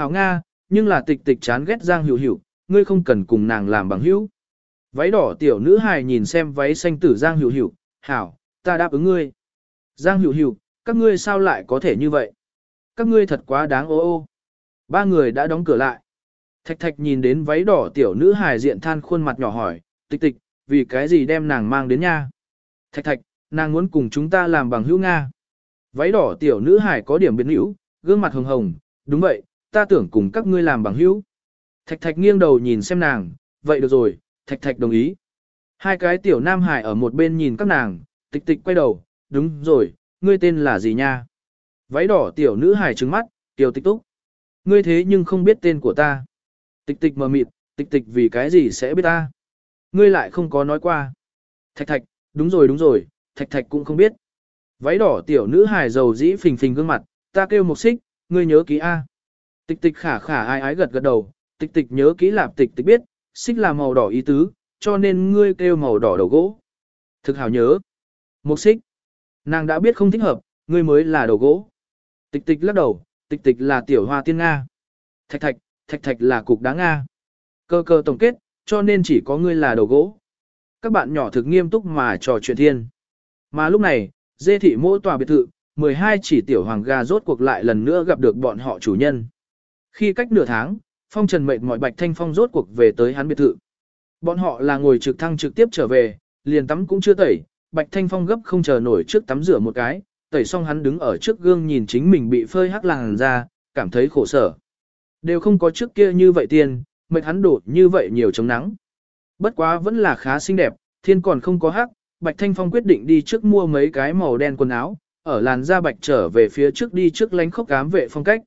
Hảo Nga, nhưng là tịch tịch chán ghét Giang Hiểu Hiểu, ngươi không cần cùng nàng làm bằng hữu. Váy đỏ tiểu nữ hài nhìn xem váy xanh tử Giang Hiểu Hiểu, hảo, ta đáp ứng ngươi. Giang Hiểu Hiểu, các ngươi sao lại có thể như vậy? Các ngươi thật quá đáng ô ô. Ba người đã đóng cửa lại. Thạch thạch nhìn đến váy đỏ tiểu nữ hài diện than khuôn mặt nhỏ hỏi, tịch tịch, vì cái gì đem nàng mang đến nha? Thạch thạch, nàng muốn cùng chúng ta làm bằng hữu Nga. Váy đỏ tiểu nữ hài có điểm biến hữu, gương mặt hồng hồng, đúng vậy, ta tưởng cùng các ngươi làm bằng hữu. Thạch thạch nghiêng đầu nhìn xem nàng, vậy được rồi, thạch thạch đồng ý. Hai cái tiểu nam hải ở một bên nhìn các nàng, tịch tịch quay đầu, đúng rồi, ngươi tên là gì nha? Váy đỏ tiểu nữ hải trứng mắt, tiểu tịch túc. Ngươi thế nhưng không biết tên của ta. Tịch tịch mờ mịt, tịch tịch vì cái gì sẽ biết ta? Ngươi lại không có nói qua. Thạch thạch, đúng rồi đúng rồi, thạch thạch cũng không biết. Váy đỏ tiểu nữ hài dầu dĩ phình phình gương mặt, ta kêu một xích, ngươi nhớ ký A. Tịch tịch khả khả ai ái gật gật đầu, tịch tịch nhớ kỹ lạp tịch tịch biết, xích là màu đỏ ý tứ, cho nên ngươi kêu màu đỏ đầu gỗ. Thực hào nhớ. Một xích. Nàng đã biết không thích hợp, ngươi mới là đầu gỗ. Tịch tịch lắc đầu, tịch tịch là tiểu hoa tiên Nga. Thạch thạch, thạch thạch là cục đá Nga. Cơ cơ tổng kết, cho nên chỉ có ngươi là đầu gỗ. Các bạn nhỏ thực nghiêm túc mà trò chuyện thiên. Mà lúc này, dê thị mỗi tòa biệt thự, 12 chỉ tiểu hoàng gà rốt cuộc lại lần nữa gặp được bọn họ chủ nhân. Khi cách nửa tháng, phong trần mệt mỏi bạch thanh phong rốt cuộc về tới hắn biệt thự. Bọn họ là ngồi trực thăng trực tiếp trở về, liền tắm cũng chưa tẩy, bạch thanh phong gấp không chờ nổi trước tắm rửa một cái, tẩy xong hắn đứng ở trước gương nhìn chính mình bị phơi hắc làng ra, cảm thấy khổ sở. Đều không có trước kia như vậy tiền, mệt hắn đổ như vậy nhiều chống nắng. Bất quá vẫn là khá xinh đẹp, thiên còn không có hắc, Bạch Thanh Phong quyết định đi trước mua mấy cái màu đen quần áo, ở làn da bạch trở về phía trước đi trước lánh khốc cám vệ phong cách.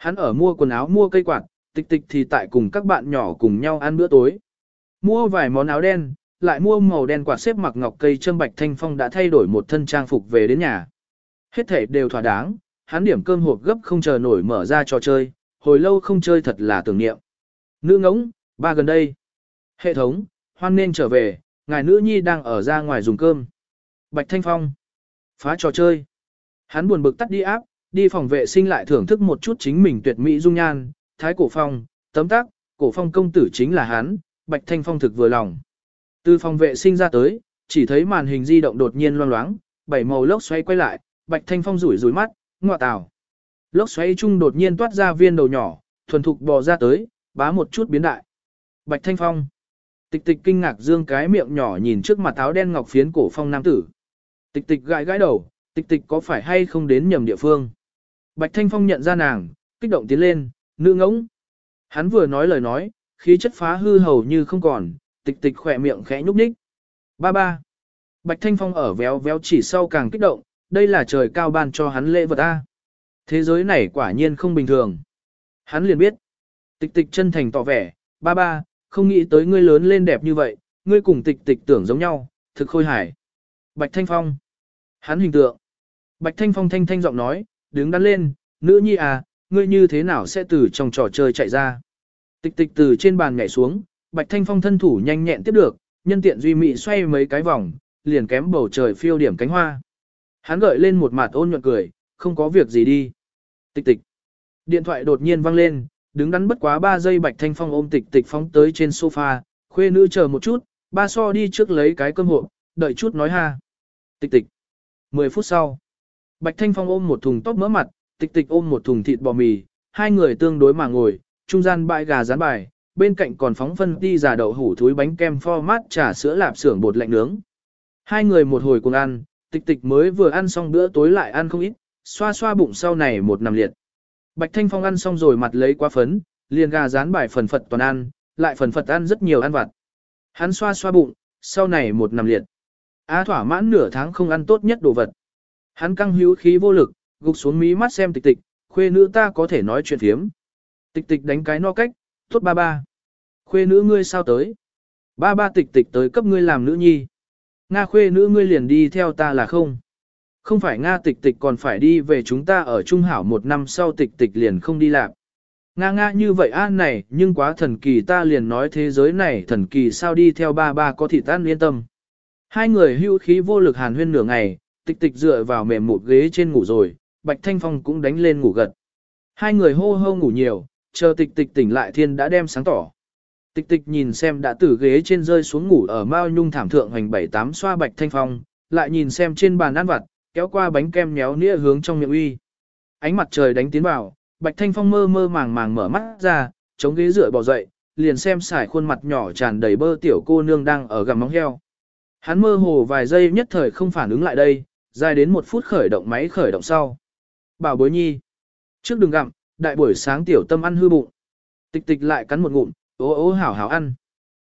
Hắn ở mua quần áo mua cây quạt, tịch tịch thì tại cùng các bạn nhỏ cùng nhau ăn bữa tối. Mua vài món áo đen, lại mua màu đen quạt xếp mặc ngọc cây châm Bạch Thanh Phong đã thay đổi một thân trang phục về đến nhà. Hết thể đều thỏa đáng, hắn điểm cơm hộp gấp không chờ nổi mở ra trò chơi, hồi lâu không chơi thật là tưởng niệm. Nữ ngỗng, ba gần đây. Hệ thống, hoan nên trở về, ngài nữ nhi đang ở ra ngoài dùng cơm. Bạch Thanh Phong. Phá trò chơi. Hắn buồn bực tắt đi áp, đi phòng vệ sinh lại thưởng thức một chút chính mình tuyệt mỹ dung nhan, thái cổ phong, tấm tắc, cổ phong công tử chính là hắn, Bạch Thanh Phong thực vừa lòng. Từ phòng vệ sinh ra tới, chỉ thấy màn hình di động đột nhiên loang loáng, bảy màu lốc xoay quay lại, Bạch Thanh Phong rủi rủi mắt, ngọa tào. Lốc xoáy chung đột nhiên toát ra viên đầu nhỏ, thuần thục bò ra tới, bá một chút biến đại. Bạch Thanh Phong. Tịch tịch kinh ngạc dương cái miệng nhỏ nhìn trước mặt áo đen ngọc phiến cổ phong nam tử. Tịch tịch gãi gãi đầu, tịch tịch có phải hay không đến nhầm địa phương. Bạch Thanh Phong nhận ra nàng, kích động tiến lên, nữ ngỗng. Hắn vừa nói lời nói, khí chất phá hư hầu như không còn, tịch tịch khỏe miệng khẽ nhúc nhích. Ba ba. Bạch Thanh Phong ở véo véo chỉ sau càng kích động, đây là trời cao ban cho hắn lễ vật A. Thế giới này quả nhiên không bình thường. Hắn liền biết. Tịch tịch chân thành tỏ vẻ, ba ba, không nghĩ tới ngươi lớn lên đẹp như vậy, ngươi cùng tịch tịch tưởng giống nhau, thực khôi hài. Bạch Thanh Phong. Hắn hình tượng. Bạch Thanh Phong thanh thanh giọng nói, đứng đắn lên, nữ nhi à, ngươi như thế nào sẽ từ trong trò chơi chạy ra. Tịch tịch từ trên bàn nhảy xuống, Bạch Thanh Phong thân thủ nhanh nhẹn tiếp được, nhân tiện duy mị xoay mấy cái vòng, liền kém bầu trời phiêu điểm cánh hoa. Hắn gợi lên một mặt ôn nhuận cười, không có việc gì đi. Tịch tịch. Điện thoại đột nhiên vang lên, đứng đắn bất quá 3 giây Bạch Thanh Phong ôm tịch tịch phóng tới trên sofa, khuê nữ chờ một chút, ba so đi trước lấy cái cơm hộp, đợi chút nói ha. Tịch tịch. 10 phút sau, Bạch Thanh Phong ôm một thùng tóc mỡ mặt, tịch tịch ôm một thùng thịt bò mì, hai người tương đối mà ngồi, trung gian bãi gà rán bài, bên cạnh còn phóng phân ti giả đậu hủ thúi bánh kem format trà sữa lạp xưởng bột lạnh nướng. Hai người một hồi cùng ăn, tịch tịch mới vừa ăn xong bữa tối lại ăn không ít, xoa xoa bụng sau này một nằm liệt. Bạch Thanh Phong ăn xong rồi mặt lấy quá phấn, liền gà rán bài phần phật toàn ăn, lại phần phật ăn rất nhiều ăn vặt. Hắn xoa xoa bụng, sau này một nằm liệt. Á thỏa mãn nửa tháng không ăn tốt nhất đồ vật. Hắn căng hữu khí vô lực, gục xuống mí mắt xem tịch tịch, khuê nữ ta có thể nói chuyện thiếm. Tịch tịch đánh cái no cách, tốt ba ba. Khuê nữ ngươi sao tới? Ba ba tịch tịch tới cấp ngươi làm nữ nhi. Nga khuê nữ ngươi liền đi theo ta là không? Không phải Nga tịch tịch còn phải đi về chúng ta ở Trung Hảo một năm sau tịch tịch liền không đi làm. Nga Nga như vậy an này nhưng quá thần kỳ ta liền nói thế giới này thần kỳ sao đi theo ba ba có thị tan yên tâm. Hai người hưu khí vô lực hàn huyên nửa ngày, tịch tịch dựa vào mềm một ghế trên ngủ rồi, Bạch Thanh Phong cũng đánh lên ngủ gật. Hai người hô hô ngủ nhiều, chờ tịch tịch tỉnh lại thiên đã đem sáng tỏ. Tịch tịch nhìn xem đã từ ghế trên rơi xuống ngủ ở mao nhung thảm thượng hành bảy tám xoa bạch thanh phong, lại nhìn xem trên bàn ăn vặt, kéo qua bánh kem nhéo nĩa hướng trong miệng uy. Ánh mặt trời đánh tiến vào, bạch thanh phong mơ mơ màng màng mở mắt ra, chống ghế dựa bò dậy, liền xem xải khuôn mặt nhỏ tràn đầy bơ tiểu cô nương đang ở gầm móng heo. Hắn mơ hồ vài giây nhất thời không phản ứng lại đây, dài đến một phút khởi động máy khởi động sau. Bảo bối nhi. Trước đừng gặm, đại buổi sáng tiểu tâm ăn hư bụng. Tịch tịch lại cắn một ngụm, ố ố hảo hảo ăn.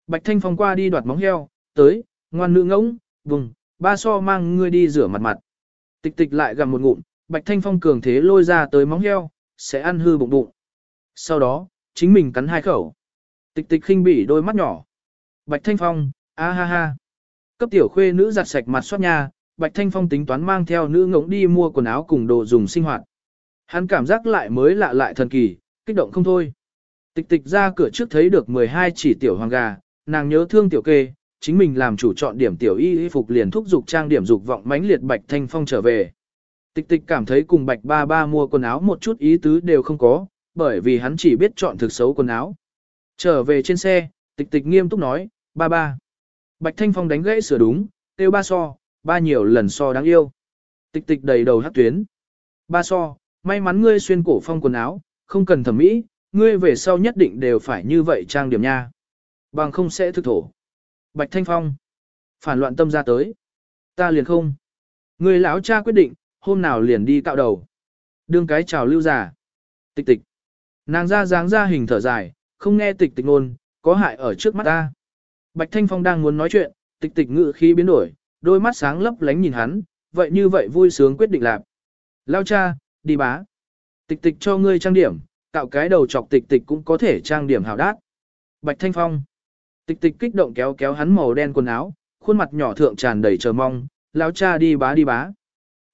Bạch Thanh Phong qua đi đoạt móng heo, tới, ngoan nữ ngỗng, vùng, ba so mang ngươi đi rửa mặt mặt. Tịch tịch lại gặm một ngụm, Bạch Thanh Phong cường thế lôi ra tới móng heo, sẽ ăn hư bụng bụng. Sau đó, chính mình cắn hai khẩu. Tịch tịch khinh bỉ đôi mắt nhỏ. Bạch Thanh Phong, a ha ha. Cấp tiểu khuê nữ giặt sạch mặt soát nha, Bạch Thanh Phong tính toán mang theo nữ ngỗng đi mua quần áo cùng đồ dùng sinh hoạt. Hắn cảm giác lại mới lạ lại thần kỳ, kích động không thôi. Tịch tịch ra cửa trước thấy được 12 chỉ tiểu hoàng gà, nàng nhớ thương tiểu kê, chính mình làm chủ chọn điểm tiểu y y phục liền thúc dục trang điểm dục vọng mãnh liệt Bạch Thanh Phong trở về. Tịch tịch cảm thấy cùng Bạch Ba Ba mua quần áo một chút ý tứ đều không có, bởi vì hắn chỉ biết chọn thực xấu quần áo. Trở về trên xe, tịch tịch nghiêm túc nói, ba ba. Bạch Thanh Phong đánh gãy sửa đúng, tiêu ba so, ba nhiều lần so đáng yêu. Tịch tịch đầy đầu hát tuyến. Ba so, may mắn ngươi xuyên cổ phong quần áo, không cần thẩm mỹ, ngươi về sau nhất định đều phải như vậy trang điểm nha. Bằng không sẽ thực thổ. Bạch Thanh Phong. Phản loạn tâm ra tới. Ta liền không. Ngươi lão cha quyết định, hôm nào liền đi cạo đầu. Đương cái chào lưu giả. Tịch tịch. Nàng ra dáng ra hình thở dài, không nghe tịch tịch ngôn, có hại ở trước mắt ta. Bạch Thanh Phong đang muốn nói chuyện, tịch tịch ngự khí biến đổi, đôi mắt sáng lấp lánh nhìn hắn, vậy như vậy vui sướng quyết định làm. Lao cha, đi bá. Tịch tịch cho ngươi trang điểm, cạo cái đầu chọc tịch tịch cũng có thể trang điểm hào đát. Bạch Thanh Phong. Tịch tịch kích động kéo kéo hắn màu đen quần áo, khuôn mặt nhỏ thượng tràn đầy chờ mong, lao cha đi bá đi bá.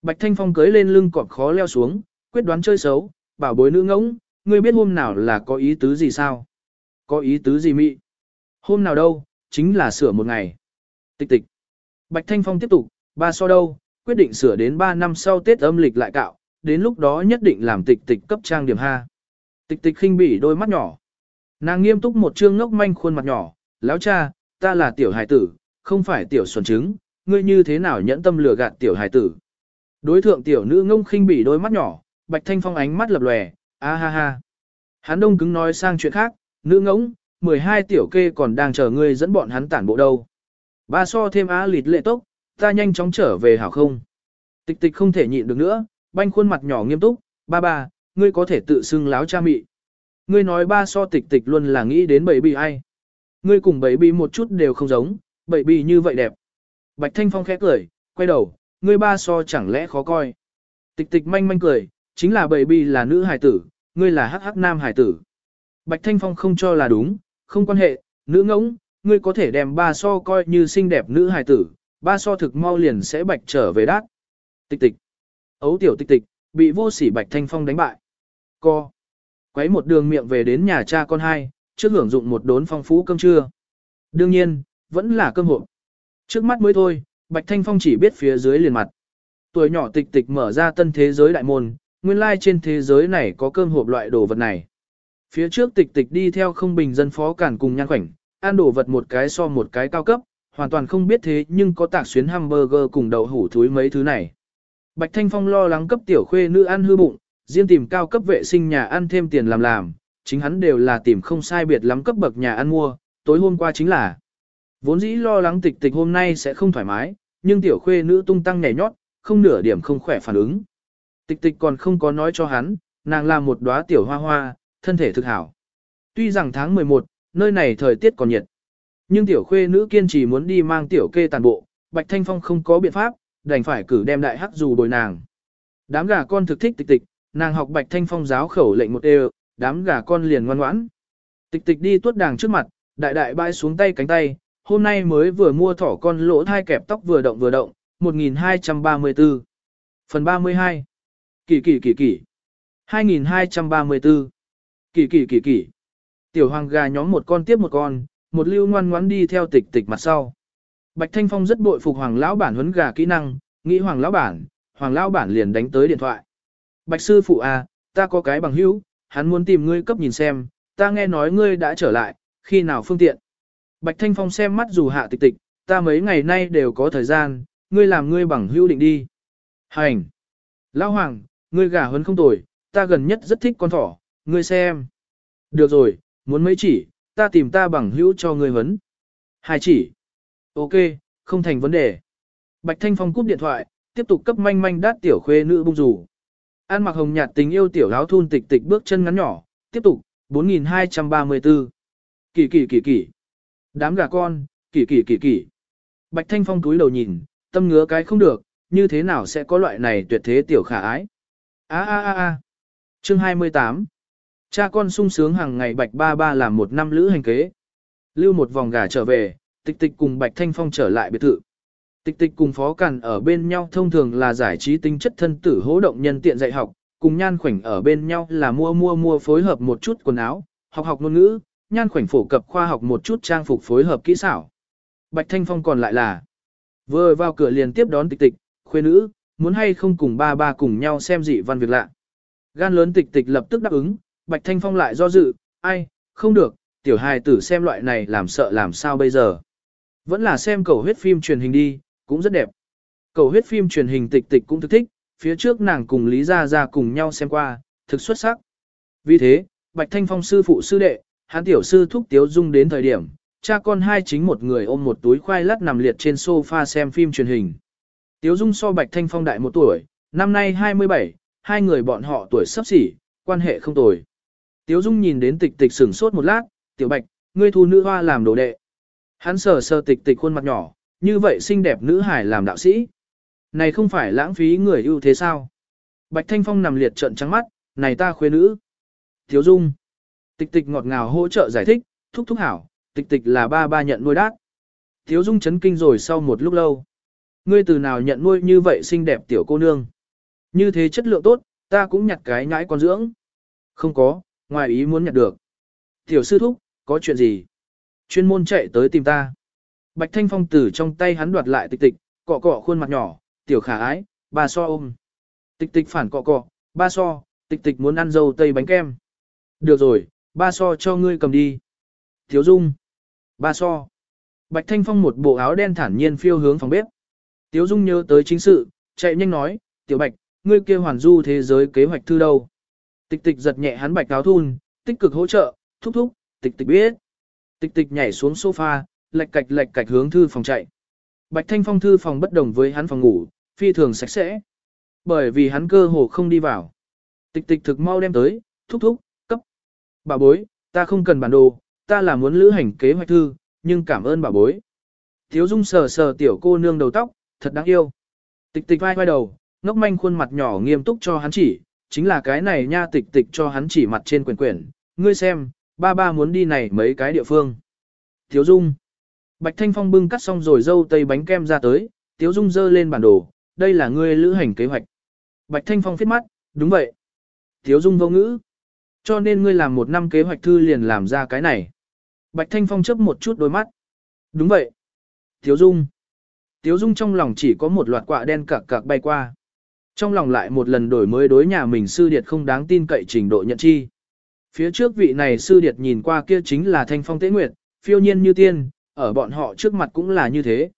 Bạch Thanh Phong cưới lên lưng cọp khó leo xuống, quyết đoán chơi xấu, bảo bối nữ ngỗng, ngươi biết hôm nào là có ý tứ gì sao? Có ý tứ gì mị? Hôm nào đâu, chính là sửa một ngày. Tịch tịch. Bạch Thanh Phong tiếp tục, ba so đâu, quyết định sửa đến 3 năm sau Tết âm lịch lại cạo, đến lúc đó nhất định làm tịch tịch cấp trang điểm ha. Tịch tịch khinh bỉ đôi mắt nhỏ. Nàng nghiêm túc một trương ngốc manh khuôn mặt nhỏ, lão cha, ta là tiểu hài tử, không phải tiểu xuân trứng, ngươi như thế nào nhẫn tâm lừa gạt tiểu hài tử. Đối thượng tiểu nữ ngông khinh bỉ đôi mắt nhỏ, Bạch Thanh Phong ánh mắt lập lòe, a ha ha. Hắn đông cứng nói sang chuyện khác, nữ ngỗng, 12 tiểu kê còn đang chờ ngươi dẫn bọn hắn tản bộ đâu. Ba so thêm á lịt lệ tốc, ta nhanh chóng trở về hảo không. Tịch tịch không thể nhịn được nữa, banh khuôn mặt nhỏ nghiêm túc, ba ba, ngươi có thể tự xưng láo cha mị. Ngươi nói ba so tịch tịch luôn là nghĩ đến bảy bị ai. Ngươi cùng bảy bị một chút đều không giống, bảy bị như vậy đẹp. Bạch Thanh Phong khẽ cười, quay đầu, ngươi ba so chẳng lẽ khó coi. Tịch tịch manh manh cười, chính là bảy bị là nữ hài tử, ngươi là hắc hắc nam hài tử. Bạch Thanh Phong không cho là đúng, không quan hệ, nữ ngỗng, ngươi có thể đem ba so coi như xinh đẹp nữ hài tử, ba so thực mau liền sẽ bạch trở về đát. Tịch tịch. Ấu tiểu tịch tịch, bị vô sỉ Bạch Thanh Phong đánh bại. Co. Quấy một đường miệng về đến nhà cha con hai, trước hưởng dụng một đốn phong phú cơm trưa. Đương nhiên, vẫn là cơm hộp. Trước mắt mới thôi, Bạch Thanh Phong chỉ biết phía dưới liền mặt. Tuổi nhỏ tịch tịch mở ra tân thế giới đại môn, nguyên lai trên thế giới này có cơm hộp loại đồ vật này. Phía trước tịch tịch đi theo không bình dân phó cản cùng nhan khoảnh, ăn đồ vật một cái so một cái cao cấp, hoàn toàn không biết thế nhưng có tạc xuyến hamburger cùng đậu hủ thúi mấy thứ này. Bạch Thanh Phong lo lắng cấp tiểu khuê nữ ăn hư bụng, riêng tìm cao cấp vệ sinh nhà ăn thêm tiền làm làm, chính hắn đều là tìm không sai biệt lắm cấp bậc nhà ăn mua, tối hôm qua chính là. Vốn dĩ lo lắng tịch tịch hôm nay sẽ không thoải mái, nhưng tiểu khuê nữ tung tăng nhảy nhót, không nửa điểm không khỏe phản ứng. Tịch tịch còn không có nói cho hắn, nàng là một đóa tiểu hoa hoa, thân thể thực hảo. Tuy rằng tháng 11, nơi này thời tiết còn nhiệt, nhưng tiểu khuê nữ kiên trì muốn đi mang tiểu kê tàn bộ, Bạch Thanh Phong không có biện pháp, đành phải cử đem đại hắc dù bồi nàng. Đám gà con thực thích tịch tịch, nàng học Bạch Thanh Phong giáo khẩu lệnh một đều, đám gà con liền ngoan ngoãn. Tịch tịch đi tuốt đàng trước mặt, đại đại bãi xuống tay cánh tay, hôm nay mới vừa mua thỏ con lỗ thai kẹp tóc vừa động vừa động, 1234. Phần 32. Kỳ kỳ kỳ kỳ. 2234. Kỳ kỳ kỳ kỳ. Tiểu hoàng gà nhóm một con tiếp một con, một lưu ngoan ngoãn đi theo tịch tịch mặt sau. Bạch Thanh Phong rất bội phục hoàng lão bản huấn gà kỹ năng, nghĩ hoàng lão bản, hoàng lão bản liền đánh tới điện thoại. Bạch sư phụ à, ta có cái bằng hữu, hắn muốn tìm ngươi cấp nhìn xem, ta nghe nói ngươi đã trở lại, khi nào phương tiện. Bạch Thanh Phong xem mắt dù hạ tịch tịch, ta mấy ngày nay đều có thời gian, ngươi làm ngươi bằng hữu định đi. Hành! Lão Hoàng, ngươi gà huấn không tồi, ta gần nhất rất thích con thỏ, ngươi xem. Được rồi, muốn mấy chỉ, ta tìm ta bằng hữu cho ngươi vấn. Hai chỉ. Ok, không thành vấn đề. Bạch Thanh Phong cúp điện thoại, tiếp tục cấp manh manh đát tiểu khuê nữ bung rủ. An mặc hồng nhạt tình yêu tiểu áo thun tịch tịch bước chân ngắn nhỏ, tiếp tục, 4234. Kỳ kỳ kỳ kỳ. Đám gà con, kỳ kỳ kỳ kỳ. Bạch Thanh Phong túi đầu nhìn, tâm ngứa cái không được, như thế nào sẽ có loại này tuyệt thế tiểu khả ái. A a a a. Chương 28. Cha con sung sướng hàng ngày Bạch Ba Ba làm một năm lữ hành kế. Lưu một vòng gà trở về, tịch tịch cùng Bạch Thanh Phong trở lại biệt thự. Tịch tịch cùng phó cằn ở bên nhau thông thường là giải trí tính chất thân tử hỗ động nhân tiện dạy học, cùng nhan khoảnh ở bên nhau là mua mua mua phối hợp một chút quần áo, học học ngôn ngữ, nhan khoảnh phổ cập khoa học một chút trang phục phối hợp kỹ xảo. Bạch Thanh Phong còn lại là vừa vào cửa liền tiếp đón tịch tịch, khuê nữ, muốn hay không cùng ba ba cùng nhau xem dị văn việc lạ. Gan lớn tịch tịch lập tức đáp ứng, Bạch Thanh Phong lại do dự, ai, không được, tiểu hài tử xem loại này làm sợ làm sao bây giờ. Vẫn là xem cầu huyết phim truyền hình đi, cũng rất đẹp. Cầu huyết phim truyền hình tịch tịch cũng thực thích, phía trước nàng cùng Lý Gia Gia cùng nhau xem qua, thực xuất sắc. Vì thế, Bạch Thanh Phong sư phụ sư đệ, hắn tiểu sư thúc Tiếu Dung đến thời điểm, cha con hai chính một người ôm một túi khoai lát nằm liệt trên sofa xem phim truyền hình. Tiếu Dung so Bạch Thanh Phong đại một tuổi, năm nay 27, hai người bọn họ tuổi sắp xỉ, quan hệ không tồi. Tiếu Dung nhìn đến tịch tịch sửng sốt một lát, tiểu Bạch, ngươi thu nữ hoa làm đồ đệ. Hắn sờ sờ tịch tịch khuôn mặt nhỏ, như vậy xinh đẹp nữ hải làm đạo sĩ. Này không phải lãng phí người ưu thế sao? Bạch Thanh Phong nằm liệt trận trắng mắt, này ta khuê nữ. Tiếu Dung. Tịch tịch ngọt ngào hỗ trợ giải thích, thúc thúc hảo, tịch tịch là ba ba nhận nuôi đát. Tiếu Dung chấn kinh rồi sau một lúc lâu. Ngươi từ nào nhận nuôi như vậy xinh đẹp tiểu cô nương? Như thế chất lượng tốt, ta cũng nhặt cái nhãi con dưỡng. Không có, ngoài ý muốn nhặt được. Tiểu sư thúc, có chuyện gì? Chuyên môn chạy tới tìm ta. Bạch Thanh Phong từ trong tay hắn đoạt lại tịch tịch, cọ cọ khuôn mặt nhỏ, tiểu khả ái, ba so ôm. Tịch tịch phản cọ cọ, ba so, tịch tịch muốn ăn dâu tây bánh kem. Được rồi, ba so cho ngươi cầm đi. Thiếu dung. Ba so. Bạch Thanh Phong một bộ áo đen thản nhiên phiêu hướng phòng bếp. Tiếu Dung nhớ tới chính sự, chạy nhanh nói, tiểu bạch, ngươi kia hoàn du thế giới kế hoạch thư đâu. Tịch tịch giật nhẹ hắn bạch áo thun, tích cực hỗ trợ, thúc thúc, tịch tịch biết. Tịch tịch nhảy xuống sofa, lệch cạch lệch cạch hướng thư phòng chạy. Bạch Thanh Phong thư phòng bất đồng với hắn phòng ngủ, phi thường sạch sẽ. Bởi vì hắn cơ hồ không đi vào. Tịch tịch thực mau đem tới, thúc thúc, cấp. Bà bối, ta không cần bản đồ, ta là muốn lữ hành kế hoạch thư, nhưng cảm ơn bà bối. Thiếu dung sờ sờ tiểu cô nương đầu tóc, thật đáng yêu. Tịch tịch vai vai đầu, ngốc manh khuôn mặt nhỏ nghiêm túc cho hắn chỉ, chính là cái này nha tịch tịch cho hắn chỉ mặt trên quyển quyển. Ngươi xem, ba ba muốn đi này mấy cái địa phương. Thiếu dung. Bạch Thanh Phong bưng cắt xong rồi dâu tây bánh kem ra tới, Tiếu Dung dơ lên bản đồ, đây là ngươi lữ hành kế hoạch. Bạch Thanh Phong phết mắt, đúng vậy. Tiếu Dung vô ngữ. Cho nên ngươi làm một năm kế hoạch thư liền làm ra cái này. Bạch Thanh Phong chớp một chút đôi mắt. Đúng vậy. Tiếu Dung. Tiếu Dung trong lòng chỉ có một loạt quạ đen cạc cạc bay qua. Trong lòng lại một lần đổi mới đối nhà mình sư điệt không đáng tin cậy trình độ nhận chi. Phía trước vị này sư điệt nhìn qua kia chính là Thanh Phong Tế Nguyệt, phiêu nhiên như tiên, ở bọn họ trước mặt cũng là như thế.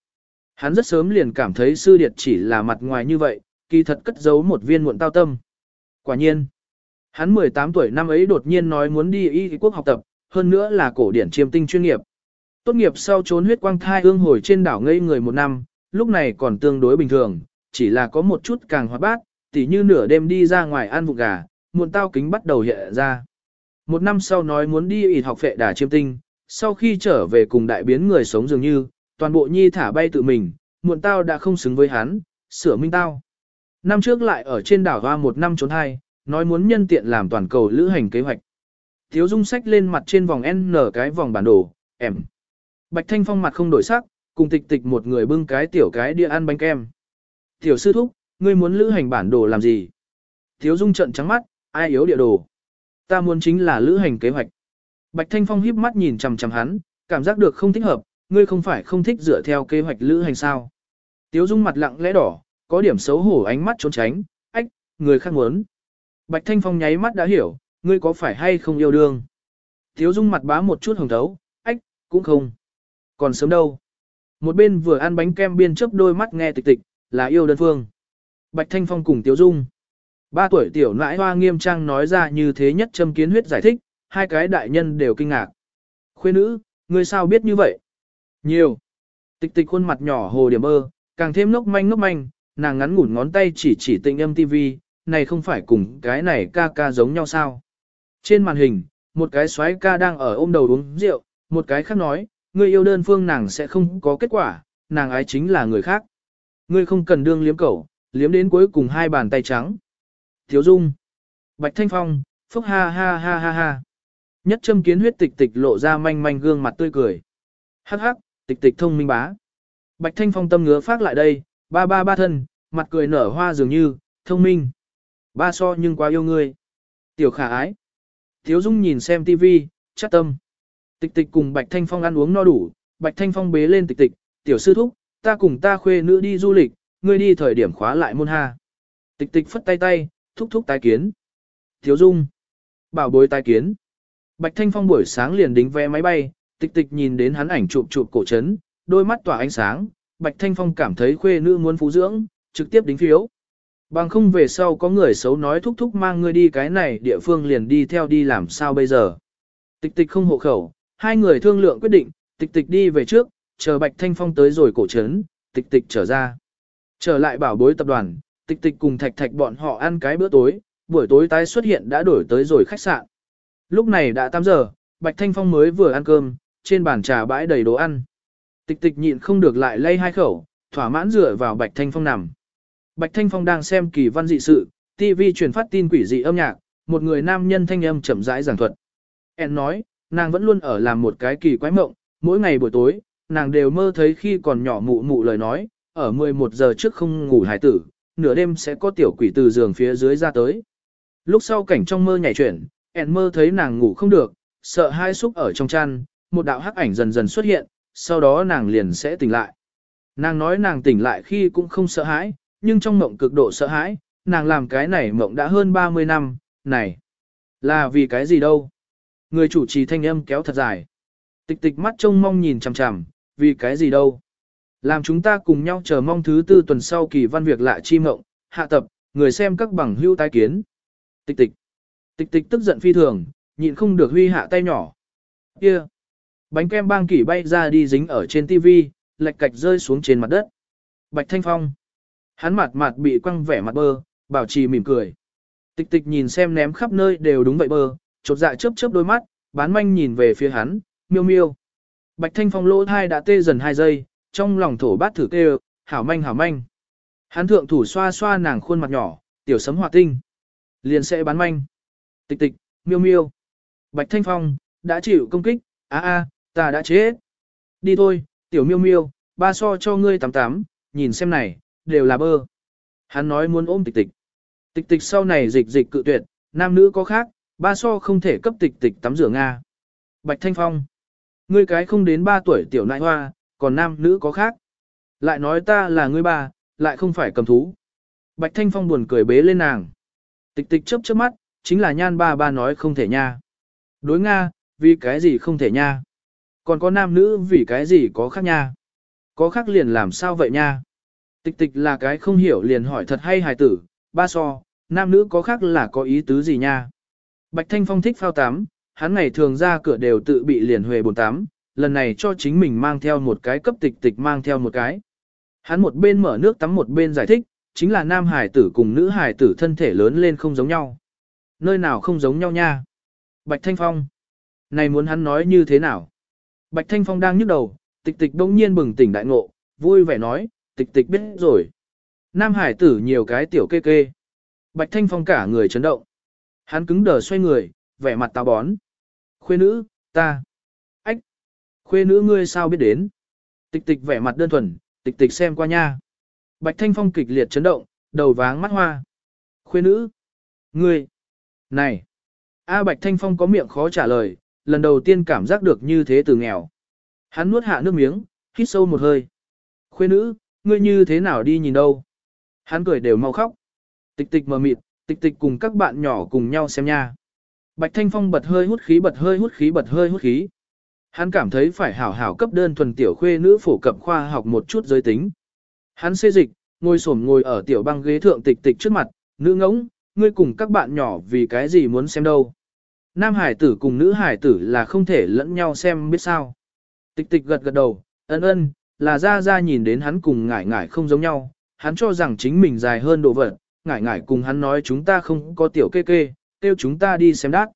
Hắn rất sớm liền cảm thấy sư điệt chỉ là mặt ngoài như vậy, kỳ thật cất giấu một viên muộn tao tâm. Quả nhiên, hắn 18 tuổi năm ấy đột nhiên nói muốn đi y quốc học tập, hơn nữa là cổ điển chiêm tinh chuyên nghiệp. Tốt nghiệp sau trốn huyết quang thai ương hồi trên đảo ngây người một năm, lúc này còn tương đối bình thường, chỉ là có một chút càng hoạt bát, tỉ như nửa đêm đi ra ngoài ăn vụng gà, muộn tao kính bắt đầu hiện ra. Một năm sau nói muốn đi ịt học phệ đà chiêm tinh, sau khi trở về cùng đại biến người sống dường như, toàn bộ nhi thả bay tự mình, muộn tao đã không xứng với hắn, sửa minh tao. Năm trước lại ở trên đảo hoa một năm trốn hai, nói muốn nhân tiện làm toàn cầu lữ hành kế hoạch. Thiếu dung sách lên mặt trên vòng N cái vòng bản đồ, em. Bạch Thanh Phong mặt không đổi sắc, cùng tịch tịch một người bưng cái tiểu cái đĩa ăn bánh kem. Tiểu sư thúc, ngươi muốn lữ hành bản đồ làm gì? Thiếu dung trận trắng mắt, ai yếu địa đồ? Ta muốn chính là lữ hành kế hoạch. Bạch Thanh Phong híp mắt nhìn chằm chằm hắn, cảm giác được không thích hợp, ngươi không phải không thích dựa theo kế hoạch lữ hành sao. Tiếu Dung mặt lặng lẽ đỏ, có điểm xấu hổ ánh mắt trốn tránh, ách, người khác muốn. Bạch Thanh Phong nháy mắt đã hiểu, ngươi có phải hay không yêu đương? Tiếu dung mặt bá một chút hồng thấu, ách, cũng không. Còn sớm đâu. Một bên vừa ăn bánh kem biên chớp đôi mắt nghe tịch tịch, là yêu đơn phương. Bạch Thanh Phong cùng Tiếu Dung. Ba tuổi tiểu nãi hoa nghiêm trang nói ra như thế nhất châm kiến huyết giải thích, hai cái đại nhân đều kinh ngạc. Khuê nữ, ngươi sao biết như vậy? Nhiều. Tịch tịch khuôn mặt nhỏ hồ điểm ơ, càng thêm ngốc manh ngốc manh, nàng ngắn ngủn ngón tay chỉ chỉ tình âm TV, này không phải cùng cái này ca ca giống nhau sao? Trên màn hình, một cái xoái ca đang ở ôm đầu uống rượu, một cái khác nói, người yêu đơn phương nàng sẽ không có kết quả, nàng ái chính là người khác. Ngươi không cần đương liếm cẩu, liếm đến cuối cùng hai bàn tay trắng. Thiếu Dung, Bạch Thanh Phong, phúc ha ha ha ha ha. Nhất châm kiến huyết tịch tịch lộ ra manh manh gương mặt tươi cười. Hắc hắc, tịch tịch thông minh bá. Bạch Thanh Phong tâm ngứa phát lại đây, ba ba ba thân, mặt cười nở hoa dường như, thông minh. Ba so nhưng quá yêu ngươi. Tiểu khả ái. Thiếu Dung nhìn xem TV, chắc tâm. Tịch tịch cùng Bạch Thanh Phong ăn uống no đủ, Bạch Thanh Phong bế lên tịch tịch, tiểu sư thúc, ta cùng ta khuê nữ đi du lịch, ngươi đi thời điểm khóa lại môn ha. Tịch tịch phất tay tay, thúc thúc tái kiến. Thiếu Dung. Bảo bối tái kiến. Bạch Thanh Phong buổi sáng liền đính vé máy bay, tịch tịch nhìn đến hắn ảnh chụp chụp cổ trấn, đôi mắt tỏa ánh sáng, Bạch Thanh Phong cảm thấy khuê nữ muốn phú dưỡng, trực tiếp đính phiếu. Bằng không về sau có người xấu nói thúc thúc mang ngươi đi cái này địa phương liền đi theo đi làm sao bây giờ. Tịch tịch không hộ khẩu, hai người thương lượng quyết định, tịch tịch đi về trước, chờ Bạch Thanh Phong tới rồi cổ trấn, tịch tịch trở ra. Trở lại bảo bối tập đoàn, tịch tịch cùng thạch thạch bọn họ ăn cái bữa tối, buổi tối tái xuất hiện đã đổi tới rồi khách sạn. Lúc này đã 8 giờ, Bạch Thanh Phong mới vừa ăn cơm, trên bàn trà bãi đầy đồ ăn. Tịch tịch nhịn không được lại lay hai khẩu, thỏa mãn dựa vào Bạch Thanh Phong nằm. Bạch Thanh Phong đang xem kỳ văn dị sự, TV truyền phát tin quỷ dị âm nhạc, một người nam nhân thanh âm chậm rãi giảng thuật. En nói, nàng vẫn luôn ở làm một cái kỳ quái mộng, mỗi ngày buổi tối, nàng đều mơ thấy khi còn nhỏ mụ mụ lời nói, ở 11 giờ trước không ngủ hải tử, nửa đêm sẽ có tiểu quỷ từ giường phía dưới ra tới. Lúc sau cảnh trong mơ nhảy chuyển, ẹn mơ thấy nàng ngủ không được, sợ hai xúc ở trong chăn, một đạo hắc ảnh dần dần xuất hiện, sau đó nàng liền sẽ tỉnh lại. Nàng nói nàng tỉnh lại khi cũng không sợ hãi, nhưng trong mộng cực độ sợ hãi, nàng làm cái này mộng đã hơn 30 năm, này, là vì cái gì đâu. Người chủ trì thanh âm kéo thật dài. Tịch tịch mắt trông mong nhìn chằm chằm, vì cái gì đâu. Làm chúng ta cùng nhau chờ mong thứ tư tuần sau kỳ văn việc lạ chi mộng, hạ tập, người xem các bằng hưu tái kiến. Tịch tịch. Tịch tịch tức giận phi thường, nhịn không được huy hạ tay nhỏ. Kia. Bánh kem bang kỷ bay ra đi dính ở trên tivi, lệch cạch rơi xuống trên mặt đất. Bạch Thanh Phong. Hắn mặt mặt bị quăng vẻ mặt bơ, bảo trì mỉm cười. Tịch tịch nhìn xem ném khắp nơi đều đúng vậy bơ, chột dạ chớp chớp đôi mắt, bán manh nhìn về phía hắn, miêu miêu. Bạch Thanh Phong lỗ thai đã tê dần hai giây, trong lòng thổ bát thử kêu, hảo manh hảo manh. Hắn thượng thủ xoa xoa nàng khuôn mặt nhỏ, tiểu sấm hỏa tinh. Liền sẽ bán manh. Tịch tịch, miêu miêu. Bạch Thanh Phong, đã chịu công kích, a a, ta đã chết. Đi thôi, tiểu miêu miêu, ba so cho ngươi tắm tắm, nhìn xem này, đều là bơ. Hắn nói muốn ôm tịch tịch. Tịch tịch sau này dịch dịch cự tuyệt, nam nữ có khác, ba so không thể cấp tịch tịch tắm rửa Nga. Bạch Thanh Phong. Ngươi cái không đến ba tuổi tiểu nại hoa, còn nam nữ có khác. Lại nói ta là ngươi bà, lại không phải cầm thú. Bạch Thanh Phong buồn cười bế lên nàng. Tịch tịch chớp chớp mắt, chính là nhan ba ba nói không thể nha. Đối Nga, vì cái gì không thể nha. Còn có nam nữ vì cái gì có khác nha. Có khác liền làm sao vậy nha. Tịch tịch là cái không hiểu liền hỏi thật hay hài tử, ba so, nam nữ có khác là có ý tứ gì nha. Bạch Thanh Phong thích phao tắm, hắn ngày thường ra cửa đều tự bị liền huề bồn tắm, lần này cho chính mình mang theo một cái cấp tịch tịch mang theo một cái. Hắn một bên mở nước tắm một bên giải thích, chính là nam hải tử cùng nữ hải tử thân thể lớn lên không giống nhau. Nơi nào không giống nhau nha? Bạch Thanh Phong. Này muốn hắn nói như thế nào? Bạch Thanh Phong đang nhức đầu, tịch tịch đông nhiên bừng tỉnh đại ngộ, vui vẻ nói, tịch tịch biết rồi. Nam hải tử nhiều cái tiểu kê kê. Bạch Thanh Phong cả người chấn động. Hắn cứng đờ xoay người, vẻ mặt táo bón. Khuê nữ, ta. Ách. Khuê nữ ngươi sao biết đến? Tịch tịch vẻ mặt đơn thuần, tịch tịch xem qua nha. Bạch Thanh Phong kịch liệt chấn động, đầu váng mắt hoa. Khuê nữ. Ngươi. Này. A Bạch Thanh Phong có miệng khó trả lời, lần đầu tiên cảm giác được như thế từ nghèo. Hắn nuốt hạ nước miếng, hít sâu một hơi. Khuê nữ, ngươi như thế nào đi nhìn đâu? Hắn cười đều mau khóc. Tịch tịch mờ mịt, tịch tịch cùng các bạn nhỏ cùng nhau xem nha. Bạch Thanh Phong bật hơi hút khí bật hơi hút khí bật hơi hút khí. Hắn cảm thấy phải hảo hảo cấp đơn thuần tiểu khuê nữ phổ cập khoa học một chút giới tính. Hắn xê dịch, ngồi xổm ngồi ở tiểu băng ghế thượng tịch tịch trước mặt, nữ ngỗng, ngươi cùng các bạn nhỏ vì cái gì muốn xem đâu. Nam hải tử cùng nữ hải tử là không thể lẫn nhau xem biết sao. Tịch tịch gật gật đầu, ân ân, là ra ra nhìn đến hắn cùng ngải ngải không giống nhau, hắn cho rằng chính mình dài hơn độ vật, ngải ngải cùng hắn nói chúng ta không có tiểu kê kê, kêu chúng ta đi xem đát.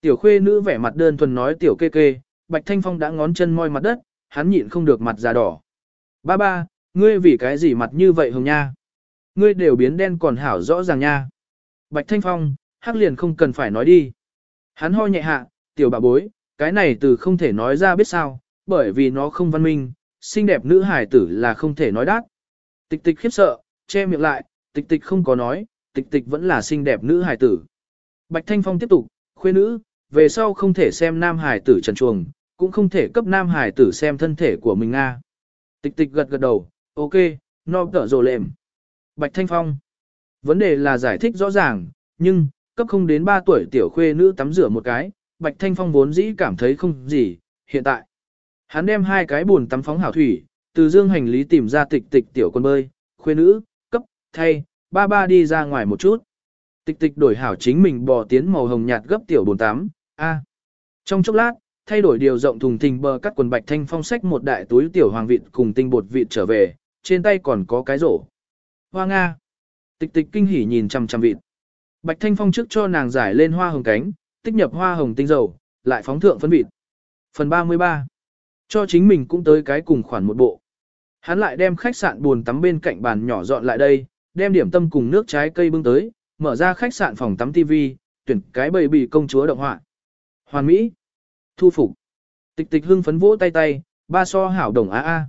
Tiểu khuê nữ vẻ mặt đơn thuần nói tiểu kê kê, Bạch Thanh Phong đã ngón chân môi mặt đất, hắn nhịn không được mặt già đỏ. Ba ba, ngươi vì cái gì mặt như vậy hồng nha? Ngươi đều biến đen còn hảo rõ ràng nha. Bạch Thanh Phong, hắc liền không cần phải nói đi. Hắn ho nhẹ hạ, tiểu bà bối, cái này từ không thể nói ra biết sao, bởi vì nó không văn minh, xinh đẹp nữ hải tử là không thể nói đát. Tịch tịch khiếp sợ, che miệng lại, tịch tịch không có nói, tịch tịch vẫn là xinh đẹp nữ hải tử. Bạch Thanh Phong tiếp tục, khuê nữ, về sau không thể xem nam hải tử trần chuồng, cũng không thể cấp nam hải tử xem thân thể của mình Nga. Tịch tịch gật gật đầu, ok, no tở rồ lệm. Bạch Thanh Phong. Vấn đề là giải thích rõ ràng, nhưng, cấp không đến 3 tuổi tiểu khuê nữ tắm rửa một cái, Bạch Thanh Phong vốn dĩ cảm thấy không gì, hiện tại. Hắn đem hai cái buồn tắm phóng hảo thủy, từ dương hành lý tìm ra tịch tịch tiểu con bơi, khuê nữ, cấp, thay, ba ba đi ra ngoài một chút. Tịch tịch đổi hảo chính mình bò tiến màu hồng nhạt gấp tiểu bồn tắm, a. Trong chốc lát, thay đổi điều rộng thùng thình bờ cắt quần bạch thanh phong sách một đại túi tiểu hoàng vịt cùng tinh bột vịt trở về, trên tay còn có cái rổ. Hoa Nga. Tịch tịch kinh hỉ nhìn chằm chằm vịt. Bạch thanh phong trước cho nàng giải lên hoa hồng cánh, tích nhập hoa hồng tinh dầu, lại phóng thượng phân vịt. Phần 33. Cho chính mình cũng tới cái cùng khoản một bộ. Hắn lại đem khách sạn buồn tắm bên cạnh bàn nhỏ dọn lại đây, đem điểm tâm cùng nước trái cây bưng tới, mở ra khách sạn phòng tắm TV, tuyển cái bầy bì công chúa động họa. Hoàn Mỹ. Thu phục. Tịch tịch hưng phấn vỗ tay tay, ba so hảo đồng a a.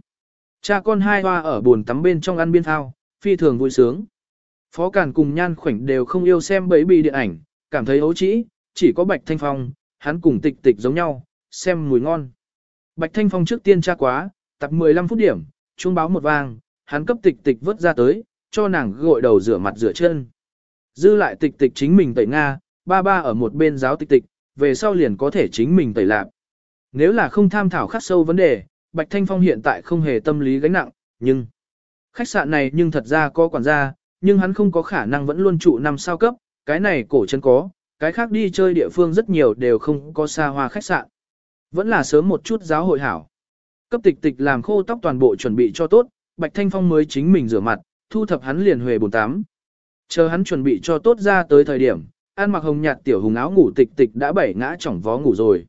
Cha con hai hoa ở buồn tắm bên trong ăn biên thao, phi thường vui sướng. Phó cản cùng Nhan Khoảnh đều không yêu xem bấy bì điện ảnh, cảm thấy ấu trĩ, chỉ có Bạch Thanh Phong, hắn cùng tịch tịch giống nhau, xem mùi ngon. Bạch Thanh Phong trước tiên tra quá, tập 15 phút điểm, chuông báo một vang, hắn cấp tịch tịch vớt ra tới, cho nàng gội đầu rửa mặt rửa chân. Dư lại tịch tịch chính mình tẩy Nga, ba ba ở một bên giáo tịch tịch, về sau liền có thể chính mình tẩy lạp. Nếu là không tham thảo khắc sâu vấn đề, Bạch Thanh Phong hiện tại không hề tâm lý gánh nặng, nhưng khách sạn này nhưng thật ra có quản gia, nhưng hắn không có khả năng vẫn luôn trụ năm sao cấp, cái này cổ chân có, cái khác đi chơi địa phương rất nhiều đều không có xa hoa khách sạn. Vẫn là sớm một chút giáo hội hảo. Cấp tịch tịch làm khô tóc toàn bộ chuẩn bị cho tốt, Bạch Thanh Phong mới chính mình rửa mặt, thu thập hắn liền huề bồn tám. Chờ hắn chuẩn bị cho tốt ra tới thời điểm, ăn mặc hồng nhạt tiểu hùng áo ngủ tịch tịch đã bảy ngã chỏng vó ngủ rồi.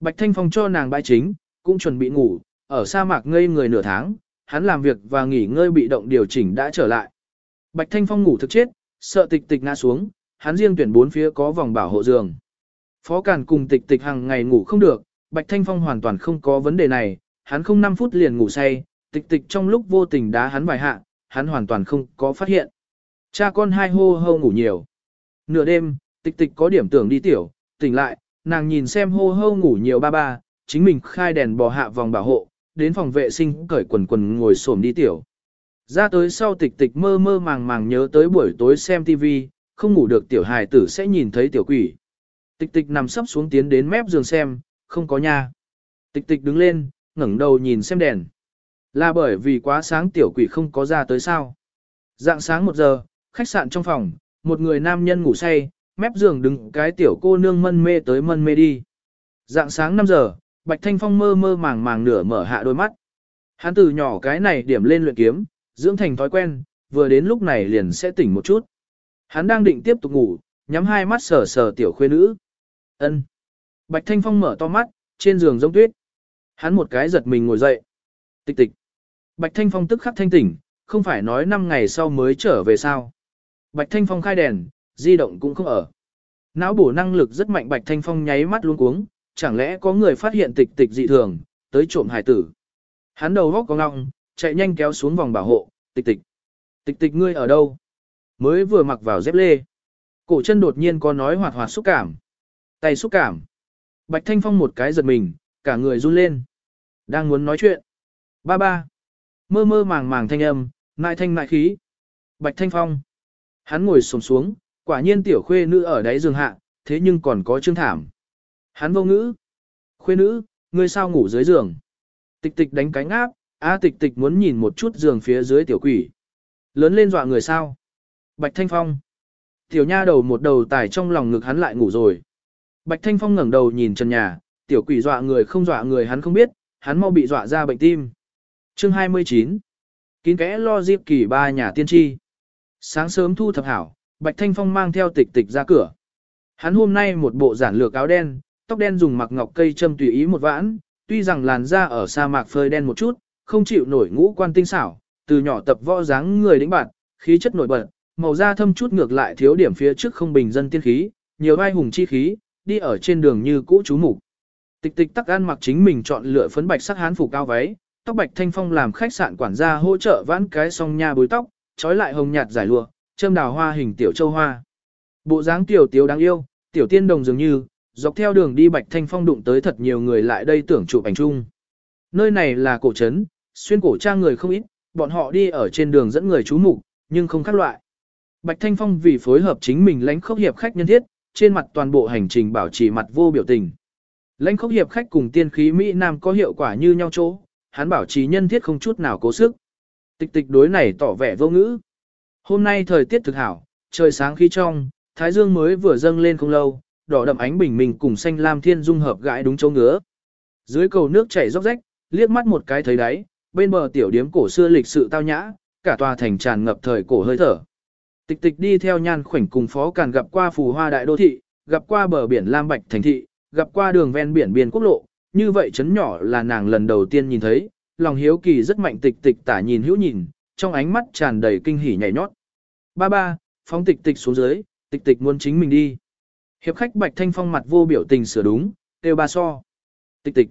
Bạch Thanh Phong cho nàng bãi chính, cũng chuẩn bị ngủ, ở sa mạc ngây người nửa tháng, hắn làm việc và nghỉ ngơi bị động điều chỉnh đã trở lại. Bạch Thanh Phong ngủ thực chết, sợ tịch tịch ngã xuống, hắn riêng tuyển bốn phía có vòng bảo hộ giường. Phó Càn cùng tịch tịch hàng ngày ngủ không được, Bạch Thanh Phong hoàn toàn không có vấn đề này, hắn không 5 phút liền ngủ say, tịch tịch trong lúc vô tình đá hắn vài hạ, hắn hoàn toàn không có phát hiện. Cha con hai hô hô ngủ nhiều. Nửa đêm, tịch tịch có điểm tưởng đi tiểu, tỉnh lại, nàng nhìn xem hô hô ngủ nhiều ba ba, chính mình khai đèn bò hạ vòng bảo hộ, đến phòng vệ sinh cởi quần quần ngồi xổm đi tiểu. Ra tới sau tịch tịch mơ mơ màng màng nhớ tới buổi tối xem TV, không ngủ được tiểu hài tử sẽ nhìn thấy tiểu quỷ. Tịch tịch nằm sấp xuống tiến đến mép giường xem, không có nha. Tịch tịch đứng lên, ngẩng đầu nhìn xem đèn. Là bởi vì quá sáng tiểu quỷ không có ra tới sao. Dạng sáng một giờ, khách sạn trong phòng, một người nam nhân ngủ say, mép giường đứng cái tiểu cô nương mân mê tới mân mê đi. Dạng sáng 5 giờ, Bạch Thanh Phong mơ mơ màng màng nửa mở hạ đôi mắt. Hắn từ nhỏ cái này điểm lên luyện kiếm, dưỡng thành thói quen, vừa đến lúc này liền sẽ tỉnh một chút. Hắn đang định tiếp tục ngủ, nhắm hai mắt sờ sờ tiểu khuê nữ. Ân. Bạch Thanh Phong mở to mắt, trên giường giống tuyết. Hắn một cái giật mình ngồi dậy. Tịch tịch. Bạch Thanh Phong tức khắc thanh tỉnh, không phải nói 5 ngày sau mới trở về sao. Bạch Thanh Phong khai đèn, di động cũng không ở. Não bổ năng lực rất mạnh Bạch Thanh Phong nháy mắt luống cuống, chẳng lẽ có người phát hiện tịch tịch dị thường, tới trộm hải tử. Hắn đầu góc có ngọng, chạy nhanh kéo xuống vòng bảo hộ, tịch tịch. Tịch tịch ngươi ở đâu? Mới vừa mặc vào dép lê. Cổ chân đột nhiên có nói hoạt hoạt xúc cảm. Tay xúc cảm. Bạch Thanh Phong một cái giật mình, cả người run lên. Đang muốn nói chuyện. Ba ba. Mơ mơ màng màng thanh âm, nại thanh nại khí. Bạch Thanh Phong. Hắn ngồi xổm xuống, quả nhiên tiểu khuê nữ ở đáy giường hạ, thế nhưng còn có chương thảm. Hắn vô ngữ. Khuê nữ, ngươi sao ngủ dưới giường? Tịch tịch đánh cánh áp, a tịch tịch muốn nhìn một chút giường phía dưới tiểu quỷ. Lớn lên dọa người sao? Bạch Thanh Phong. Tiểu nha đầu một đầu tải trong lòng ngực hắn lại ngủ rồi. Bạch Thanh Phong ngẩng đầu nhìn trần nhà, tiểu quỷ dọa người không dọa người hắn không biết, hắn mau bị dọa ra bệnh tim. Chương 29 Kín kẽ lo diệp kỳ ba nhà tiên tri. Sáng sớm thu thập hảo, Bạch Thanh Phong mang theo tịch tịch ra cửa. Hắn hôm nay một bộ giản lược áo đen, tóc đen dùng mặc ngọc cây châm tùy ý một vãn, tuy rằng làn da ở sa mạc phơi đen một chút, không chịu nổi ngũ quan tinh xảo, từ nhỏ tập võ dáng người đĩnh bạn, khí chất nổi bật, màu da thâm chút ngược lại thiếu điểm phía trước không bình dân tiên khí, nhiều vai hùng chi khí, đi ở trên đường như cũ chú mục. Tịch tịch tắc ăn mặc chính mình chọn lựa phấn bạch sắc hán phục cao váy, tóc bạch thanh phong làm khách sạn quản gia hỗ trợ vãn cái song nha bối tóc, trói lại hồng nhạt giải lụa, châm đào hoa hình tiểu châu hoa. Bộ dáng tiểu tiểu đáng yêu, tiểu tiên đồng dường như, dọc theo đường đi bạch thanh phong đụng tới thật nhiều người lại đây tưởng chụp ảnh chung. Nơi này là cổ trấn, xuyên cổ trang người không ít, bọn họ đi ở trên đường dẫn người chú mục, nhưng không khác loại. Bạch Thanh Phong vì phối hợp chính mình lãnh khốc hiệp khách nhân thiết, trên mặt toàn bộ hành trình bảo trì mặt vô biểu tình. Lãnh khốc hiệp khách cùng tiên khí Mỹ Nam có hiệu quả như nhau chỗ, hắn bảo trì nhân thiết không chút nào cố sức. Tịch tịch đối này tỏ vẻ vô ngữ. Hôm nay thời tiết thực hảo, trời sáng khí trong, thái dương mới vừa dâng lên không lâu, đỏ đậm ánh bình minh cùng xanh lam thiên dung hợp gãi đúng chỗ ngứa. Dưới cầu nước chảy róc rách, liếc mắt một cái thấy đáy, bên bờ tiểu điếm cổ xưa lịch sự tao nhã, cả tòa thành tràn ngập thời cổ hơi thở. Tịch tịch đi theo nhan khoảnh cùng phó càn gặp qua phù hoa đại đô thị, gặp qua bờ biển Lam Bạch thành thị, gặp qua đường ven biển biên quốc lộ, như vậy chấn nhỏ là nàng lần đầu tiên nhìn thấy, lòng hiếu kỳ rất mạnh tịch tịch tả nhìn hữu nhìn, trong ánh mắt tràn đầy kinh hỉ nhảy nhót. Ba ba, phóng tịch tịch xuống dưới, tịch tịch muốn chính mình đi. Hiệp khách Bạch Thanh Phong mặt vô biểu tình sửa đúng, kêu ba so. Tịch tịch.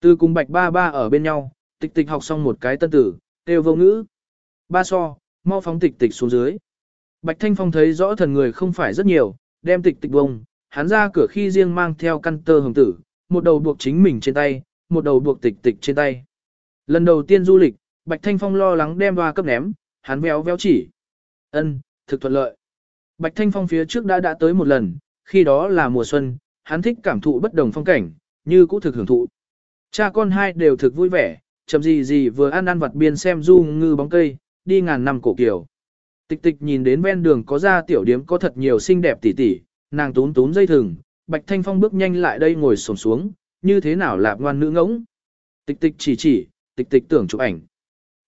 Từ cùng Bạch ba ba ở bên nhau, tịch tịch học xong một cái tân tử, kêu vô ngữ. Ba so, mau phóng tịch tịch xuống dưới. Bạch Thanh Phong thấy rõ thần người không phải rất nhiều, đem tịch tịch bông, hắn ra cửa khi riêng mang theo căn tơ hồng tử, một đầu buộc chính mình trên tay, một đầu buộc tịch tịch trên tay. Lần đầu tiên du lịch, Bạch Thanh Phong lo lắng đem hoa cấp ném, hắn véo véo chỉ. Ân, thực thuận lợi. Bạch Thanh Phong phía trước đã đã tới một lần, khi đó là mùa xuân, hắn thích cảm thụ bất đồng phong cảnh, như cũ thực hưởng thụ. Cha con hai đều thực vui vẻ, chậm gì gì vừa ăn ăn vặt biên xem du ngư bóng cây, đi ngàn năm cổ kiểu. Tịch tịch nhìn đến ven đường có ra tiểu điếm có thật nhiều xinh đẹp tỉ tỉ, nàng tún tún dây thừng, Bạch Thanh Phong bước nhanh lại đây ngồi xổm xuống, như thế nào lạp ngoan nữ ngỗng. Tịch tịch chỉ chỉ, tịch tịch tưởng chụp ảnh.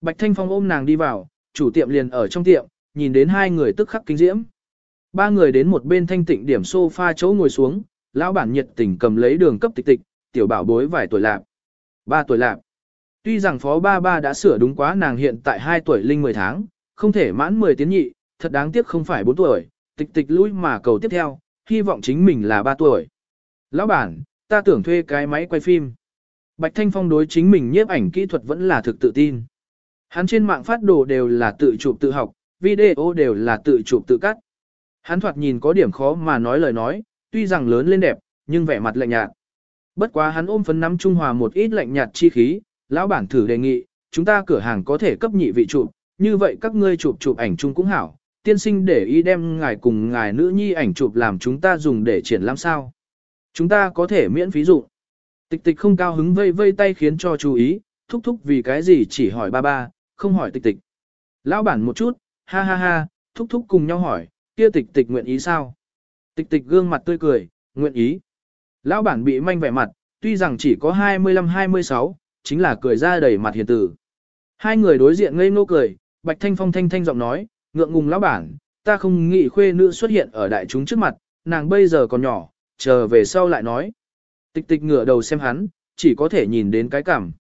Bạch Thanh Phong ôm nàng đi vào, chủ tiệm liền ở trong tiệm, nhìn đến hai người tức khắc kinh diễm. Ba người đến một bên thanh tịnh điểm sofa chỗ ngồi xuống, lão bản nhiệt tình cầm lấy đường cấp tịch tịch, tiểu bảo bối vài tuổi lạc. Ba tuổi lạc. Tuy rằng phó ba ba đã sửa đúng quá nàng hiện tại 2 tuổi linh 10 tháng, không thể mãn 10 tiến nhị, thật đáng tiếc không phải 4 tuổi, tịch tịch lui mà cầu tiếp theo, hy vọng chính mình là 3 tuổi. Lão bản, ta tưởng thuê cái máy quay phim. Bạch Thanh Phong đối chính mình nhiếp ảnh kỹ thuật vẫn là thực tự tin. Hắn trên mạng phát đồ đều là tự chụp tự học, video đều là tự chụp tự cắt. Hắn thoạt nhìn có điểm khó mà nói lời nói, tuy rằng lớn lên đẹp, nhưng vẻ mặt lạnh nhạt. Bất quá hắn ôm phấn nắm trung hòa một ít lạnh nhạt chi khí, lão bản thử đề nghị, chúng ta cửa hàng có thể cấp nhị vị chụp, như vậy các ngươi chụp chụp ảnh chung cũng hảo, tiên sinh để ý đem ngài cùng ngài nữ nhi ảnh chụp làm chúng ta dùng để triển lãm sao. Chúng ta có thể miễn phí dụng. Tịch tịch không cao hứng vây vây tay khiến cho chú ý, thúc thúc vì cái gì chỉ hỏi ba ba, không hỏi tịch tịch. Lão bản một chút, ha ha ha, thúc thúc cùng nhau hỏi, kia tịch tịch nguyện ý sao? Tịch tịch gương mặt tươi cười, nguyện ý. Lão bản bị manh vẻ mặt, tuy rằng chỉ có 25-26, chính là cười ra đầy mặt hiền tử. Hai người đối diện ngây ngô cười, Bạch Thanh Phong thanh thanh giọng nói, ngượng ngùng lão bản, ta không nghĩ khuê nữ xuất hiện ở đại chúng trước mặt, nàng bây giờ còn nhỏ, chờ về sau lại nói. Tịch tịch ngửa đầu xem hắn, chỉ có thể nhìn đến cái cảm.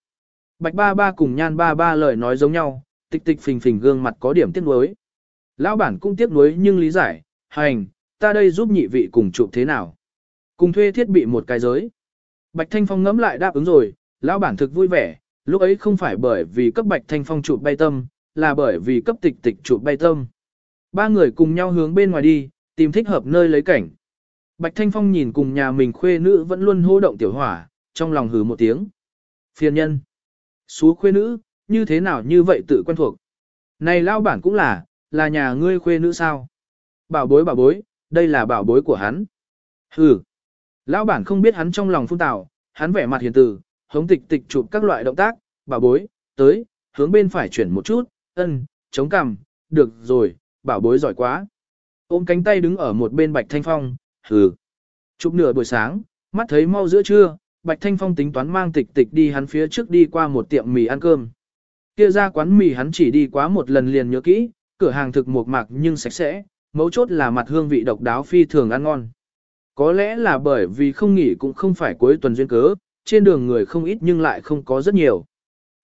Bạch ba ba cùng nhan ba ba lời nói giống nhau, tịch tịch phình phình gương mặt có điểm tiếc nuối. Lão bản cũng tiếc nuối nhưng lý giải, hành, ta đây giúp nhị vị cùng chụp thế nào. Cùng thuê thiết bị một cái giới. Bạch Thanh Phong ngẫm lại đáp ứng rồi, lão bản thực vui vẻ, lúc ấy không phải bởi vì cấp Bạch Thanh Phong chụp bay tâm, là bởi vì cấp tịch tịch chụp bay tâm. Ba người cùng nhau hướng bên ngoài đi, tìm thích hợp nơi lấy cảnh. Bạch Thanh Phong nhìn cùng nhà mình khuê nữ vẫn luôn hô động tiểu hỏa, trong lòng hừ một tiếng. Phiền nhân. Xú khuê nữ, như thế nào như vậy tự quen thuộc. Này lao bản cũng là, là nhà ngươi khuê nữ sao? Bảo bối bảo bối, đây là bảo bối của hắn. Hừ. Lão bản không biết hắn trong lòng phun tào, hắn vẻ mặt hiền từ, hống tịch tịch chụp các loại động tác, bảo bối, tới, hướng bên phải chuyển một chút, ân, chống cằm, được rồi, bảo bối giỏi quá. Ôm cánh tay đứng ở một bên Bạch Thanh Phong, hừ. Chụp nửa buổi sáng, mắt thấy mau giữa trưa, Bạch Thanh Phong tính toán mang tịch tịch đi hắn phía trước đi qua một tiệm mì ăn cơm. Kia ra quán mì hắn chỉ đi quá một lần liền nhớ kỹ, cửa hàng thực mộc mạc nhưng sạch sẽ, mấu chốt là mặt hương vị độc đáo phi thường ăn ngon. Có lẽ là bởi vì không nghỉ cũng không phải cuối tuần duyên cớ, trên đường người không ít nhưng lại không có rất nhiều.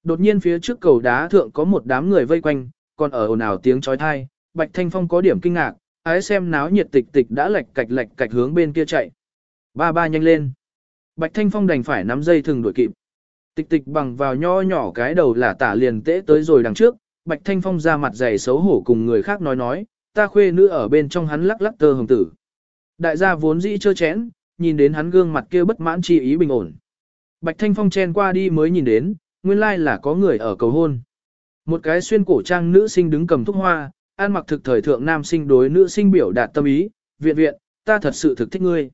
Đột nhiên phía trước cầu đá thượng có một đám người vây quanh, còn ở ồn ào tiếng chói tai, Bạch Thanh Phong có điểm kinh ngạc, ái xem náo nhiệt tịch tịch đã lệch cạch lệch cạch hướng bên kia chạy. Ba ba nhanh lên. Bạch Thanh Phong đành phải nắm dây thừng đuổi kịp. Tịch tịch bằng vào nho nhỏ cái đầu là tả liền tễ tới rồi đằng trước, Bạch Thanh Phong ra mặt dày xấu hổ cùng người khác nói nói, ta khuê nữ ở bên trong hắn lắc lắc tơ hồng tử. Đại gia vốn dĩ chơ chén, nhìn đến hắn gương mặt kia bất mãn chi ý bình ổn. Bạch Thanh Phong chen qua đi mới nhìn đến, nguyên lai là có người ở cầu hôn. Một cái xuyên cổ trang nữ sinh đứng cầm thúc hoa, An mặc thực thời thượng nam sinh đối nữ sinh biểu đạt tâm ý, viện viện, ta thật sự thực thích ngươi.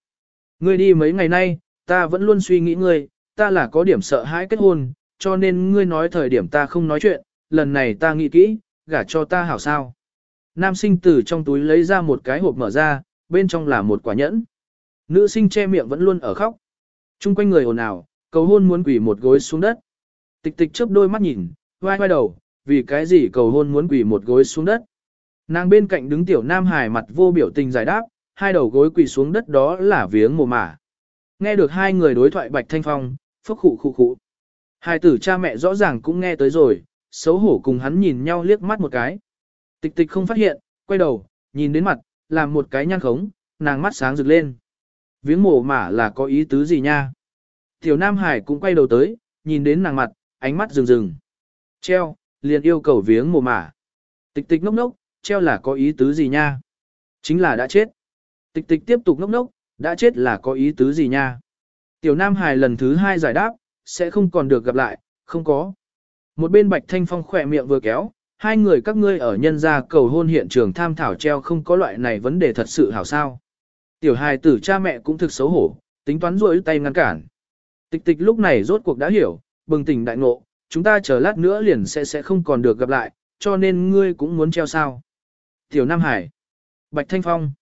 Ngươi đi mấy ngày nay, ta vẫn luôn suy nghĩ ngươi, ta là có điểm sợ hãi kết hôn, cho nên ngươi nói thời điểm ta không nói chuyện, lần này ta nghĩ kỹ, gả cho ta hảo sao. Nam sinh từ trong túi lấy ra một cái hộp mở ra, bên trong là một quả nhẫn. Nữ sinh che miệng vẫn luôn ở khóc. Trung quanh người ồn ào, cầu hôn muốn quỳ một gối xuống đất. Tịch tịch chớp đôi mắt nhìn, vai vai đầu, vì cái gì cầu hôn muốn quỳ một gối xuống đất. Nàng bên cạnh đứng tiểu nam hải mặt vô biểu tình giải đáp, hai đầu gối quỳ xuống đất đó là viếng mồ mả. Nghe được hai người đối thoại Bạch Thanh Phong, phốc khụ khụ khụ. Hai tử cha mẹ rõ ràng cũng nghe tới rồi, xấu hổ cùng hắn nhìn nhau liếc mắt một cái. Tịch tịch không phát hiện, quay đầu, nhìn đến mặt, làm một cái nhăn khống, nàng mắt sáng rực lên. Viếng mồ mả là có ý tứ gì nha? Tiểu Nam Hải cũng quay đầu tới, nhìn đến nàng mặt, ánh mắt rừng rừng. Treo, liền yêu cầu viếng mồ mả. Tịch tịch ngốc ngốc, treo là có ý tứ gì nha? Chính là đã chết. Tịch tịch tiếp tục ngốc ngốc, đã chết là có ý tứ gì nha? Tiểu Nam Hải lần thứ hai giải đáp, sẽ không còn được gặp lại, không có. Một bên Bạch Thanh Phong khỏe miệng vừa kéo, hai người các ngươi ở nhân gia cầu hôn hiện trường tham thảo treo không có loại này vấn đề thật sự hảo sao. Tiểu hài tử cha mẹ cũng thực xấu hổ, tính toán rỗi tay ngăn cản. Tịch tịch lúc này rốt cuộc đã hiểu, bừng tỉnh đại ngộ, chúng ta chờ lát nữa liền sẽ sẽ không còn được gặp lại, cho nên ngươi cũng muốn treo sao. Tiểu Nam Hải, Bạch Thanh Phong,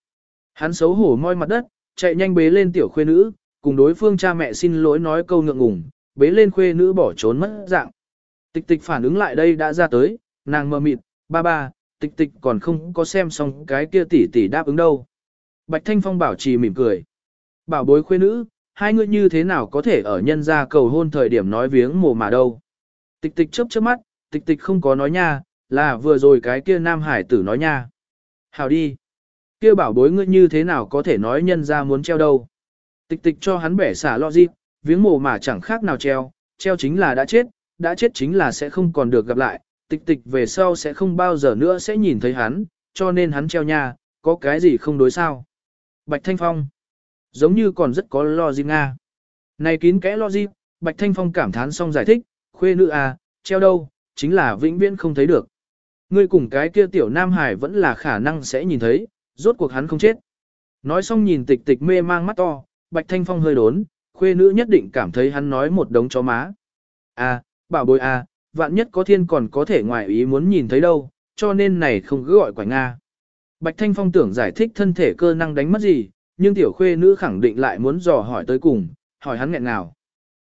hắn xấu hổ môi mặt đất, chạy nhanh bế lên tiểu khuê nữ, cùng đối phương cha mẹ xin lỗi nói câu ngượng ngùng, bế lên khuê nữ bỏ trốn mất dạng. Tịch tịch phản ứng lại đây đã ra tới, nàng mờ mịt, ba ba, tịch tịch còn không có xem xong cái kia tỷ tỷ đáp ứng đâu. Bạch Thanh Phong bảo trì mỉm cười. Bảo bối khuê nữ, hai người như thế nào có thể ở nhân gia cầu hôn thời điểm nói viếng mồ mà đâu. Tịch tịch chớp chớp mắt, tịch tịch không có nói nha, là vừa rồi cái kia nam hải tử nói nha. Hào đi. Kia bảo bối ngươi như thế nào có thể nói nhân gia muốn treo đâu. Tịch tịch cho hắn bẻ xả lo dịp, viếng mồ mà chẳng khác nào treo, treo chính là đã chết, đã chết chính là sẽ không còn được gặp lại, tịch tịch về sau sẽ không bao giờ nữa sẽ nhìn thấy hắn, cho nên hắn treo nha, có cái gì không đối sao. Bạch Thanh Phong, giống như còn rất có lo dịp nga. Này kín kẽ lo dịp, Bạch Thanh Phong cảm thán xong giải thích, khuê nữ à, treo đâu, chính là vĩnh viễn không thấy được. Ngươi cùng cái kia tiểu Nam Hải vẫn là khả năng sẽ nhìn thấy, rốt cuộc hắn không chết. Nói xong nhìn tịch tịch mê mang mắt to, Bạch Thanh Phong hơi đốn, khuê nữ nhất định cảm thấy hắn nói một đống chó má. À, bảo bối à, vạn nhất có thiên còn có thể ngoài ý muốn nhìn thấy đâu, cho nên này không cứ gọi quả Nga. Bạch Thanh Phong tưởng giải thích thân thể cơ năng đánh mất gì, nhưng tiểu khuê nữ khẳng định lại muốn dò hỏi tới cùng, hỏi hắn nghẹn nào.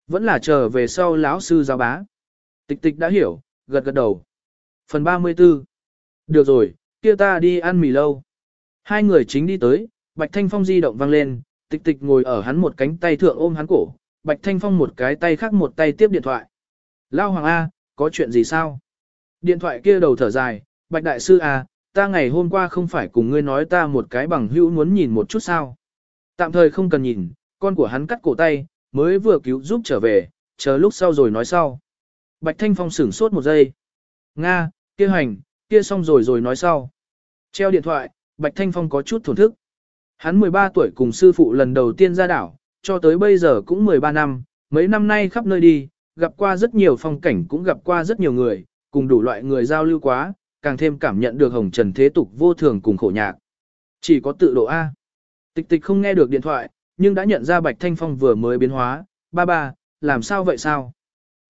Vẫn là chờ về sau lão sư giáo bá. Tịch tịch đã hiểu, gật gật đầu. Phần 34 Được rồi, kia ta đi ăn mì lâu. Hai người chính đi tới, Bạch Thanh Phong di động vang lên, tịch tịch ngồi ở hắn một cánh tay thượng ôm hắn cổ, Bạch Thanh Phong một cái tay khác một tay tiếp điện thoại. Lao Hoàng A, có chuyện gì sao? Điện thoại kia đầu thở dài, Bạch Đại Sư A, ta ngày hôm qua không phải cùng ngươi nói ta một cái bằng hữu muốn nhìn một chút sao? Tạm thời không cần nhìn, con của hắn cắt cổ tay, mới vừa cứu giúp trở về, chờ lúc sau rồi nói sau. Bạch Thanh Phong sửng sốt một giây. Nga, kia hành, kia xong rồi rồi nói sau. Treo điện thoại, Bạch Thanh Phong có chút thổn thức. Hắn 13 tuổi cùng sư phụ lần đầu tiên ra đảo, cho tới bây giờ cũng 13 năm, mấy năm nay khắp nơi đi, gặp qua rất nhiều phong cảnh cũng gặp qua rất nhiều người, cùng đủ loại người giao lưu quá, càng thêm cảm nhận được hồng trần thế tục vô thường cùng khổ nhạc. Chỉ có tự độ A. Tịch tịch không nghe được điện thoại, nhưng đã nhận ra Bạch Thanh Phong vừa mới biến hóa, ba ba, làm sao vậy sao?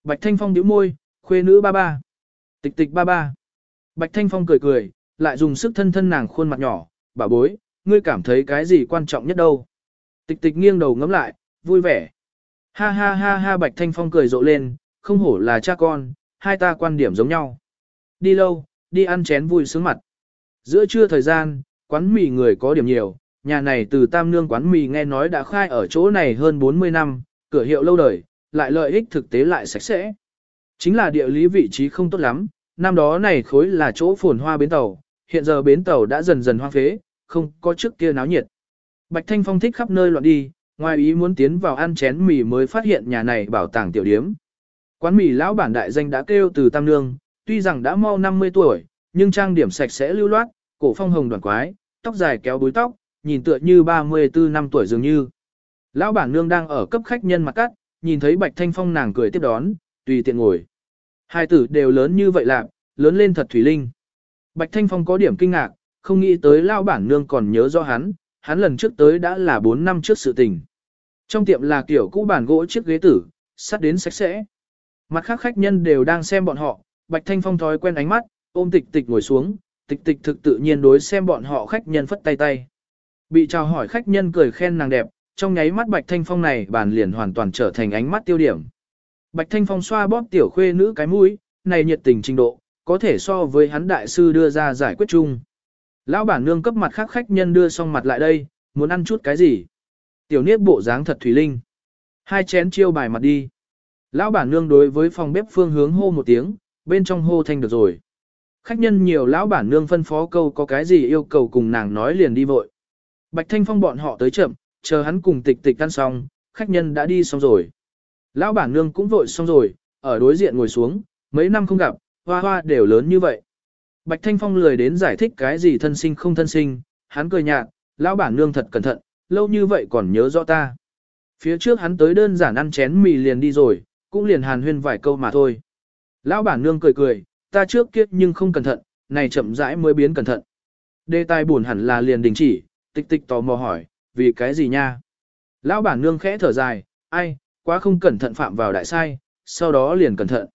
Bạch Thanh Phong nhíu môi, khuê nữ ba ba. Tịch tịch ba ba. Bạch Thanh Phong cười cười, lại dùng sức thân thân nàng khuôn mặt nhỏ, bà bối, ngươi cảm thấy cái gì quan trọng nhất đâu. Tịch tịch nghiêng đầu ngắm lại, vui vẻ. Ha ha ha ha Bạch Thanh Phong cười rộ lên, không hổ là cha con, hai ta quan điểm giống nhau. Đi lâu, đi ăn chén vui sướng mặt. Giữa trưa thời gian, quán mì người có điểm nhiều, nhà này từ tam nương quán mì nghe nói đã khai ở chỗ này hơn 40 năm, cửa hiệu lâu đời, lại lợi ích thực tế lại sạch sẽ. Chính là địa lý vị trí không tốt lắm, năm đó này khối là chỗ phồn hoa bến tàu, hiện giờ bến tàu đã dần dần hoang phế, không có trước kia náo nhiệt. Bạch Thanh Phong thích khắp nơi loạn đi, ngoài ý muốn tiến vào ăn chén mì mới phát hiện nhà này bảo tàng tiểu điếm. Quán mì lão bản đại danh đã kêu từ Tam Nương, tuy rằng đã mau 50 tuổi, nhưng trang điểm sạch sẽ lưu loát, cổ phong hồng đoàn quái, tóc dài kéo búi tóc, nhìn tựa như 34 năm tuổi dường như. Lão bản nương đang ở cấp khách nhân mặt cắt, nhìn thấy Bạch Thanh Phong nàng cười tiếp đón, tùy tiện ngồi. Hai tử đều lớn như vậy lạc, lớn lên thật thủy linh. Bạch Thanh Phong có điểm kinh ngạc, không nghĩ tới lão bản nương còn nhớ rõ hắn, hắn lần trước tới đã là 4 năm trước sự tình. Trong tiệm là kiểu cũ bản gỗ chiếc ghế tử, sắt đến sạch sẽ. Mặt khác khách nhân đều đang xem bọn họ, Bạch Thanh Phong thói quen ánh mắt, ôm tịch tịch ngồi xuống, tịch tịch thực tự nhiên đối xem bọn họ khách nhân phất tay tay. Bị chào hỏi khách nhân cười khen nàng đẹp, trong nháy mắt Bạch Thanh Phong này bàn liền hoàn toàn trở thành ánh mắt tiêu điểm. Bạch Thanh Phong xoa bóp tiểu khuê nữ cái mũi, này nhiệt tình trình độ, có thể so với hắn đại sư đưa ra giải quyết chung. Lão bản nương cấp mặt khác khách nhân đưa xong mặt lại đây, muốn ăn chút cái gì? Tiểu niếp bộ dáng thật thủy linh. Hai chén chiêu bài mặt đi. Lão bản nương đối với phòng bếp phương hướng hô một tiếng, bên trong hô thanh được rồi. Khách nhân nhiều lão bản nương phân phó câu có cái gì yêu cầu cùng nàng nói liền đi vội. Bạch Thanh Phong bọn họ tới chậm, chờ hắn cùng tịch tịch ăn xong, khách nhân đã đi xong rồi. Lão bản nương cũng vội xong rồi, ở đối diện ngồi xuống, mấy năm không gặp, hoa hoa đều lớn như vậy. Bạch Thanh Phong lười đến giải thích cái gì thân sinh không thân sinh, hắn cười nhạt, lão bản nương thật cẩn thận, lâu như vậy còn nhớ rõ ta. Phía trước hắn tới đơn giản ăn chén mì liền đi rồi, cũng liền hàn huyên vài câu mà thôi. Lão bản nương cười cười, ta trước kiếp nhưng không cẩn thận, này chậm rãi mới biến cẩn thận. Đề tài buồn hẳn là liền đình chỉ, tịch tịch tò mò hỏi, vì cái gì nha? Lão bản nương khẽ thở dài, ai, quá không cẩn thận phạm vào đại sai, sau đó liền cẩn thận.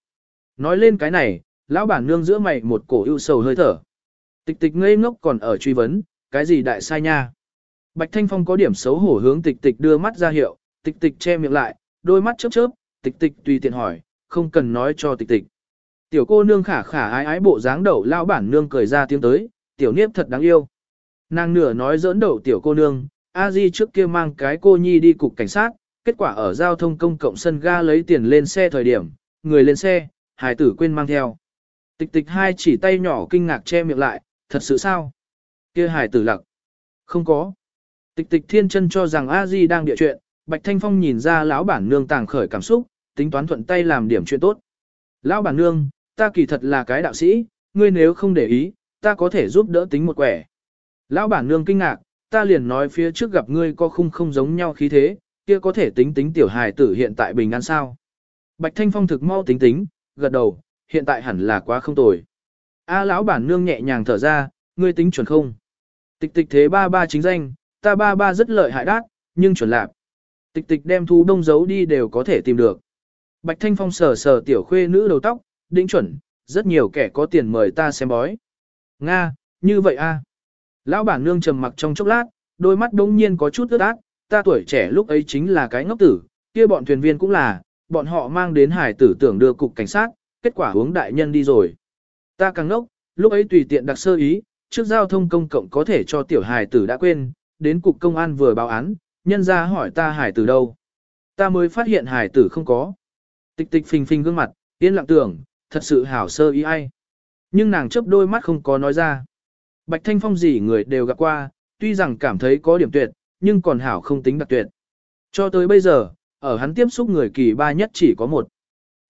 Nói lên cái này, lão bản nương giữa mày một cổ ưu sầu hơi thở. Tịch tịch ngây ngốc còn ở truy vấn, cái gì đại sai nha? Bạch Thanh Phong có điểm xấu hổ hướng tịch tịch đưa mắt ra hiệu, tịch tịch che miệng lại, đôi mắt chớp chớp, tịch tịch tùy tiện hỏi, không cần nói cho tịch tịch. Tiểu cô nương khả khả ái ái bộ dáng đậu lão bản nương cười ra tiếng tới, tiểu niếp thật đáng yêu. Nàng nửa nói giỡn đậu tiểu cô nương, a di trước kia mang cái cô nhi đi cục cảnh sát, kết quả ở giao thông công cộng sân ga lấy tiền lên xe thời điểm, người lên xe, hải tử quên mang theo. Tịch tịch hai chỉ tay nhỏ kinh ngạc che miệng lại, thật sự sao? kia hải tử lặc. Không có. Tịch tịch thiên chân cho rằng a di đang địa chuyện, Bạch Thanh Phong nhìn ra lão bản nương tàng khởi cảm xúc, tính toán thuận tay làm điểm chuyện tốt. Lão bản nương, ta kỳ thật là cái đạo sĩ, ngươi nếu không để ý, ta có thể giúp đỡ tính một quẻ. Lão bản nương kinh ngạc, ta liền nói phía trước gặp ngươi có khung không giống nhau khí thế, kia có thể tính tính tiểu hài tử hiện tại bình an sao. Bạch Thanh Phong thực mau tính tính, gật đầu, hiện tại hẳn là quá không tồi. A lão bản nương nhẹ nhàng thở ra, ngươi tính chuẩn không? Tịch tịch thế ba ba chính danh, ta ba ba rất lợi hại đát, nhưng chuẩn lạc. Tịch tịch đem thu đông giấu đi đều có thể tìm được. Bạch Thanh Phong sờ sờ tiểu khuê nữ đầu tóc, đỉnh chuẩn, rất nhiều kẻ có tiền mời ta xem bói. Nga, như vậy a. Lão bản nương trầm mặc trong chốc lát, đôi mắt đống nhiên có chút ướt át, ta tuổi trẻ lúc ấy chính là cái ngốc tử, kia bọn thuyền viên cũng là, bọn họ mang đến hải tử tưởng đưa cục cảnh sát, kết quả hướng đại nhân đi rồi. Ta càng ngốc, lúc ấy tùy tiện đặc sơ ý, trước giao thông công cộng có thể cho tiểu hải tử đã quên, đến cục công an vừa báo án, nhân ra hỏi ta hải tử đâu. Ta mới phát hiện hải tử không có. Tịch tịch phình phình gương mặt, yên lặng tưởng, thật sự hảo sơ ý ai. Nhưng nàng chớp đôi mắt không có nói ra. Bạch Thanh Phong gì người đều gặp qua, tuy rằng cảm thấy có điểm tuyệt, nhưng còn hảo không tính đặc tuyệt. Cho tới bây giờ, ở hắn tiếp xúc người kỳ ba nhất chỉ có một.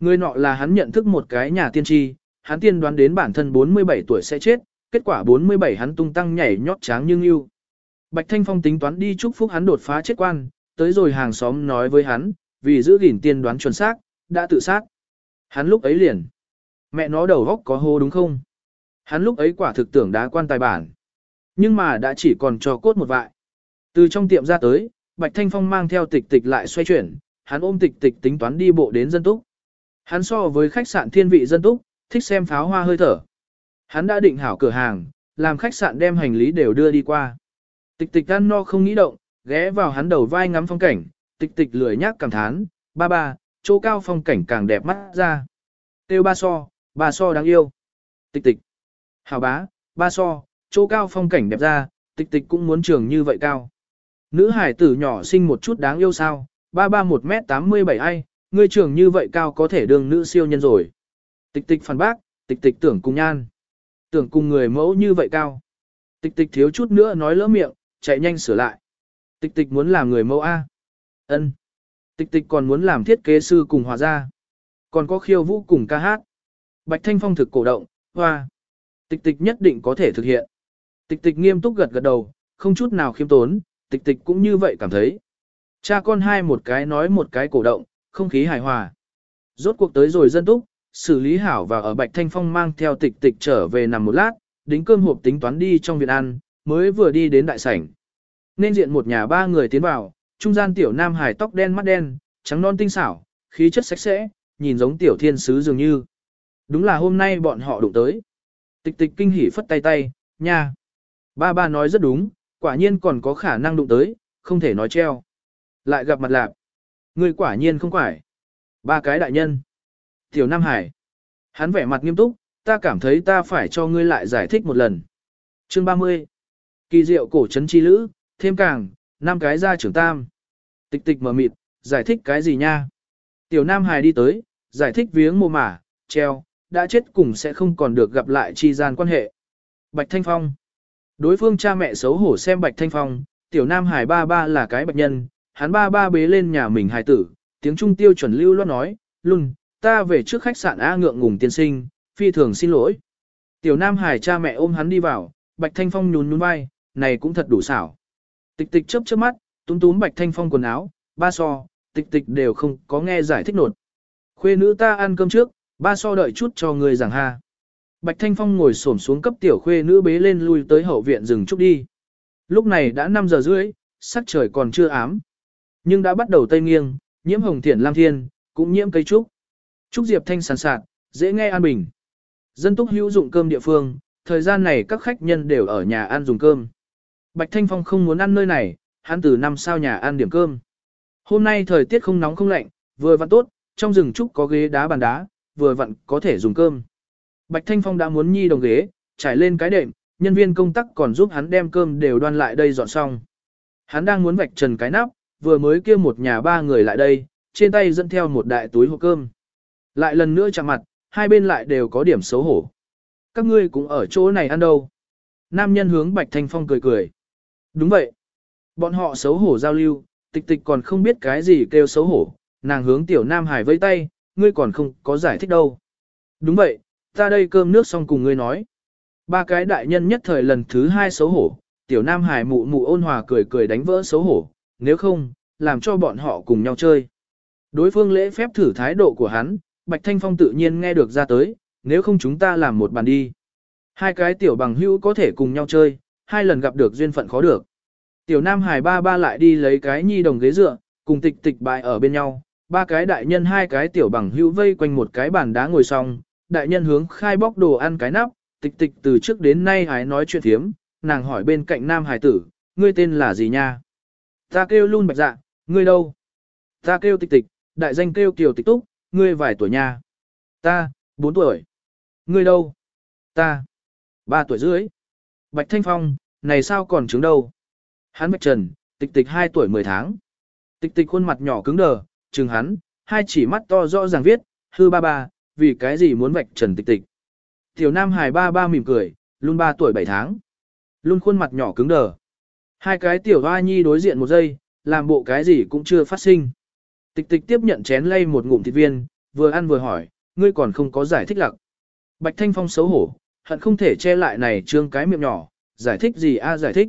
Người nọ là hắn nhận thức một cái nhà tiên tri, hắn tiên đoán đến bản thân 47 tuổi sẽ chết, kết quả 47 hắn tung tăng nhảy nhót tráng như yêu. Bạch Thanh Phong tính toán đi chúc phúc hắn đột phá chết quan, tới rồi hàng xóm nói với hắn, vì giữ gìn tiên đoán chuẩn xác, đã tự sát. Hắn lúc ấy liền. Mẹ nó đầu góc có hô đúng không? Hắn lúc ấy quả thực tưởng đá quan tài bản. Nhưng mà đã chỉ còn cho cốt một vại. Từ trong tiệm ra tới, Bạch Thanh Phong mang theo tịch tịch lại xoay chuyển, hắn ôm tịch tịch tính toán đi bộ đến dân túc. Hắn so với khách sạn thiên vị dân túc, thích xem pháo hoa hơi thở. Hắn đã định hảo cửa hàng, làm khách sạn đem hành lý đều đưa đi qua. Tịch tịch ăn no không nghĩ động, ghé vào hắn đầu vai ngắm phong cảnh, tịch tịch lười nhác cảm thán, ba ba, chỗ cao phong cảnh càng đẹp mắt ra. Têu ba so, ba so đáng yêu. Tịch tịch. Hảo bá, ba so, chỗ cao phong cảnh đẹp ra, tịch tịch cũng muốn trường như vậy cao. Nữ hải tử nhỏ sinh một chút đáng yêu sao, ba ba một mét tám mươi bảy ai, ngươi trưởng như vậy cao có thể đương nữ siêu nhân rồi. Tịch tịch phản bác, tịch tịch tưởng cùng nhan. Tưởng cùng người mẫu như vậy cao. Tịch tịch thiếu chút nữa nói lỡ miệng, chạy nhanh sửa lại. Tịch tịch muốn làm người mẫu A. ân Tịch tịch còn muốn làm thiết kế sư cùng hòa gia. Còn có khiêu vũ cùng ca hát. Bạch Thanh Phong thực cổ động, hoa. Tịch tịch nhất định có thể thực hiện. Tịch tịch nghiêm túc gật gật đầu, không chút nào khiêm tốn, tịch tịch cũng như vậy cảm thấy. Cha con hai một cái nói một cái cổ động, không khí hài hòa. Rốt cuộc tới rồi dân túc, xử lý hảo và ở Bạch Thanh Phong mang theo tịch tịch trở về nằm một lát, đính cơm hộp tính toán đi trong viện ăn, mới vừa đi đến đại sảnh. Nên diện một nhà ba người tiến vào, trung gian tiểu nam hải tóc đen mắt đen, trắng non tinh xảo, khí chất sạch sẽ, nhìn giống tiểu thiên sứ dường như. Đúng là hôm nay bọn họ đụng tới. Tịch tịch kinh hỉ phất tay tay, nha. Ba ba nói rất đúng, quả nhiên còn có khả năng đụng tới, không thể nói treo. Lại gặp mặt lạp. Người quả nhiên không phải. Ba cái đại nhân. Tiểu Nam Hải. Hắn vẻ mặt nghiêm túc, ta cảm thấy ta phải cho ngươi lại giải thích một lần. Chương 30. Kỳ diệu cổ trấn chi lữ, thêm càng, năm cái ra trưởng tam. Tịch tịch mở mịt, giải thích cái gì nha? Tiểu Nam Hải đi tới, giải thích viếng mồ mả, treo, đã chết cùng sẽ không còn được gặp lại chi gian quan hệ. Bạch Thanh Phong. Đối phương cha mẹ xấu hổ xem Bạch Thanh Phong, tiểu Nam Hải ba ba là cái bạch nhân, hắn ba ba bế lên nhà mình hài tử, tiếng Trung tiêu chuẩn lưu loát nói, luôn, ta về trước khách sạn A ngượng ngùng tiên sinh, phi thường xin lỗi. Tiểu Nam Hải cha mẹ ôm hắn đi vào, Bạch Thanh Phong nhún nhún vai, này cũng thật đủ xảo. Tịch tịch chớp chớp mắt, túm túm Bạch Thanh Phong quần áo, ba so, tịch tịch đều không có nghe giải thích nột. Khuê nữ ta ăn cơm trước, ba so đợi chút cho người giảng ha. Bạch Thanh Phong ngồi xổm xuống cấp tiểu khuê nữ bế lên lui tới hậu viện rừng trúc đi. Lúc này đã 5 giờ rưỡi, sắc trời còn chưa ám. Nhưng đã bắt đầu tây nghiêng, nhiễm hồng thiển lam thiên, cũng nhiễm cây trúc. Trúc diệp thanh sàn sạt, dễ nghe an bình. Dân túc hữu dụng cơm địa phương, thời gian này các khách nhân đều ở nhà ăn dùng cơm. Bạch Thanh Phong không muốn ăn nơi này, hắn từ năm sao nhà ăn điểm cơm. Hôm nay thời tiết không nóng không lạnh, vừa vặn tốt, trong rừng trúc có ghế đá bàn đá, vừa vặn có thể dùng cơm. Bạch Thanh Phong đã muốn nhi đồng ghế, trải lên cái đệm, nhân viên công tác còn giúp hắn đem cơm đều đoan lại đây dọn xong. Hắn đang muốn vạch trần cái nắp, vừa mới kêu một nhà ba người lại đây, trên tay dẫn theo một đại túi hộp cơm. Lại lần nữa chạm mặt, hai bên lại đều có điểm xấu hổ. Các ngươi cũng ở chỗ này ăn đâu. Nam nhân hướng Bạch Thanh Phong cười cười. Đúng vậy. Bọn họ xấu hổ giao lưu, tịch tịch còn không biết cái gì kêu xấu hổ, nàng hướng tiểu Nam Hải vây tay, ngươi còn không có giải thích đâu. Đúng vậy, ta đây cơm nước xong cùng ngươi nói. Ba cái đại nhân nhất thời lần thứ hai xấu hổ, tiểu Nam Hải mụ mụ ôn hòa cười cười đánh vỡ xấu hổ, nếu không, làm cho bọn họ cùng nhau chơi. Đối phương lễ phép thử thái độ của hắn, Bạch Thanh Phong tự nhiên nghe được ra tới, nếu không chúng ta làm một bàn đi. Hai cái tiểu bằng hữu có thể cùng nhau chơi, hai lần gặp được duyên phận khó được. Tiểu Nam Hải ba ba lại đi lấy cái nhi đồng ghế dựa, cùng tịch tịch bại ở bên nhau, ba cái đại nhân hai cái tiểu bằng hữu vây quanh một cái bàn đá ngồi xong, đại nhân hướng khai bóc đồ ăn cái nắp, tịch tịch từ trước đến nay hái nói chuyện thiếm, nàng hỏi bên cạnh nam hải tử, ngươi tên là gì nha? Ta kêu luôn bạch dạ, ngươi đâu? Ta kêu tịch tịch, đại danh kêu kiều tịch túc, ngươi vài tuổi nha? Ta, bốn tuổi. Ngươi đâu? Ta, ba tuổi rưỡi. Bạch Thanh Phong, này sao còn trứng đâu? Hắn bạch trần, tịch tịch hai tuổi mười tháng. Tịch tịch khuôn mặt nhỏ cứng đờ, chừng hắn, hai chỉ mắt to rõ ràng viết, hư ba ba, vì cái gì muốn vạch trần tịch tịch. Tiểu Nam Hải ba ba mỉm cười, luôn ba tuổi bảy tháng. Luôn khuôn mặt nhỏ cứng đờ. Hai cái tiểu hoa nhi đối diện một giây, làm bộ cái gì cũng chưa phát sinh. Tịch tịch tiếp nhận chén lây một ngụm thịt viên, vừa ăn vừa hỏi, ngươi còn không có giải thích lặc. Bạch Thanh Phong xấu hổ, hận không thể che lại này trương cái miệng nhỏ, giải thích gì a giải thích.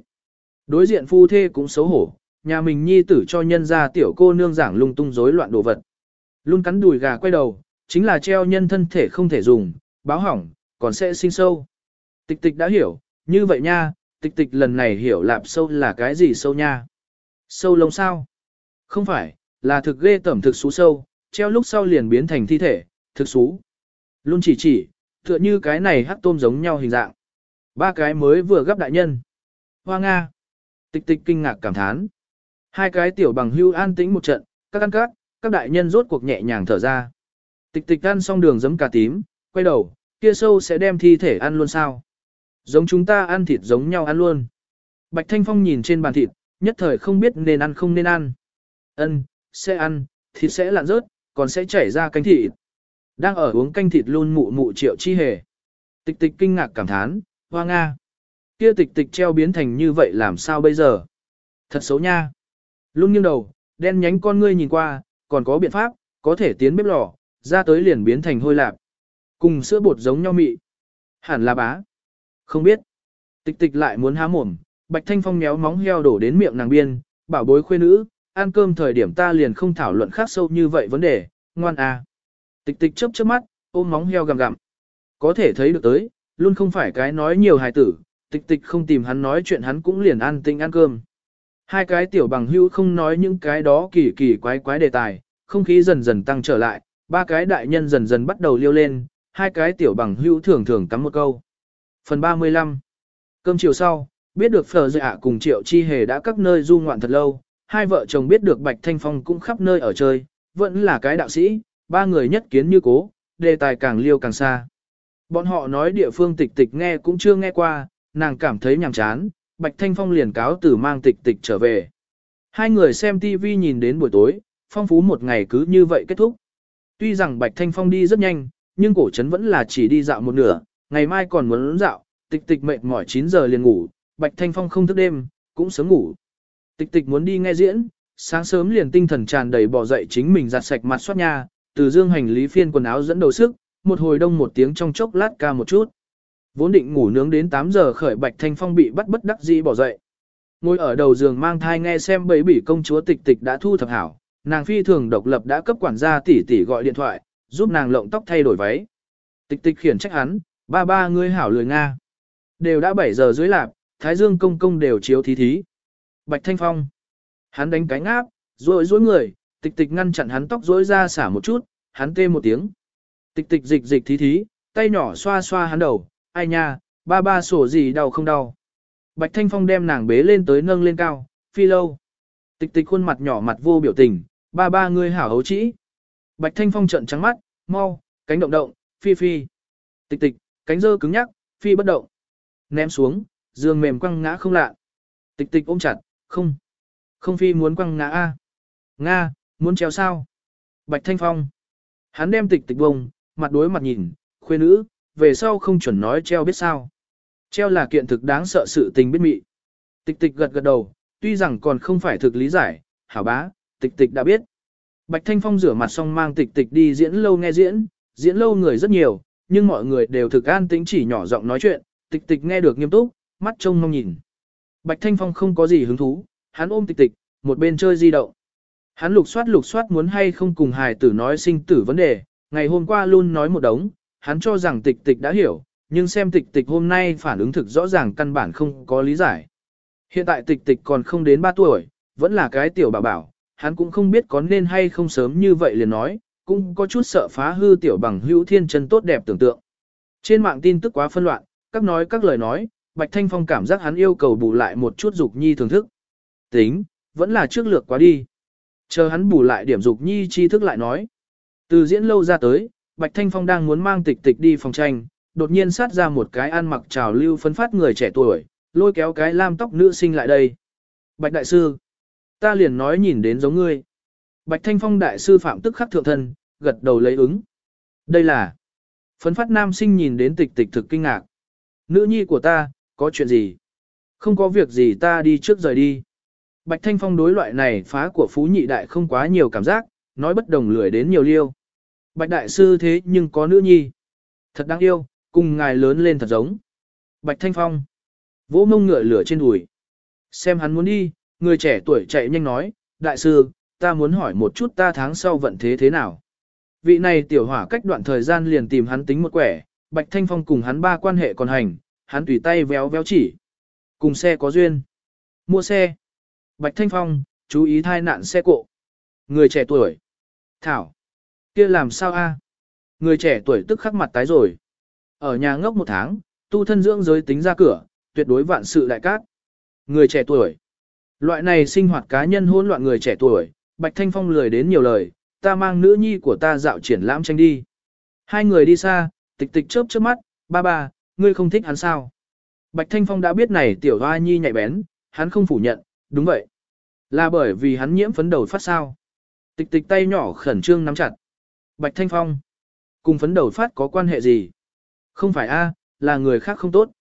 Đối diện phu thê cũng xấu hổ, nhà mình nhi tử cho nhân ra tiểu cô nương giảng lung tung rối loạn đồ vật. Luôn cắn đùi gà quay đầu, chính là treo nhân thân thể không thể dùng, báo hỏng, còn sẽ sinh sâu. Tịch tịch đã hiểu, như vậy nha, tịch tịch lần này hiểu lạp sâu là cái gì sâu nha. Sâu lông sao? Không phải, là thực ghê tẩm thực xú sâu, treo lúc sau liền biến thành thi thể, thực xú. Luôn chỉ chỉ, tựa như cái này hắc tôm giống nhau hình dạng. Ba cái mới vừa gấp đại nhân. Hoa Nga. Tịch tịch kinh ngạc cảm thán. Hai cái tiểu bằng hưu an tĩnh một trận, các ăn cát, các đại nhân rốt cuộc nhẹ nhàng thở ra. Tịch tịch ăn xong đường giấm cà tím, quay đầu, kia sâu sẽ đem thi thể ăn luôn sao? Giống chúng ta ăn thịt giống nhau ăn luôn. Bạch Thanh Phong nhìn trên bàn thịt, nhất thời không biết nên ăn không nên ăn. Ân, sẽ ăn, thịt sẽ lạn rớt, còn sẽ chảy ra canh thịt. Đang ở uống canh thịt luôn mụ mụ triệu chi hề. Tịch tịch kinh ngạc cảm thán, hoa nga. Kia tịch tịch treo biến thành như vậy làm sao bây giờ? Thật xấu nha. Luôn nghiêng đầu, đen nhánh con ngươi nhìn qua, còn có biện pháp, có thể tiến bếp lò, ra tới liền biến thành hôi lạp. Cùng sữa bột giống nhau mị. Hẳn là bá. Không biết. Tịch tịch lại muốn há mồm, Bạch Thanh Phong méo móng heo đổ đến miệng nàng biên, bảo bối khuê nữ, ăn cơm thời điểm ta liền không thảo luận khác sâu như vậy vấn đề, ngoan à. Tịch tịch chớp chớp mắt, ôm móng heo gặm gặm. Có thể thấy được tới, luôn không phải cái nói nhiều hài tử, tịch tịch không tìm hắn nói chuyện hắn cũng liền ăn tinh ăn cơm. Hai cái tiểu bằng hữu không nói những cái đó kỳ kỳ quái quái đề tài, không khí dần dần tăng trở lại, ba cái đại nhân dần dần bắt đầu liêu lên, hai cái tiểu bằng hữu thường thường cắm một câu. Phần 35 Cơm chiều sau, biết được Phở Dạ cùng Triệu Chi Hề đã các nơi du ngoạn thật lâu, hai vợ chồng biết được Bạch Thanh Phong cũng khắp nơi ở chơi, vẫn là cái đạo sĩ, ba người nhất kiến như cố, đề tài càng liêu càng xa. Bọn họ nói địa phương tịch tịch nghe cũng chưa nghe qua, nàng cảm thấy nhàm chán, Bạch Thanh Phong liền cáo tử mang tịch tịch trở về. Hai người xem TV nhìn đến buổi tối, phong phú một ngày cứ như vậy kết thúc. Tuy rằng Bạch Thanh Phong đi rất nhanh, nhưng cổ trấn vẫn là chỉ đi dạo một nửa, ngày mai còn muốn dạo, tịch tịch mệt mỏi 9 giờ liền ngủ, Bạch Thanh Phong không thức đêm, cũng sớm ngủ. Tịch tịch muốn đi nghe diễn, sáng sớm liền tinh thần tràn đầy bỏ dậy chính mình giặt sạch mặt soát nha, từ dương hành lý phiên quần áo dẫn đầu sức, một hồi đông một tiếng trong chốc lát ca một chút. Vốn định ngủ nướng đến 8 giờ khởi Bạch Thanh Phong bị bắt bất đắc dĩ bỏ dậy. Ngồi ở đầu giường mang thai nghe xem bấy bỉ công chúa tịch tịch đã thu thập hảo, nàng phi thường độc lập đã cấp quản gia tỷ tỷ gọi điện thoại, giúp nàng lộng tóc thay đổi váy. Tịch tịch khiển trách hắn, ba ba ngươi hảo lười Nga. Đều đã 7 giờ dưới lạp, Thái Dương công công đều chiếu thí thí. Bạch Thanh Phong. Hắn đánh cánh áp, rồi dối người, tịch tịch ngăn chặn hắn tóc rối ra xả một chút, hắn tê một tiếng. Tịch tịch dịch dịch thí thí, tay nhỏ xoa xoa hắn đầu, ai nha, ba ba sổ gì đau không đau. Bạch Thanh Phong đem nàng bế lên tới nâng lên cao, phi lâu. Tịch tịch khuôn mặt nhỏ mặt vô biểu tình, ba ba ngươi hảo hấu trĩ. Bạch Thanh Phong trận trắng mắt, mau, cánh động động, phi phi. Tịch tịch, cánh dơ cứng nhắc, phi bất động. Ném xuống, giường mềm quăng ngã không lạ. Tịch tịch ôm chặt, không. Không phi muốn quăng ngã A. Nga, muốn treo sao? Bạch Thanh Phong. Hắn đem tịch tịch bông, mặt đối mặt nhìn, khuê nữ, về sau không chuẩn nói treo biết sao. Treo là kiện thực đáng sợ sự tình biết mị. Tịch tịch gật gật đầu, tuy rằng còn không phải thực lý giải, hảo bá, tịch tịch đã biết. Bạch Thanh Phong rửa mặt xong mang tịch tịch đi diễn lâu nghe diễn, diễn lâu người rất nhiều, nhưng mọi người đều thực an tĩnh chỉ nhỏ giọng nói chuyện, tịch tịch nghe được nghiêm túc, mắt trông mong nhìn. Bạch Thanh Phong không có gì hứng thú, hắn ôm tịch tịch, một bên chơi di động. Hắn lục soát lục soát muốn hay không cùng hài tử nói sinh tử vấn đề, ngày hôm qua luôn nói một đống, hắn cho rằng tịch tịch đã hiểu, nhưng xem tịch tịch hôm nay phản ứng thực rõ ràng căn bản không có lý giải. Hiện tại tịch tịch còn không đến 3 tuổi, vẫn là cái tiểu bảo bảo, hắn cũng không biết có nên hay không sớm như vậy liền nói, cũng có chút sợ phá hư tiểu bằng hữu thiên chân tốt đẹp tưởng tượng. Trên mạng tin tức quá phân loạn, các nói các lời nói, Bạch Thanh Phong cảm giác hắn yêu cầu bù lại một chút dục nhi thưởng thức. Tính, vẫn là trước lược quá đi. Chờ hắn bù lại điểm dục nhi chi thức lại nói. Từ diễn lâu ra tới, Bạch Thanh Phong đang muốn mang tịch tịch đi phòng tranh, đột nhiên sát ra một cái ăn mặc trào lưu phấn phát người trẻ tuổi, lôi kéo cái lam tóc nữ sinh lại đây. Bạch Đại Sư, ta liền nói nhìn đến giống ngươi. Bạch Thanh Phong Đại Sư Phạm tức khắc thượng thân, gật đầu lấy ứng. Đây là phấn phát nam sinh nhìn đến tịch tịch thực kinh ngạc. Nữ nhi của ta, có chuyện gì? Không có việc gì ta đi trước rời đi. Bạch Thanh Phong đối loại này phá của Phú Nhị Đại không quá nhiều cảm giác, nói bất đồng lười đến nhiều liêu. Bạch Đại Sư thế nhưng có nữ nhi. Thật đáng yêu, cùng ngài lớn lên thật giống. Bạch Thanh Phong. Vỗ mông ngựa lửa trên đùi. Xem hắn muốn đi, người trẻ tuổi chạy nhanh nói, Đại Sư, ta muốn hỏi một chút ta tháng sau vận thế thế nào. Vị này tiểu hỏa cách đoạn thời gian liền tìm hắn tính một quẻ, Bạch Thanh Phong cùng hắn ba quan hệ còn hành, hắn tùy tay véo véo chỉ. Cùng xe có duyên. Mua xe. Bạch Thanh Phong, chú ý thai nạn xe cộ. Người trẻ tuổi. Thảo. kia làm sao a? Người trẻ tuổi tức khắc mặt tái rồi. Ở nhà ngốc một tháng, tu thân dưỡng giới tính ra cửa, tuyệt đối vạn sự đại cát. Người trẻ tuổi. Loại này sinh hoạt cá nhân hỗn loạn người trẻ tuổi, Bạch Thanh Phong lười đến nhiều lời, ta mang nữ nhi của ta dạo triển lãm tranh đi. Hai người đi xa, tịch tịch chớp chớp mắt, ba ba, ngươi không thích hắn sao? Bạch Thanh Phong đã biết này tiểu hoa nhi nhạy bén, hắn không phủ nhận, đúng vậy. Là bởi vì hắn nhiễm phấn đầu phát sao. Tịch tịch tay nhỏ khẩn trương nắm chặt. Bạch Thanh Phong, cùng phấn đầu phát có quan hệ gì? Không phải a, là người khác không tốt.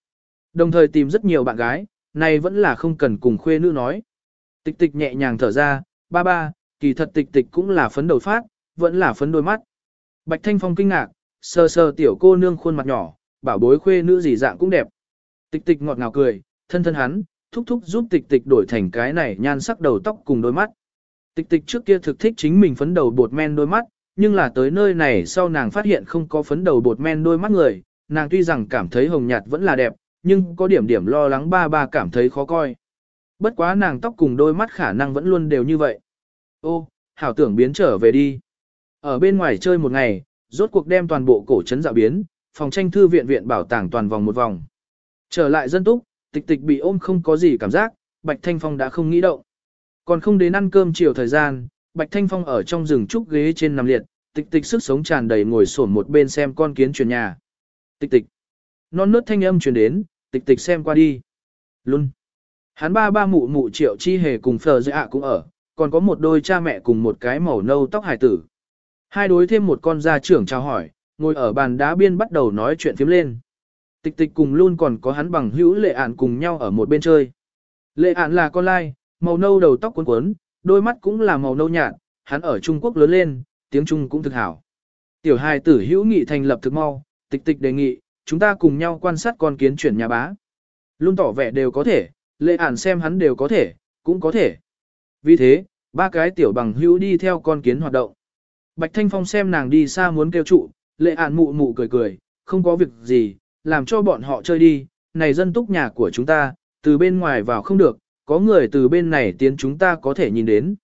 Đồng thời tìm rất nhiều bạn gái, này vẫn là không cần cùng khuê nữ nói. Tịch tịch nhẹ nhàng thở ra, ba ba, kỳ thật tịch tịch cũng là phấn đầu phát, vẫn là phấn đôi mắt. Bạch Thanh Phong kinh ngạc, sờ sờ tiểu cô nương khuôn mặt nhỏ, bảo bối khuê nữ gì dạng cũng đẹp. Tịch tịch ngọt ngào cười, thân thân hắn, thúc thúc giúp tịch tịch đổi thành cái này nhan sắc đầu tóc cùng đôi mắt. Tịch tịch trước kia thực thích chính mình phấn đầu bột men đôi mắt, nhưng là tới nơi này sau nàng phát hiện không có phấn đầu bột men đôi mắt người, nàng tuy rằng cảm thấy hồng nhạt vẫn là đẹp, nhưng có điểm điểm lo lắng ba ba cảm thấy khó coi. Bất quá nàng tóc cùng đôi mắt khả năng vẫn luôn đều như vậy. Ô, hảo tưởng biến trở về đi. Ở bên ngoài chơi một ngày, rốt cuộc đem toàn bộ cổ trấn dạo biến, phòng tranh thư viện viện bảo tàng toàn vòng một vòng. Trở lại dân túc, tịch tịch bị ôm không có gì cảm giác, Bạch Thanh Phong đã không nghĩ động. Còn không đến ăn cơm chiều thời gian, Bạch Thanh Phong ở trong rừng trúc ghế trên nằm liệt, tịch tịch sức sống tràn đầy ngồi sổn một bên xem con kiến chuyển nhà. Tịch tịch. Non nớt thanh âm truyền đến, tịch tịch xem qua đi. Luôn. Hắn ba ba mụ mụ triệu chi hề cùng phờ dạ cũng ở, còn có một đôi cha mẹ cùng một cái màu nâu tóc hải tử. Hai đối thêm một con gia trưởng chào hỏi, ngồi ở bàn đá biên bắt đầu nói chuyện phiếm lên. Tịch tịch cùng luôn còn có hắn bằng hữu lệ ản cùng nhau ở một bên chơi. Lệ ản là con lai, màu nâu đầu tóc cuốn cuốn, đôi mắt cũng là màu nâu nhạt, hắn ở Trung Quốc lớn lên, tiếng Trung cũng thực hảo. Tiểu hài tử hữu nghị thành lập thực mau, tịch tịch đề nghị, chúng ta cùng nhau quan sát con kiến chuyển nhà bá. Luôn tỏ vẻ đều có thể, lệ ản xem hắn đều có thể, cũng có thể. Vì thế, ba cái tiểu bằng hữu đi theo con kiến hoạt động. Bạch Thanh Phong xem nàng đi xa muốn kêu trụ, lệ ản mụ mụ cười cười, không có việc gì, làm cho bọn họ chơi đi, này dân túc nhà của chúng ta, từ bên ngoài vào không được, có người từ bên này tiến chúng ta có thể nhìn đến.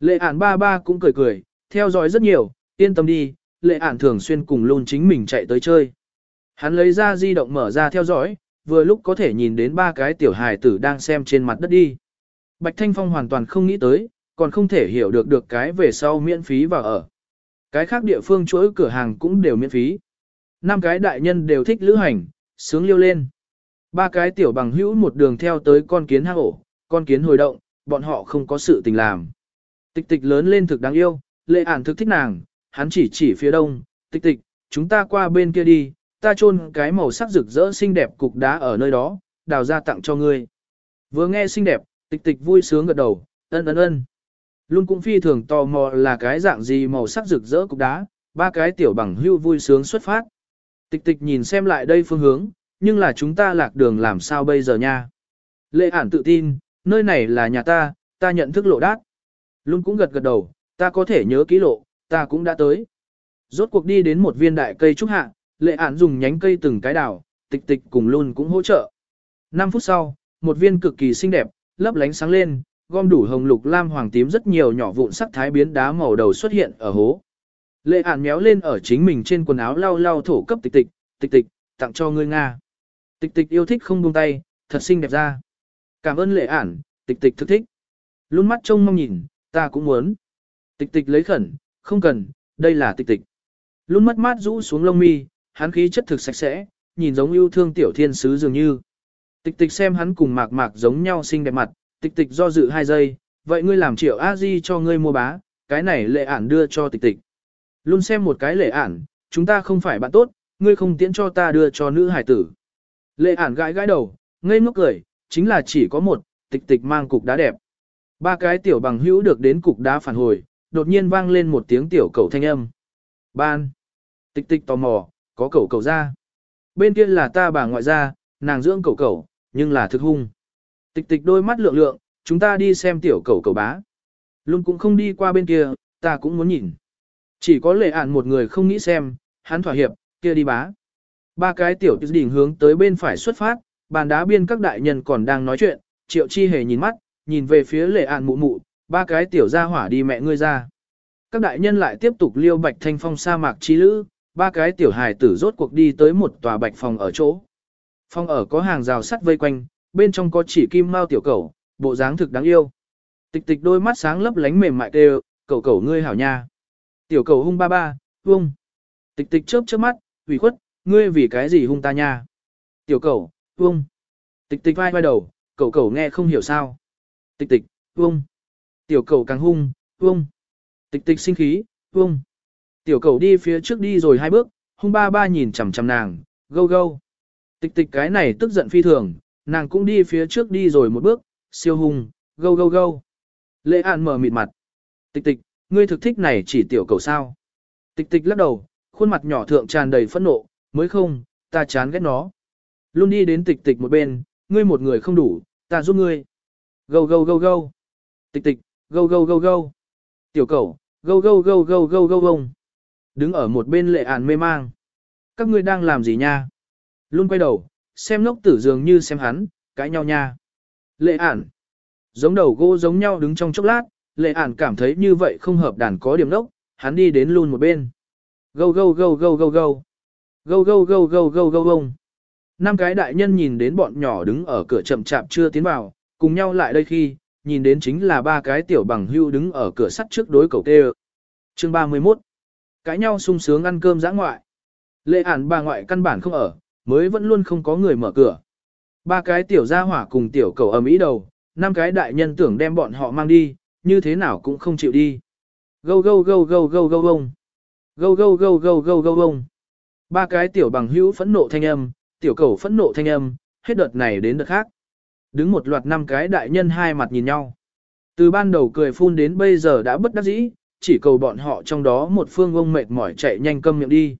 Lệ ản ba ba cũng cười cười, theo dõi rất nhiều, yên tâm đi, lệ ản thường xuyên cùng luôn chính mình chạy tới chơi. Hắn lấy ra di động mở ra theo dõi, vừa lúc có thể nhìn đến ba cái tiểu hài tử đang xem trên mặt đất đi. Bạch Thanh Phong hoàn toàn không nghĩ tới, còn không thể hiểu được được cái về sau miễn phí vào ở. Cái khác địa phương chuỗi cửa hàng cũng đều miễn phí. Năm cái đại nhân đều thích lữ hành, sướng liêu lên. Ba cái tiểu bằng hữu một đường theo tới con kiến hang ổ, con kiến hồi động, bọn họ không có sự tình làm. Tịch tịch lớn lên thực đáng yêu, lệ ản thực thích nàng, hắn chỉ chỉ phía đông, tịch tịch, chúng ta qua bên kia đi, ta chôn cái màu sắc rực rỡ xinh đẹp cục đá ở nơi đó, đào ra tặng cho ngươi. Vừa nghe xinh đẹp, tịch tịch vui sướng gật đầu, ân ân ân. Luôn cũng phi thường tò mò là cái dạng gì màu sắc rực rỡ cục đá, ba cái tiểu bằng hưu vui sướng xuất phát. Tịch tịch nhìn xem lại đây phương hướng, nhưng là chúng ta lạc đường làm sao bây giờ nha. Lệ ản tự tin, nơi này là nhà ta, ta nhận thức lộ đát. Luôn cũng gật gật đầu, ta có thể nhớ ký lộ, ta cũng đã tới. Rốt cuộc đi đến một viên đại cây trúc hạ, lệ ản dùng nhánh cây từng cái đào, tịch tịch cùng luôn cũng hỗ trợ. 5 phút sau, một viên cực kỳ xinh đẹp, lấp lánh sáng lên, gom đủ hồng lục lam hoàng tím rất nhiều nhỏ vụn sắc thái biến đá màu đầu xuất hiện ở hố. Lệ ản méo lên ở chính mình trên quần áo lau lau thổ cấp tịch tịch, tịch tịch, tặng cho ngươi Nga. Tịch tịch yêu thích không buông tay, thật xinh đẹp ra. Cảm ơn lệ ản, tịch tịch thực thích. Luôn mắt trông mong nhìn, ta cũng muốn. Tịch tịch lấy khẩn, không cần, đây là tịch tịch. Luôn mắt mát rũ xuống lông mi, hắn khí chất thực sạch sẽ, nhìn giống yêu thương tiểu thiên sứ dường như. Tịch tịch xem hắn cùng mạc mạc giống nhau xinh đẹp mặt, tịch tịch do dự hai giây, vậy ngươi làm triệu a di cho ngươi mua bá, cái này lệ ản đưa cho tịch tịch. Luôn xem một cái lệ ản, chúng ta không phải bạn tốt, ngươi không tiễn cho ta đưa cho nữ hải tử. Lệ ản gãi gãi đầu, ngây ngốc cười, chính là chỉ có một, tịch tịch mang cục đá đẹp. Ba cái tiểu bằng hữu được đến cục đá phản hồi, đột nhiên vang lên một tiếng tiểu cầu thanh âm. Ban. Tịch tịch tò mò, có cầu cầu ra. Bên kia là ta bà ngoại ra, nàng dưỡng cầu cầu, nhưng là thực hung. Tịch tịch đôi mắt lượng lượng, chúng ta đi xem tiểu cầu cầu bá. Luôn cũng không đi qua bên kia, ta cũng muốn nhìn. Chỉ có lệ ạn một người không nghĩ xem, hắn thỏa hiệp, kia đi bá. Ba cái tiểu đỉnh hướng tới bên phải xuất phát, bàn đá biên các đại nhân còn đang nói chuyện, triệu chi hề nhìn mắt, nhìn về phía lệ ạn mụ mụ, ba cái tiểu gia hỏa đi mẹ ngươi ra. Các đại nhân lại tiếp tục liêu bạch thanh phong sa mạc chi lữ, ba cái tiểu hài tử rốt cuộc đi tới một tòa bạch phòng ở chỗ. Phòng ở có hàng rào sắt vây quanh, bên trong có chỉ kim mao tiểu cẩu, bộ dáng thực đáng yêu. Tịch tịch đôi mắt sáng lấp lánh mềm mại kêu, cẩu cẩu ngươi hảo nha. Tiểu cẩu hung ba ba, vung. Tịch tịch chớp chớp mắt, ủy khuất, ngươi vì cái gì hung ta nha. Tiểu cẩu, vung. Tịch tịch vai vai đầu, cẩu cẩu nghe không hiểu sao. Tịch tịch, vung. Tiểu cẩu càng hung, vung. Tịch tịch sinh khí, vung. Tiểu cầu đi phía trước đi rồi hai bước, hung ba ba nhìn chằm chằm nàng, gâu gâu. Tịch tịch cái này tức giận phi thường, nàng cũng đi phía trước đi rồi một bước, siêu hung, gâu gâu gâu. Lệ An mở mịt mặt. Tịch tịch, ngươi thực thích này chỉ tiểu cầu sao. Tịch tịch lắc đầu, khuôn mặt nhỏ thượng tràn đầy phẫn nộ, mới không, ta chán ghét nó. Luôn đi đến tịch tịch một bên, ngươi một người không đủ, ta giúp ngươi. Gâu gâu gâu gâu. Tịch tịch, gâu gâu gâu gâu. Tiểu cầu, gâu gâu gâu gâu gâu gâu gâu. Đứng ở một bên lệ ản mê mang. Các ngươi đang làm gì nha? Luôn quay đầu, xem ngốc tử dường như xem hắn, cãi nhau nha. Lệ ản. Giống đầu gỗ giống nhau đứng trong chốc lát, lệ ản cảm thấy như vậy không hợp đàn có điểm ngốc, hắn đi đến luôn một bên. Gâu gâu gâu gâu gâu gâu. Gâu gâu gâu gâu gâu gâu gâu. Năm cái đại nhân nhìn đến bọn nhỏ đứng ở cửa chậm chạp chưa tiến vào, cùng nhau lại đây khi, nhìn đến chính là ba cái tiểu bằng hưu đứng ở cửa sắt trước đối cầu tê Chương 31 Cãi nhau sung sướng ăn cơm giã ngoại. Lệ ản bà ngoại căn bản không ở, mới vẫn luôn không có người mở cửa. Ba cái tiểu gia hỏa cùng tiểu cầu ầm ĩ đầu, năm cái đại nhân tưởng đem bọn họ mang đi, như thế nào cũng không chịu đi. Gâu gâu gâu gâu gâu gâu gâu. Gâu gâu gâu gâu gâu gâu gâu. Ba cái tiểu bằng hữu phẫn nộ thanh âm, tiểu cầu phẫn nộ thanh âm, hết đợt này đến đợt khác. Đứng một loạt năm cái đại nhân hai mặt nhìn nhau. Từ ban đầu cười phun đến bây giờ đã bất đắc dĩ, chỉ cầu bọn họ trong đó một phương ông mệt mỏi chạy nhanh câm miệng đi.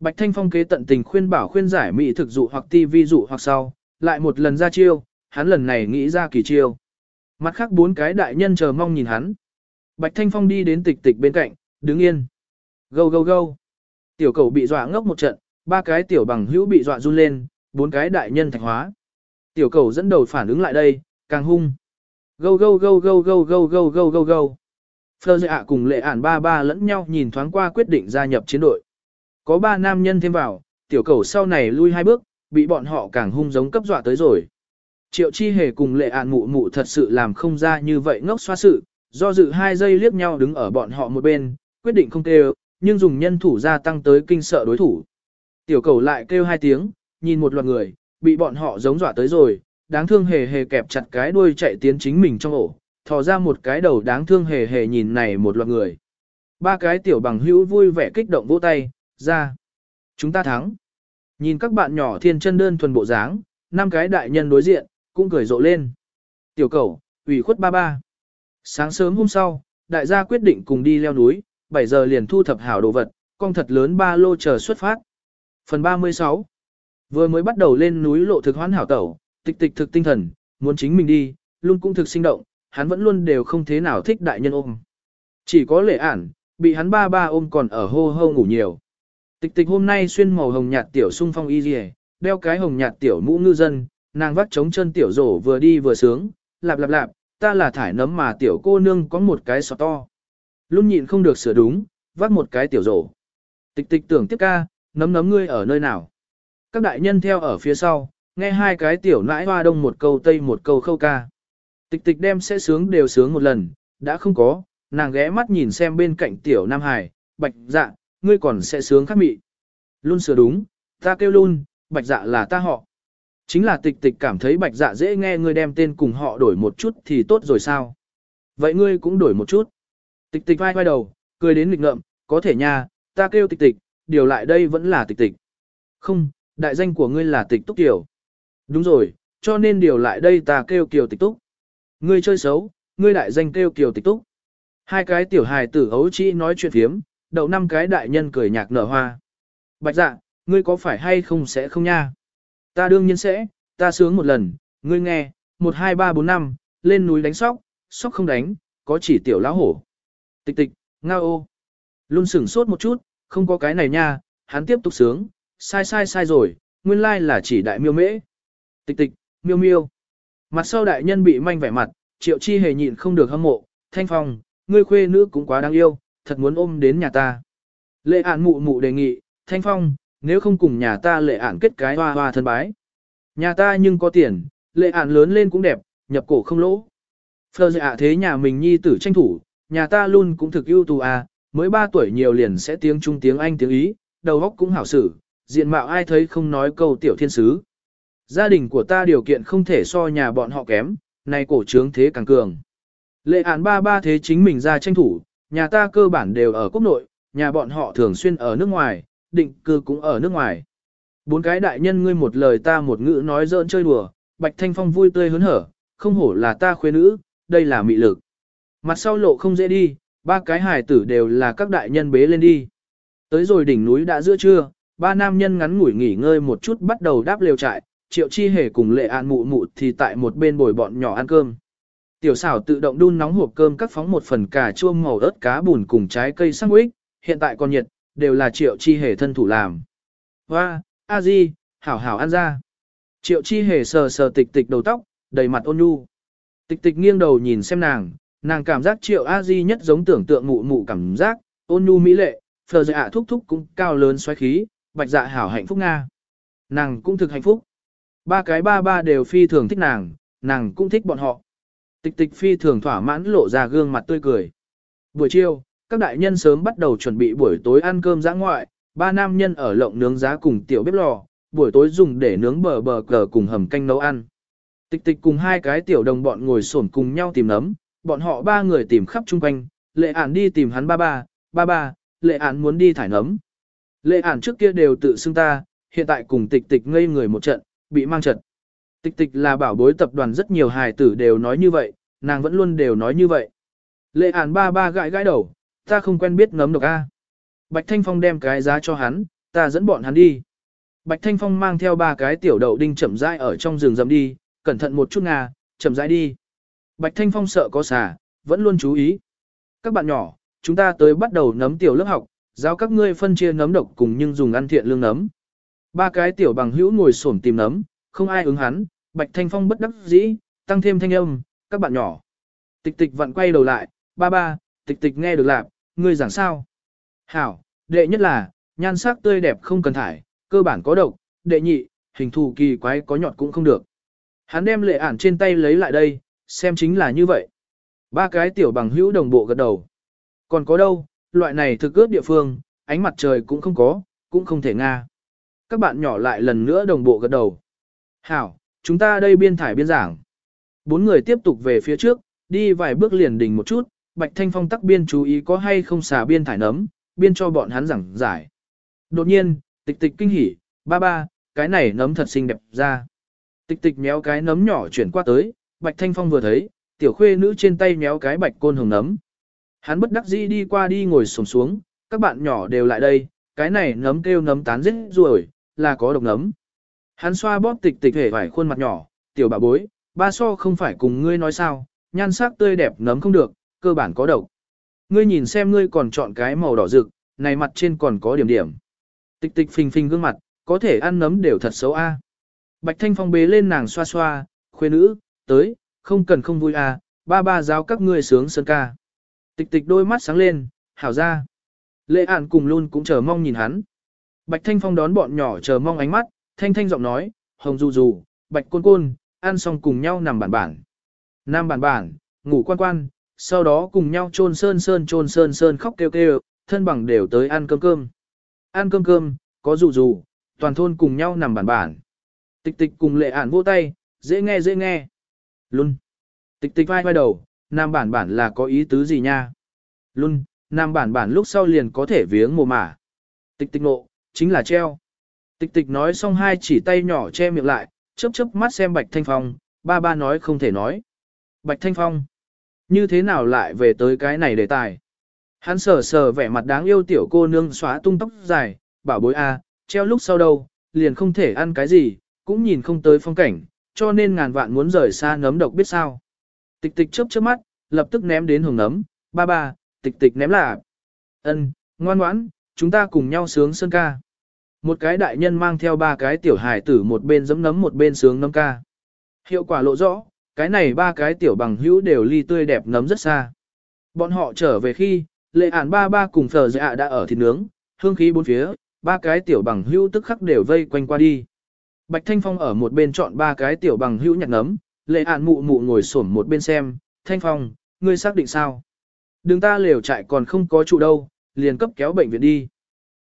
Bạch Thanh Phong kế tận tình khuyên bảo khuyên giải mỹ thực dụ hoặc ti vi dụ hoặc sau, lại một lần ra chiêu, hắn lần này nghĩ ra kỳ chiêu. Mặt khác bốn cái đại nhân chờ mong nhìn hắn. Bạch Thanh Phong đi đến tịch tịch bên cạnh, đứng yên. Gâu gâu gâu. Tiểu cầu bị dọa ngốc một trận, ba cái tiểu bằng hữu bị dọa run lên, bốn cái đại nhân thạch hóa. Tiểu cầu dẫn đầu phản ứng lại đây, càng hung. Gâu gâu gâu gâu gâu gâu gâu gâu gâu gâu. Phơ dạ cùng lệ ản ba ba lẫn nhau nhìn thoáng qua quyết định gia nhập chiến đội. Có ba nam nhân thêm vào, tiểu cầu sau này lui hai bước, bị bọn họ càng hung giống cấp dọa tới rồi. Triệu chi hề cùng lệ ản mụ mụ thật sự làm không ra như vậy ngốc xoa sự, do dự hai giây liếc nhau đứng ở bọn họ một bên, quyết định không kêu, nhưng dùng nhân thủ gia tăng tới kinh sợ đối thủ. Tiểu cầu lại kêu hai tiếng, nhìn một loạt người, bị bọn họ giống dọa tới rồi, đáng thương hề hề kẹp chặt cái đuôi chạy tiến chính mình trong ổ, thò ra một cái đầu đáng thương hề hề nhìn này một loạt người. Ba cái tiểu bằng hữu vui vẻ kích động vỗ tay, ra. Chúng ta thắng. Nhìn các bạn nhỏ thiên chân đơn thuần bộ dáng, năm cái đại nhân đối diện, cũng cười rộ lên. Tiểu cầu, ủy khuất ba ba. Sáng sớm hôm sau, đại gia quyết định cùng đi leo núi, 7 giờ liền thu thập hảo đồ vật, con thật lớn ba lô chờ xuất phát. Phần 36 Vừa mới bắt đầu lên núi lộ thực hoán hảo tẩu, tịch tịch thực tinh thần, muốn chính mình đi, luôn cũng thực sinh động, hắn vẫn luôn đều không thế nào thích đại nhân ôm. Chỉ có lệ ản, bị hắn ba ba ôm còn ở hô hô ngủ nhiều. Tịch tịch hôm nay xuyên màu hồng nhạt tiểu sung phong y dì đeo cái hồng nhạt tiểu mũ ngư dân, nàng vắt chống chân tiểu rổ vừa đi vừa sướng, lạp lạp lạp, ta là thải nấm mà tiểu cô nương có một cái sọ to. Luôn nhịn không được sửa đúng, vắt một cái tiểu rổ. Tịch tịch tưởng tiếp ca, nấm nấm ngươi ở nơi nào. Các đại nhân theo ở phía sau, nghe hai cái tiểu nãi hoa đông một câu tây một câu khâu ca. Tịch tịch đem sẽ sướng đều sướng một lần, đã không có, nàng ghé mắt nhìn xem bên cạnh tiểu Nam Hải, bạch dạ, ngươi còn sẽ sướng khác mị. Luôn sửa đúng, ta kêu luôn, bạch dạ là ta họ. Chính là tịch tịch cảm thấy bạch dạ dễ nghe ngươi đem tên cùng họ đổi một chút thì tốt rồi sao. Vậy ngươi cũng đổi một chút. Tịch tịch vai vai đầu, cười đến nghịch ngợm, có thể nha, ta kêu tịch tịch, điều lại đây vẫn là tịch tịch. Không, đại danh của ngươi là tịch túc tiểu. Đúng rồi, cho nên điều lại đây ta kêu kiều tịch túc. Ngươi chơi xấu, ngươi đại danh kêu kiều tịch túc. Hai cái tiểu hài tử ấu trĩ nói chuyện phiếm, đậu năm cái đại nhân cười nhạc nở hoa. Bạch dạ, ngươi có phải hay không sẽ không nha? Ta đương nhiên sẽ, ta sướng một lần, ngươi nghe, 1 2 3 4 5, lên núi đánh sóc, sóc không đánh, có chỉ tiểu lão hổ. Tịch tịch, nga ô. Luôn sửng sốt một chút, không có cái này nha, hắn tiếp tục sướng, sai sai sai rồi, nguyên lai là chỉ đại miêu mễ. Tịch tịch, miêu miêu. Mặt sau đại nhân bị manh vẻ mặt, triệu chi hề nhịn không được hâm mộ, Thanh Phong, ngươi khuê nữ cũng quá đáng yêu, thật muốn ôm đến nhà ta. Lệ ản mụ mụ đề nghị, Thanh Phong, nếu không cùng nhà ta lệ ản kết cái hoa hoa thân bái. Nhà ta nhưng có tiền, lệ ản lớn lên cũng đẹp, nhập cổ không lỗ. Phờ dạ thế nhà mình nhi tử tranh thủ, nhà ta luôn cũng thực ưu tú à, mới 3 tuổi nhiều liền sẽ tiếng Trung tiếng Anh tiếng Ý, đầu óc cũng hảo xử, diện mạo ai thấy không nói câu tiểu thiên sứ. Gia đình của ta điều kiện không thể so nhà bọn họ kém, nay cổ trướng thế càng cường. Lệ án ba ba thế chính mình ra tranh thủ, nhà ta cơ bản đều ở quốc nội, nhà bọn họ thường xuyên ở nước ngoài, định cư cũng ở nước ngoài. Bốn cái đại nhân ngươi một lời ta một ngữ nói giỡn chơi đùa, Bạch Thanh Phong vui tươi hớn hở, không hổ là ta khuê nữ, đây là mị lực. Mặt sau lộ không dễ đi, ba cái hài tử đều là các đại nhân bế lên đi. Tới rồi đỉnh núi đã giữa trưa, ba nam nhân ngắn ngủi nghỉ ngơi một chút bắt đầu đáp lều trại, triệu chi hề cùng lệ an mụ mụ thì tại một bên bồi bọn nhỏ ăn cơm. Tiểu xảo tự động đun nóng hộp cơm cắt phóng một phần cà chua màu ớt cá bùn cùng trái cây sandwich, hiện tại còn nhiệt, đều là triệu chi hề thân thủ làm. Hoa, a di, hảo hảo ăn ra. Triệu chi hề sờ sờ tịch tịch đầu tóc, đầy mặt ôn nhu. Tịch tịch nghiêng đầu nhìn xem nàng, nàng cảm giác triệu a di nhất giống tưởng tượng mụ mụ cảm giác, ôn nhu mỹ lệ, phờ dạ thúc thúc cũng cao lớn xoáy khí, bạch dạ hảo hạnh phúc nga. Nàng cũng thực hạnh phúc. Ba cái ba ba đều phi thường thích nàng, nàng cũng thích bọn họ. Tịch tịch phi thường thỏa mãn lộ ra gương mặt tươi cười. Buổi chiều, các đại nhân sớm bắt đầu chuẩn bị buổi tối ăn cơm giã ngoại, ba nam nhân ở lộng nướng giá cùng tiểu bếp lò, buổi tối dùng để nướng bờ bờ cờ cùng hầm canh nấu ăn. Tịch tịch cùng hai cái tiểu đồng bọn ngồi sổn cùng nhau tìm nấm, bọn họ ba người tìm khắp chung quanh, lệ ản đi tìm hắn ba ba, ba ba, lệ ản muốn đi thải nấm. Lệ ản trước kia đều tự xưng ta, hiện tại cùng tịch tịch ngây người một trận, bị mang trận. Tịch tịch là bảo bối tập đoàn rất nhiều hài tử đều nói như vậy, nàng vẫn luôn đều nói như vậy. Lệ ản ba ba gãi gãi đầu, ta không quen biết nấm độc A. Bạch Thanh Phong đem cái giá cho hắn, ta dẫn bọn hắn đi. Bạch Thanh Phong mang theo ba cái tiểu đậu đinh chậm rãi ở trong rừng rậm đi, cẩn thận một chút nga, chậm rãi đi. Bạch Thanh Phong sợ có xà, vẫn luôn chú ý. Các bạn nhỏ, chúng ta tới bắt đầu nấm tiểu lớp học, giáo các ngươi phân chia nấm độc cùng nhưng dùng ăn thiện lương nấm. Ba cái tiểu bằng hữu ngồi xổm tìm nấm, không ai ứng hắn, Bạch Thanh Phong bất đắc dĩ, tăng thêm thanh âm, các bạn nhỏ. Tịch tịch vặn quay đầu lại, ba ba, tịch tịch nghe được lạc, ngươi giảng sao? Hảo, đệ nhất là, nhan sắc tươi đẹp không cần thải, cơ bản có độc, đệ nhị, hình thù kỳ quái có nhọt cũng không được. Hắn đem lệ ản trên tay lấy lại đây, xem chính là như vậy. Ba cái tiểu bằng hữu đồng bộ gật đầu. Còn có đâu, loại này thực ướt địa phương, ánh mặt trời cũng không có, cũng không thể nga. Các bạn nhỏ lại lần nữa đồng bộ gật đầu. Hảo, chúng ta đây biên thải biên giảng. Bốn người tiếp tục về phía trước, đi vài bước liền đình một chút, Bạch Thanh Phong tắc biên chú ý có hay không xả biên thải nấm, biên cho bọn hắn giảng giải. Đột nhiên, tịch tịch kinh hỉ, ba ba, cái này nấm thật xinh đẹp ra. Tịch tịch méo cái nấm nhỏ chuyển qua tới, Bạch Thanh Phong vừa thấy, tiểu khuê nữ trên tay méo cái bạch côn hồng nấm. Hắn bất đắc dĩ đi qua đi ngồi xổm xuống, các bạn nhỏ đều lại đây, cái này nấm kêu nấm tán rất rồi, là có độc nấm. Hắn xoa bóp tịch tịch hề vải khuôn mặt nhỏ, tiểu bà bối, ba so không phải cùng ngươi nói sao, nhan sắc tươi đẹp nấm không được, cơ bản có độc. Ngươi nhìn xem ngươi còn chọn cái màu đỏ rực, này mặt trên còn có điểm điểm. Tịch tịch phình phình gương mặt, có thể ăn nấm đều thật xấu a. Bạch Thanh Phong bế lên nàng xoa xoa, khuê nữ, tới, không cần không vui a, ba ba giáo các ngươi sướng sơn ca. Tịch tịch đôi mắt sáng lên, hảo ra. Lệ ản cùng luôn cũng chờ mong nhìn hắn. Bạch Thanh Phong đón bọn nhỏ chờ mong ánh mắt, thanh thanh giọng nói, hồng du du, bạch côn côn, ăn xong cùng nhau nằm bản bản. Nam bản bản, ngủ quan quan, sau đó cùng nhau trôn sơn sơn trôn sơn sơn khóc kêu kêu, thân bằng đều tới ăn cơm cơm. Ăn cơm cơm, có dù dù, toàn thôn cùng nhau nằm bản bản. Tịch tịch cùng lệ ản vô tay, dễ nghe dễ nghe. Luôn. Tịch tịch vai vai đầu, nam bản bản là có ý tứ gì nha. Luôn, nam bản bản lúc sau liền có thể viếng mồ mả. Tịch tịch nộ, chính là treo. Tịch tịch nói xong hai chỉ tay nhỏ che miệng lại, chớp chớp mắt xem Bạch Thanh Phong, ba ba nói không thể nói. Bạch Thanh Phong, như thế nào lại về tới cái này đề tài? Hắn sờ sờ vẻ mặt đáng yêu tiểu cô nương xóa tung tóc dài, bảo bối a, treo lúc sau đâu, liền không thể ăn cái gì, cũng nhìn không tới phong cảnh, cho nên ngàn vạn muốn rời xa nấm độc biết sao. Tịch tịch chớp chớp mắt, lập tức ném đến hồng nấm, ba ba, tịch tịch ném là. ân, ngoan ngoãn, chúng ta cùng nhau sướng sơn ca. Một cái đại nhân mang theo ba cái tiểu hài tử một bên giấm nấm một bên sướng nấm ca. Hiệu quả lộ rõ, cái này ba cái tiểu bằng hữu đều ly tươi đẹp nấm rất xa. Bọn họ trở về khi, lệ ản ba ba cùng phở dạ đã ở thịt nướng, hương khí bốn phía, ba cái tiểu bằng hữu tức khắc đều vây quanh qua đi. Bạch Thanh Phong ở một bên chọn ba cái tiểu bằng hữu nhặt nấm, lệ ản mụ mụ ngồi xổm một bên xem, Thanh Phong, ngươi xác định sao? Đừng ta lều trại còn không có trụ đâu, liền cấp kéo bệnh viện đi.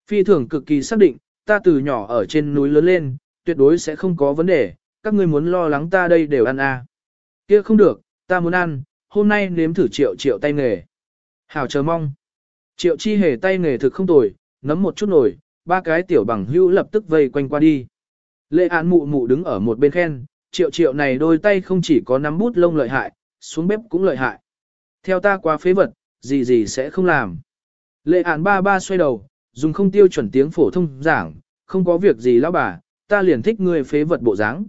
Phi thường cực kỳ xác định, ta từ nhỏ ở trên núi lớn lên, tuyệt đối sẽ không có vấn đề, các ngươi muốn lo lắng ta đây đều ăn à. Kia không được, ta muốn ăn, hôm nay nếm thử triệu triệu tay nghề. Hảo chờ mong. Triệu chi hề tay nghề thực không tồi, nấm một chút nổi, ba cái tiểu bằng hữu lập tức vây quanh qua đi. Lệ án mụ mụ đứng ở một bên khen, triệu triệu này đôi tay không chỉ có nắm bút lông lợi hại, xuống bếp cũng lợi hại. Theo ta qua phế vật, gì gì sẽ không làm. Lệ án ba ba xoay đầu, dùng không tiêu chuẩn tiếng phổ thông giảng, không có việc gì lão bà, ta liền thích ngươi phế vật bộ dáng.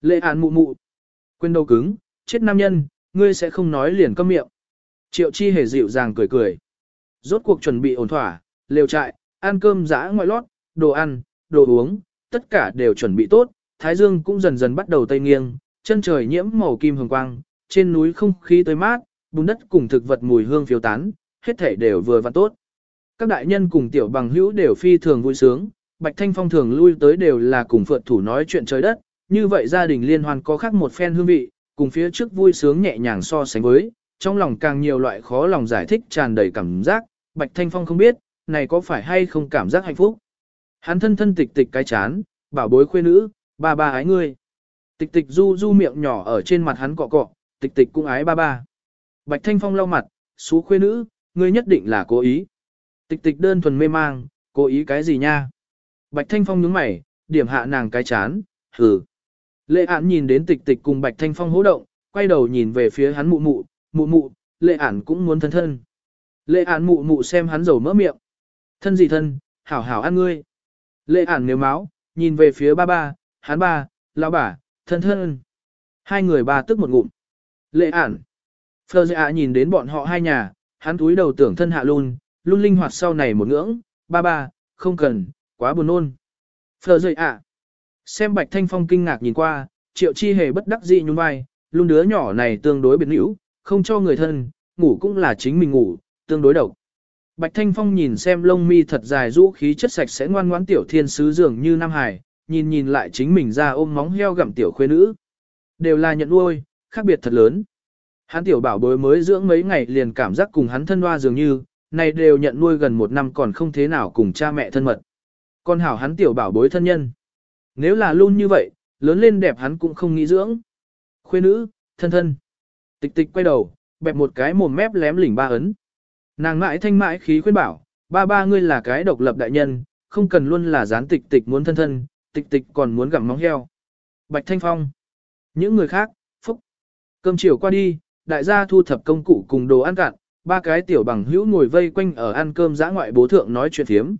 Lệ án mụ mụ, quên đầu cứng, chết nam nhân, ngươi sẽ không nói liền câm miệng. Triệu chi hề dịu dàng cười cười. Rốt cuộc chuẩn bị ổn thỏa, lều trại, ăn cơm giã ngoại lót, đồ ăn, đồ uống, tất cả đều chuẩn bị tốt, thái dương cũng dần dần bắt đầu tây nghiêng, chân trời nhiễm màu kim hồng quang, trên núi không khí tới mát, bùn đất cùng thực vật mùi hương phiêu tán, hết thể đều vừa vặn tốt. Các đại nhân cùng tiểu bằng hữu đều phi thường vui sướng, Bạch Thanh Phong thường lui tới đều là cùng phượt thủ nói chuyện trời đất, như vậy gia đình liên hoàn có khác một phen hương vị, cùng phía trước vui sướng nhẹ nhàng so sánh với, trong lòng càng nhiều loại khó lòng giải thích tràn đầy cảm giác, Bạch Thanh Phong không biết, này có phải hay không cảm giác hạnh phúc. Hắn thân thân tịch tịch cái chán, bảo bối khuê nữ, ba ba ái ngươi. Tịch tịch du du miệng nhỏ ở trên mặt hắn cọ cọ, tịch tịch cũng ái ba ba. Bạch Thanh Phong lau mặt, xú khuê nữ, ngươi nhất định là cố ý. Tịch tịch đơn thuần mê mang, cố ý cái gì nha? Bạch Thanh Phong nhướng mày, điểm hạ nàng cái chán, hừ. Lệ ản nhìn đến tịch tịch cùng Bạch Thanh Phong hỗ động, quay đầu nhìn về phía hắn mụ mụ, mụ mụ, lệ ản cũng muốn thân thân. Lệ ản mụ mụ xem hắn dầu mỡ miệng. Thân gì thân, hảo hảo ăn ngươi. Lệ ản nếu máu, nhìn về phía ba ba, hắn ba, lão bà, thân thân. Hai người ba tức một ngụm. Lệ ản. Phơ dạ nhìn đến bọn họ hai nhà, hắn túi đầu tưởng thân hạ luôn, luôn linh hoạt sau này một ngưỡng, ba ba, không cần, quá buồn nôn. Phờ à Xem Bạch Thanh Phong kinh ngạc nhìn qua, triệu chi hề bất đắc dĩ nhún vai, luôn đứa nhỏ này tương đối biệt hữu, không cho người thân, ngủ cũng là chính mình ngủ, tương đối độc. Bạch Thanh Phong nhìn xem lông mi thật dài rũ khí chất sạch sẽ ngoan ngoãn tiểu thiên sứ dường như Nam Hải, nhìn nhìn lại chính mình ra ôm móng heo gặm tiểu khuê nữ. Đều là nhận nuôi, khác biệt thật lớn. Hắn tiểu bảo bối mới dưỡng mấy ngày liền cảm giác cùng hắn thân hoa dường như, này đều nhận nuôi gần một năm còn không thế nào cùng cha mẹ thân mật. Con hảo hắn tiểu bảo bối thân nhân. Nếu là luôn như vậy, lớn lên đẹp hắn cũng không nghĩ dưỡng. Khuê nữ, thân thân. Tịch tịch quay đầu, bẹp một cái mồm mép lém lỉnh ba ấn. Nàng mãi thanh mãi khí khuyên bảo, ba ba ngươi là cái độc lập đại nhân, không cần luôn là gián tịch tịch muốn thân thân, tịch tịch còn muốn gặm móng heo. Bạch Thanh Phong. Những người khác, phúc. Cơm chiều qua đi, đại gia thu thập công cụ cùng đồ ăn cạn, ba cái tiểu bằng hữu ngồi vây quanh ở ăn cơm giã ngoại bố thượng nói chuyện thiếm.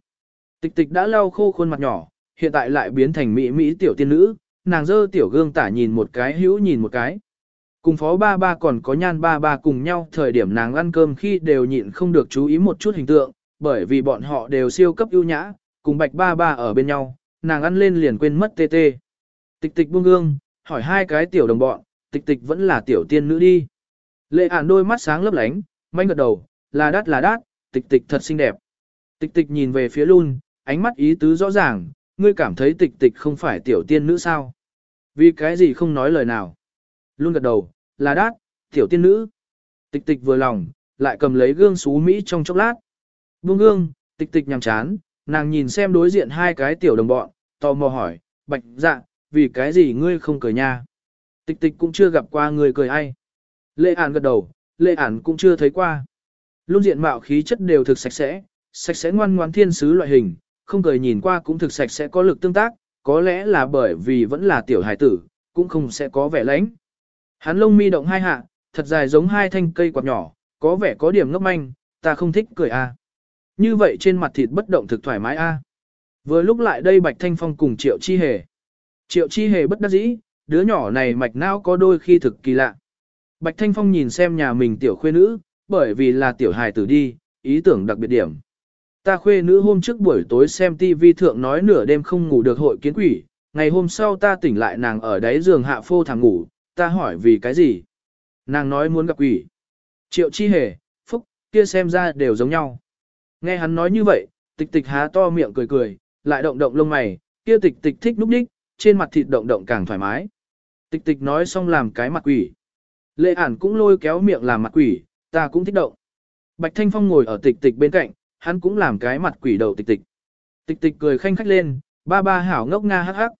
Tịch tịch đã lau khô khuôn mặt nhỏ, hiện tại lại biến thành mỹ mỹ tiểu tiên nữ, nàng dơ tiểu gương tả nhìn một cái hữu nhìn một cái. Cùng phó ba ba còn có nhan ba ba cùng nhau thời điểm nàng ăn cơm khi đều nhịn không được chú ý một chút hình tượng, bởi vì bọn họ đều siêu cấp ưu nhã, cùng bạch ba ba ở bên nhau, nàng ăn lên liền quên mất tê tê. Tịch tịch buông gương, hỏi hai cái tiểu đồng bọn, tịch tịch vẫn là tiểu tiên nữ đi. Lệ ản đôi mắt sáng lấp lánh, manh gật đầu, là đắt là đắt, tịch tịch thật xinh đẹp. Tịch tịch nhìn về phía luôn, ánh mắt ý tứ rõ ràng, ngươi cảm thấy tịch tịch không phải tiểu tiên nữ sao? Vì cái gì không nói lời nào? Luôn gật đầu, là đát, tiểu tiên nữ. Tịch tịch vừa lòng, lại cầm lấy gương xú Mỹ trong chốc lát. Buông gương, tịch tịch nhằm chán, nàng nhìn xem đối diện hai cái tiểu đồng bọn, tò mò hỏi, bạch dạ, vì cái gì ngươi không cười nha? Tịch tịch cũng chưa gặp qua người cười ai. Lệ ản gật đầu, lệ ản cũng chưa thấy qua. Luôn diện mạo khí chất đều thực sạch sẽ, sạch sẽ ngoan ngoan thiên sứ loại hình, không cười nhìn qua cũng thực sạch sẽ có lực tương tác, có lẽ là bởi vì vẫn là tiểu hài tử, cũng không sẽ có vẻ lãnh. Hắn lông mi động hai hạ, thật dài giống hai thanh cây quạt nhỏ, có vẻ có điểm ngốc manh, ta không thích cười a. Như vậy trên mặt thịt bất động thực thoải mái a. Vừa lúc lại đây Bạch Thanh Phong cùng Triệu Chi Hề. Triệu Chi Hề bất đắc dĩ, đứa nhỏ này mạch não có đôi khi thực kỳ lạ. Bạch Thanh Phong nhìn xem nhà mình tiểu khuê nữ, bởi vì là tiểu hài tử đi, ý tưởng đặc biệt điểm. Ta khuê nữ hôm trước buổi tối xem TV thượng nói nửa đêm không ngủ được hội kiến quỷ, ngày hôm sau ta tỉnh lại nàng ở đáy giường hạ phô thẳng ngủ, ta hỏi vì cái gì? Nàng nói muốn gặp quỷ. Triệu chi hề, phúc, kia xem ra đều giống nhau. Nghe hắn nói như vậy, tịch tịch há to miệng cười cười, lại động động lông mày, kia tịch tịch thích núp đích, trên mặt thịt động động càng thoải mái. Tịch tịch nói xong làm cái mặt quỷ. Lệ ản cũng lôi kéo miệng làm mặt quỷ, ta cũng thích động. Bạch Thanh Phong ngồi ở tịch tịch bên cạnh, hắn cũng làm cái mặt quỷ đầu tịch tịch. Tịch tịch cười khanh khách lên, ba ba hảo ngốc nga hắc hắc.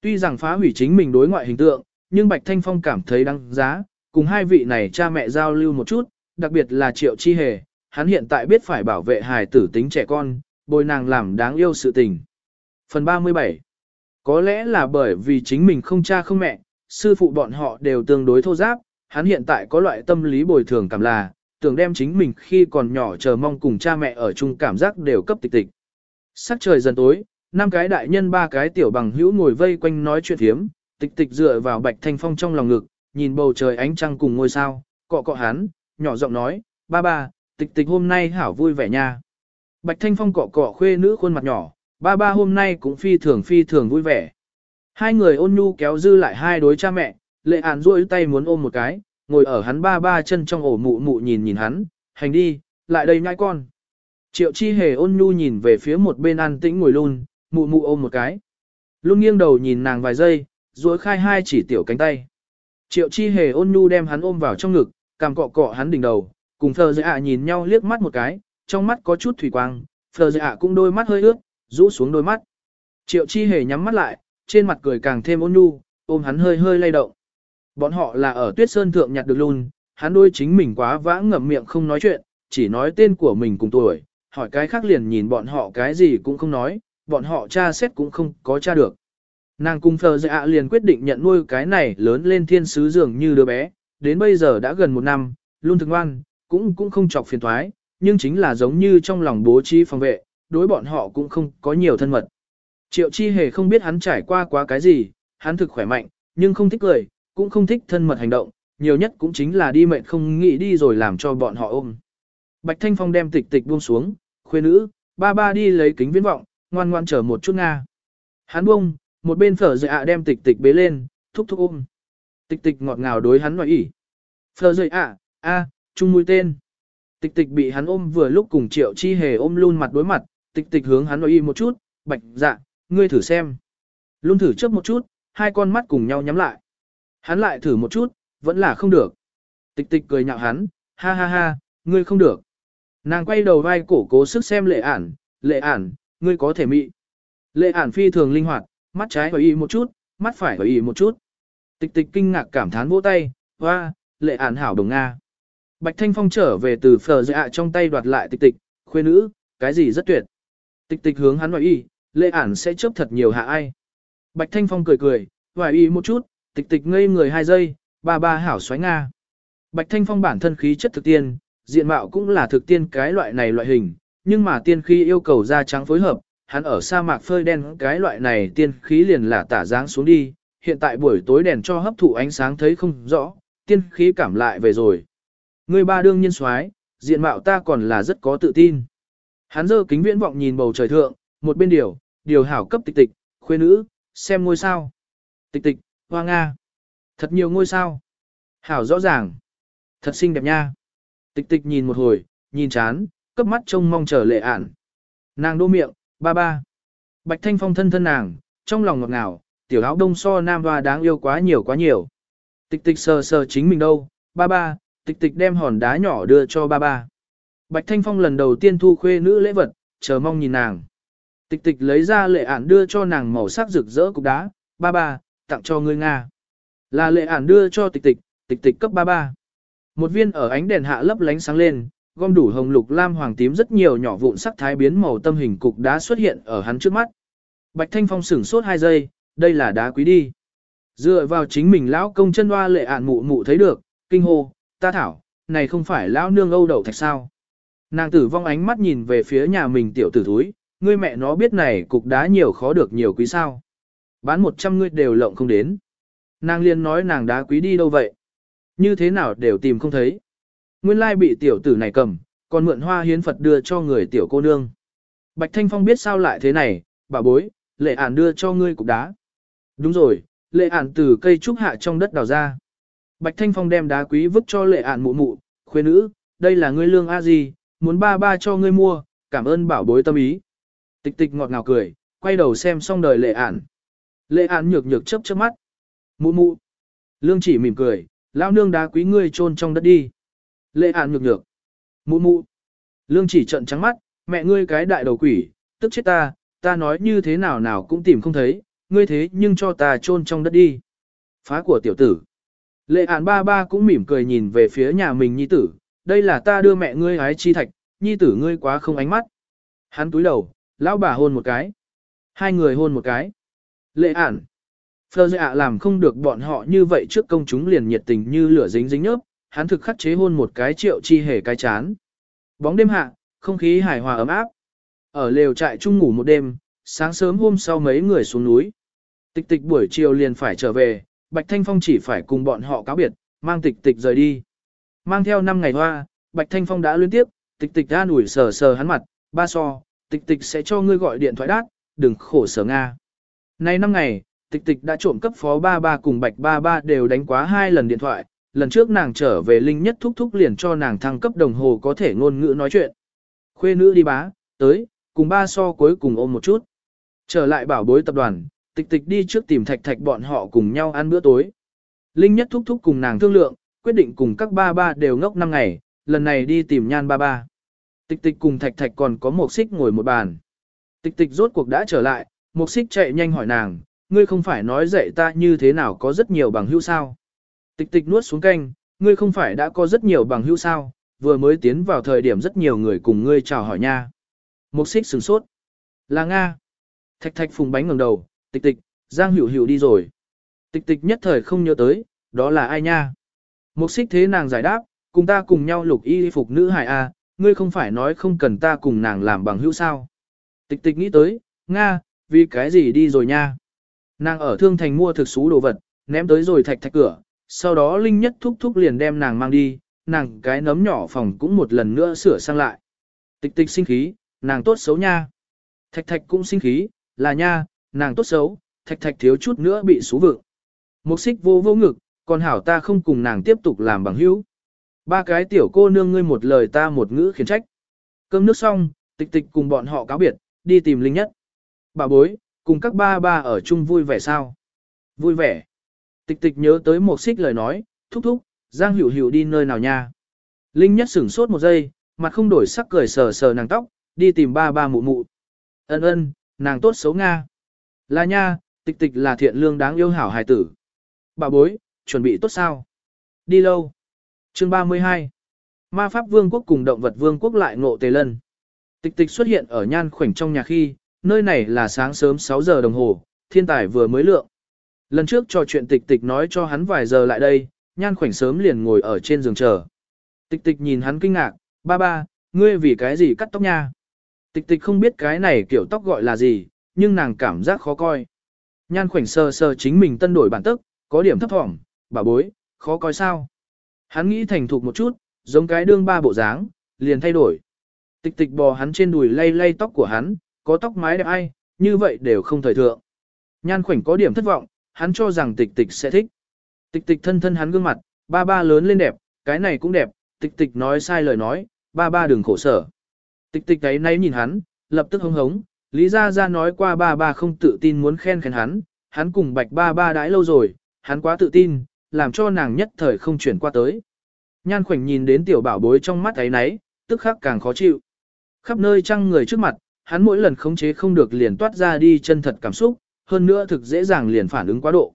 Tuy rằng phá hủy chính mình đối ngoại hình tượng, nhưng Bạch Thanh Phong cảm thấy đáng giá, cùng hai vị này cha mẹ giao lưu một chút, đặc biệt là Triệu Chi Hề, hắn hiện tại biết phải bảo vệ hài tử tính trẻ con, bồi nàng làm đáng yêu sự tình. Phần 37 Có lẽ là bởi vì chính mình không cha không mẹ, sư phụ bọn họ đều tương đối thô giáp, hắn hiện tại có loại tâm lý bồi thường cảm là, tưởng đem chính mình khi còn nhỏ chờ mong cùng cha mẹ ở chung cảm giác đều cấp tịch tịch. Sắc trời dần tối, năm cái đại nhân ba cái tiểu bằng hữu ngồi vây quanh nói chuyện thiếm, tịch tịch dựa vào bạch thanh phong trong lòng ngực, nhìn bầu trời ánh trăng cùng ngôi sao, cọ cọ hắn, nhỏ giọng nói, ba ba, tịch tịch hôm nay hảo vui vẻ nha. Bạch thanh phong cọ cọ khuê nữ khuôn mặt nhỏ, ba ba hôm nay cũng phi thường phi thường vui vẻ. Hai người ôn nhu kéo dư lại hai đối cha mẹ, lệ ản duỗi tay muốn ôm một cái, ngồi ở hắn ba ba chân trong ổ mụ mụ nhìn nhìn hắn, hành đi, lại đây nhai con. Triệu chi hề ôn nhu nhìn về phía một bên an tĩnh ngồi luôn, mụ mụ ôm một cái. Luôn nghiêng đầu nhìn nàng vài giây, duỗi khai hai chỉ tiểu cánh tay. Triệu chi hề ôn nhu đem hắn ôm vào trong ngực, cằm cọ cọ hắn đỉnh đầu, cùng phờ dạ à nhìn nhau liếc mắt một cái, trong mắt có chút thủy quang, phờ dạ à cũng đôi mắt hơi ướt, rũ xuống đôi mắt. Triệu chi hề nhắm mắt lại, trên mặt cười càng thêm ôn nhu, ôm hắn hơi hơi lay động. Bọn họ là ở tuyết sơn thượng nhặt được luôn, hắn đôi chính mình quá vãng ngậm miệng không nói chuyện, chỉ nói tên của mình cùng tuổi, hỏi cái khác liền nhìn bọn họ cái gì cũng không nói, bọn họ tra xét cũng không có tra được. Nàng cung phờ dạ liền quyết định nhận nuôi cái này lớn lên thiên sứ dường như đứa bé, đến bây giờ đã gần một năm, luôn thường ngoan, cũng cũng không chọc phiền thoái, nhưng chính là giống như trong lòng bố trí phòng vệ, đối bọn họ cũng không có nhiều thân mật. Triệu chi hề không biết hắn trải qua quá cái gì, hắn thực khỏe mạnh, nhưng không thích cười, cũng không thích thân mật hành động, nhiều nhất cũng chính là đi mệt không nghĩ đi rồi làm cho bọn họ ôm. Bạch Thanh Phong đem tịch tịch buông xuống, khuê nữ, ba ba đi lấy kính viễn vọng, ngoan ngoan chờ một chút nga. Hắn buông, một bên phở dậy ạ đem tịch tịch bế lên, thúc thúc ôm. Tịch tịch ngọt ngào đối hắn nói ỉ. Phở dậy ạ, a, chung mũi tên. Tịch tịch bị hắn ôm vừa lúc cùng triệu chi hề ôm luôn mặt đối mặt, tịch tịch hướng hắn nói y một chút, bạch dạ, ngươi thử xem. Luôn thử trước một chút, hai con mắt cùng nhau nhắm lại. Hắn lại thử một chút, vẫn là không được. Tịch tịch cười nhạo hắn, ha ha ha, ngươi không được. Nàng quay đầu vai cổ cố sức xem lệ ản, lệ ản, ngươi có thể mị. Lệ ản phi thường linh hoạt, mắt trái hỏi y một chút, mắt phải hỏi y một chút. Tịch tịch kinh ngạc cảm thán vỗ tay, hoa, lệ ản hảo đồng Nga. Bạch Thanh Phong trở về từ phở dạ trong tay đoạt lại tịch tịch, khuê nữ, cái gì rất tuyệt. Tịch tịch hướng hắn hỏi y, lệ ản sẽ chớp thật nhiều hạ ai. Bạch Thanh Phong cười cười, hỏi y một chút, tịch tịch ngây người hai giây, ba ba hảo xoáy Nga. Bạch Thanh Phong bản thân khí chất thực tiên, diện mạo cũng là thực tiên cái loại này loại hình, nhưng mà tiên khí yêu cầu da trắng phối hợp, hắn ở sa mạc phơi đen cái loại này tiên khí liền là tả dáng xuống đi, hiện tại buổi tối đèn cho hấp thụ ánh sáng thấy không rõ, tiên khí cảm lại về rồi. Người ba đương nhiên xoáy, diện mạo ta còn là rất có tự tin. Hắn giơ kính viễn vọng nhìn bầu trời thượng, một bên điều, điều hảo cấp tịch tịch, khuê nữ, xem ngôi sao. Tịch tịch, hoa Nga. Thật nhiều ngôi sao. Hảo rõ ràng. Thật xinh đẹp nha. Tịch tịch nhìn một hồi, nhìn chán, cấp mắt trông mong chờ lệ ản. Nàng đô miệng, ba ba. Bạch Thanh Phong thân thân nàng, trong lòng ngọt ngào, tiểu áo đông so nam hoa đáng yêu quá nhiều quá nhiều. Tịch tịch sờ sờ chính mình đâu, ba ba, tịch tịch đem hòn đá nhỏ đưa cho ba ba. Bạch Thanh Phong lần đầu tiên thu khuê nữ lễ vật, chờ mong nhìn nàng. Tịch tịch lấy ra lệ ản đưa cho nàng màu sắc rực rỡ cục đá, ba ba, tặng cho ngươi Nga. Là lệ ản đưa cho tịch tịch, tịch tịch cấp ba ba. Một viên ở ánh đèn hạ lấp lánh sáng lên, gom đủ hồng lục lam hoàng tím rất nhiều nhỏ vụn sắc thái biến màu tâm hình cục đá xuất hiện ở hắn trước mắt. Bạch Thanh Phong sửng sốt hai giây, đây là đá quý đi. Dựa vào chính mình lão công chân hoa lệ ản mụ mụ thấy được, kinh hô, ta thảo, này không phải lão nương âu đậu thạch sao. Nàng tử vong ánh mắt nhìn về phía nhà mình tiểu tử thúi, ngươi mẹ nó biết này cục đá nhiều khó được nhiều quý sao. Bán một trăm ngươi đều lộng không đến. Nàng liền nói nàng đá quý đi đâu vậy? Như thế nào đều tìm không thấy. Nguyên lai bị tiểu tử này cầm, còn mượn hoa hiến Phật đưa cho người tiểu cô nương. Bạch Thanh Phong biết sao lại thế này, bà bối, lệ ản đưa cho ngươi cục đá. Đúng rồi, lệ ản từ cây trúc hạ trong đất đào ra. Bạch Thanh Phong đem đá quý vứt cho lệ ản mụ mụ, khuê nữ, đây là ngươi lương a gì, muốn ba ba cho ngươi mua, cảm ơn bảo bối tâm ý. Tịch tịch ngọt ngào cười, quay đầu xem xong đời lệ ản. Lệ án nhược nhược chớp chớp mắt. Mụ mụ. Lương chỉ mỉm cười, lão nương đá quý ngươi chôn trong đất đi. Lệ án nhược nhược. Mụ mụ. Lương chỉ trận trắng mắt, mẹ ngươi cái đại đầu quỷ, tức chết ta, ta nói như thế nào nào cũng tìm không thấy, ngươi thế nhưng cho ta chôn trong đất đi. Phá của tiểu tử. Lệ án ba ba cũng mỉm cười nhìn về phía nhà mình nhi tử, đây là ta đưa mẹ ngươi hái chi thạch, nhi tử ngươi quá không ánh mắt. Hắn túi đầu, lão bà hôn một cái. Hai người hôn một cái. Lệ ản. Phơ dạ làm không được bọn họ như vậy trước công chúng liền nhiệt tình như lửa dính dính nhớp, hắn thực khắc chế hôn một cái triệu chi hề cái chán. Bóng đêm hạ, không khí hài hòa ấm áp. Ở lều trại chung ngủ một đêm, sáng sớm hôm sau mấy người xuống núi. Tịch tịch buổi chiều liền phải trở về, Bạch Thanh Phong chỉ phải cùng bọn họ cáo biệt, mang tịch tịch rời đi. Mang theo 5 ngày hoa, Bạch Thanh Phong đã liên tiếp, tịch tịch ra ủi sờ sờ hắn mặt, ba so, tịch tịch sẽ cho ngươi gọi điện thoại đát, đừng khổ sở Nga. Nay năm ngày, tịch tịch đã trộm cấp phó ba ba cùng Bạch ba ba đều đánh quá hai lần điện thoại, lần trước nàng trở về Linh Nhất thúc thúc liền cho nàng thăng cấp đồng hồ có thể ngôn ngữ nói chuyện. Khuê nữ đi bá, tới, cùng ba so cuối cùng ôm một chút. Trở lại bảo bối tập đoàn, tịch tịch đi trước tìm thạch thạch bọn họ cùng nhau ăn bữa tối. Linh nhất thúc thúc cùng nàng thương lượng, quyết định cùng các ba ba đều ngốc năm ngày, lần này đi tìm nhan ba ba. Tịch tịch cùng thạch thạch còn có một xích ngồi một bàn. Tịch tịch rốt cuộc đã trở lại, Mục xích chạy nhanh hỏi nàng, ngươi không phải nói dạy ta như thế nào có rất nhiều bằng hữu sao. Tịch tịch nuốt xuống canh, ngươi không phải đã có rất nhiều bằng hữu sao, vừa mới tiến vào thời điểm rất nhiều người cùng ngươi chào hỏi nha. Mục xích sửng sốt. Là Nga. Thạch thạch phùng bánh ngẩng đầu, tịch tịch, Giang Hữu Hữu đi rồi. Tịch tịch nhất thời không nhớ tới, đó là ai nha? Mục xích thế nàng giải đáp, cùng ta cùng nhau lục y phục nữ hài A, ngươi không phải nói không cần ta cùng nàng làm bằng hữu sao. Tịch tịch nghĩ tới, Nga, vì cái gì đi rồi nha? Nàng ở thương thành mua thực xú đồ vật, ném tới rồi thạch thạch cửa, sau đó Linh nhất thúc thúc liền đem nàng mang đi, nàng cái nấm nhỏ phòng cũng một lần nữa sửa sang lại. Tịch tịch sinh khí, nàng tốt xấu nha. Thạch thạch cũng sinh khí, là nha, nàng tốt xấu, thạch thạch thiếu chút nữa bị xú vượng. Mục xích vô vô ngực, còn hảo ta không cùng nàng tiếp tục làm bằng hữu. Ba cái tiểu cô nương ngươi một lời ta một ngữ khiển trách. Cơm nước xong, tịch tịch cùng bọn họ cáo biệt, đi tìm Linh Nhất. Bà bối, cùng các ba ba ở chung vui vẻ sao? Vui vẻ. Tịch tịch nhớ tới một xích lời nói, thúc thúc, Giang Hiểu Hiểu đi nơi nào nha? Linh Nhất sửng sốt một giây, mặt không đổi sắc cười sờ sờ nàng tóc, đi tìm ba ba mụ mụ. Ân ân, nàng tốt xấu Nga. Là nha, tịch tịch là thiện lương đáng yêu hảo hài tử. Bà bối, chuẩn bị tốt sao? Đi lâu. Chương 32. Ma Pháp Vương quốc cùng động vật Vương quốc lại ngộ tề lân. Tịch tịch xuất hiện ở nhan khoảnh trong nhà khi, nơi này là sáng sớm 6 giờ đồng hồ, thiên tài vừa mới lượng. Lần trước trò chuyện tịch tịch nói cho hắn vài giờ lại đây, nhan khoảnh sớm liền ngồi ở trên giường chờ. Tịch tịch nhìn hắn kinh ngạc, ba ba, ngươi vì cái gì cắt tóc nha? Tịch tịch không biết cái này kiểu tóc gọi là gì, nhưng nàng cảm giác khó coi. Nhan khoảnh sơ sơ chính mình tân đổi bản tức, có điểm thấp thỏm, bà bối, khó coi sao. Hắn nghĩ thành thục một chút, giống cái đương ba bộ dáng, liền thay đổi. Tịch tịch bò hắn trên đùi lay lay tóc của hắn, có tóc mái đẹp ai, như vậy đều không thời thượng. Nhan khoảnh có điểm thất vọng, hắn cho rằng tịch tịch sẽ thích. Tịch tịch thân thân hắn gương mặt, ba ba lớn lên đẹp, cái này cũng đẹp, tịch tịch nói sai lời nói, ba ba đừng khổ sở. Tịch tịch ấy nay nhìn hắn, lập tức hống hống, Lý Gia Gia nói qua ba ba không tự tin muốn khen khen hắn, hắn cùng bạch ba ba đãi lâu rồi, hắn quá tự tin, làm cho nàng nhất thời không chuyển qua tới. Nhan khoảnh nhìn đến tiểu bảo bối trong mắt ấy nấy, tức khắc càng khó chịu. Khắp nơi trăng người trước mặt, hắn mỗi lần khống chế không được liền toát ra đi chân thật cảm xúc, hơn nữa thực dễ dàng liền phản ứng quá độ.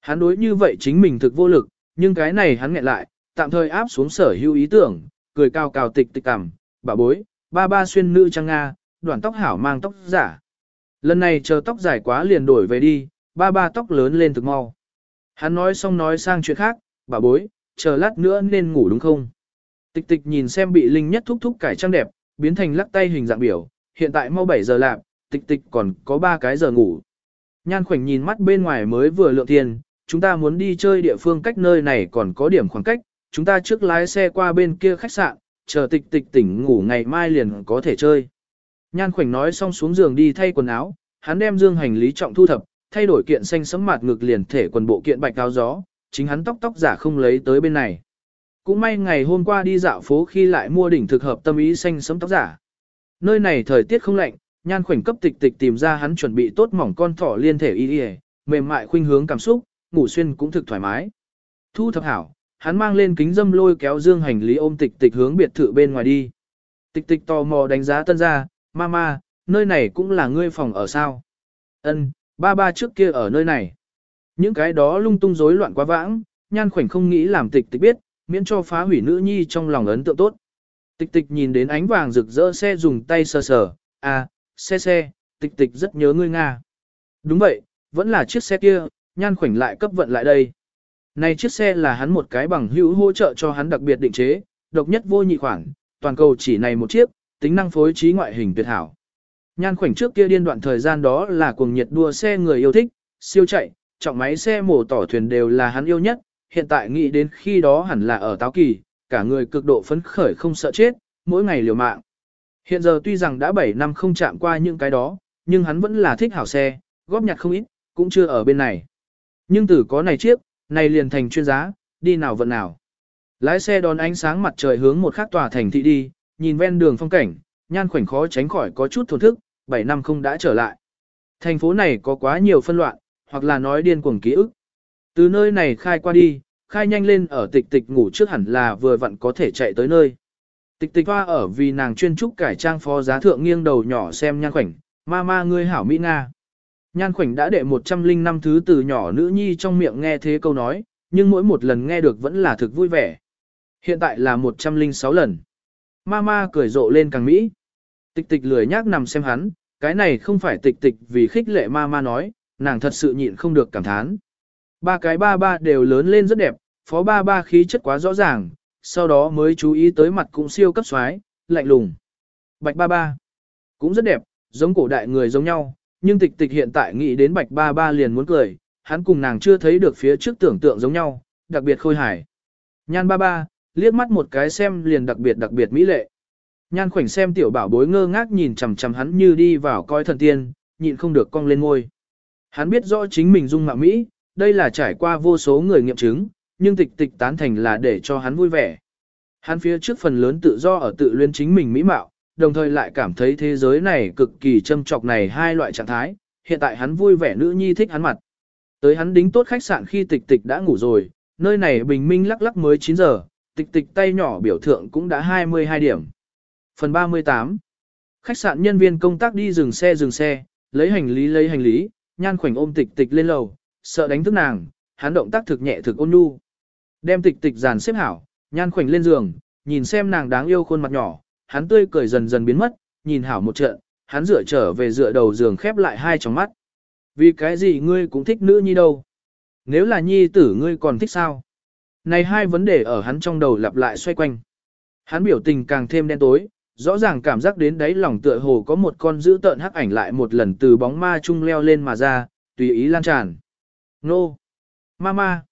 Hắn đối như vậy chính mình thực vô lực, nhưng cái này hắn nghẹn lại, tạm thời áp xuống sở hữu ý tưởng, cười cao cao tịch tịch cảm, bà bối, ba ba xuyên nữ trang Nga, đoạn tóc hảo mang tóc giả. Lần này chờ tóc dài quá liền đổi về đi, ba ba tóc lớn lên thực mau. Hắn nói xong nói sang chuyện khác, bà bối, chờ lát nữa nên ngủ đúng không? Tịch tịch nhìn xem bị Linh nhất thúc thúc cải trang đẹp, biến thành lắc tay hình dạng biểu, hiện tại mau 7 giờ lạp, tịch tịch còn có 3 cái giờ ngủ. Nhan khoảnh nhìn mắt bên ngoài mới vừa lượng tiền, chúng ta muốn đi chơi địa phương cách nơi này còn có điểm khoảng cách, chúng ta trước lái xe qua bên kia khách sạn, chờ tịch tịch tỉnh ngủ ngày mai liền có thể chơi. Nhan khoảnh nói xong xuống giường đi thay quần áo, hắn đem dương hành lý trọng thu thập, thay đổi kiện xanh sẫm mặt ngực liền thể quần bộ kiện bạch áo gió, chính hắn tóc tóc giả không lấy tới bên này. cũng may ngày hôm qua đi dạo phố khi lại mua đỉnh thực hợp tâm ý xanh sẫm tóc giả. Nơi này thời tiết không lạnh, nhan khoảnh cấp tịch tịch tìm ra hắn chuẩn bị tốt mỏng con thỏ liên thể y y, mềm mại khuynh hướng cảm xúc, ngủ xuyên cũng thực thoải mái. Thu thập hảo, hắn mang lên kính dâm lôi kéo dương hành lý ôm tịch tịch hướng biệt thự bên ngoài đi. Tịch tịch tò mò đánh giá tân gia, mama, nơi này cũng là ngươi phòng ở sao. Ân, ba ba trước kia ở nơi này. Những cái đó lung tung rối loạn quá vãng, nhan khoảnh không nghĩ làm tịch tịch biết, miễn cho phá hủy nữ nhi trong lòng ấn tượng tốt. Tịch tịch nhìn đến ánh vàng rực rỡ xe dùng tay sờ sờ, à, xe xe, tịch tịch rất nhớ ngươi Nga. Đúng vậy, vẫn là chiếc xe kia, nhan khoảnh lại cấp vận lại đây. Này chiếc xe là hắn một cái bằng hữu hỗ trợ cho hắn đặc biệt định chế, độc nhất vô nhị khoản, toàn cầu chỉ này một chiếc, tính năng phối trí ngoại hình tuyệt hảo. Nhan khoảnh trước kia điên đoạn thời gian đó là cuồng nhiệt đua xe người yêu thích, siêu chạy, trọng máy xe mổ tỏ thuyền đều là hắn yêu nhất, hiện tại nghĩ đến khi đó hẳn là ở táo kỳ, cả người cực độ phấn khởi không sợ chết, mỗi ngày liều mạng. Hiện giờ tuy rằng đã 7 năm không chạm qua những cái đó, nhưng hắn vẫn là thích hảo xe, góp nhặt không ít, cũng chưa ở bên này. Nhưng từ có này chiếc, này liền thành chuyên giá, đi nào vận nào. Lái xe đón ánh sáng mặt trời hướng một khác tòa thành thị đi, nhìn ven đường phong cảnh, nhan khoảnh khó tránh khỏi có chút thổn thức, 7 năm không đã trở lại. Thành phố này có quá nhiều phân loạn, hoặc là nói điên cuồng ký ức. Từ nơi này khai qua đi, khai nhanh lên ở tịch tịch ngủ trước hẳn là vừa vặn có thể chạy tới nơi. Tịch tịch hoa ở vì nàng chuyên trúc cải trang phó giá thượng nghiêng đầu nhỏ xem nhan khoảnh, ma ma ngươi hảo Mỹ Nga. Nhan khoảnh đã đệ 105 thứ từ nhỏ nữ nhi trong miệng nghe thế câu nói, nhưng mỗi một lần nghe được vẫn là thực vui vẻ. Hiện tại là 106 lần. Mama cười rộ lên càng Mỹ. Tịch tịch lười nhác nằm xem hắn, cái này không phải tịch tịch vì khích lệ Mama nói, nàng thật sự nhịn không được cảm thán. Ba cái ba ba đều lớn lên rất đẹp, phó ba ba khí chất quá rõ ràng, sau đó mới chú ý tới mặt cũng siêu cấp xoái, lạnh lùng. Bạch ba ba cũng rất đẹp, giống cổ đại người giống nhau, nhưng tịch tịch hiện tại nghĩ đến bạch ba ba liền muốn cười, hắn cùng nàng chưa thấy được phía trước tưởng tượng giống nhau, đặc biệt khôi hài. Nhan ba ba, liếc mắt một cái xem liền đặc biệt đặc biệt mỹ lệ. Nhan khoảnh xem tiểu bảo bối ngơ ngác nhìn chằm chằm hắn như đi vào coi thần tiên, nhịn không được cong lên ngôi. Hắn biết rõ chính mình dung mạo Mỹ, đây là trải qua vô số người nghiệm chứng, nhưng tịch tịch tán thành là để cho hắn vui vẻ. Hắn phía trước phần lớn tự do ở tự luyến chính mình mỹ mạo, đồng thời lại cảm thấy thế giới này cực kỳ châm trọc này hai loại trạng thái, hiện tại hắn vui vẻ nữ nhi thích hắn mặt. Tới hắn đính tốt khách sạn khi tịch tịch đã ngủ rồi, nơi này bình minh lắc lắc mới 9 giờ, tịch tịch tay nhỏ biểu thượng cũng đã 22 điểm. Phần 38 Khách sạn nhân viên công tác đi dừng xe dừng xe, lấy hành lý lấy hành lý, nhan khoảnh ôm tịch tịch lên lầu, sợ đánh thức nàng, hắn động tác thực nhẹ thực ôn nhu. Đem tịch tịch dàn xếp hảo, nhan khoảnh lên giường, nhìn xem nàng đáng yêu khuôn mặt nhỏ, hắn tươi cười dần dần biến mất, nhìn hảo một trận, hắn dựa trở về dựa đầu giường khép lại hai tròng mắt. Vì cái gì ngươi cũng thích nữ nhi đâu? Nếu là nhi tử ngươi còn thích sao? Này hai vấn đề ở hắn trong đầu lặp lại xoay quanh. Hắn biểu tình càng thêm đen tối, rõ ràng cảm giác đến đáy lòng tựa hồ có một con dữ tợn hắc ảnh lại một lần từ bóng ma chung leo lên mà ra, tùy ý lan tràn. Nô! Mama!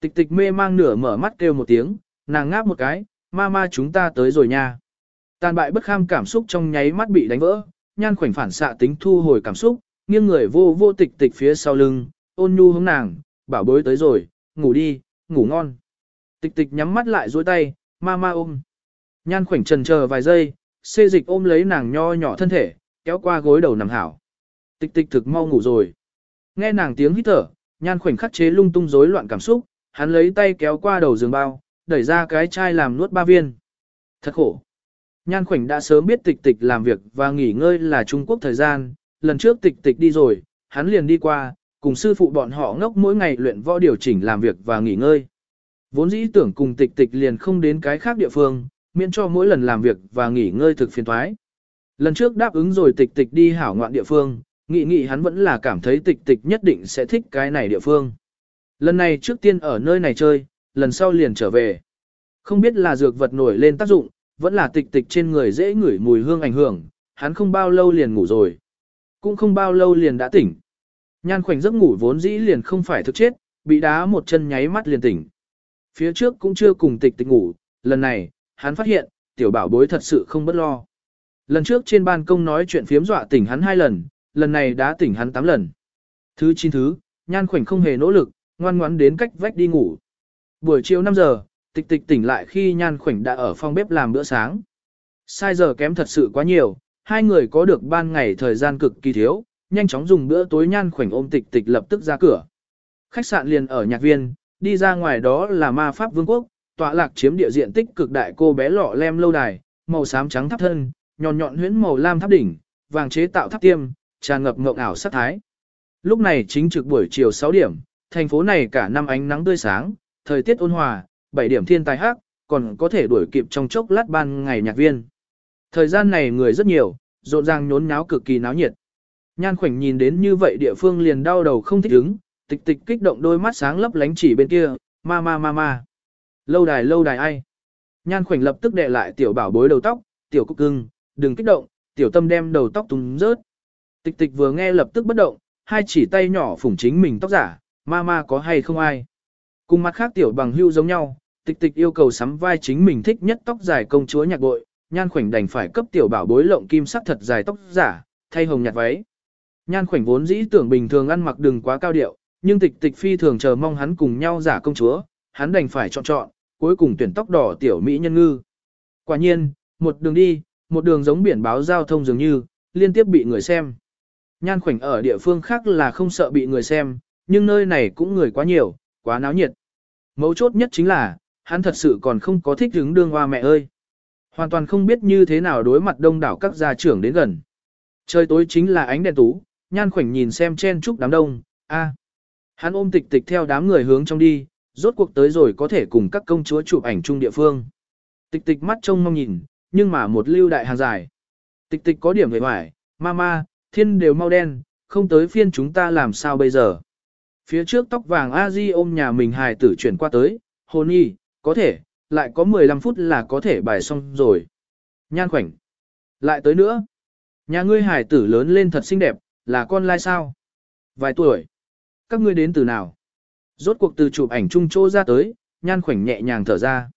Tịch tịch mê mang nửa mở mắt kêu một tiếng, nàng ngáp một cái, mama chúng ta tới rồi nha. Tàn bại bất kham cảm xúc trong nháy mắt bị đánh vỡ, nhan khoảnh phản xạ tính thu hồi cảm xúc, nghiêng người vô vô tịch tịch phía sau lưng, ôn nhu hướng nàng, bảo bối tới rồi, ngủ đi, ngủ ngon. Tịch tịch nhắm mắt lại dối tay, ma ma ôm. Nhan khoảnh trần chờ vài giây, xê dịch ôm lấy nàng nho nhỏ thân thể, kéo qua gối đầu nằm hảo. Tịch tịch thực mau ngủ rồi. Nghe nàng tiếng hít thở, nhan khoảnh khắc chế lung tung rối loạn cảm xúc, hắn lấy tay kéo qua đầu giường bao, đẩy ra cái chai làm nuốt ba viên. Thật khổ. Nhan khoảnh đã sớm biết tịch tịch làm việc và nghỉ ngơi là Trung Quốc thời gian, lần trước tịch tịch đi rồi, hắn liền đi qua, cùng sư phụ bọn họ ngốc mỗi ngày luyện võ điều chỉnh làm việc và nghỉ ngơi. Vốn dĩ tưởng cùng tịch tịch liền không đến cái khác địa phương, miễn cho mỗi lần làm việc và nghỉ ngơi thực phiền thoái. Lần trước đáp ứng rồi tịch tịch đi hảo ngoạn địa phương, nghị nghị hắn vẫn là cảm thấy tịch tịch nhất định sẽ thích cái này địa phương. Lần này trước tiên ở nơi này chơi, lần sau liền trở về. Không biết là dược vật nổi lên tác dụng, vẫn là tịch tịch trên người dễ ngửi mùi hương ảnh hưởng, hắn không bao lâu liền ngủ rồi. Cũng không bao lâu liền đã tỉnh. Nhan khoảnh giấc ngủ vốn dĩ liền không phải thực chết, bị đá một chân nháy mắt liền tỉnh. Phía trước cũng chưa cùng tịch tịch ngủ, lần này, hắn phát hiện, tiểu bảo bối thật sự không bất lo. Lần trước trên ban công nói chuyện phiếm dọa tỉnh hắn hai lần, lần này đã tỉnh hắn tám lần. Thứ chín thứ, nhan khoảnh không hề nỗ lực, ngoan ngoãn đến cách vách đi ngủ. Buổi chiều 5 giờ, tịch tịch tỉnh lại khi nhan khoảnh đã ở phòng bếp làm bữa sáng. Sai giờ kém thật sự quá nhiều, hai người có được ban ngày thời gian cực kỳ thiếu, nhanh chóng dùng bữa tối nhan khoảnh ôm tịch tịch lập tức ra cửa. Khách sạn liền ở nhạc viên, đi ra ngoài đó là ma pháp vương quốc, tọa lạc chiếm địa diện tích cực đại cô bé lọ lem lâu đài, màu xám trắng tháp thân, nhọn nhọn huyễn màu lam tháp đỉnh, vàng chế tạo tháp tiêm, tràn ngập ngộng ảo sắc thái. Lúc này chính trực buổi chiều 6 điểm, thành phố này cả năm ánh nắng tươi sáng, thời tiết ôn hòa, 7 điểm thiên tài hắc, còn có thể đuổi kịp trong chốc lát ban ngày nhạc viên. Thời gian này người rất nhiều, rộn ràng nhốn nháo cực kỳ náo nhiệt. Nhan khoảnh nhìn đến như vậy địa phương liền đau đầu không thích ứng, tịch tịch kích động đôi mắt sáng lấp lánh chỉ bên kia, ma ma ma ma. Lâu đài lâu đài ai? Nhan khoảnh lập tức đệ lại tiểu bảo bối đầu tóc, tiểu cúc cưng, đừng kích động, tiểu tâm đem đầu tóc tung rớt. Tịch tịch vừa nghe lập tức bất động, hai chỉ tay nhỏ phủng chính mình tóc giả, ma ma có hay không ai. Cùng mặt khác tiểu bằng hưu giống nhau, tịch tịch yêu cầu sắm vai chính mình thích nhất tóc dài công chúa nhạc bội, nhan khoảnh đành phải cấp tiểu bảo bối lộng kim sắc thật dài tóc giả, thay hồng nhạt váy. Nhan khoảnh vốn dĩ tưởng bình thường ăn mặc đừng quá cao điệu, nhưng tịch tịch phi thường chờ mong hắn cùng nhau giả công chúa, hắn đành phải chọn chọn, cuối cùng tuyển tóc đỏ tiểu mỹ nhân ngư. Quả nhiên, một đường đi, một đường giống biển báo giao thông dường như, liên tiếp bị người xem. Nhan khoảnh ở địa phương khác là không sợ bị người xem, nhưng nơi này cũng người quá nhiều, quá náo nhiệt. Mấu chốt nhất chính là, hắn thật sự còn không có thích hứng đương hoa mẹ ơi. Hoàn toàn không biết như thế nào đối mặt đông đảo các gia trưởng đến gần. Trời tối chính là ánh đèn tú, nhan khoảnh nhìn xem chen chúc đám đông, a Hắn ôm tịch tịch theo đám người hướng trong đi, rốt cuộc tới rồi có thể cùng các công chúa chụp ảnh chung địa phương. Tịch tịch mắt trông mong nhìn, nhưng mà một lưu đại hàng dài. Tịch tịch có điểm về hoài, mama, thiên đều mau đen, không tới phiên chúng ta làm sao bây giờ. Phía trước tóc vàng a di ôm nhà mình hài tử chuyển qua tới, hôn y, có thể, lại có 15 phút là có thể bài xong rồi. Nhan khoảnh. Lại tới nữa. Nhà ngươi hài tử lớn lên thật xinh đẹp, là con lai sao? Vài tuổi. Các ngươi đến từ nào? Rốt cuộc từ chụp ảnh chung chỗ ra tới, nhan khoảnh nhẹ nhàng thở ra.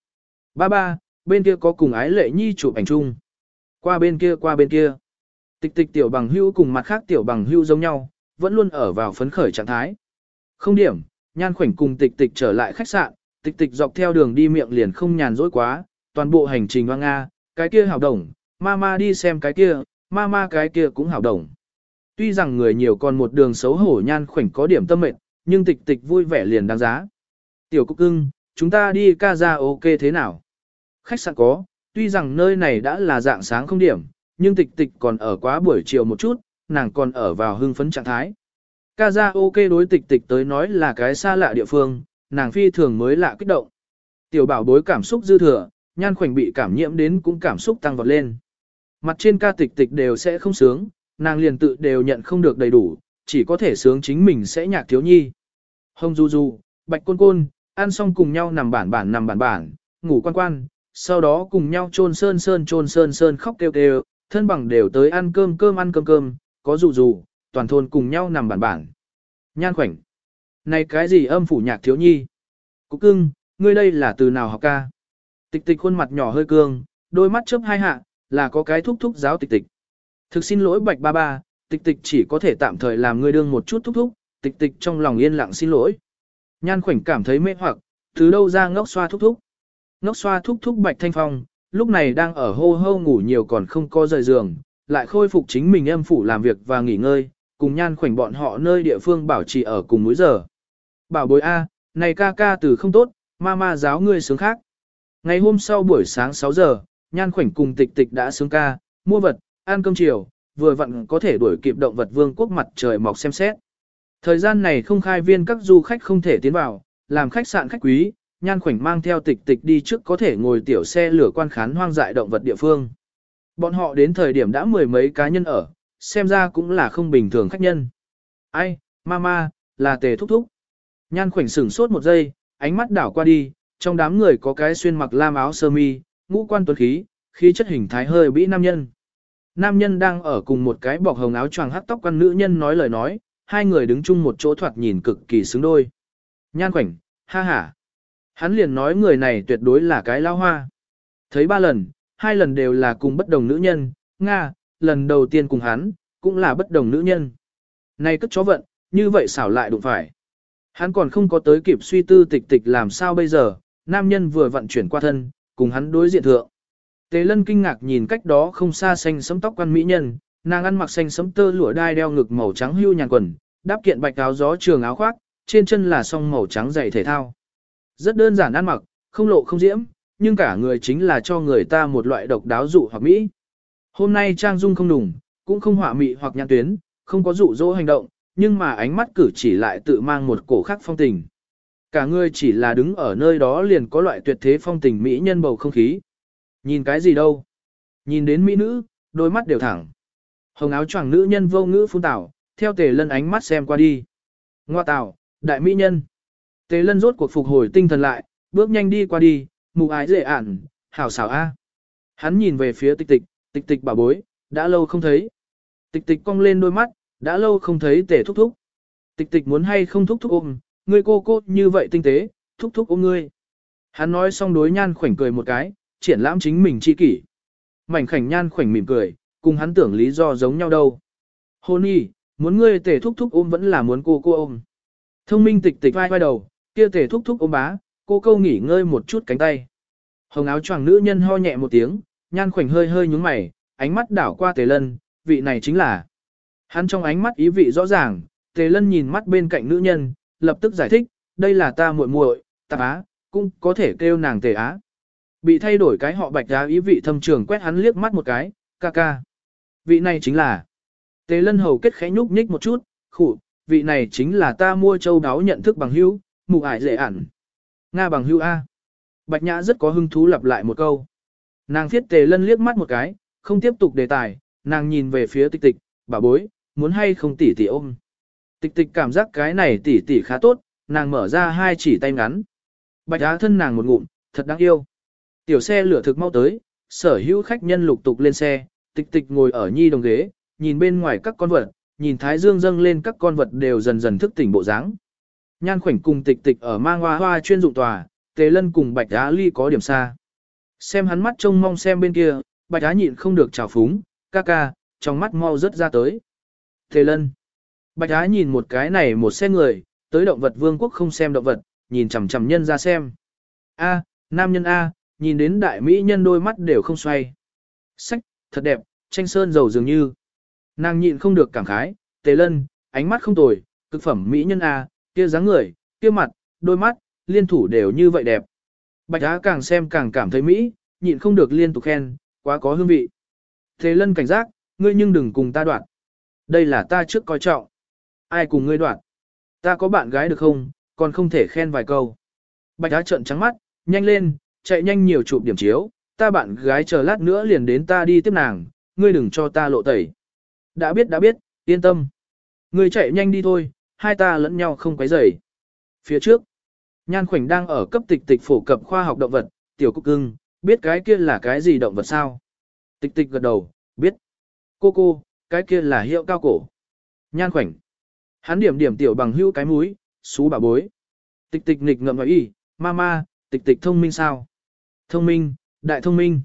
Ba ba, bên kia có cùng ái lệ nhi chụp ảnh chung. Qua bên kia qua bên kia. Tịch tịch tiểu bằng hưu cùng mặt khác tiểu bằng hưu giống nhau, vẫn luôn ở vào phấn khởi trạng thái. Không điểm, nhan khoảnh cùng tịch tịch trở lại khách sạn, tịch tịch dọc theo đường đi miệng liền không nhàn rỗi quá, toàn bộ hành trình hoang nga, cái kia hảo đồng, mama đi xem cái kia, mama cái kia cũng hảo đồng. Tuy rằng người nhiều còn một đường xấu hổ nhan khoảnh có điểm tâm mệnh, nhưng tịch tịch vui vẻ liền đáng giá. Tiểu cúc cưng, chúng ta đi ca ra ok thế nào? Khách sạn có, tuy rằng nơi này đã là dạng sáng không điểm, nhưng tịch tịch còn ở quá buổi chiều một chút, nàng còn ở vào hưng phấn trạng thái. Ca ra ok đối tịch tịch tới nói là cái xa lạ địa phương, nàng phi thường mới lạ kích động. Tiểu bảo bối cảm xúc dư thừa, nhan khoảnh bị cảm nhiễm đến cũng cảm xúc tăng vọt lên. Mặt trên ca tịch tịch đều sẽ không sướng, nàng liền tự đều nhận không được đầy đủ, chỉ có thể sướng chính mình sẽ nhạc thiếu nhi. Hồng du du, bạch côn côn, ăn xong cùng nhau nằm bản bản nằm bản bản, ngủ quan quan, sau đó cùng nhau trôn sơn sơn trôn sơn sơn khóc kêu kêu, thân bằng đều tới ăn cơm cơm ăn cơm cơm, có dù dù, toàn thôn cùng nhau nằm bản bản. Nhan khoảnh. Này cái gì âm phủ nhạc thiếu nhi? Cục cưng, ngươi đây là từ nào học ca? Tịch tịch khuôn mặt nhỏ hơi cương, đôi mắt chớp hai hạ, là có cái thúc thúc giáo tịch tịch. Thực xin lỗi bạch ba ba, tịch tịch chỉ có thể tạm thời làm ngươi đương một chút thúc thúc, tịch tịch trong lòng yên lặng xin lỗi. Nhan khoảnh cảm thấy mê hoặc, từ đâu ra ngốc xoa thúc thúc. Ngốc xoa thúc thúc bạch thanh phong, lúc này đang ở hô hô ngủ nhiều còn không có rời giường, lại khôi phục chính mình âm phủ làm việc và nghỉ ngơi, cùng nhan khoảnh bọn họ nơi địa phương bảo trì ở cùng múi giờ. Bảo bối A, này ca ca từ không tốt, ma ma giáo ngươi sướng khác. Ngày hôm sau buổi sáng 6 giờ, nhan khoảnh cùng tịch tịch đã sướng ca, mua vật, ăn cơm chiều, vừa vặn có thể đuổi kịp động vật vương quốc mặt trời mọc xem xét. Thời gian này không khai viên các du khách không thể tiến vào, làm khách sạn khách quý, nhan khoảnh mang theo tịch tịch đi trước có thể ngồi tiểu xe lửa quan khán hoang dại động vật địa phương. Bọn họ đến thời điểm đã mười mấy cá nhân ở, xem ra cũng là không bình thường khách nhân. Ai, mama, là tề thúc thúc. Nhan khoảnh sửng sốt một giây, ánh mắt đảo qua đi, trong đám người có cái xuyên mặc lam áo sơ mi, ngũ quan tuấn khí, khí chất hình thái hơi bĩ nam nhân. Nam nhân đang ở cùng một cái bọc hồng áo choàng hắt tóc quan nữ nhân nói lời nói, hai người đứng chung một chỗ thoạt nhìn cực kỳ xứng đôi. Nhan khoảnh, ha ha. Hắn liền nói người này tuyệt đối là cái lao hoa. Thấy ba lần, hai lần đều là cùng bất đồng nữ nhân, Nga, lần đầu tiên cùng hắn, cũng là bất đồng nữ nhân. Này cất chó vận, như vậy xảo lại đụng phải. Hắn còn không có tới kịp suy tư tịch tịch làm sao bây giờ, nam nhân vừa vận chuyển qua thân, cùng hắn đối diện thượng. Tề lân kinh ngạc nhìn cách đó không xa xanh sấm tóc quan mỹ nhân, nàng ăn mặc xanh sấm tơ lụa đai đeo ngực màu trắng hưu nhàn quần, đáp kiện bạch áo gió trường áo khoác, trên chân là song màu trắng giày thể thao. Rất đơn giản ăn mặc, không lộ không diễm, nhưng cả người chính là cho người ta một loại độc đáo dụ hoặc mỹ. Hôm nay trang dung không đủng, cũng không hỏa mị hoặc nhãn tuyến, không có dụ dỗ hành động, nhưng mà ánh mắt cử chỉ lại tự mang một cổ khác phong tình. Cả người chỉ là đứng ở nơi đó liền có loại tuyệt thế phong tình mỹ nhân bầu không khí. Nhìn cái gì đâu? Nhìn đến mỹ nữ, đôi mắt đều thẳng. Hồng áo choàng nữ nhân vô ngữ phun tảo, theo tề lân ánh mắt xem qua đi. Ngoa tảo, đại mỹ nhân. Tế lân rốt cuộc phục hồi tinh thần lại, bước nhanh đi qua đi, mù ái dễ ản, hảo xảo a. Hắn nhìn về phía tịch tịch, tịch tịch bảo bối, đã lâu không thấy. Tịch tịch cong lên đôi mắt, đã lâu không thấy Tể thúc thúc. Tịch tịch muốn hay không thúc thúc ôm, ngươi cô cô như vậy tinh tế, thúc thúc ôm ngươi. Hắn nói xong đối nhan khoảnh cười một cái, triển lãm chính mình chi kỷ. Mảnh khảnh nhan khoảnh mỉm cười, cùng hắn tưởng lý do giống nhau đâu. Hôn y, muốn ngươi Tể thúc thúc ôm vẫn là muốn cô cô ôm. Thông minh tịch tịch vai vai đầu, kia tề thúc thúc ôm bá, cô câu nghỉ ngơi một chút cánh tay. Hồng áo choàng nữ nhân ho nhẹ một tiếng, nhan khoảnh hơi hơi nhúng mày, ánh mắt đảo qua tề lân, vị này chính là. Hắn trong ánh mắt ý vị rõ ràng, tề lân nhìn mắt bên cạnh nữ nhân, lập tức giải thích, đây là ta muội muội, tạp á, cũng có thể kêu nàng tề á. Bị thay đổi cái họ bạch giá ý vị thâm trường quét hắn liếc mắt một cái, ca ca. Vị này chính là. Tề lân hầu kết khẽ nhúc nhích một chút, khủ, vị này chính là ta mua châu đáo nhận thức bằng hữu, mụ ải dễ ẩn. Nga bằng hưu A. Bạch nhã rất có hứng thú lặp lại một câu. Nàng thiết tề lân liếc mắt một cái, không tiếp tục đề tài, nàng nhìn về phía tịch tịch, bà bối, muốn hay không tỉ tỉ ôm. Tịch tịch cảm giác cái này tỉ tỉ khá tốt, nàng mở ra hai chỉ tay ngắn. Bạch á thân nàng một ngụm, thật đáng yêu. Tiểu xe lửa thực mau tới, sở hữu khách nhân lục tục lên xe, tịch tịch ngồi ở nhi đồng ghế, nhìn bên ngoài các con vật, nhìn thái dương dâng lên các con vật đều dần dần thức tỉnh bộ dáng. Nhan khoảnh cùng tịch tịch ở mang hoa hoa chuyên dụng tòa, tề lân cùng bạch á ly có điểm xa. Xem hắn mắt trông mong xem bên kia, bạch á nhịn không được trào phúng, ca ca, trong mắt mau rớt ra tới. Tề lân. Bạch á nhìn một cái này một xe người, tới động vật vương quốc không xem động vật, nhìn chằm chằm nhân ra xem. A, nam nhân A, nhìn đến đại mỹ nhân đôi mắt đều không xoay. Sách, thật đẹp, tranh sơn dầu dường như. Nàng nhịn không được cảm khái, tề lân, ánh mắt không tồi, cực phẩm mỹ nhân A, kia dáng người, kia mặt, đôi mắt, liên thủ đều như vậy đẹp. Bạch á càng xem càng cảm thấy mỹ, nhịn không được liên tục khen, quá có hương vị. Thế lân cảnh giác, ngươi nhưng đừng cùng ta đoạn. Đây là ta trước coi trọng. Ai cùng ngươi đoạn? Ta có bạn gái được không, còn không thể khen vài câu. Bạch á trợn trắng mắt, nhanh lên, chạy nhanh nhiều chụp điểm chiếu, ta bạn gái chờ lát nữa liền đến ta đi tiếp nàng, ngươi đừng cho ta lộ tẩy. Đã biết đã biết, yên tâm. Ngươi chạy nhanh đi thôi, hai ta lẫn nhau không quấy rầy. Phía trước, Nhan Khoảnh đang ở cấp tịch tịch phổ cập khoa học động vật, tiểu cúc cưng, biết cái kia là cái gì động vật sao? Tịch tịch gật đầu, biết. Cô cô, cái kia là hiệu cao cổ. Nhan Khoảnh. Hắn điểm điểm tiểu bằng hữu cái mũi, xú bà bối. Tịch tịch nghịch ngậm nói y, mama, tịch tịch thông minh sao? Thông minh, đại thông minh.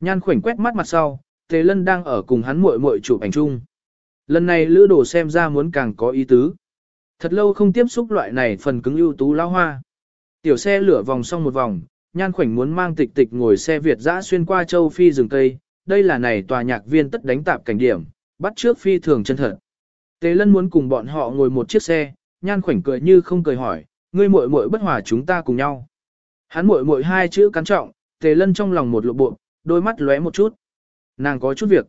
Nhan khoảnh quét mắt mặt sau, Tề Lân đang ở cùng hắn muội muội chụp ảnh chung. Lần này lữ đồ xem ra muốn càng có ý tứ. Thật lâu không tiếp xúc loại này phần cứng ưu tú lao hoa. Tiểu xe lửa vòng xong một vòng, nhan khoảnh muốn mang tịch tịch ngồi xe Việt dã xuyên qua châu Phi rừng Tây. Đây là này tòa nhạc viên tất đánh tạp cảnh điểm, bắt trước phi thường chân thật. Tề lân muốn cùng bọn họ ngồi một chiếc xe, nhan khoảnh cười như không cười hỏi, ngươi muội muội bất hòa chúng ta cùng nhau. Hắn muội muội hai chữ cắn trọng, tề lân trong lòng một lộ bộ, đôi mắt lóe một chút. Nàng có chút việc.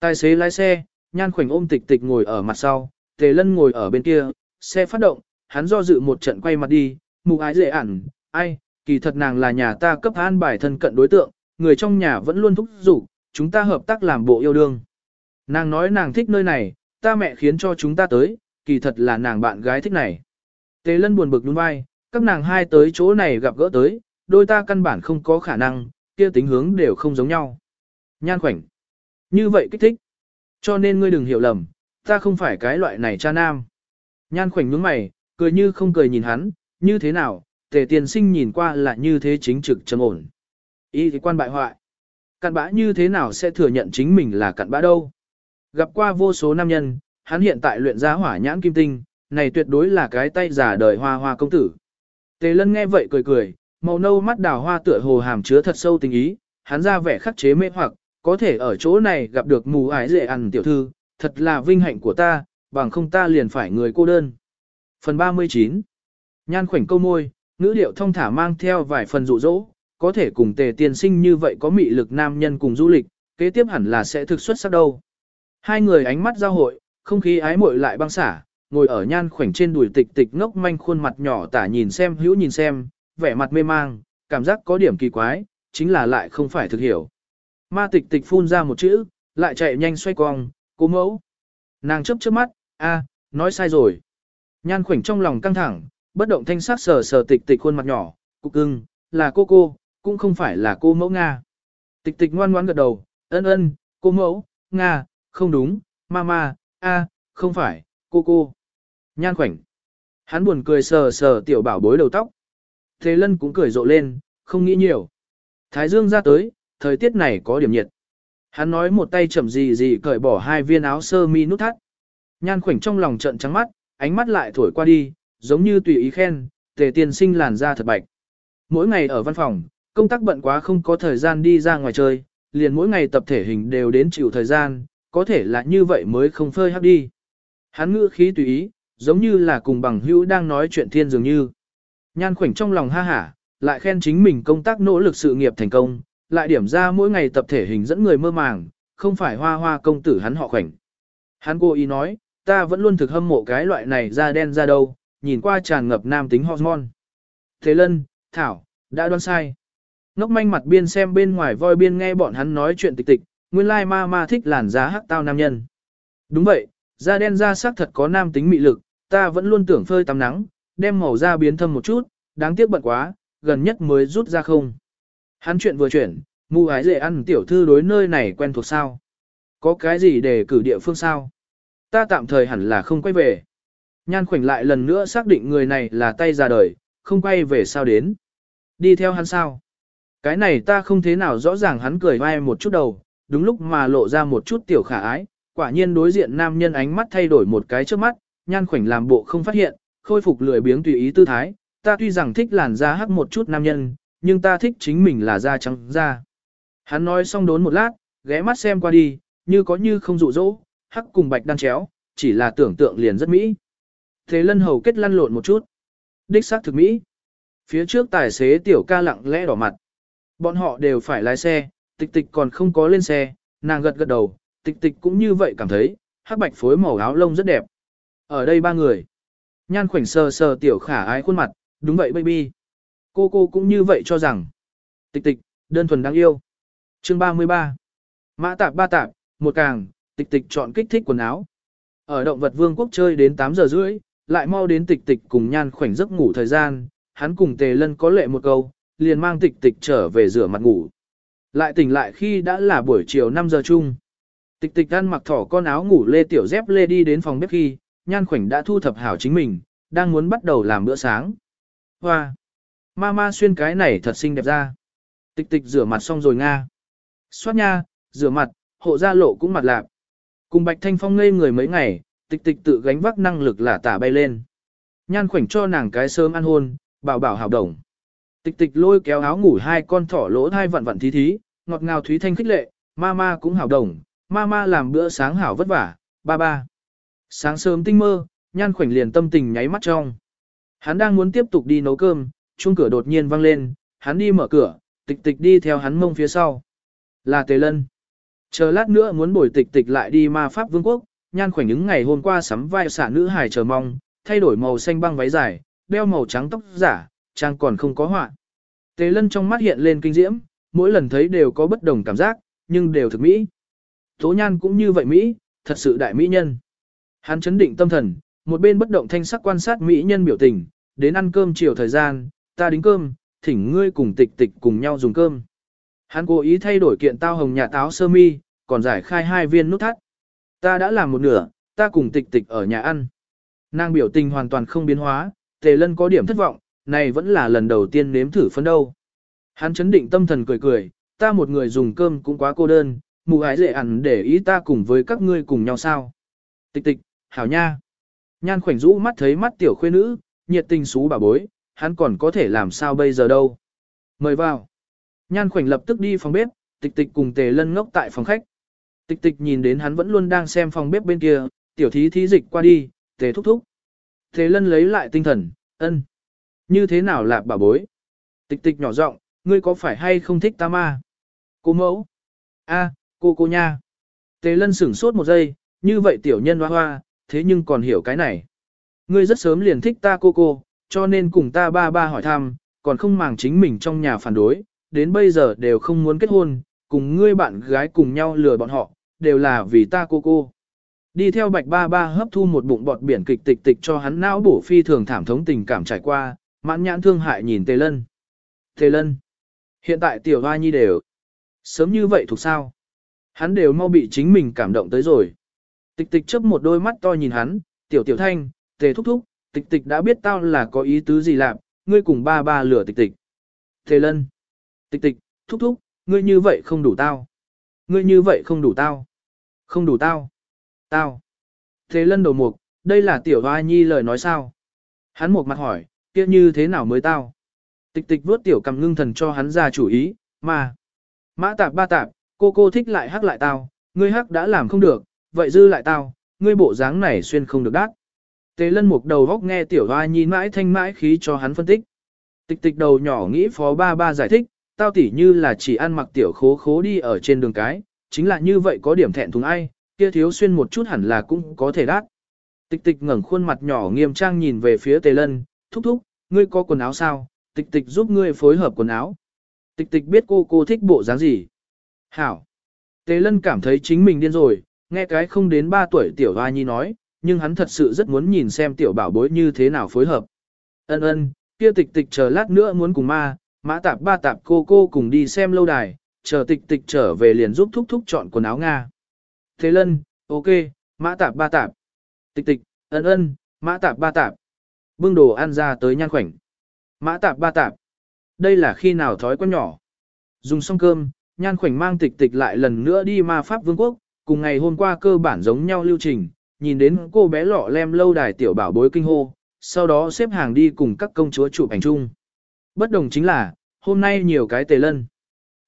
Tài xế lái xe, nhan khoảnh ôm tịch tịch ngồi ở mặt sau, tề lân ngồi ở bên kia, xe phát động, hắn do dự một trận quay mặt đi, mù ái dễ ẩn, ai, kỳ thật nàng là nhà ta cấp an bài thân cận đối tượng, người trong nhà vẫn luôn thúc giục, chúng ta hợp tác làm bộ yêu đương. Nàng nói nàng thích nơi này, ta mẹ khiến cho chúng ta tới, kỳ thật là nàng bạn gái thích này. Tề lân buồn bực nhún vai, các nàng hai tới chỗ này gặp gỡ tới, đôi ta căn bản không có khả năng, kia tính hướng đều không giống nhau. Nhan khoảnh. Như vậy kích thích. Cho nên ngươi đừng hiểu lầm, ta không phải cái loại này cha nam. Nhan khoảnh nhướng mày, cười như không cười nhìn hắn, như thế nào, tề tiền sinh nhìn qua là như thế chính trực trầm ổn. Ý thì quan bại hoại. Cặn bã như thế nào sẽ thừa nhận chính mình là cặn bã đâu. Gặp qua vô số nam nhân, hắn hiện tại luyện ra hỏa nhãn kim tinh, này tuyệt đối là cái tay giả đời hoa hoa công tử. Tề lân nghe vậy cười cười, Màu nâu mắt đào hoa tựa hồ hàm chứa thật sâu tình ý, hắn ra vẻ khắc chế mê hoặc, có thể ở chỗ này gặp được mù ái dễ ăn tiểu thư, thật là vinh hạnh của ta, bằng không ta liền phải người cô đơn. Phần 39 Nhan khoảnh câu môi, ngữ điệu thông thả mang theo vài phần dụ dỗ, có thể cùng tề tiên sinh như vậy có mị lực nam nhân cùng du lịch, kế tiếp hẳn là sẽ thực xuất sắc đâu. Hai người ánh mắt giao hội, không khí ái muội lại băng xả, ngồi ở nhan khoảnh trên đùi tịch tịch ngốc manh khuôn mặt nhỏ tả nhìn xem hữu nhìn xem, vẻ mặt mê mang, cảm giác có điểm kỳ quái, chính là lại không phải thực hiểu. Ma tịch tịch phun ra một chữ, lại chạy nhanh xoay cong, cố mẫu. Nàng chấp chớp mắt, a, nói sai rồi. Nhan khoảnh trong lòng căng thẳng, bất động thanh sắc sờ sờ tịch tịch khuôn mặt nhỏ, cục cưng, là cô cô, cũng không phải là cô mẫu Nga. Tịch tịch ngoan ngoãn gật đầu, ân ân, cô mẫu, Nga, không đúng, mama, a, không phải, cô cô. Nhan khoảnh. Hắn buồn cười sờ sờ tiểu bảo bối đầu tóc. Thế lân cũng cười rộ lên, không nghĩ nhiều. Thái dương ra tới, thời tiết này có điểm nhiệt. Hắn nói một tay chậm gì gì cởi bỏ hai viên áo sơ mi nút thắt. Nhan khoảnh trong lòng trận trắng mắt, ánh mắt lại thổi qua đi, giống như tùy ý khen, tề tiên sinh làn da thật bạch. Mỗi ngày ở văn phòng, công tác bận quá không có thời gian đi ra ngoài chơi, liền mỗi ngày tập thể hình đều đến chịu thời gian, có thể là như vậy mới không phơi hắc đi. Hắn ngữ khí tùy ý, giống như là cùng bằng hữu đang nói chuyện thiên dường như. Nhan khoảnh trong lòng ha hả, lại khen chính mình công tác nỗ lực sự nghiệp thành công, lại điểm ra mỗi ngày tập thể hình dẫn người mơ màng, không phải hoa hoa công tử hắn họ khoảnh. Hắn cô ý nói, ta vẫn luôn thực hâm mộ cái loại này da đen da đâu, nhìn qua tràn ngập nam tính hormone. Thế lân, Thảo, đã đoán sai. Ngốc manh mặt biên xem bên ngoài voi biên nghe bọn hắn nói chuyện tịch tịch, nguyên lai ma ma thích làn giá hắc tao nam nhân. Đúng vậy, da đen da sắc thật có nam tính mị lực, ta vẫn luôn tưởng phơi tắm nắng, đem màu da biến thâm một chút, đáng tiếc bận quá, gần nhất mới rút ra không. Hắn chuyện vừa chuyển, mù ái dễ ăn tiểu thư đối nơi này quen thuộc sao. Có cái gì để cử địa phương sao? Ta tạm thời hẳn là không quay về. Nhan khoảnh lại lần nữa xác định người này là tay ra đời, không quay về sao đến. Đi theo hắn sao? Cái này ta không thế nào rõ ràng hắn cười vai một chút đầu, đúng lúc mà lộ ra một chút tiểu khả ái, quả nhiên đối diện nam nhân ánh mắt thay đổi một cái trước mắt, nhan khoảnh làm bộ không phát hiện, khôi phục lười biếng tùy ý tư thái, ta tuy rằng thích làn da hắc một chút nam nhân, nhưng ta thích chính mình là da trắng da. Hắn nói xong đốn một lát, ghé mắt xem qua đi, như có như không dụ dỗ, hắc cùng bạch đan chéo, chỉ là tưởng tượng liền rất mỹ. Thế lân hầu kết lăn lộn một chút. Đích xác thực mỹ. Phía trước tài xế tiểu ca lặng lẽ đỏ mặt. Bọn họ đều phải lái xe, tịch tịch còn không có lên xe, nàng gật gật đầu, tịch tịch cũng như vậy cảm thấy, hắc bạch phối màu áo lông rất đẹp. Ở đây ba người. Nhan khoảnh sờ sờ tiểu khả ái khuôn mặt, đúng vậy baby. Cô cô cũng như vậy cho rằng. Tịch tịch, đơn thuần đáng yêu. Chương 33. Mã tạp ba tạp, một càng, tịch tịch chọn kích thích quần áo. Ở động vật vương quốc chơi đến 8 giờ rưỡi, lại mau đến tịch tịch cùng nhan khoảnh giấc ngủ thời gian, hắn cùng tề lân có lệ một câu, liền mang tịch tịch trở về rửa mặt ngủ. Lại tỉnh lại khi đã là buổi chiều 5 giờ chung. Tịch tịch ăn mặc thỏ con áo ngủ lê tiểu dép lê đi đến phòng bếp khi, nhan khoảnh đã thu thập hảo chính mình, đang muốn bắt đầu làm bữa sáng. Hoa! Mama xuyên cái này thật xinh đẹp ra. Tịch tịch rửa mặt xong rồi nga. Xoát nha, rửa mặt, hộ gia lộ cũng mặt lạp. Cùng Bạch Thanh Phong ngây người mấy ngày, tịch tịch tự gánh vác năng lực là tả bay lên. Nhan khoảnh cho nàng cái sớm ăn hôn, bảo bảo hào đồng. Tịch tịch lôi kéo áo ngủ hai con thỏ lỗ hai vặn vặn thí thí, ngọt ngào thúy thanh khích lệ, mama cũng hào đồng, mama làm bữa sáng hảo vất vả, ba ba. Sáng sớm tinh mơ, nhan khoảnh liền tâm tình nháy mắt trong. Hắn đang muốn tiếp tục đi nấu cơm, chuông cửa đột nhiên vang lên, hắn đi mở cửa, tịch tịch đi theo hắn mông phía sau. Là Tề Lân. Chờ lát nữa muốn bồi tịch tịch lại đi ma pháp vương quốc, nhan khoảnh những ngày hôm qua sắm vai xả nữ hài chờ mong, thay đổi màu xanh băng váy dài, đeo màu trắng tóc giả, trang còn không có họa. Tề lân trong mắt hiện lên kinh diễm, mỗi lần thấy đều có bất đồng cảm giác, nhưng đều thực mỹ. Tố nhan cũng như vậy mỹ, thật sự đại mỹ nhân. Hắn chấn định tâm thần, một bên bất động thanh sắc quan sát mỹ nhân biểu tình, đến ăn cơm chiều thời gian, ta đính cơm, thỉnh ngươi cùng tịch tịch cùng nhau dùng cơm. Hắn cố ý thay đổi kiện tao hồng nhà táo sơ mi, còn giải khai hai viên nút thắt. Ta đã làm một nửa, ta cùng tịch tịch ở nhà ăn. Nàng biểu tình hoàn toàn không biến hóa, tề lân có điểm thất vọng, này vẫn là lần đầu tiên nếm thử phân đâu. Hắn chấn định tâm thần cười cười, ta một người dùng cơm cũng quá cô đơn, mù ái dễ ăn để ý ta cùng với các ngươi cùng nhau sao. Tịch tịch, hảo nha. Nhan khoảnh rũ mắt thấy mắt tiểu khuê nữ, nhiệt tình xú bà bối, hắn còn có thể làm sao bây giờ đâu. Mời vào. Nhan khoảnh lập tức đi phòng bếp, tịch tịch cùng tề lân ngốc tại phòng khách. Tịch tịch nhìn đến hắn vẫn luôn đang xem phòng bếp bên kia, tiểu thí thí dịch qua đi, tề thúc thúc. Tề lân lấy lại tinh thần, ân. Như thế nào là bà bối? Tịch tịch nhỏ giọng, ngươi có phải hay không thích ta ma? Cô mẫu. a, cô cô nha. Tề lân sửng sốt một giây, như vậy tiểu nhân hoa hoa, thế nhưng còn hiểu cái này. Ngươi rất sớm liền thích ta cô cô, cho nên cùng ta ba ba hỏi thăm, còn không màng chính mình trong nhà phản đối, đến bây giờ đều không muốn kết hôn, cùng ngươi bạn gái cùng nhau lừa bọn họ, đều là vì ta cô cô. Đi theo bạch ba ba hấp thu một bụng bọt biển kịch tịch tịch cho hắn não bổ phi thường thảm thống tình cảm trải qua, mãn nhãn thương hại nhìn Tề Lân. Tề Lân, hiện tại tiểu hoa nhi đều, sớm như vậy thuộc sao? Hắn đều mau bị chính mình cảm động tới rồi. Tịch tịch chớp một đôi mắt to nhìn hắn, tiểu tiểu thanh, tề thúc thúc, tịch tịch đã biết tao là có ý tứ gì làm, ngươi cùng ba ba lửa tịch tịch. Tề lân, tịch tịch, thúc thúc, ngươi như vậy không đủ tao. Ngươi như vậy không đủ tao. Không đủ tao. Tao. thế lân đầu mục, đây là tiểu hoa nhi lời nói sao? Hắn một mặt hỏi, kia như thế nào mới tao? Tịch tịch vuốt tiểu cầm ngưng thần cho hắn ra chủ ý, mà. Mã tạp ba tạp, cô cô thích lại hắc lại tao, ngươi hắc đã làm không được, vậy dư lại tao, ngươi bộ dáng này xuyên không được đắt. Tề lân mục đầu góc nghe tiểu hoa nhi mãi thanh mãi khí cho hắn phân tích. Tịch tịch đầu nhỏ nghĩ phó ba ba giải thích, tao tỉ như là chỉ ăn mặc tiểu khố khố đi ở trên đường cái, chính là như vậy có điểm thẹn thùng ai, kia thiếu xuyên một chút hẳn là cũng có thể đắt. Tịch tịch ngẩng khuôn mặt nhỏ nghiêm trang nhìn về phía tề lân, thúc thúc, ngươi có quần áo sao, tịch tịch giúp ngươi phối hợp quần áo. Tịch tịch biết cô cô thích bộ dáng gì. Hảo. Tề lân cảm thấy chính mình điên rồi, nghe cái không đến 3 tuổi tiểu hoa nhi nói, nhưng hắn thật sự rất muốn nhìn xem tiểu bảo bối như thế nào phối hợp. Ân ân, kia tịch tịch chờ lát nữa muốn cùng ma, mã tạp ba tạp cô cô cùng đi xem lâu đài, chờ tịch tịch trở về liền giúp thúc thúc chọn quần áo Nga. Thế lân, ok, mã tạp ba tạp. Tịch tịch, ân ân, mã tạp ba tạp. Bưng đồ ăn ra tới nhan khoảnh. Mã tạp ba tạp. Đây là khi nào thói quen nhỏ. Dùng xong cơm, nhan khoảnh mang tịch tịch lại lần nữa đi ma pháp vương quốc, cùng ngày hôm qua cơ bản giống nhau lưu trình, nhìn đến cô bé lọ lem lâu đài tiểu bảo bối kinh hô, sau đó xếp hàng đi cùng các công chúa chụp ảnh chung. Bất đồng chính là, hôm nay nhiều cái tề lân.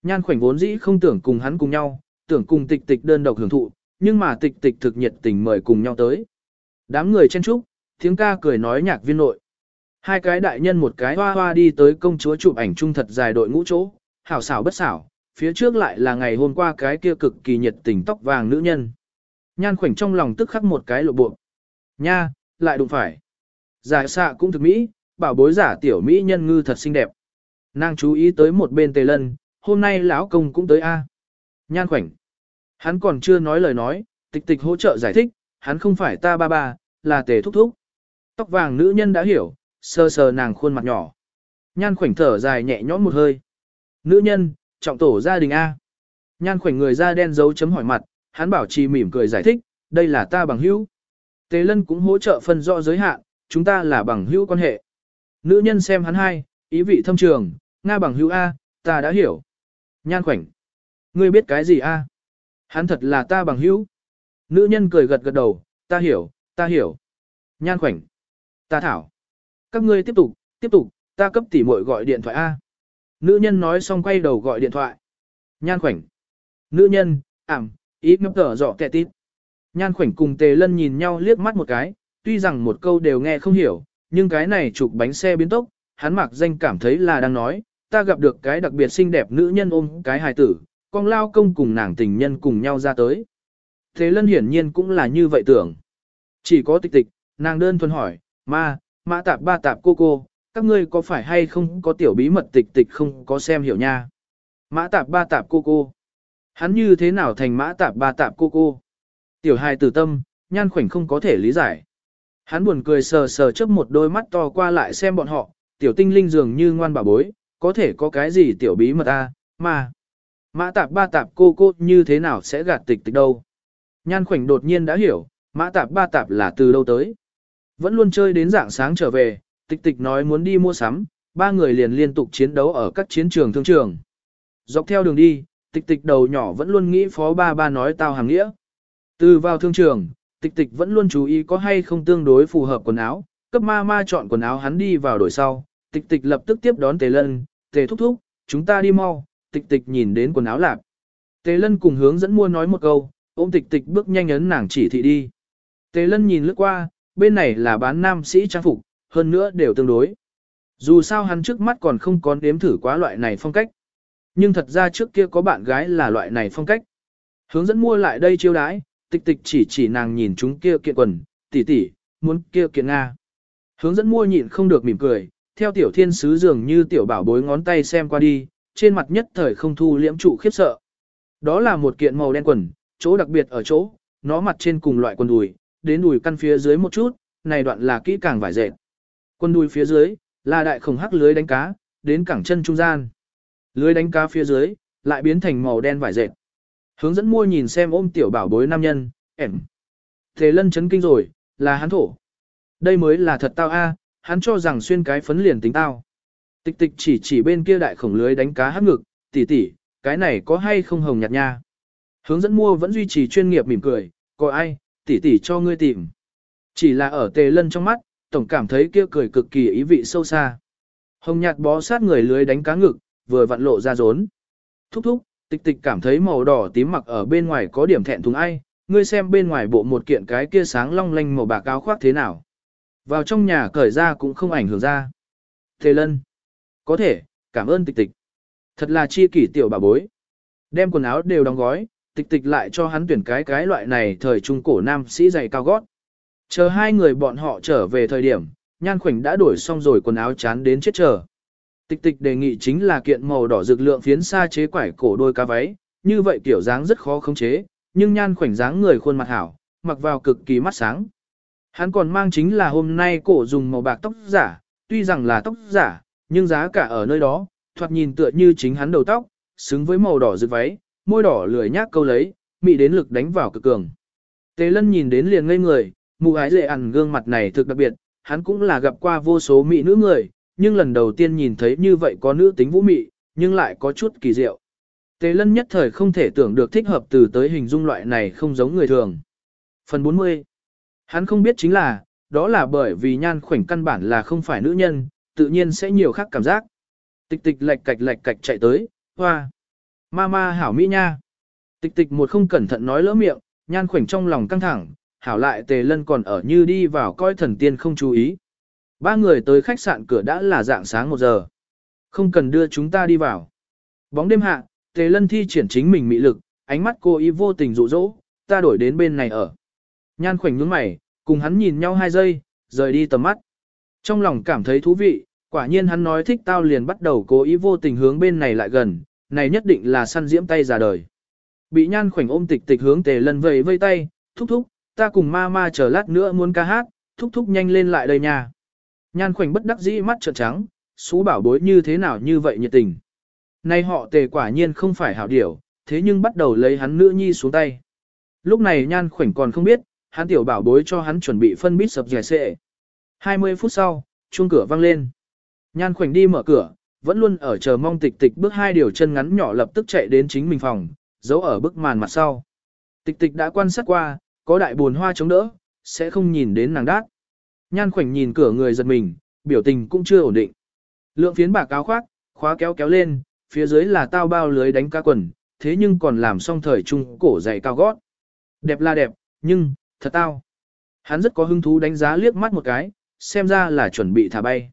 Nhan khoảnh vốn dĩ không tưởng cùng hắn cùng nhau, tưởng cùng tịch tịch đơn độc hưởng thụ, nhưng mà tịch tịch thực nhiệt tình mời cùng nhau tới. Đám người chen trúc, tiếng ca cười nói nhạc viên nội. Hai cái đại nhân một cái hoa hoa đi tới công chúa chụp ảnh chung thật dài đội ngũ chỗ, hảo xảo bất xảo, phía trước lại là ngày hôm qua cái kia cực kỳ nhiệt tình tóc vàng nữ nhân. Nhan khoảnh trong lòng tức khắc một cái lộ buộc. Nha, lại đụng phải. Giả xạ cũng thực mỹ, bảo bối giả tiểu mỹ nhân ngư thật xinh đẹp. Nàng chú ý tới một bên tề lân, hôm nay lão công cũng tới a. Nhan khoảnh. Hắn còn chưa nói lời nói, tịch tịch hỗ trợ giải thích, hắn không phải ta ba ba, là tề thúc thúc. Tóc vàng nữ nhân đã hiểu, sờ sờ nàng khuôn mặt nhỏ. Nhan khoảnh thở dài nhẹ nhõm một hơi. Nữ nhân, trọng tổ gia đình A. Nhan khoảnh người da đen dấu chấm hỏi mặt, hắn bảo trì mỉm cười giải thích, đây là ta bằng hữu. Tế lân cũng hỗ trợ phân rõ giới hạn, chúng ta là bằng hữu quan hệ. Nữ nhân xem hắn hai, ý vị thâm trường, Nga bằng hữu A, ta đã hiểu. Nhan khoảnh. Ngươi biết cái gì A? Hắn thật là ta bằng hữu. Nữ nhân cười gật gật đầu, ta hiểu, ta hiểu. Nhan khoảnh. Ta thảo. Các ngươi tiếp tục, tiếp tục, ta cấp tỉ muội gọi điện thoại A. Nữ nhân nói xong quay đầu gọi điện thoại. Nhan khoảnh. Nữ nhân, ảm, ít ngấp tở dọ kẹ tít. Nhan khoảnh cùng tề lân nhìn nhau liếc mắt một cái, tuy rằng một câu đều nghe không hiểu, nhưng cái này chụp bánh xe biến tốc, hắn mặc danh cảm thấy là đang nói, ta gặp được cái đặc biệt xinh đẹp nữ nhân ôm cái hài tử, con lao công cùng nàng tình nhân cùng nhau ra tới. thế lân hiển nhiên cũng là như vậy tưởng. Chỉ có tịch tịch, nàng đơn thuần hỏi, ma, mã tạp ba tạp cô cô, các ngươi có phải hay không có tiểu bí mật tịch tịch không có xem hiểu nha. Mã tạp ba tạp cô cô. Hắn như thế nào thành mã tạp ba tạp cô cô? Tiểu hài tử tâm, nhan khoảnh không có thể lý giải. Hắn buồn cười sờ sờ chớp một đôi mắt to qua lại xem bọn họ, tiểu tinh linh dường như ngoan bà bối, có thể có cái gì tiểu bí mật a, mà. Mã tạp ba tạp cô cô như thế nào sẽ gạt tịch tịch đâu? Nhan khoảnh đột nhiên đã hiểu, mã tạp ba tạp là từ đâu tới. Vẫn luôn chơi đến dạng sáng trở về, tịch tịch nói muốn đi mua sắm, ba người liền liên tục chiến đấu ở các chiến trường thương trường. Dọc theo đường đi, tịch tịch đầu nhỏ vẫn luôn nghĩ phó ba ba nói tao hàng nghĩa. Từ vào thương trường, tịch tịch vẫn luôn chú ý có hay không tương đối phù hợp quần áo, cấp ma ma chọn quần áo hắn đi vào đổi sau, tịch tịch lập tức tiếp đón tề lân, tề thúc thúc, chúng ta đi mau, tịch tịch nhìn đến quần áo lạp. Tề lân cùng hướng dẫn mua nói một câu, ôm tịch tịch bước nhanh ấn nàng chỉ thị đi. Tề lân nhìn lướt qua, bên này là bán nam sĩ trang phục, hơn nữa đều tương đối. Dù sao hắn trước mắt còn không có đếm thử quá loại này phong cách. Nhưng thật ra trước kia có bạn gái là loại này phong cách. Hướng dẫn mua lại đây chiêu đãi, tịch tịch chỉ chỉ nàng nhìn chúng kia kiện quần, tỷ tỷ, muốn kia kiện Nga. Hướng dẫn mua nhịn không được mỉm cười, theo tiểu thiên sứ dường như tiểu bảo bối ngón tay xem qua đi, trên mặt nhất thời không thu liễm trụ khiếp sợ. Đó là một kiện màu đen quần, chỗ đặc biệt ở chỗ, nó mặt trên cùng loại quần đùi, đến đùi căn phía dưới một chút, này đoạn là kỹ càng vải dệt. Quần đùi phía dưới, là đại khổng hắc lưới đánh cá, đến cẳng chân trung gian. Lưới đánh cá phía dưới, lại biến thành màu đen vải dệt. Hướng dẫn mua nhìn xem ôm tiểu bảo bối nam nhân, ẻm. Thế lân chấn kinh rồi, là hắn thổ. Đây mới là thật tao a, hắn cho rằng xuyên cái phấn liền tính tao. Tịch tịch chỉ chỉ bên kia đại khổng lưới đánh cá hát ngực, tỷ tỷ, cái này có hay không hồng nhạt nha. Hướng dẫn mua vẫn duy trì chuyên nghiệp mỉm cười, coi ai, tỷ tỷ cho ngươi tìm. Chỉ là ở tề lân trong mắt, tổng cảm thấy kia cười cực kỳ ý vị sâu xa. Hồng nhạt bó sát người lưới đánh cá ngực, vừa vặn lộ ra rốn. Thúc thúc, tịch tịch cảm thấy màu đỏ tím mặc ở bên ngoài có điểm thẹn thùng ai, ngươi xem bên ngoài bộ một kiện cái kia sáng long lanh màu bạc áo khoác thế nào. Vào trong nhà cởi ra cũng không ảnh hưởng ra. Thế lân. Có thể, cảm ơn tịch tịch. Thật là chi kỷ tiểu bà bối. Đem quần áo đều đóng gói, tịch tịch lại cho hắn tuyển cái cái loại này thời trung cổ nam sĩ giày cao gót. Chờ hai người bọn họ trở về thời điểm, nhan khoảnh đã đổi xong rồi quần áo chán đến chết chờ. Tịch tịch đề nghị chính là kiện màu đỏ rực lượng phiến xa chế quải cổ đôi cá váy, như vậy kiểu dáng rất khó khống chế, nhưng nhan khoảnh dáng người khuôn mặt hảo, mặc vào cực kỳ mắt sáng. Hắn còn mang chính là hôm nay cổ dùng màu bạc tóc giả, tuy rằng là tóc giả, nhưng giá cả ở nơi đó, thoạt nhìn tựa như chính hắn đầu tóc, xứng với màu đỏ rực váy, môi đỏ lười nhác câu lấy, mị đến lực đánh vào cực cường. Tề lân nhìn đến liền ngây người, mụ ái dễ ẩn gương mặt này thực đặc biệt, hắn cũng là gặp qua vô số mị nữ người, nhưng lần đầu tiên nhìn thấy như vậy có nữ tính vũ mị, nhưng lại có chút kỳ diệu. Tề lân nhất thời không thể tưởng được thích hợp từ tới hình dung loại này không giống người thường. Phần 40 Hắn không biết chính là, đó là bởi vì nhan khoảnh căn bản là không phải nữ nhân, tự nhiên sẽ nhiều khác cảm giác. Tịch tịch lạch cạch lạch cạch chạy tới, hoa. Ma ma hảo mỹ nha. Tịch tịch một không cẩn thận nói lỡ miệng, nhan khoảnh trong lòng căng thẳng, hảo lại tề lân còn ở như đi vào coi thần tiên không chú ý. Ba người tới khách sạn cửa đã là dạng sáng một giờ. Không cần đưa chúng ta đi vào. Bóng đêm hạ, tề lân thi triển chính mình mị lực, ánh mắt cô ý vô tình dụ dỗ, ta đổi đến bên này ở. Nhan khoảnh nhướng mày, cùng hắn nhìn nhau hai giây, rời đi tầm mắt. Trong lòng cảm thấy thú vị, quả nhiên hắn nói thích tao liền bắt đầu cố ý vô tình hướng bên này lại gần, này nhất định là săn diễm tay ra đời. Bị nhan khoảnh ôm tịch tịch hướng tề lân vầy vây tay, thúc thúc, ta cùng ma ma chờ lát nữa muốn ca hát, thúc thúc nhanh lên lại đây nha. Nhan khoảnh bất đắc dĩ mắt trợn trắng, xú bảo bối như thế nào như vậy nhiệt tình. Nay họ tề quả nhiên không phải hảo điểu, thế nhưng bắt đầu lấy hắn nữ nhi xuống tay. Lúc này nhan khoảnh còn không biết, hắn tiểu bảo bối cho hắn chuẩn bị phân bít sập giải xệ. 20 phút sau, chuông cửa vang lên. Nhan khoảnh đi mở cửa, vẫn luôn ở chờ mong tịch tịch bước hai điều chân ngắn nhỏ lập tức chạy đến chính mình phòng, giấu ở bức màn mặt sau. Tịch tịch đã quan sát qua, có đại buồn hoa chống đỡ, sẽ không nhìn đến nàng đát. Nhan khoảnh nhìn cửa người giật mình, biểu tình cũng chưa ổn định. Lượng phiến bạc áo khoác, khóa kéo kéo lên, phía dưới là tao bao lưới đánh cá quần, thế nhưng còn làm xong thời trung cổ dày cao gót. Đẹp là đẹp, nhưng, thật tao. Hắn rất có hứng thú đánh giá liếc mắt một cái, xem ra là chuẩn bị thả bay.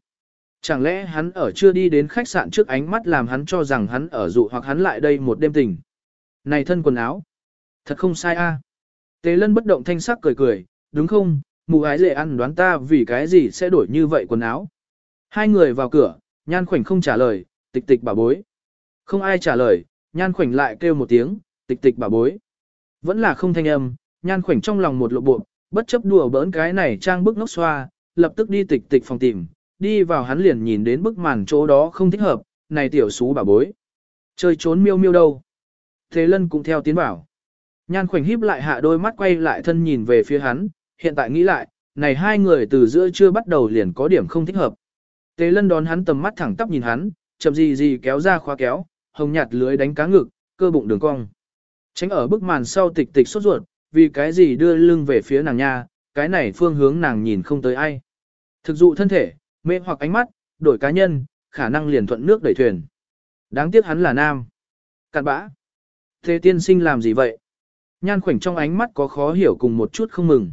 Chẳng lẽ hắn ở chưa đi đến khách sạn trước ánh mắt làm hắn cho rằng hắn ở dụ hoặc hắn lại đây một đêm tình. Này thân quần áo. Thật không sai a. Tề lân bất động thanh sắc cười cười, đúng không, mù ái dễ ăn đoán ta vì cái gì sẽ đổi như vậy quần áo. Hai người vào cửa, nhan khoảnh không trả lời, tịch tịch bà bối. Không ai trả lời, nhan khoảnh lại kêu một tiếng, tịch tịch bà bối. Vẫn là không thanh âm, nhan khoảnh trong lòng một lộ bộ, bất chấp đùa bỡn cái này trang bức ngốc xoa, lập tức đi tịch tịch phòng tìm, đi vào hắn liền nhìn đến bức màn chỗ đó không thích hợp, này tiểu xú bà bối. Chơi trốn miêu miêu đâu. Thế lân cũng theo tiến bảo. Nhan khoảnh híp lại hạ đôi mắt quay lại thân nhìn về phía hắn, hiện tại nghĩ lại, này hai người từ giữa chưa bắt đầu liền có điểm không thích hợp. Tế lân đón hắn tầm mắt thẳng tắp nhìn hắn, chậm gì gì kéo ra khóa kéo, hồng nhạt lưới đánh cá ngực, cơ bụng đường cong. Tránh ở bức màn sau tịch tịch sốt ruột, vì cái gì đưa lưng về phía nàng nha, cái này phương hướng nàng nhìn không tới ai. Thực dụ thân thể, mê hoặc ánh mắt, đổi cá nhân, khả năng liền thuận nước đẩy thuyền. Đáng tiếc hắn là nam. Cặn bã. thế tiên sinh làm gì vậy? Nhan khoảnh trong ánh mắt có khó hiểu cùng một chút không mừng.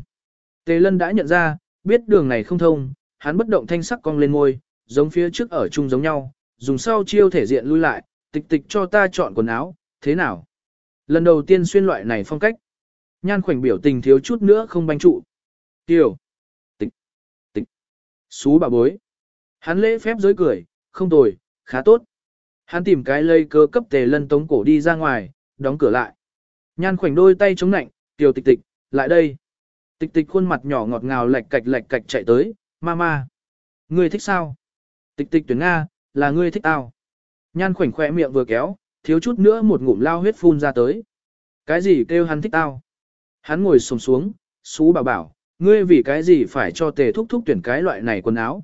Tề lân đã nhận ra, biết đường này không thông, hắn bất động thanh sắc cong lên ngôi, giống phía trước ở chung giống nhau, dùng sau chiêu thể diện lui lại, tịch tịch cho ta chọn quần áo, thế nào? Lần đầu tiên xuyên loại này phong cách. Nhan khoảnh biểu tình thiếu chút nữa không banh trụ. Tiểu. Tịch. Tịch. Xú bà bối. Hắn lễ phép giới cười, không tồi, khá tốt. Hắn tìm cái lây cơ cấp tề lân tống cổ đi ra ngoài, đóng cửa lại. Nhan khoảnh đôi tay chống nạnh, tiểu tịch tịch, lại đây. Tịch tịch khuôn mặt nhỏ ngọt ngào lạch cạch lạch cạch chạy tới, mama. Ngươi thích sao? Tịch tịch tuyển Nga, là ngươi thích tao. Nhan khoảnh khỏe miệng vừa kéo, thiếu chút nữa một ngụm lao huyết phun ra tới. Cái gì kêu hắn thích tao? Hắn ngồi sồm xuống, xú bảo bảo, ngươi vì cái gì phải cho tề thúc thúc tuyển cái loại này quần áo?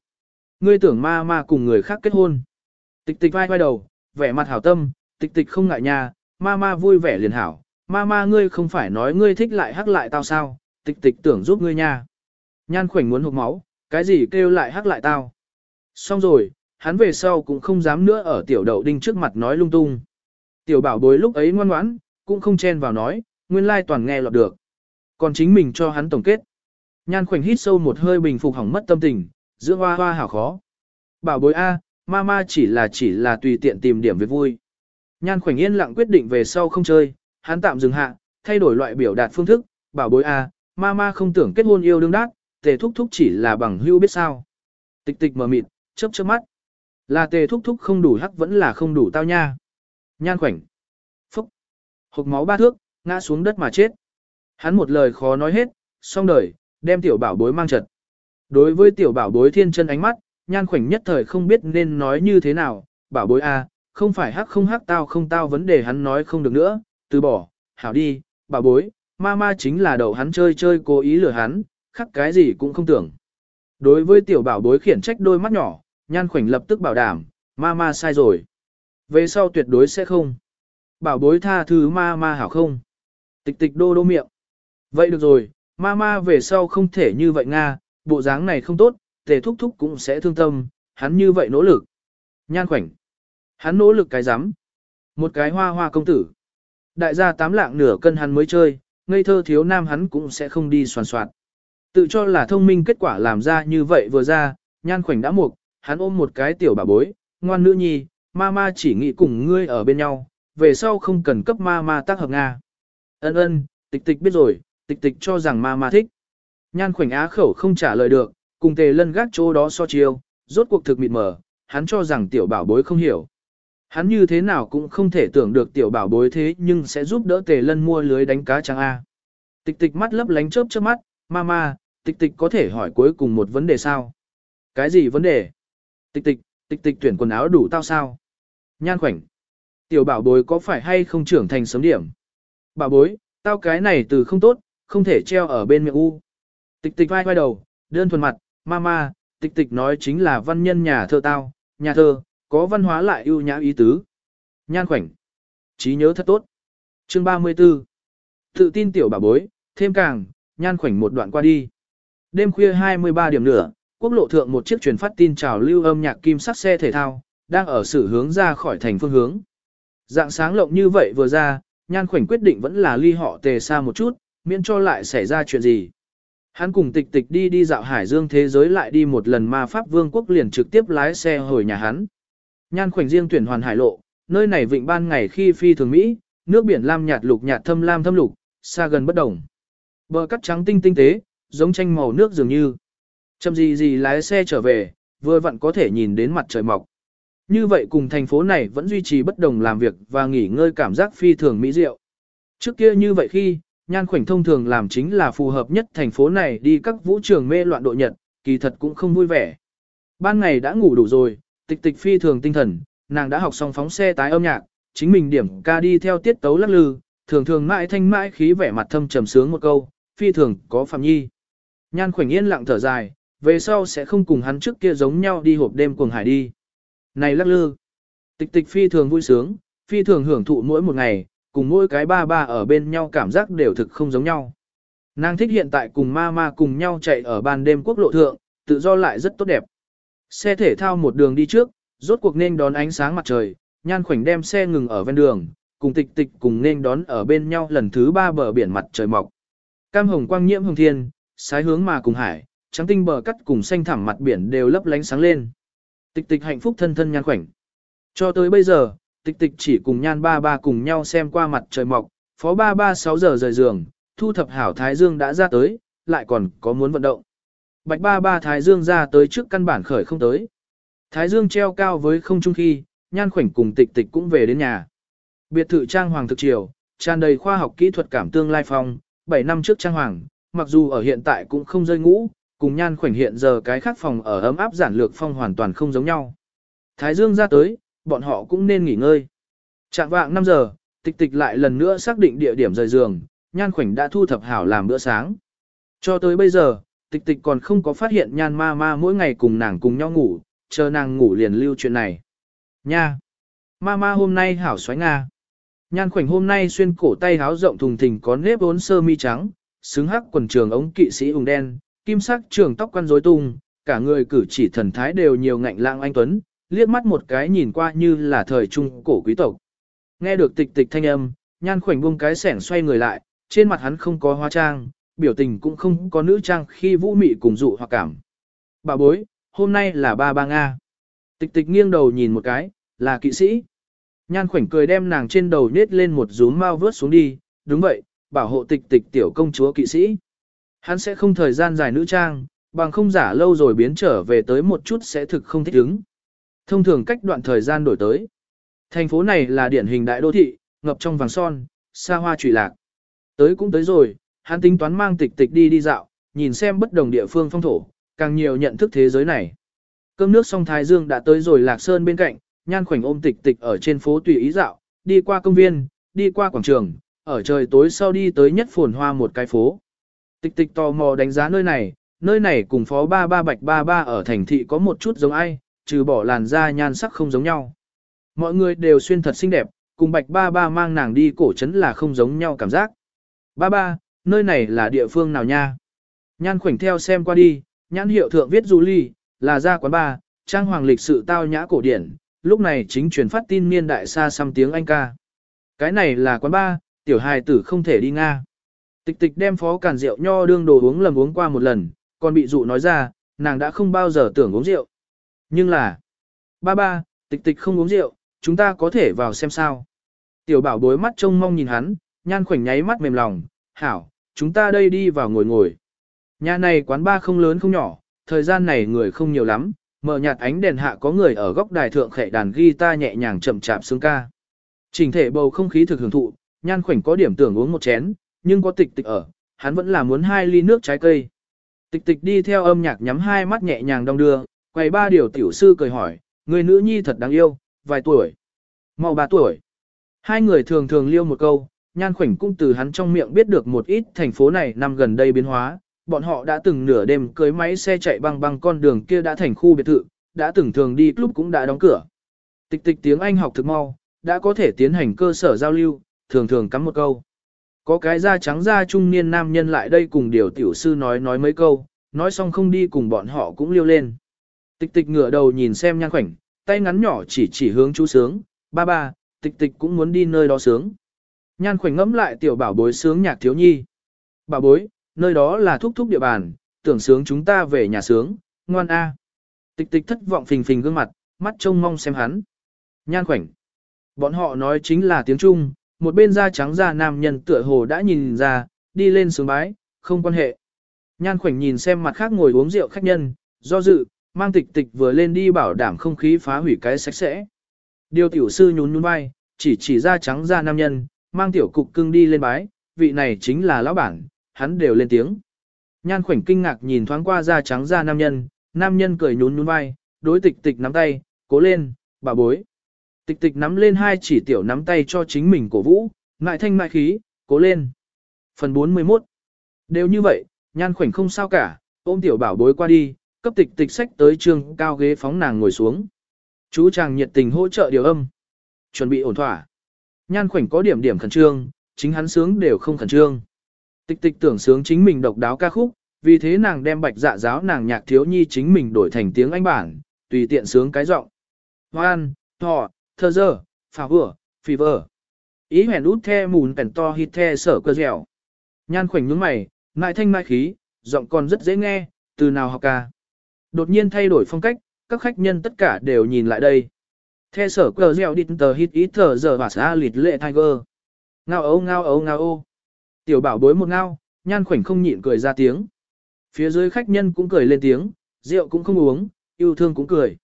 Ngươi tưởng ma ma cùng người khác kết hôn. Tịch tịch vai vai đầu, vẻ mặt hảo tâm, tịch tịch không ngại nha, ma ma vui vẻ liền hảo. Ma ma ngươi không phải nói ngươi thích lại hắc lại tao sao, tịch tịch tưởng giúp ngươi nha. Nhan khoảnh muốn hụt máu, cái gì kêu lại hắc lại tao. Xong rồi, hắn về sau cũng không dám nữa ở tiểu đậu đinh trước mặt nói lung tung. Tiểu bảo bối lúc ấy ngoan ngoãn, cũng không chen vào nói, nguyên lai toàn nghe lọt được. Còn chính mình cho hắn tổng kết. Nhan khoảnh hít sâu một hơi bình phục hỏng mất tâm tình, giữa hoa hoa hảo khó. Bảo bối A, mama chỉ là chỉ là tùy tiện tìm điểm việc vui. Nhan khoảnh yên lặng quyết định về sau không chơi, hắn tạm dừng hạ, thay đổi loại biểu đạt phương thức, bảo bối A, mama không tưởng kết hôn yêu đương đát, tề thúc thúc chỉ là bằng hưu biết sao. Tịch tịch mờ mịt, chớp chớp mắt. Là tề thúc thúc không đủ hắc vẫn là không đủ tao nha. Nhan khoảnh. Phúc. Hộc máu ba thước, ngã xuống đất mà chết. Hắn một lời khó nói hết, xong đời, đem tiểu bảo bối mang trật. Đối với tiểu bảo bối thiên chân ánh mắt, nhan khoảnh nhất thời không biết nên nói như thế nào, bảo bối a, không phải hắc không hắc tao không tao vấn đề hắn nói không được nữa, từ bỏ, hảo đi, bảo bối, ma ma chính là đầu hắn chơi chơi cố ý lừa hắn, khắc cái gì cũng không tưởng. Đối với tiểu bảo bối khiển trách đôi mắt nhỏ, nhan khoảnh lập tức bảo đảm, ma ma sai rồi. Về sau tuyệt đối sẽ không. Bảo bối tha thứ ma ma hảo không? Tịch tịch đô đô miệng. Vậy được rồi, ma ma về sau không thể như vậy Nga, bộ dáng này không tốt, tề thúc thúc cũng sẽ thương tâm, hắn như vậy nỗ lực. Nhan khoảnh. Hắn nỗ lực cái rắm Một cái hoa hoa công tử. Đại gia tám lạng nửa cân hắn mới chơi, ngây thơ thiếu nam hắn cũng sẽ không đi soàn soạt. Tự cho là thông minh kết quả làm ra như vậy vừa ra, nhan khoảnh đã mục, hắn ôm một cái tiểu bà bối, ngoan nữ nhi, ma ma chỉ nghĩ cùng ngươi ở bên nhau, về sau không cần cấp ma ma tác hợp Nga. Ân ân, tịch tịch biết rồi, tịch tịch cho rằng ma ma thích. Nhan khoảnh á khẩu không trả lời được, cùng tề lân gác chỗ đó so chiêu, rốt cuộc thực mịt mờ, hắn cho rằng tiểu bảo bối không hiểu. Hắn như thế nào cũng không thể tưởng được tiểu bảo bối thế nhưng sẽ giúp đỡ tề lân mua lưới đánh cá trắng A. Tịch tịch mắt lấp lánh chớp chớp mắt, mama, tịch tịch có thể hỏi cuối cùng một vấn đề sao? Cái gì vấn đề? Tịch tịch, tịch tịch tuyển quần áo đủ tao sao? Nhan khoảnh. Tiểu bảo bối có phải hay không trưởng thành sớm điểm? Bảo bối, tao cái này từ không tốt, không thể treo ở bên miệng u. Tịch tịch vai vai đầu, đơn thuần mặt, mama, tịch tịch nói chính là văn nhân nhà thơ tao, nhà thơ, có văn hóa lại ưu nhã ý tứ. Nhan khoảnh. trí nhớ thật tốt. Chương 34. Tự tin tiểu bà bối, thêm càng, nhan khoảnh một đoạn qua đi. Đêm khuya 23 điểm nửa, quốc lộ thượng một chiếc truyền phát tin trào lưu âm nhạc kim sắc xe thể thao, đang ở sự hướng ra khỏi thành phương hướng. Dạng sáng lộng như vậy vừa ra, nhan khoảnh quyết định vẫn là ly họ tề xa một chút, miễn cho lại xảy ra chuyện gì. Hắn cùng tịch tịch đi đi dạo hải dương thế giới lại đi một lần ma pháp vương quốc liền trực tiếp lái xe hồi nhà hắn. Nhan khoảnh riêng tuyển hoàn hải lộ, nơi này vịnh ban ngày khi phi thường Mỹ, nước biển lam nhạt lục nhạt thâm lam thâm lục, xa gần bất đồng. Bờ cắt trắng tinh tinh tế, giống tranh màu nước dường như. Chậm gì gì lái xe trở về, vừa vặn có thể nhìn đến mặt trời mọc. Như vậy cùng thành phố này vẫn duy trì bất đồng làm việc và nghỉ ngơi cảm giác phi thường mỹ diệu. Trước kia như vậy khi, nhan khoảnh thông thường làm chính là phù hợp nhất thành phố này đi các vũ trường mê loạn độ nhật, kỳ thật cũng không vui vẻ. Ban ngày đã ngủ đủ rồi, tịch tịch phi thường tinh thần, nàng đã học xong phóng xe tái âm nhạc, chính mình điểm ca đi theo tiết tấu lắc lư, thường thường mãi thanh mãi khí vẻ mặt thâm trầm sướng một câu, phi thường có phạm nhi. Nhan khoảnh yên lặng thở dài, về sau sẽ không cùng hắn trước kia giống nhau đi hộp đêm cuồng hải đi. Này lắc lư, tịch tịch phi thường vui sướng, phi thường hưởng thụ mỗi một ngày, cùng mỗi cái ba ba ở bên nhau cảm giác đều thực không giống nhau. Nàng thích hiện tại cùng ma ma cùng nhau chạy ở ban đêm quốc lộ thượng, tự do lại rất tốt đẹp. Xe thể thao một đường đi trước, rốt cuộc nên đón ánh sáng mặt trời, nhan khoảnh đem xe ngừng ở ven đường, cùng tịch tịch cùng nên đón ở bên nhau lần thứ ba bờ biển mặt trời mọc. Cam hồng quang nhiễm hồng thiên, sái hướng mà cùng hải, trắng tinh bờ cắt cùng xanh thẳm mặt biển đều lấp lánh sáng lên. Tịch tịch hạnh phúc thân thân nhan khoảnh. Cho tới bây giờ, tịch tịch chỉ cùng nhan ba ba cùng nhau xem qua mặt trời mọc, phó ba ba 6 giờ rời giường, thu thập hảo Thái Dương đã ra tới, lại còn có muốn vận động. Bạch ba ba Thái Dương ra tới trước căn bản khởi không tới. Thái Dương treo cao với không trung khi, nhan khoảnh cùng tịch tịch cũng về đến nhà. Biệt thự trang hoàng thực triều, tràn đầy khoa học kỹ thuật cảm tương lai phong, 7 năm trước trang hoàng, mặc dù ở hiện tại cũng không rơi ngũ, cùng nhan khoảnh hiện giờ cái khác phòng ở ấm áp giản lược phong hoàn toàn không giống nhau. Thái Dương ra tới, bọn họ cũng nên nghỉ ngơi. Trạng vạng 5 giờ, tịch tịch lại lần nữa xác định địa điểm rời giường, nhan khoảnh đã thu thập hảo làm bữa sáng. Cho tới bây giờ, tịch tịch còn không có phát hiện nhan ma ma mỗi ngày cùng nàng cùng nhau ngủ, chờ nàng ngủ liền lưu chuyện này. Nha! Ma ma hôm nay hảo xoáy Nga. Nhan khoảnh hôm nay xuyên cổ tay háo rộng thùng thình có nếp ốn sơ mi trắng, xứng hắc quần trường ống kỵ sĩ ủng đen, kim sắc trường tóc quăn rối tung, cả người cử chỉ thần thái đều nhiều ngạnh lãng anh tuấn, liếc mắt một cái nhìn qua như là thời trung cổ quý tộc. Nghe được tịch tịch thanh âm, nhan khoảnh buông cái sẻng xoay người lại, trên mặt hắn không có hoa trang, biểu tình cũng không có nữ trang khi vũ mị cùng dụ hoặc cảm. Bà bối, hôm nay là ba ba Nga. Tịch tịch nghiêng đầu nhìn một cái, là kỵ sĩ. Nhan khoảnh cười đem nàng trên đầu nết lên một rúm mau vớt xuống đi, đúng vậy, bảo hộ tịch tịch tiểu công chúa kỵ sĩ. Hắn sẽ không thời gian dài nữ trang, bằng không giả lâu rồi biến trở về tới một chút sẽ thực không thích ứng. Thông thường cách đoạn thời gian đổi tới. Thành phố này là điển hình đại đô thị, ngập trong vàng son, xa hoa trụy lạc. Tới cũng tới rồi, hắn tính toán mang tịch tịch đi đi dạo, nhìn xem bất đồng địa phương phong thổ, càng nhiều nhận thức thế giới này. Cơm nước song Thái Dương đã tới rồi Lạc Sơn bên cạnh, nhan khoảnh ôm tịch tịch ở trên phố tùy ý dạo, đi qua công viên, đi qua quảng trường, ở trời tối sau đi tới nhất phồn hoa một cái phố. Tịch tịch tò mò đánh giá nơi này, nơi này cùng phó ba ba bạch ba ba ở thành thị có một chút giống ai, trừ bỏ làn da nhan sắc không giống nhau. Mọi người đều xuyên thật xinh đẹp, cùng bạch ba ba mang nàng đi cổ trấn là không giống nhau cảm giác. Ba ba, nơi này là địa phương nào nha? Nhan khoảnh theo xem qua đi, nhãn hiệu thượng viết du ly, là ra quán ba, trang hoàng lịch sự tao nhã cổ điển, lúc này chính truyền phát tin niên đại xa xăm tiếng Anh ca. Cái này là quán ba, tiểu hài tử không thể đi Nga. Tịch tịch đem phó càn rượu nho đương đồ uống lầm uống qua một lần, còn bị dụ nói ra, nàng đã không bao giờ tưởng uống rượu. Nhưng là, ba ba, tịch tịch không uống rượu, chúng ta có thể vào xem sao. Tiểu bảo bối mắt trông mong nhìn hắn, nhan khoảnh nháy mắt mềm lòng, hảo, chúng ta đây đi vào ngồi ngồi. Nhà này quán ba không lớn không nhỏ, thời gian này người không nhiều lắm, mở nhạt ánh đèn hạ có người ở góc đài thượng khệ đàn guitar nhẹ nhàng chậm chạp sướng ca. Trình thể bầu không khí thực hưởng thụ, nhan khoảnh có điểm tưởng uống một chén, nhưng có tịch tịch ở, hắn vẫn là muốn hai ly nước trái cây. Tịch tịch đi theo âm nhạc nhắm hai mắt nhẹ nhàng đong đưa, Quầy ba điều tiểu sư cười hỏi, người nữ nhi thật đáng yêu, vài tuổi, mau ba tuổi. Hai người thường thường liêu một câu, nhan khoảnh cũng từ hắn trong miệng biết được một ít thành phố này năm gần đây biến hóa, bọn họ đã từng nửa đêm cưới máy xe chạy băng băng con đường kia đã thành khu biệt thự, đã từng thường đi club cũng đã đóng cửa. Tịch tịch tiếng Anh học thực mau, đã có thể tiến hành cơ sở giao lưu, thường thường cắm một câu. Có cái da trắng da trung niên nam nhân lại đây cùng điều tiểu sư nói nói mấy câu, nói xong không đi cùng bọn họ cũng liêu lên. Tịch tịch ngửa đầu nhìn xem nhan khoảnh, tay ngắn nhỏ chỉ chỉ hướng chú sướng, ba ba, tịch tịch cũng muốn đi nơi đó sướng. Nhan khoảnh ngẫm lại tiểu bảo bối sướng nhạc thiếu nhi. Bảo bối, nơi đó là thúc thúc địa bàn, tưởng sướng chúng ta về nhà sướng, ngoan a. Tịch tịch thất vọng phình phình gương mặt, mắt trông mong xem hắn. Nhan khoảnh. Bọn họ nói chính là tiếng Trung, một bên da trắng da nam nhân tựa hồ đã nhìn ra, đi lên sướng bái, không quan hệ. Nhan khoảnh nhìn xem mặt khác ngồi uống rượu khách nhân, do dự, mang tịch tịch vừa lên đi bảo đảm không khí phá hủy cái sạch sẽ. Điều tiểu sư nhún nhún vai, chỉ chỉ ra trắng ra nam nhân, mang tiểu cục cưng đi lên bái, vị này chính là lão bản, hắn đều lên tiếng. Nhan khoảnh kinh ngạc nhìn thoáng qua da trắng da nam nhân, nam nhân cười nhún nhún vai, đối tịch tịch nắm tay, cố lên, bà bối. Tịch tịch nắm lên hai chỉ tiểu nắm tay cho chính mình cổ vũ, ngại thanh ngại khí, cố lên. Phần 41 Đều như vậy, nhan khoảnh không sao cả, ôm tiểu bảo bối qua đi, cấp tịch tịch sách tới trường cao ghế phóng nàng ngồi xuống. Chú chàng nhiệt tình hỗ trợ điều âm. Chuẩn bị ổn thỏa. Nhan khoảnh có điểm điểm khẩn trương, chính hắn sướng đều không khẩn trương. Tịch tịch tưởng sướng chính mình độc đáo ca khúc, vì thế nàng đem bạch dạ giáo nàng nhạc thiếu nhi chính mình đổi thành tiếng Anh bản, tùy tiện sướng cái giọng. Hoan, thọ, thơ dơ, phà vừa, phì vờ. Ý hèn út the mùn pèn to hít the sở cơ dẻo. Nhan khoảnh nhướng mày, ngại thanh mai khí, giọng còn rất dễ nghe, từ nào học ca. Đột nhiên thay đổi phong cách, các khách nhân tất cả đều nhìn lại đây. The sở cờ gieo đi tờ hít ít thờ giờ và xa lịt lệ tiger. Ngao ấu ngao ấu ngao ô. Tiểu bảo bối một ngao, nhan khoảnh không nhịn cười ra tiếng. Phía dưới khách nhân cũng cười lên tiếng, rượu cũng không uống, yêu thương cũng cười.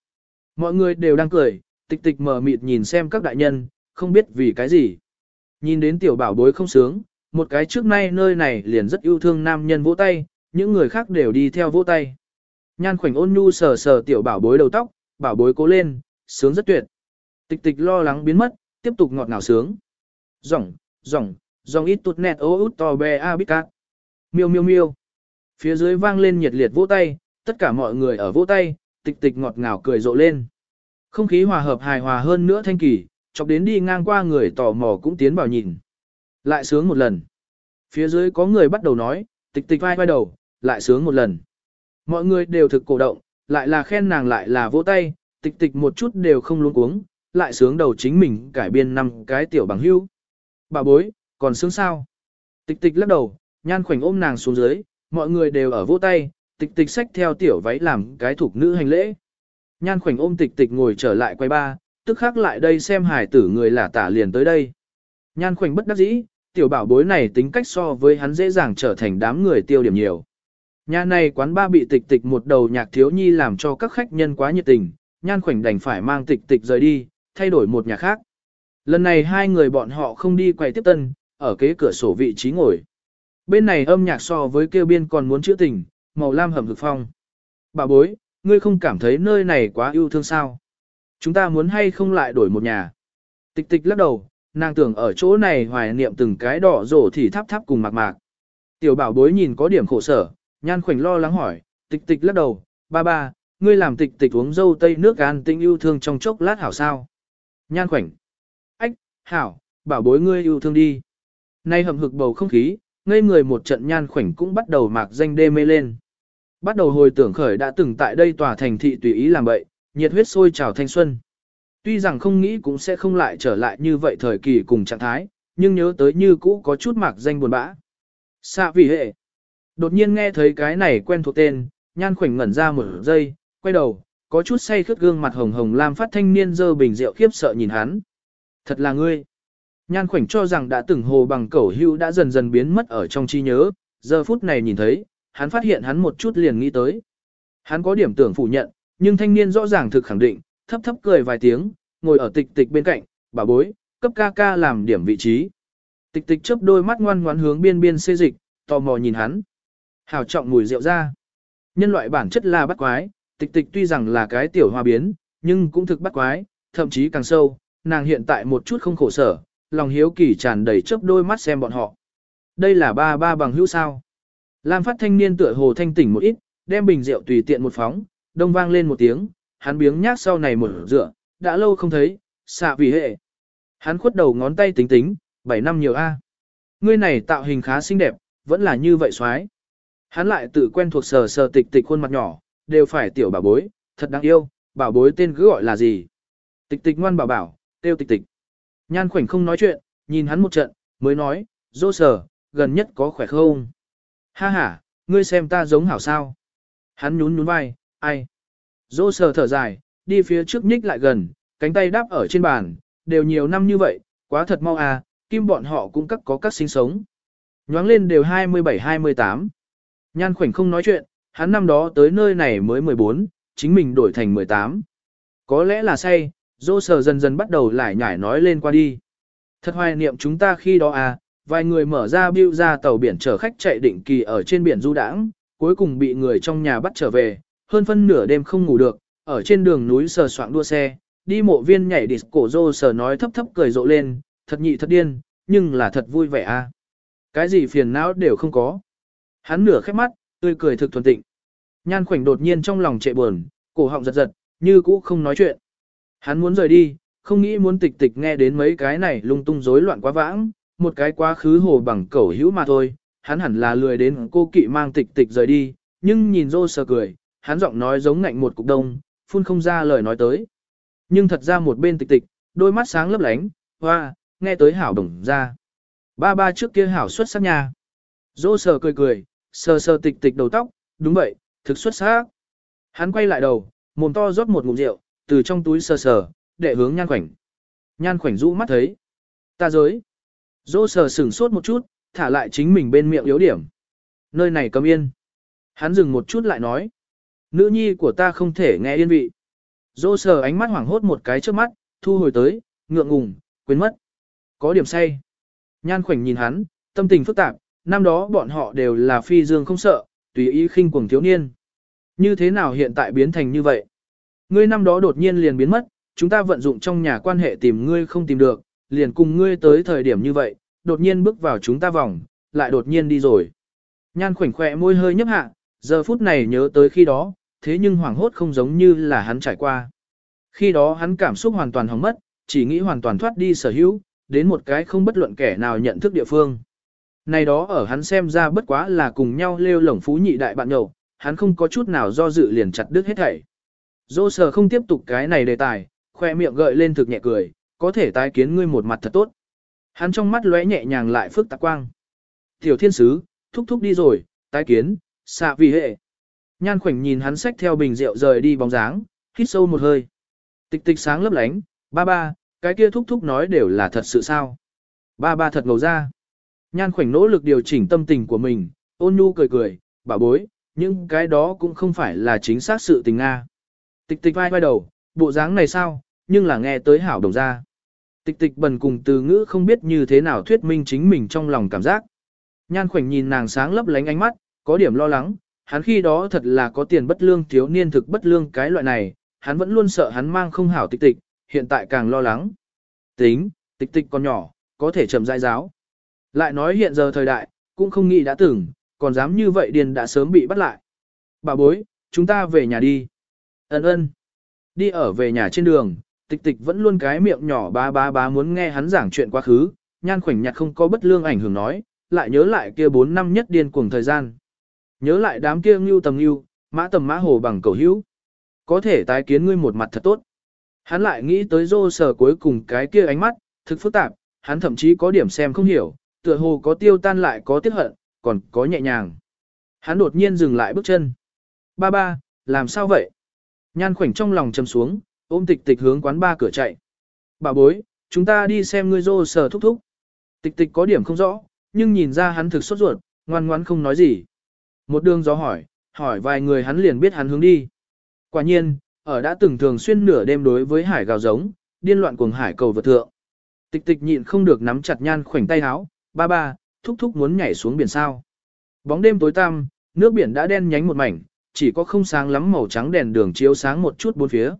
Mọi người đều đang cười, tịch tịch mở mịt nhìn xem các đại nhân, không biết vì cái gì. Nhìn đến tiểu bảo bối không sướng, một cái trước nay nơi này liền rất yêu thương nam nhân vỗ tay, những người khác đều đi theo vỗ tay. Nhan khoảnh ôn nhu sờ sờ tiểu bảo bối đầu tóc, bảo bối cố lên, sướng rất tuyệt. Tịch tịch lo lắng biến mất, tiếp tục ngọt ngào sướng. Rỏng, rỏng, rỏng ít tụt nẹt ô út to bè a bít cát. Miêu miêu miêu. Phía dưới vang lên nhiệt liệt vỗ tay, tất cả mọi người ở vỗ tay, tịch tịch ngọt ngào cười rộ lên. Không khí hòa hợp hài hòa hơn nữa thanh kỳ, chọc đến đi ngang qua người tò mò cũng tiến vào nhìn. Lại sướng một lần. Phía dưới có người bắt đầu nói, tịch tịch vai vai đầu, lại sướng một lần. Mọi người đều thực cổ động, lại là khen nàng lại là vỗ tay, tịch tịch một chút đều không luống cuống, lại sướng đầu chính mình cải biên năm cái tiểu bằng hưu. Bà bối, còn sướng sao? Tịch tịch lắc đầu, nhan khoảnh ôm nàng xuống dưới, mọi người đều ở vỗ tay, tịch tịch xách theo tiểu váy làm cái thuộc nữ hành lễ. Nhan khoảnh ôm tịch tịch ngồi trở lại quay ba, tức khắc lại đây xem hải tử người là tả liền tới đây. Nhan khoảnh bất đắc dĩ, tiểu bảo bối này tính cách so với hắn dễ dàng trở thành đám người tiêu điểm nhiều. Nhà này quán ba bị tịch tịch một đầu nhạc thiếu nhi làm cho các khách nhân quá nhiệt tình, nhan khoảnh đành phải mang tịch tịch rời đi, thay đổi một nhà khác. Lần này hai người bọn họ không đi quay tiếp tân, ở kế cửa sổ vị trí ngồi. Bên này âm nhạc so với kêu biên còn muốn chữa tình, màu lam hầm hực phong. Bà bối, ngươi không cảm thấy nơi này quá yêu thương sao? Chúng ta muốn hay không lại đổi một nhà? Tịch tịch lắc đầu, nàng tưởng ở chỗ này hoài niệm từng cái đỏ rổ thì tháp tháp cùng mạc mạc. Tiểu bảo bối nhìn có điểm khổ sở, nhan khoảnh lo lắng hỏi, tịch tịch lắc đầu, ba ba, ngươi làm tịch tịch uống dâu tây nước an tinh yêu thương trong chốc lát hảo sao? Nhan khoảnh, ách, hảo, bảo bối ngươi yêu thương đi. Nay hầm hực bầu không khí, ngây người một trận nhan khoảnh cũng bắt đầu mạc danh đê mê lên. Bắt đầu hồi tưởng khởi đã từng tại đây tòa thành thị tùy ý làm bậy, nhiệt huyết sôi trào thanh xuân. Tuy rằng không nghĩ cũng sẽ không lại trở lại như vậy thời kỳ cùng trạng thái, nhưng nhớ tới như cũ có chút mạc danh buồn bã. Xạ vì hệ. Đột nhiên nghe thấy cái này quen thuộc tên, nhan khoảnh ngẩn ra một giây, quay đầu, có chút say khướt gương mặt hồng hồng lam phát thanh niên dơ bình rượu khiếp sợ nhìn hắn. Thật là ngươi. Nhan khoảnh cho rằng đã từng hồ bằng cẩu hưu đã dần dần biến mất ở trong trí nhớ, giờ phút này nhìn thấy, hắn phát hiện hắn một chút liền nghĩ tới. Hắn có điểm tưởng phủ nhận, nhưng thanh niên rõ ràng thực khẳng định, thấp thấp cười vài tiếng, ngồi ở tịch tịch bên cạnh, bà bối, cấp ca ca làm điểm vị trí. Tịch tịch chớp đôi mắt ngoan ngoãn hướng biên biên xê dịch, tò mò nhìn hắn. Hào trọng mùi rượu ra. Nhân loại bản chất là bắt quái, tịch tịch tuy rằng là cái tiểu hoa biến, nhưng cũng thực bắt quái, thậm chí càng sâu, nàng hiện tại một chút không khổ sở, lòng hiếu kỳ tràn đầy chớp đôi mắt xem bọn họ. Đây là ba ba bằng hữu sao. Lam phát thanh niên tựa hồ thanh tỉnh một ít, đem bình rượu tùy tiện một phóng, đông vang lên một tiếng, hắn biếng nhác sau này một rửa, đã lâu không thấy, xạ vì hệ. Hắn khuất đầu ngón tay tính tính, 7 năm nhiều A. Ngươi này tạo hình khá xinh đẹp, vẫn là như vậy xoái. Hắn lại tự quen thuộc sờ sờ tịch tịch khuôn mặt nhỏ, đều phải tiểu bảo bối, thật đáng yêu, bảo bối tên cứ gọi là gì. Tịch tịch ngoan bảo bảo, tiêu tịch tịch. Nhan khoảnh không nói chuyện, nhìn hắn một trận, mới nói, dô sờ, gần nhất có khỏe không? Ha ha, ngươi xem ta giống hảo sao? Hắn nhún nhún vai, ai? Dô sờ thở dài, đi phía trước nhích lại gần, cánh tay đáp ở trên bàn, đều nhiều năm như vậy, quá thật mau à, kim bọn họ cũng cắt có các sinh sống. Nhoáng lên đều 27-28. Nhan khoảnh không nói chuyện, hắn năm đó tới nơi này mới 14, chính mình đổi thành 18. Có lẽ là say, dô sờ dần dần bắt đầu lại nhải nói lên qua đi. Thật hoài niệm chúng ta khi đó à, vài người mở ra bưu ra tàu biển chở khách chạy định kỳ ở trên biển du đãng, cuối cùng bị người trong nhà bắt trở về, hơn phân nửa đêm không ngủ được, ở trên đường núi sờ soạng đua xe, đi mộ viên nhảy disco dô sờ nói thấp thấp cười rộ lên, thật nhị thật điên, nhưng là thật vui vẻ à. Cái gì phiền não đều không có. Hắn nửa khép mắt, tươi cười thực thuần tịnh. Nhan khoảnh đột nhiên trong lòng trệ buồn, cổ họng giật giật, như cũ không nói chuyện. Hắn muốn rời đi, không nghĩ muốn tịch tịch nghe đến mấy cái này lung tung rối loạn quá vãng, một cái quá khứ hồ bằng cẩu hữu mà thôi. Hắn hẳn là lười đến cô kỵ mang tịch tịch rời đi, nhưng nhìn rô sờ cười, hắn giọng nói giống ngạnh một cục đông, phun không ra lời nói tới. Nhưng thật ra một bên tịch tịch, đôi mắt sáng lấp lánh, hoa, nghe tới hảo đồng ra. Ba ba trước kia hảo xuất sắc nhà, Dô sờ cười cười, sờ sờ tịch tịch đầu tóc, đúng vậy, thực xuất sắc. Hắn quay lại đầu, mồm to rót một ngụm rượu, từ trong túi sờ sờ, để hướng nhan khoảnh. Nhan khoảnh rũ mắt thấy. Ta giới. Dô sờ sửng sốt một chút, thả lại chính mình bên miệng yếu điểm. Nơi này cấm yên. Hắn dừng một chút lại nói. Nữ nhi của ta không thể nghe yên vị. Dô sờ ánh mắt hoảng hốt một cái trước mắt, thu hồi tới, ngượng ngùng, quên mất. Có điểm say. Nhan khoảnh nhìn hắn, tâm tình phức tạp, năm đó bọn họ đều là phi dương không sợ, tùy ý khinh cuồng thiếu niên. Như thế nào hiện tại biến thành như vậy? Ngươi năm đó đột nhiên liền biến mất, chúng ta vận dụng trong nhà quan hệ tìm ngươi không tìm được, liền cùng ngươi tới thời điểm như vậy, đột nhiên bước vào chúng ta vòng, lại đột nhiên đi rồi. Nhan khoảnh khỏe môi hơi nhấp hạ, giờ phút này nhớ tới khi đó, thế nhưng hoảng hốt không giống như là hắn trải qua. Khi đó hắn cảm xúc hoàn toàn hỏng mất, chỉ nghĩ hoàn toàn thoát đi sở hữu, đến một cái không bất luận kẻ nào nhận thức địa phương. Này đó ở hắn xem ra bất quá là cùng nhau lêu lổng phú nhị đại bạn nhậu, hắn không có chút nào do dự liền chặt đứt hết thảy. Dô sờ không tiếp tục cái này đề tài, khoe miệng gợi lên thực nhẹ cười, có thể tái kiến ngươi một mặt thật tốt. Hắn trong mắt lóe nhẹ nhàng lại phức tạp quang. Tiểu thiên sứ, thúc thúc đi rồi, tái kiến, xạ vì hệ. Nhan khoảnh nhìn hắn xách theo bình rượu rời đi bóng dáng, hít sâu một hơi. Tịch tịch sáng lấp lánh, ba ba, cái kia thúc thúc nói đều là thật sự sao. Ba ba thật ngầu ra. Nhan khoảnh nỗ lực điều chỉnh tâm tình của mình, ôn nhu cười cười, bà bối, nhưng cái đó cũng không phải là chính xác sự tình Nga. Tịch tịch vai vai đầu, bộ dáng này sao, nhưng là nghe tới hảo đồng ra. Tịch tịch bần cùng từ ngữ không biết như thế nào thuyết minh chính mình trong lòng cảm giác. Nhan khoảnh nhìn nàng sáng lấp lánh ánh mắt, có điểm lo lắng, hắn khi đó thật là có tiền bất lương thiếu niên thực bất lương cái loại này, hắn vẫn luôn sợ hắn mang không hảo tịch tịch, hiện tại càng lo lắng. Tính, tịch tịch còn nhỏ, có thể chậm rãi giáo. Lại nói hiện giờ thời đại, cũng không nghĩ đã từng, còn dám như vậy điền đã sớm bị bắt lại. Bà bối, chúng ta về nhà đi. Ấn ơn. Đi ở về nhà trên đường, tịch tịch vẫn luôn cái miệng nhỏ ba ba ba muốn nghe hắn giảng chuyện quá khứ, nhan khoảnh nhặt không có bất lương ảnh hưởng nói, lại nhớ lại kia 4 năm nhất điên cuồng thời gian. Nhớ lại đám kia ngưu tầm ngưu, mã tầm mã hồ bằng cầu hữu. Có thể tái kiến ngươi một mặt thật tốt. Hắn lại nghĩ tới rô sờ cuối cùng cái kia ánh mắt, thực phức tạp, hắn thậm chí có điểm xem không hiểu, tựa hồ có tiêu tan lại có tiếc hận, còn có nhẹ nhàng. Hắn đột nhiên dừng lại bước chân. Ba ba, làm sao vậy? Nhan khoảnh trong lòng chầm xuống, ôm tịch tịch hướng quán ba cửa chạy. Bà bối, chúng ta đi xem ngươi rô sờ thúc thúc. Tịch tịch có điểm không rõ, nhưng nhìn ra hắn thực sốt ruột, ngoan ngoãn không nói gì. Một đường gió hỏi, hỏi vài người hắn liền biết hắn hướng đi. Quả nhiên, ở đã từng thường xuyên nửa đêm đối với hải gào giống, điên loạn cuồng hải cầu vượt thượng. Tịch tịch nhịn không được nắm chặt nhan khoảnh tay áo, ba ba, thúc thúc muốn nhảy xuống biển sao. Bóng đêm tối tăm, nước biển đã đen nhánh một mảnh, chỉ có không sáng lắm màu trắng đèn đường chiếu sáng một chút bốn phía.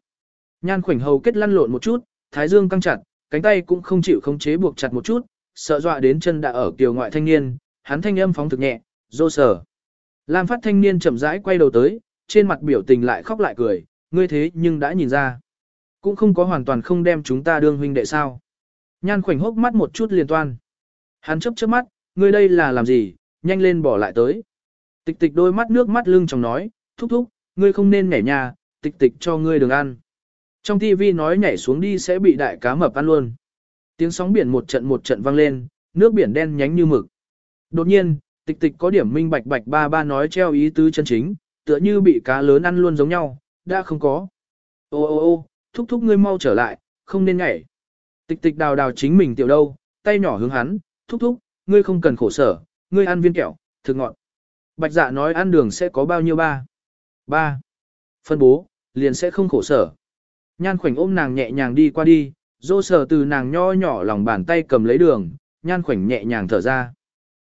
Nhan khoảnh hầu kết lăn lộn một chút, thái dương căng chặt, cánh tay cũng không chịu khống chế buộc chặt một chút, sợ dọa đến chân đã ở kiều ngoại thanh niên, hắn thanh âm phóng thực nhẹ, dô sở. Lam phát thanh niên chậm rãi quay đầu tới, trên mặt biểu tình lại khóc lại cười, ngươi thế nhưng đã nhìn ra. Cũng không có hoàn toàn không đem chúng ta đương huynh đệ sao. Nhan khoảnh hốc mắt một chút liền toan. Hắn chấp chớp mắt, ngươi đây là làm gì, nhanh lên bỏ lại tới. Tịch tịch đôi mắt nước mắt lưng trong nói, thúc thúc, ngươi không nên nhảy nhà, tịch tịch cho ngươi đừng ăn. Trong TV nói nhảy xuống đi sẽ bị đại cá mập ăn luôn. Tiếng sóng biển một trận một trận vang lên, nước biển đen nhánh như mực. Đột nhiên, tịch tịch có điểm minh bạch bạch ba ba nói treo ý tứ chân chính, tựa như bị cá lớn ăn luôn giống nhau, đã không có. Ô ô ô, thúc thúc ngươi mau trở lại, không nên nhảy. Tịch tịch đào đào chính mình tiểu đâu, tay nhỏ hướng hắn, thúc thúc, ngươi không cần khổ sở, ngươi ăn viên kẹo, thực ngọt. Bạch dạ nói ăn đường sẽ có bao nhiêu ba? Ba. Phân bố, liền sẽ không khổ sở. Nhan khoảnh ôm nàng nhẹ nhàng đi qua đi, dô sờ từ nàng nho nhỏ lòng bàn tay cầm lấy đường, nhan khoảnh nhẹ nhàng thở ra.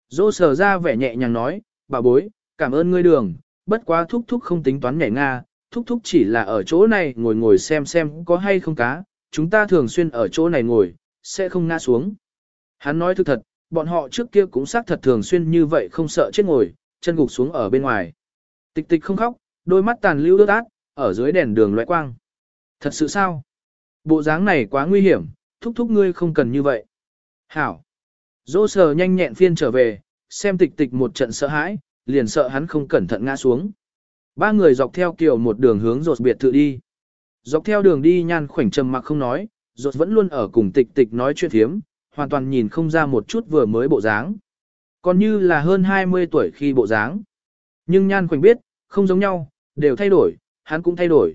Dô sờ ra vẻ nhẹ nhàng nói, bà bối, cảm ơn ngươi đường, bất quá thúc thúc không tính toán nhảy Nga, thúc thúc chỉ là ở chỗ này ngồi ngồi xem xem có hay không cá, chúng ta thường xuyên ở chỗ này ngồi, sẽ không ngã xuống. Hắn nói thực thật, bọn họ trước kia cũng xác thật thường xuyên như vậy không sợ chết ngồi, chân gục xuống ở bên ngoài. Tịch tịch không khóc, đôi mắt tàn lưu ướt át, ở dưới đèn đường loại quang. Thật sự sao? Bộ dáng này quá nguy hiểm, thúc thúc ngươi không cần như vậy. Hảo. Dô sờ nhanh nhẹn phiên trở về, xem tịch tịch một trận sợ hãi, liền sợ hắn không cẩn thận ngã xuống. Ba người dọc theo kiểu một đường hướng rột biệt thự đi. Dọc theo đường đi nhan khoảnh trầm mặc không nói, rột vẫn luôn ở cùng tịch tịch nói chuyện thiếm, hoàn toàn nhìn không ra một chút vừa mới bộ dáng. Còn như là hơn 20 tuổi khi bộ dáng. Nhưng nhan khoảnh biết, không giống nhau, đều thay đổi, hắn cũng thay đổi.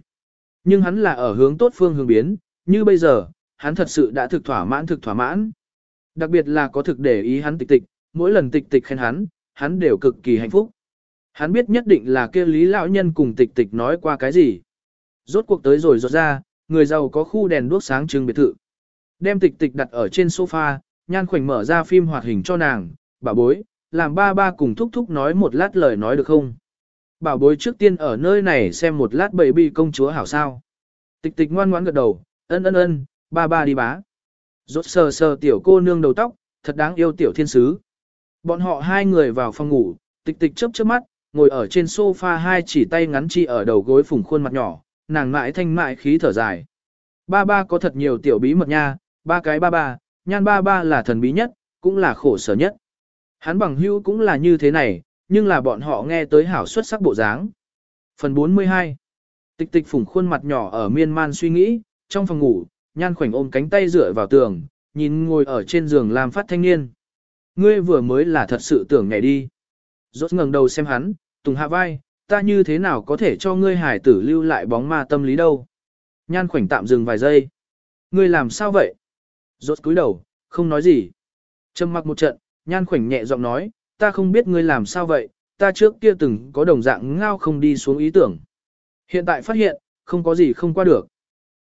Nhưng hắn là ở hướng tốt phương hướng biến, như bây giờ, hắn thật sự đã thực thỏa mãn thực thỏa mãn. Đặc biệt là có thực để ý hắn tịch tịch, mỗi lần tịch tịch khen hắn, hắn đều cực kỳ hạnh phúc. Hắn biết nhất định là kia lý lão nhân cùng tịch tịch nói qua cái gì. Rốt cuộc tới rồi rốt ra, người giàu có khu đèn đuốc sáng trưng biệt thự. Đem tịch tịch đặt ở trên sofa, nhan khoảnh mở ra phim hoạt hình cho nàng, bà bối, làm ba ba cùng thúc thúc nói một lát lời nói được không? Bảo bối trước tiên ở nơi này xem một lát baby công chúa hảo sao. Tịch tịch ngoan ngoãn gật đầu, ân ân ân, ba ba đi bá. Rốt sờ sờ tiểu cô nương đầu tóc, thật đáng yêu tiểu thiên sứ. Bọn họ hai người vào phòng ngủ, tịch tịch chớp chớp mắt, ngồi ở trên sofa hai chỉ tay ngắn chi ở đầu gối phủng khuôn mặt nhỏ, nàng mãi thanh mại khí thở dài. Ba ba có thật nhiều tiểu bí mật nha, ba cái ba ba, nhan ba ba là thần bí nhất, cũng là khổ sở nhất. Hắn bằng hữu cũng là như thế này, nhưng là bọn họ nghe tới hảo xuất sắc bộ dáng. Phần 42 Tịch tịch phủng khuôn mặt nhỏ ở miên man suy nghĩ, trong phòng ngủ, nhan khoảnh ôm cánh tay dựa vào tường, nhìn ngồi ở trên giường làm phát thanh niên. Ngươi vừa mới là thật sự tưởng nhảy đi. Rốt ngẩng đầu xem hắn, tùng hạ vai, ta như thế nào có thể cho ngươi hải tử lưu lại bóng ma tâm lý đâu. Nhan khoảnh tạm dừng vài giây. Ngươi làm sao vậy? Rốt cúi đầu, không nói gì. Trầm mặc một trận, nhan khoảnh nhẹ giọng nói, ta không biết ngươi làm sao vậy, ta trước kia từng có đồng dạng ngao không đi xuống ý tưởng. Hiện tại phát hiện, không có gì không qua được.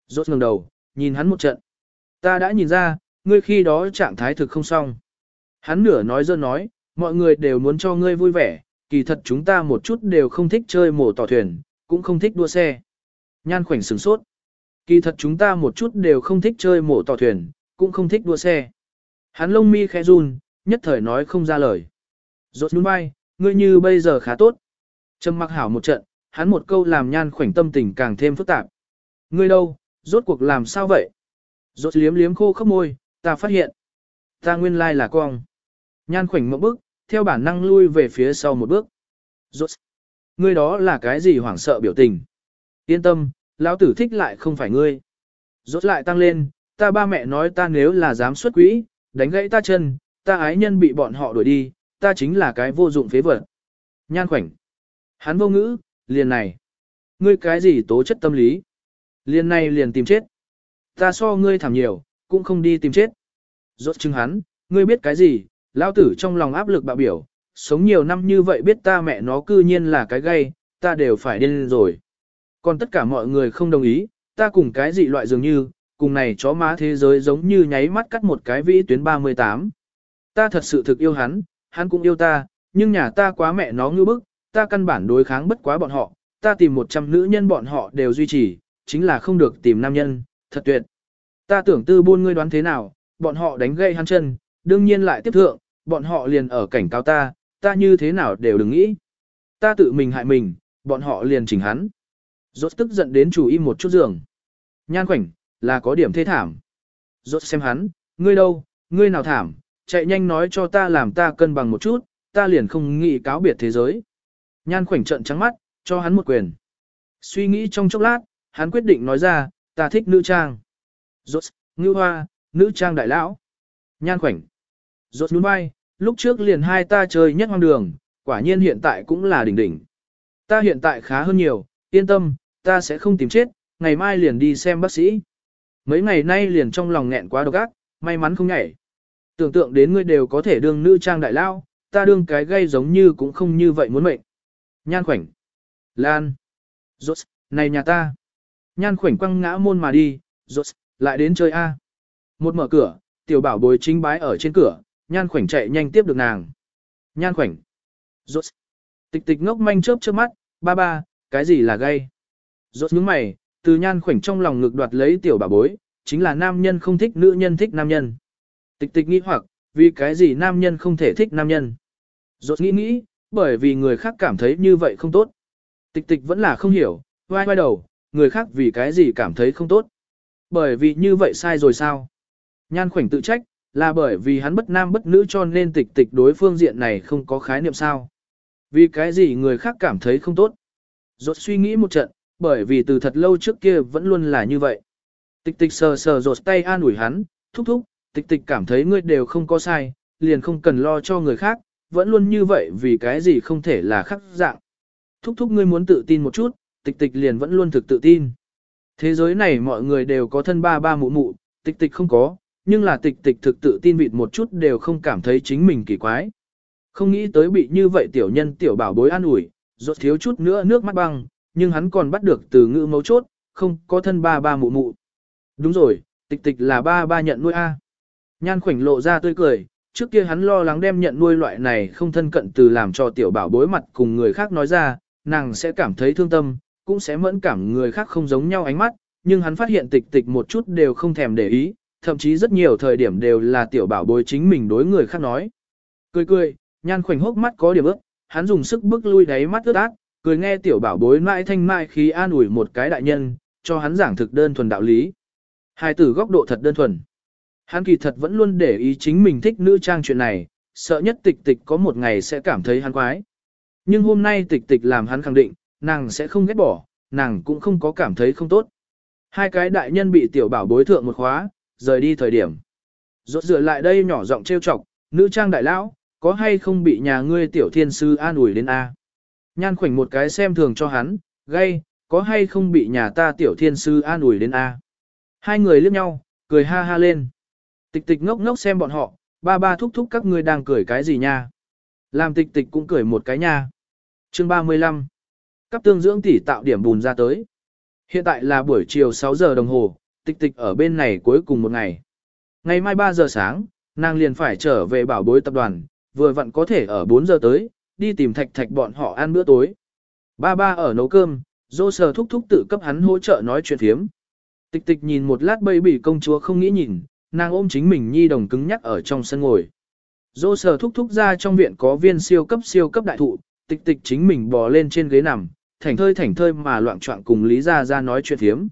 Rốt ngẩng đầu, nhìn hắn một trận. Ta đã nhìn ra, ngươi khi đó trạng thái thực không xong. Hắn nửa nói dơ nói, mọi người đều muốn cho ngươi vui vẻ, kỳ thật chúng ta một chút đều không thích chơi mổ tỏ thuyền, cũng không thích đua xe. Nhan khoảnh sửng sốt. Kỳ thật chúng ta một chút đều không thích chơi mổ tỏ thuyền, cũng không thích đua xe. Hắn lông mi khẽ run, nhất thời nói không ra lời. Rốt nhún vai, ngươi như bây giờ khá tốt. Trầm mặc hảo một trận, hắn một câu làm nhan khoảnh tâm tình càng thêm phức tạp. Ngươi đâu, rốt cuộc làm sao vậy? Rốt liếm liếm khô khắp môi, ta phát hiện. Ta nguyên lai là cong. Nhan khoảnh một bước, theo bản năng lui về phía sau một bước. Rốt. Ngươi đó là cái gì hoảng sợ biểu tình? Yên tâm, lão tử thích lại không phải ngươi. Rốt lại tăng lên, ta ba mẹ nói ta nếu là dám xuất quỹ, đánh gãy ta chân, ta ái nhân bị bọn họ đuổi đi, ta chính là cái vô dụng phế vật. Nhan khoảnh. Hắn vô ngữ, liền này. Ngươi cái gì tố chất tâm lý? Liền này liền tìm chết. Ta so ngươi thảm nhiều, cũng không đi tìm chết. Rốt chừng hắn, ngươi biết cái gì, lão tử trong lòng áp lực bạo biểu, sống nhiều năm như vậy biết ta mẹ nó cư nhiên là cái gay, ta đều phải điên rồi. Còn tất cả mọi người không đồng ý, ta cùng cái gì loại dường như, cùng này chó má thế giới giống như nháy mắt cắt một cái vĩ tuyến 38. Ta thật sự thực yêu hắn, hắn cũng yêu ta, nhưng nhà ta quá mẹ nó ngư bức, ta căn bản đối kháng bất quá bọn họ, ta tìm 100 nữ nhân bọn họ đều duy trì, chính là không được tìm nam nhân, thật tuyệt. Ta tưởng tư buôn ngươi đoán thế nào, bọn họ đánh gây hắn chân, đương nhiên lại tiếp thượng, bọn họ liền ở cảnh cáo ta, ta như thế nào đều đừng nghĩ. Ta tự mình hại mình, bọn họ liền chỉnh hắn. Rốt tức giận đến chủ im một chút giường. Nhan khoảnh, là có điểm thế thảm. Rốt xem hắn, ngươi đâu, ngươi nào thảm, chạy nhanh nói cho ta làm ta cân bằng một chút, ta liền không nghĩ cáo biệt thế giới. Nhan khoảnh trận trắng mắt, cho hắn một quyền. Suy nghĩ trong chốc lát, hắn quyết định nói ra, ta thích nữ trang. Rốt, ngư hoa, nữ trang đại lão. Nhan khoảnh. Rốt nhún vai, lúc trước liền hai ta chơi nhất hoang đường, quả nhiên hiện tại cũng là đỉnh đỉnh. Ta hiện tại khá hơn nhiều, yên tâm, ta sẽ không tìm chết, ngày mai liền đi xem bác sĩ. Mấy ngày nay liền trong lòng nghẹn quá độc ác, may mắn không nhảy. Tưởng tượng đến ngươi đều có thể đương nữ trang đại lao, ta đương cái gây giống như cũng không như vậy muốn mệnh. Nhan khoảnh. Lan. Rốt, này nhà ta. Nhan khoảnh quăng ngã môn mà đi, rốt, lại đến chơi A. Một mở cửa, tiểu bảo bối chính bái ở trên cửa, nhan khoảnh chạy nhanh tiếp được nàng. Nhan khoảnh. Rốt. Tịch tịch ngốc manh chớp chớp mắt, ba ba, cái gì là gay? Rốt nhướng mày, từ nhan khoảnh trong lòng ngực đoạt lấy tiểu bà bối, chính là nam nhân không thích nữ nhân thích nam nhân. Tịch tịch nghĩ hoặc, vì cái gì nam nhân không thể thích nam nhân? Rốt nghĩ nghĩ, bởi vì người khác cảm thấy như vậy không tốt. Tịch tịch vẫn là không hiểu, vai vai đầu, người khác vì cái gì cảm thấy không tốt. Bởi vì như vậy sai rồi sao? Nhan khoảnh tự trách, là bởi vì hắn bất nam bất nữ cho nên tịch tịch đối phương diện này không có khái niệm sao. Vì cái gì người khác cảm thấy không tốt. Rốt suy nghĩ một trận, bởi vì từ thật lâu trước kia vẫn luôn là như vậy. Tịch tịch sờ sờ rột tay an ủi hắn, thúc thúc, tịch tịch cảm thấy ngươi đều không có sai, liền không cần lo cho người khác, vẫn luôn như vậy vì cái gì không thể là khắc dạng. Thúc thúc ngươi muốn tự tin một chút, tịch tịch liền vẫn luôn thực tự tin. Thế giới này mọi người đều có thân ba ba mụ mụ, tịch tịch không có, nhưng là tịch tịch thực tự tin vịt một chút đều không cảm thấy chính mình kỳ quái. Không nghĩ tới bị như vậy tiểu nhân tiểu bảo bối an ủi, rốt thiếu chút nữa nước mắt băng, nhưng hắn còn bắt được từ ngữ mấu chốt, không có thân ba ba mụ mụ. Đúng rồi, tịch tịch là ba ba nhận nuôi A. Nhan khoảnh lộ ra tươi cười, trước kia hắn lo lắng đem nhận nuôi loại này không thân cận từ làm cho tiểu bảo bối mặt cùng người khác nói ra, nàng sẽ cảm thấy thương tâm, cũng sẽ mẫn cảm người khác không giống nhau ánh mắt, nhưng hắn phát hiện tịch tịch một chút đều không thèm để ý, thậm chí rất nhiều thời điểm đều là tiểu bảo bối chính mình đối người khác nói. Cười cười, nhan khoảnh hốc mắt có điểm ướt, hắn dùng sức bước lui đáy mắt ướt át, cười nghe tiểu bảo bối mãi thanh mai khí an ủi một cái đại nhân, cho hắn giảng thực đơn thuần đạo lý. Hai tử góc độ thật đơn thuần. Hắn kỳ thật vẫn luôn để ý chính mình thích nữ trang chuyện này, sợ nhất tịch tịch có một ngày sẽ cảm thấy hắn quái. Nhưng hôm nay tịch tịch làm hắn khẳng định, nàng sẽ không ghét bỏ, nàng cũng không có cảm thấy không tốt. Hai cái đại nhân bị tiểu bảo bối thượng một khóa, rời đi thời điểm. Rốt rửa lại đây nhỏ giọng trêu chọc, nữ trang đại lão, có hay không bị nhà ngươi tiểu thiên sư an ủi đến A. Nhan khoảnh một cái xem thường cho hắn, gây, có hay không bị nhà ta tiểu thiên sư an ủi đến A. Hai người liếc nhau, cười ha ha lên. Tịch tịch ngốc ngốc xem bọn họ, ba ba thúc thúc các ngươi đang cười cái gì nha. Làm tịch tịch cũng cười một cái nha. Chương 35 Cấp tương dưỡng tỷ tạo điểm bùn ra tới. Hiện tại là buổi chiều 6 giờ đồng hồ, tịch tịch ở bên này cuối cùng một ngày. Ngày mai 3 giờ sáng, nàng liền phải trở về bảo bối tập đoàn, vừa vặn có thể ở 4 giờ tới, đi tìm thạch thạch bọn họ ăn bữa tối. Ba ba ở nấu cơm, dô sờ thúc thúc tự cấp hắn hỗ trợ nói chuyện thiếm. Tịch tịch nhìn một lát bầy bỉ công chúa không nghĩ nhìn, nàng ôm chính mình nhi đồng cứng nhắc ở trong sân ngồi. Dô sờ thúc thúc ra trong viện có viên siêu cấp siêu cấp đại thụ, tịch tịch chính mình bò lên trên ghế nằm, thảnh thơi thảnh thơi mà loạn trọng cùng Lý Gia Gia nói chuyện thiếm.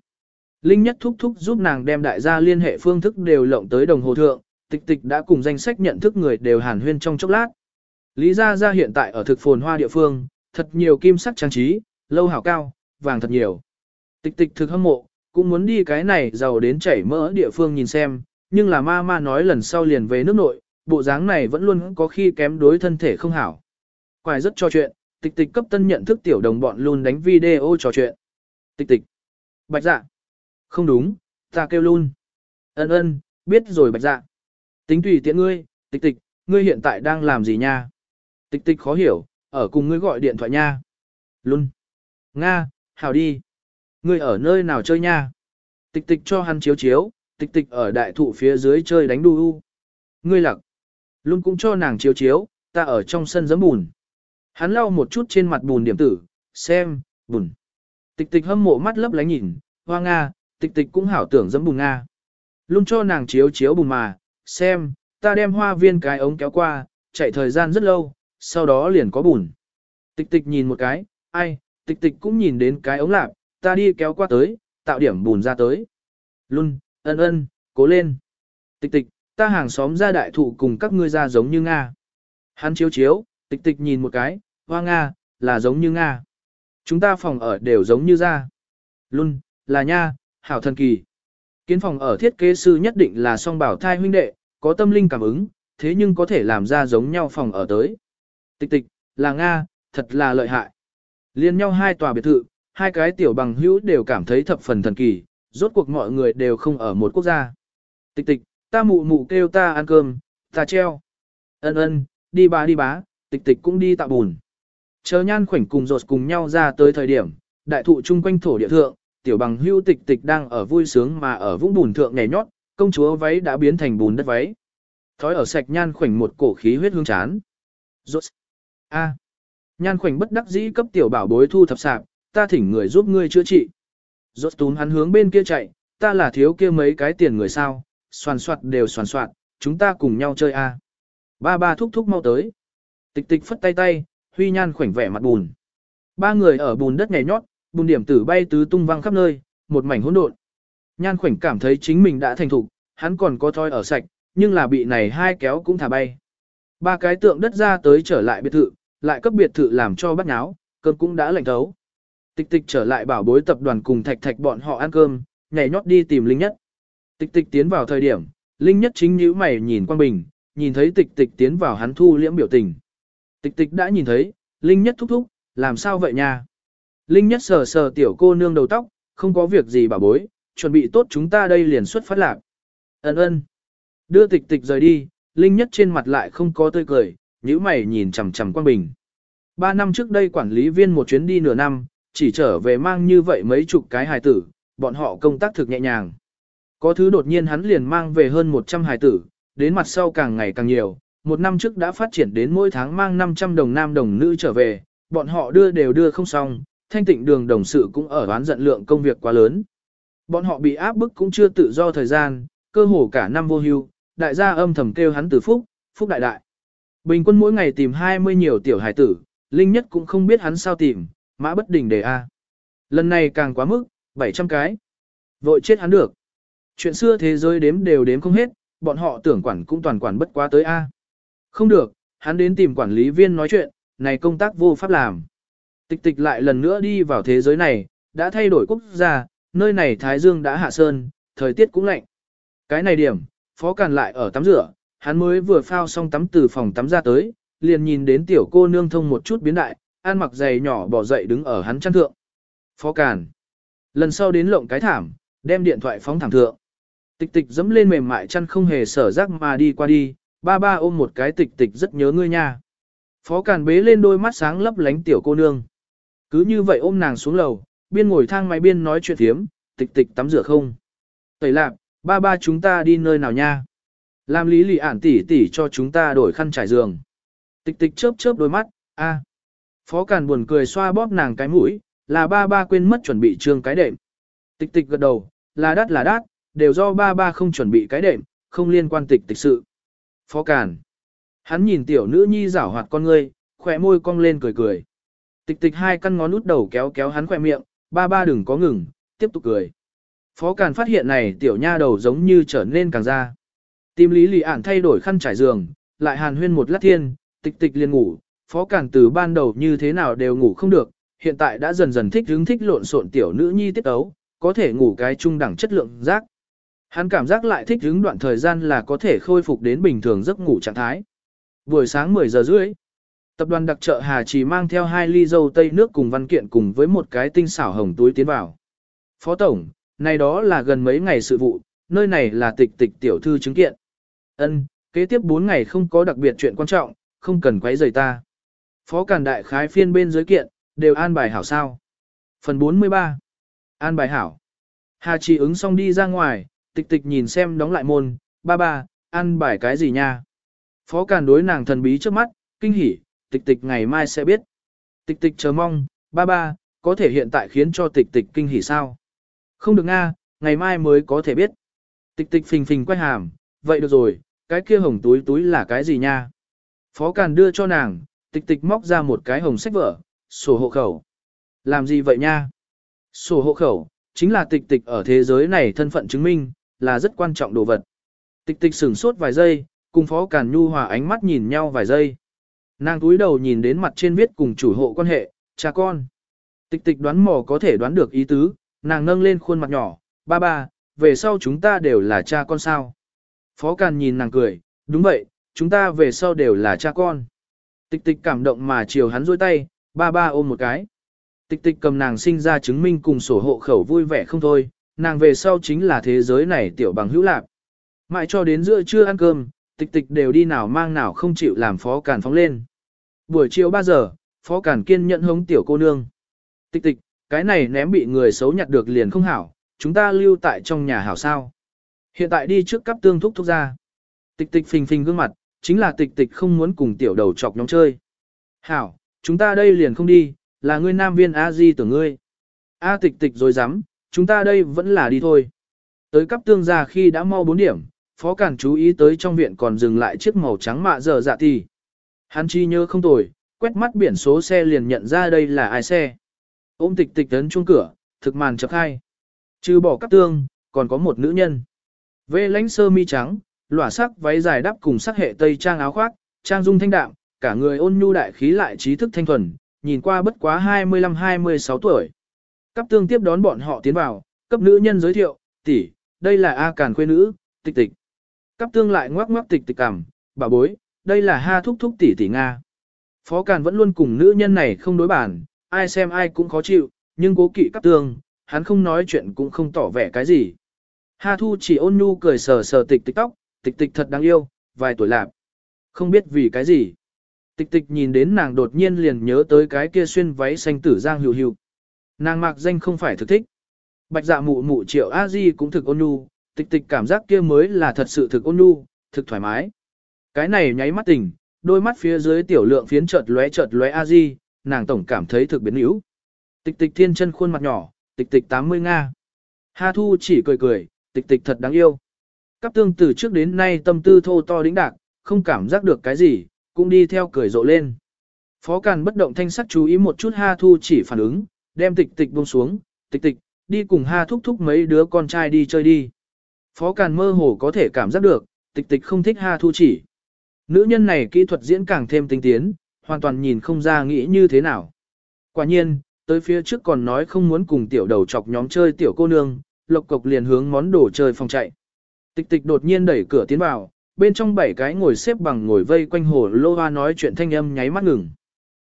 Linh nhất thúc thúc giúp nàng đem đại gia liên hệ phương thức đều lộng tới đồng hồ thượng, tịch tịch đã cùng danh sách nhận thức người đều hàn huyên trong chốc lát. Lý Gia Gia hiện tại ở thực phồn hoa địa phương, thật nhiều kim sắc trang trí, lâu hảo cao, vàng thật nhiều. Tịch tịch thực hâm mộ, cũng muốn đi cái này giàu đến chảy mỡ địa phương nhìn xem, nhưng là ma ma nói lần sau liền về nước nội, bộ dáng này vẫn luôn có khi kém đối thân thể không hảo. Quài rất cho chuyện, tịch tịch cấp tân nhận thức tiểu đồng bọn luôn đánh video trò chuyện. Tịch tịch. Bạch dạ. Không đúng, ta kêu luôn. Ân ân, biết rồi bạch dạ. Tính tùy tiện ngươi, tịch tịch, ngươi hiện tại đang làm gì nha? Tịch tịch khó hiểu, ở cùng ngươi gọi điện thoại nha. Luôn. Nga, hảo đi. Ngươi ở nơi nào chơi nha? Tịch tịch cho hắn chiếu chiếu, tịch tịch ở đại thụ phía dưới chơi đánh đu u. Ngươi lặc. Luôn cũng cho nàng chiếu chiếu, ta ở trong sân giấm bùn. Hắn lau một chút trên mặt bùn điểm tử, xem, bùn. Tịch tịch hâm mộ mắt lấp lánh nhìn, hoa Nga, tịch tịch cũng hảo tưởng giấm bùn Nga. Luôn cho nàng chiếu chiếu bùn mà, xem, ta đem hoa viên cái ống kéo qua, chạy thời gian rất lâu, sau đó liền có bùn. Tịch tịch nhìn một cái, ai, tịch tịch cũng nhìn đến cái ống lạc, ta đi kéo qua tới, tạo điểm bùn ra tới. Luôn, ân ân, cố lên. Tịch tịch, ta hàng xóm ra đại thụ cùng các ngươi ra giống như Nga. Hắn chiếu chiếu, tịch tịch nhìn một cái, hoa Nga, là giống như Nga. Chúng ta phòng ở đều giống như ra. Luôn, là nha, hảo thần kỳ. Kiến phòng ở thiết kế sư nhất định là song bảo thai huynh đệ, có tâm linh cảm ứng, thế nhưng có thể làm ra giống nhau phòng ở tới. Tịch tịch, là Nga, thật là lợi hại. Liên nhau hai tòa biệt thự, hai cái tiểu bằng hữu đều cảm thấy thập phần thần kỳ, rốt cuộc mọi người đều không ở một quốc gia. Tịch tịch, ta mụ mụ kêu ta ăn cơm, ta treo. Ân ân, đi bá đi bá, tịch tịch cũng đi tạo bùn. Chờ nhan khoảnh cùng rột cùng nhau ra tới thời điểm, đại thụ chung quanh thổ địa thượng, tiểu bằng hưu tịch tịch đang ở vui sướng mà ở vũng bùn thượng nhảy nhót, công chúa váy đã biến thành bùn đất váy. Thói ở sạch nhan khoảnh một cổ khí huyết hương chán. Rột. A. Nhan khoảnh bất đắc dĩ cấp tiểu bảo bối thu thập sạp, ta thỉnh người giúp ngươi chữa trị. Rốt túm hắn hướng bên kia chạy, ta là thiếu kia mấy cái tiền người sao, soàn soạt đều soàn soạt, chúng ta cùng nhau chơi a. Ba ba thúc thúc mau tới. Tịch tịch phất tay tay, huy nhan khoảnh vẻ mặt bùn. Ba người ở bùn đất nhảy nhót, bùn điểm tử bay tứ tung văng khắp nơi, một mảnh hỗn độn. Nhan khoảnh cảm thấy chính mình đã thành thục, hắn còn có thoi ở sạch, nhưng là bị này hai kéo cũng thả bay. Ba cái tượng đất ra tới trở lại biệt thự, lại cấp biệt thự làm cho bắt nháo, cơn cũng đã lạnh thấu. Tịch tịch trở lại bảo bối tập đoàn cùng thạch thạch bọn họ ăn cơm, nhảy nhót đi tìm Linh Nhất. Tịch tịch tiến vào thời điểm, Linh Nhất chính nhíu mày nhìn Quang Bình, nhìn thấy tịch tịch tiến vào hắn thu liễm biểu tình. Tịch tịch đã nhìn thấy, Linh Nhất thúc thúc, làm sao vậy nha? Linh Nhất sờ sờ tiểu cô nương đầu tóc, không có việc gì bà bối, chuẩn bị tốt chúng ta đây liền xuất phát lạc. Ấn ơn. Đưa tịch tịch rời đi, Linh Nhất trên mặt lại không có tươi cười, nhíu mày nhìn chằm chằm Quang Bình. Ba năm trước đây quản lý viên một chuyến đi nửa năm, chỉ trở về mang như vậy mấy chục cái hài tử, bọn họ công tác thực nhẹ nhàng. Có thứ đột nhiên hắn liền mang về hơn 100 hài tử, đến mặt sau càng ngày càng nhiều, một năm trước đã phát triển đến mỗi tháng mang 500 đồng nam đồng nữ trở về, bọn họ đưa đều đưa không xong, thanh tịnh đường đồng sự cũng ở đoán giận lượng công việc quá lớn. Bọn họ bị áp bức cũng chưa tự do thời gian, cơ hồ cả năm vô hưu, đại gia âm thầm kêu hắn từ phúc, phúc đại đại. Bình quân mỗi ngày tìm 20 nhiều tiểu hải tử, Linh nhất cũng không biết hắn sao tìm, mã bất đình đề A. Lần này càng quá mức, 700 cái. Vội chết hắn được. Chuyện xưa thế giới đếm đều đếm không hết, bọn họ tưởng quản cũng toàn quản bất quá tới A. Không được, hắn đến tìm quản lý viên nói chuyện, này công tác vô pháp làm. Tịch tịch lại lần nữa đi vào thế giới này, đã thay đổi quốc gia, nơi này Thái Dương đã hạ sơn, thời tiết cũng lạnh. Cái này điểm, Phó Càn lại ở tắm rửa, hắn mới vừa phao xong tắm từ phòng tắm ra tới, liền nhìn đến tiểu cô nương thông một chút biến đại, ăn mặc giày nhỏ bỏ dậy đứng ở hắn chăn thượng. Phó Càn. Lần sau đến lộng cái thảm, đem điện thoại phóng thảm thượng. Tịch tịch dẫm lên mềm mại chăn không hề sở rác mà đi qua đi, ba ba ôm một cái tịch tịch rất nhớ ngươi nha. Phó Càn bế lên đôi mắt sáng lấp lánh tiểu cô nương. Cứ như vậy ôm nàng xuống lầu, biên ngồi thang máy biên nói chuyện thiếm, tịch tịch tắm rửa không. Tẩy lạc, ba ba chúng ta đi nơi nào nha. Làm lý lì ản tỉ tỉ cho chúng ta đổi khăn trải giường. Tịch tịch chớp chớp đôi mắt, a. Phó Càn buồn cười xoa bóp nàng cái mũi, là ba ba quên mất chuẩn bị trương cái đệm. Tịch tịch gật đầu, là đắt là đắt, đều do ba ba không chuẩn bị cái đệm, không liên quan tịch tịch sự. Phó Càn. Hắn nhìn tiểu nữ nhi rảo hoạt con ngươi, khỏe môi cong lên cười cười. Tịch tịch hai căn ngón út đầu kéo kéo hắn khỏe miệng, ba ba đừng có ngừng, tiếp tục cười. Phó Càn phát hiện này tiểu nha đầu giống như trở nên càng ra. Tìm lý lì ản thay đổi khăn trải giường, lại hàn huyên một lát thiên, tịch tịch liền ngủ, Phó Càn từ ban đầu như thế nào đều ngủ không được, hiện tại đã dần dần thích hứng thích lộn xộn tiểu nữ nhi tiết ấu, có thể ngủ cái trung đẳng chất lượng giác. Hắn cảm giác lại thích hứng đoạn thời gian là có thể khôi phục đến bình thường giấc ngủ trạng thái. Buổi sáng 10 giờ rưỡi, tập đoàn đặc trợ Hà Chỉ mang theo hai ly dâu tây nước cùng văn kiện cùng với một cái tinh xảo hồng túi tiến vào. Phó Tổng, này đó là gần mấy ngày sự vụ, nơi này là tịch tịch tiểu thư chứng kiện. Ân, kế tiếp 4 ngày không có đặc biệt chuyện quan trọng, không cần quấy rầy ta. Phó Càn Đại khái phiên bên dưới kiện, đều an bài hảo sao. Phần 43 An bài hảo. Hà chỉ ứng xong đi ra ngoài, tịch tịch nhìn xem đóng lại môn, ba ba, an bài cái gì nha. Phó Càn đối nàng thần bí trước mắt, kinh hỉ, tịch tịch ngày mai sẽ biết. Tịch tịch chờ mong, ba ba, có thể hiện tại khiến cho tịch tịch kinh hỉ sao? Không được nga, ngày mai mới có thể biết. Tịch tịch phình phình quay hàm, vậy được rồi, cái kia hồng túi túi là cái gì nha? Phó Càn đưa cho nàng, tịch tịch móc ra một cái hồng sách vở, sổ hộ khẩu. Làm gì vậy nha? Sổ hộ khẩu, chính là tịch tịch ở thế giới này thân phận chứng minh, là rất quan trọng đồ vật. Tịch tịch sửng sốt vài giây, cùng Phó Càn Nhu hòa ánh mắt nhìn nhau vài giây. Nàng túi đầu nhìn đến mặt trên viết cùng chủ hộ quan hệ, cha con. Tịch tịch đoán mò có thể đoán được ý tứ, nàng nâng lên khuôn mặt nhỏ, ba ba, về sau chúng ta đều là cha con sao. Phó Càn nhìn nàng cười, đúng vậy, chúng ta về sau đều là cha con. Tịch tịch cảm động mà chiều hắn dôi tay, ba ba ôm một cái. Tịch tịch cầm nàng sinh ra chứng minh cùng sổ hộ khẩu vui vẻ không thôi, nàng về sau chính là thế giới này tiểu bằng hữu lạc. Mãi cho đến giữa trưa ăn cơm, tịch tịch đều đi nào mang nào không chịu làm phó càn phóng lên. Buổi chiều 3 giờ, phó càn kiên nhận hống tiểu cô nương. Tịch tịch, cái này ném bị người xấu nhặt được liền không hảo, chúng ta lưu tại trong nhà hảo sao. Hiện tại đi trước cấp tương thúc thúc ra. Tịch tịch phình phình gương mặt, chính là tịch tịch không muốn cùng tiểu đầu chọc nhóm chơi. Hảo, chúng ta đây liền không đi, là ngươi nam viên A Di tưởng ngươi. A tịch tịch rồi dám, chúng ta đây vẫn là đi thôi. Tới cấp tương ra khi đã mau 4 điểm, phó cản chú ý tới trong viện còn dừng lại chiếc màu trắng mạ dở dạ thì. Hắn chi nhớ không tồi, quét mắt biển số xe liền nhận ra đây là ai xe. Ôm tịch tịch đến chuông cửa, thực màn chập khai. Trừ bỏ cấp tương, còn có một nữ nhân. Vê lãnh sơ mi trắng, lỏa sắc váy dài đắp cùng sắc hệ tây trang áo khoác, trang dung thanh đạm, cả người ôn nhu đại khí lại trí thức thanh thuần, nhìn qua bất quá 25-26 tuổi. Cấp tương tiếp đón bọn họ tiến vào, cấp nữ nhân giới thiệu, tỷ, đây là A Càn khuê nữ, tịch tịch. Cấp tương lại ngoắc ngoắc tịch tịch cảm, bà bối, đây là Ha thúc thúc tỷ tỷ Nga. Phó Càn vẫn luôn cùng nữ nhân này không đối bản, ai xem ai cũng khó chịu, nhưng cố kỵ cấp tường, hắn không nói chuyện cũng không tỏ vẻ cái gì. Ha Thu chỉ ôn nhu cười sờ sờ tịch tịch tóc, tịch tịch thật đáng yêu, vài tuổi lạc. Không biết vì cái gì. Tịch tịch nhìn đến nàng đột nhiên liền nhớ tới cái kia xuyên váy xanh tử giang hữu hữu. Nàng mạc danh không phải thực thích. Bạch dạ mụ mụ triệu a di cũng thực ôn nhu, tịch tịch cảm giác kia mới là thật sự thực ôn nhu, thực thoải mái. Cái này nháy mắt tỉnh, đôi mắt phía dưới tiểu lượng phiến chợt lóe chợt lóe a di, nàng tổng cảm thấy thực biến yếu. Tịch tịch thiên chân khuôn mặt nhỏ, tịch tịch 80 Nga. Ha Thu chỉ cười cười, tịch tịch thật đáng yêu. Cắp tương từ trước đến nay tâm tư thô to đĩnh đạc, không cảm giác được cái gì, cũng đi theo cười rộ lên. Phó Càn bất động thanh sắc chú ý một chút Ha Thu chỉ phản ứng, đem tịch tịch buông xuống, tịch tịch, đi cùng Ha thúc thúc mấy đứa con trai đi chơi đi. Phó Càn mơ hồ có thể cảm giác được, tịch tịch không thích Ha Thu chỉ. Nữ nhân này kỹ thuật diễn càng thêm tinh tiến, hoàn toàn nhìn không ra nghĩ như thế nào. Quả nhiên, tới phía trước còn nói không muốn cùng tiểu đầu chọc nhóm chơi tiểu cô nương, lộc cộc liền hướng món đồ chơi phòng chạy. Tịch tịch đột nhiên đẩy cửa tiến vào, bên trong bảy cái ngồi xếp bằng ngồi vây quanh hồ lô hoa nói chuyện thanh âm nháy mắt ngừng.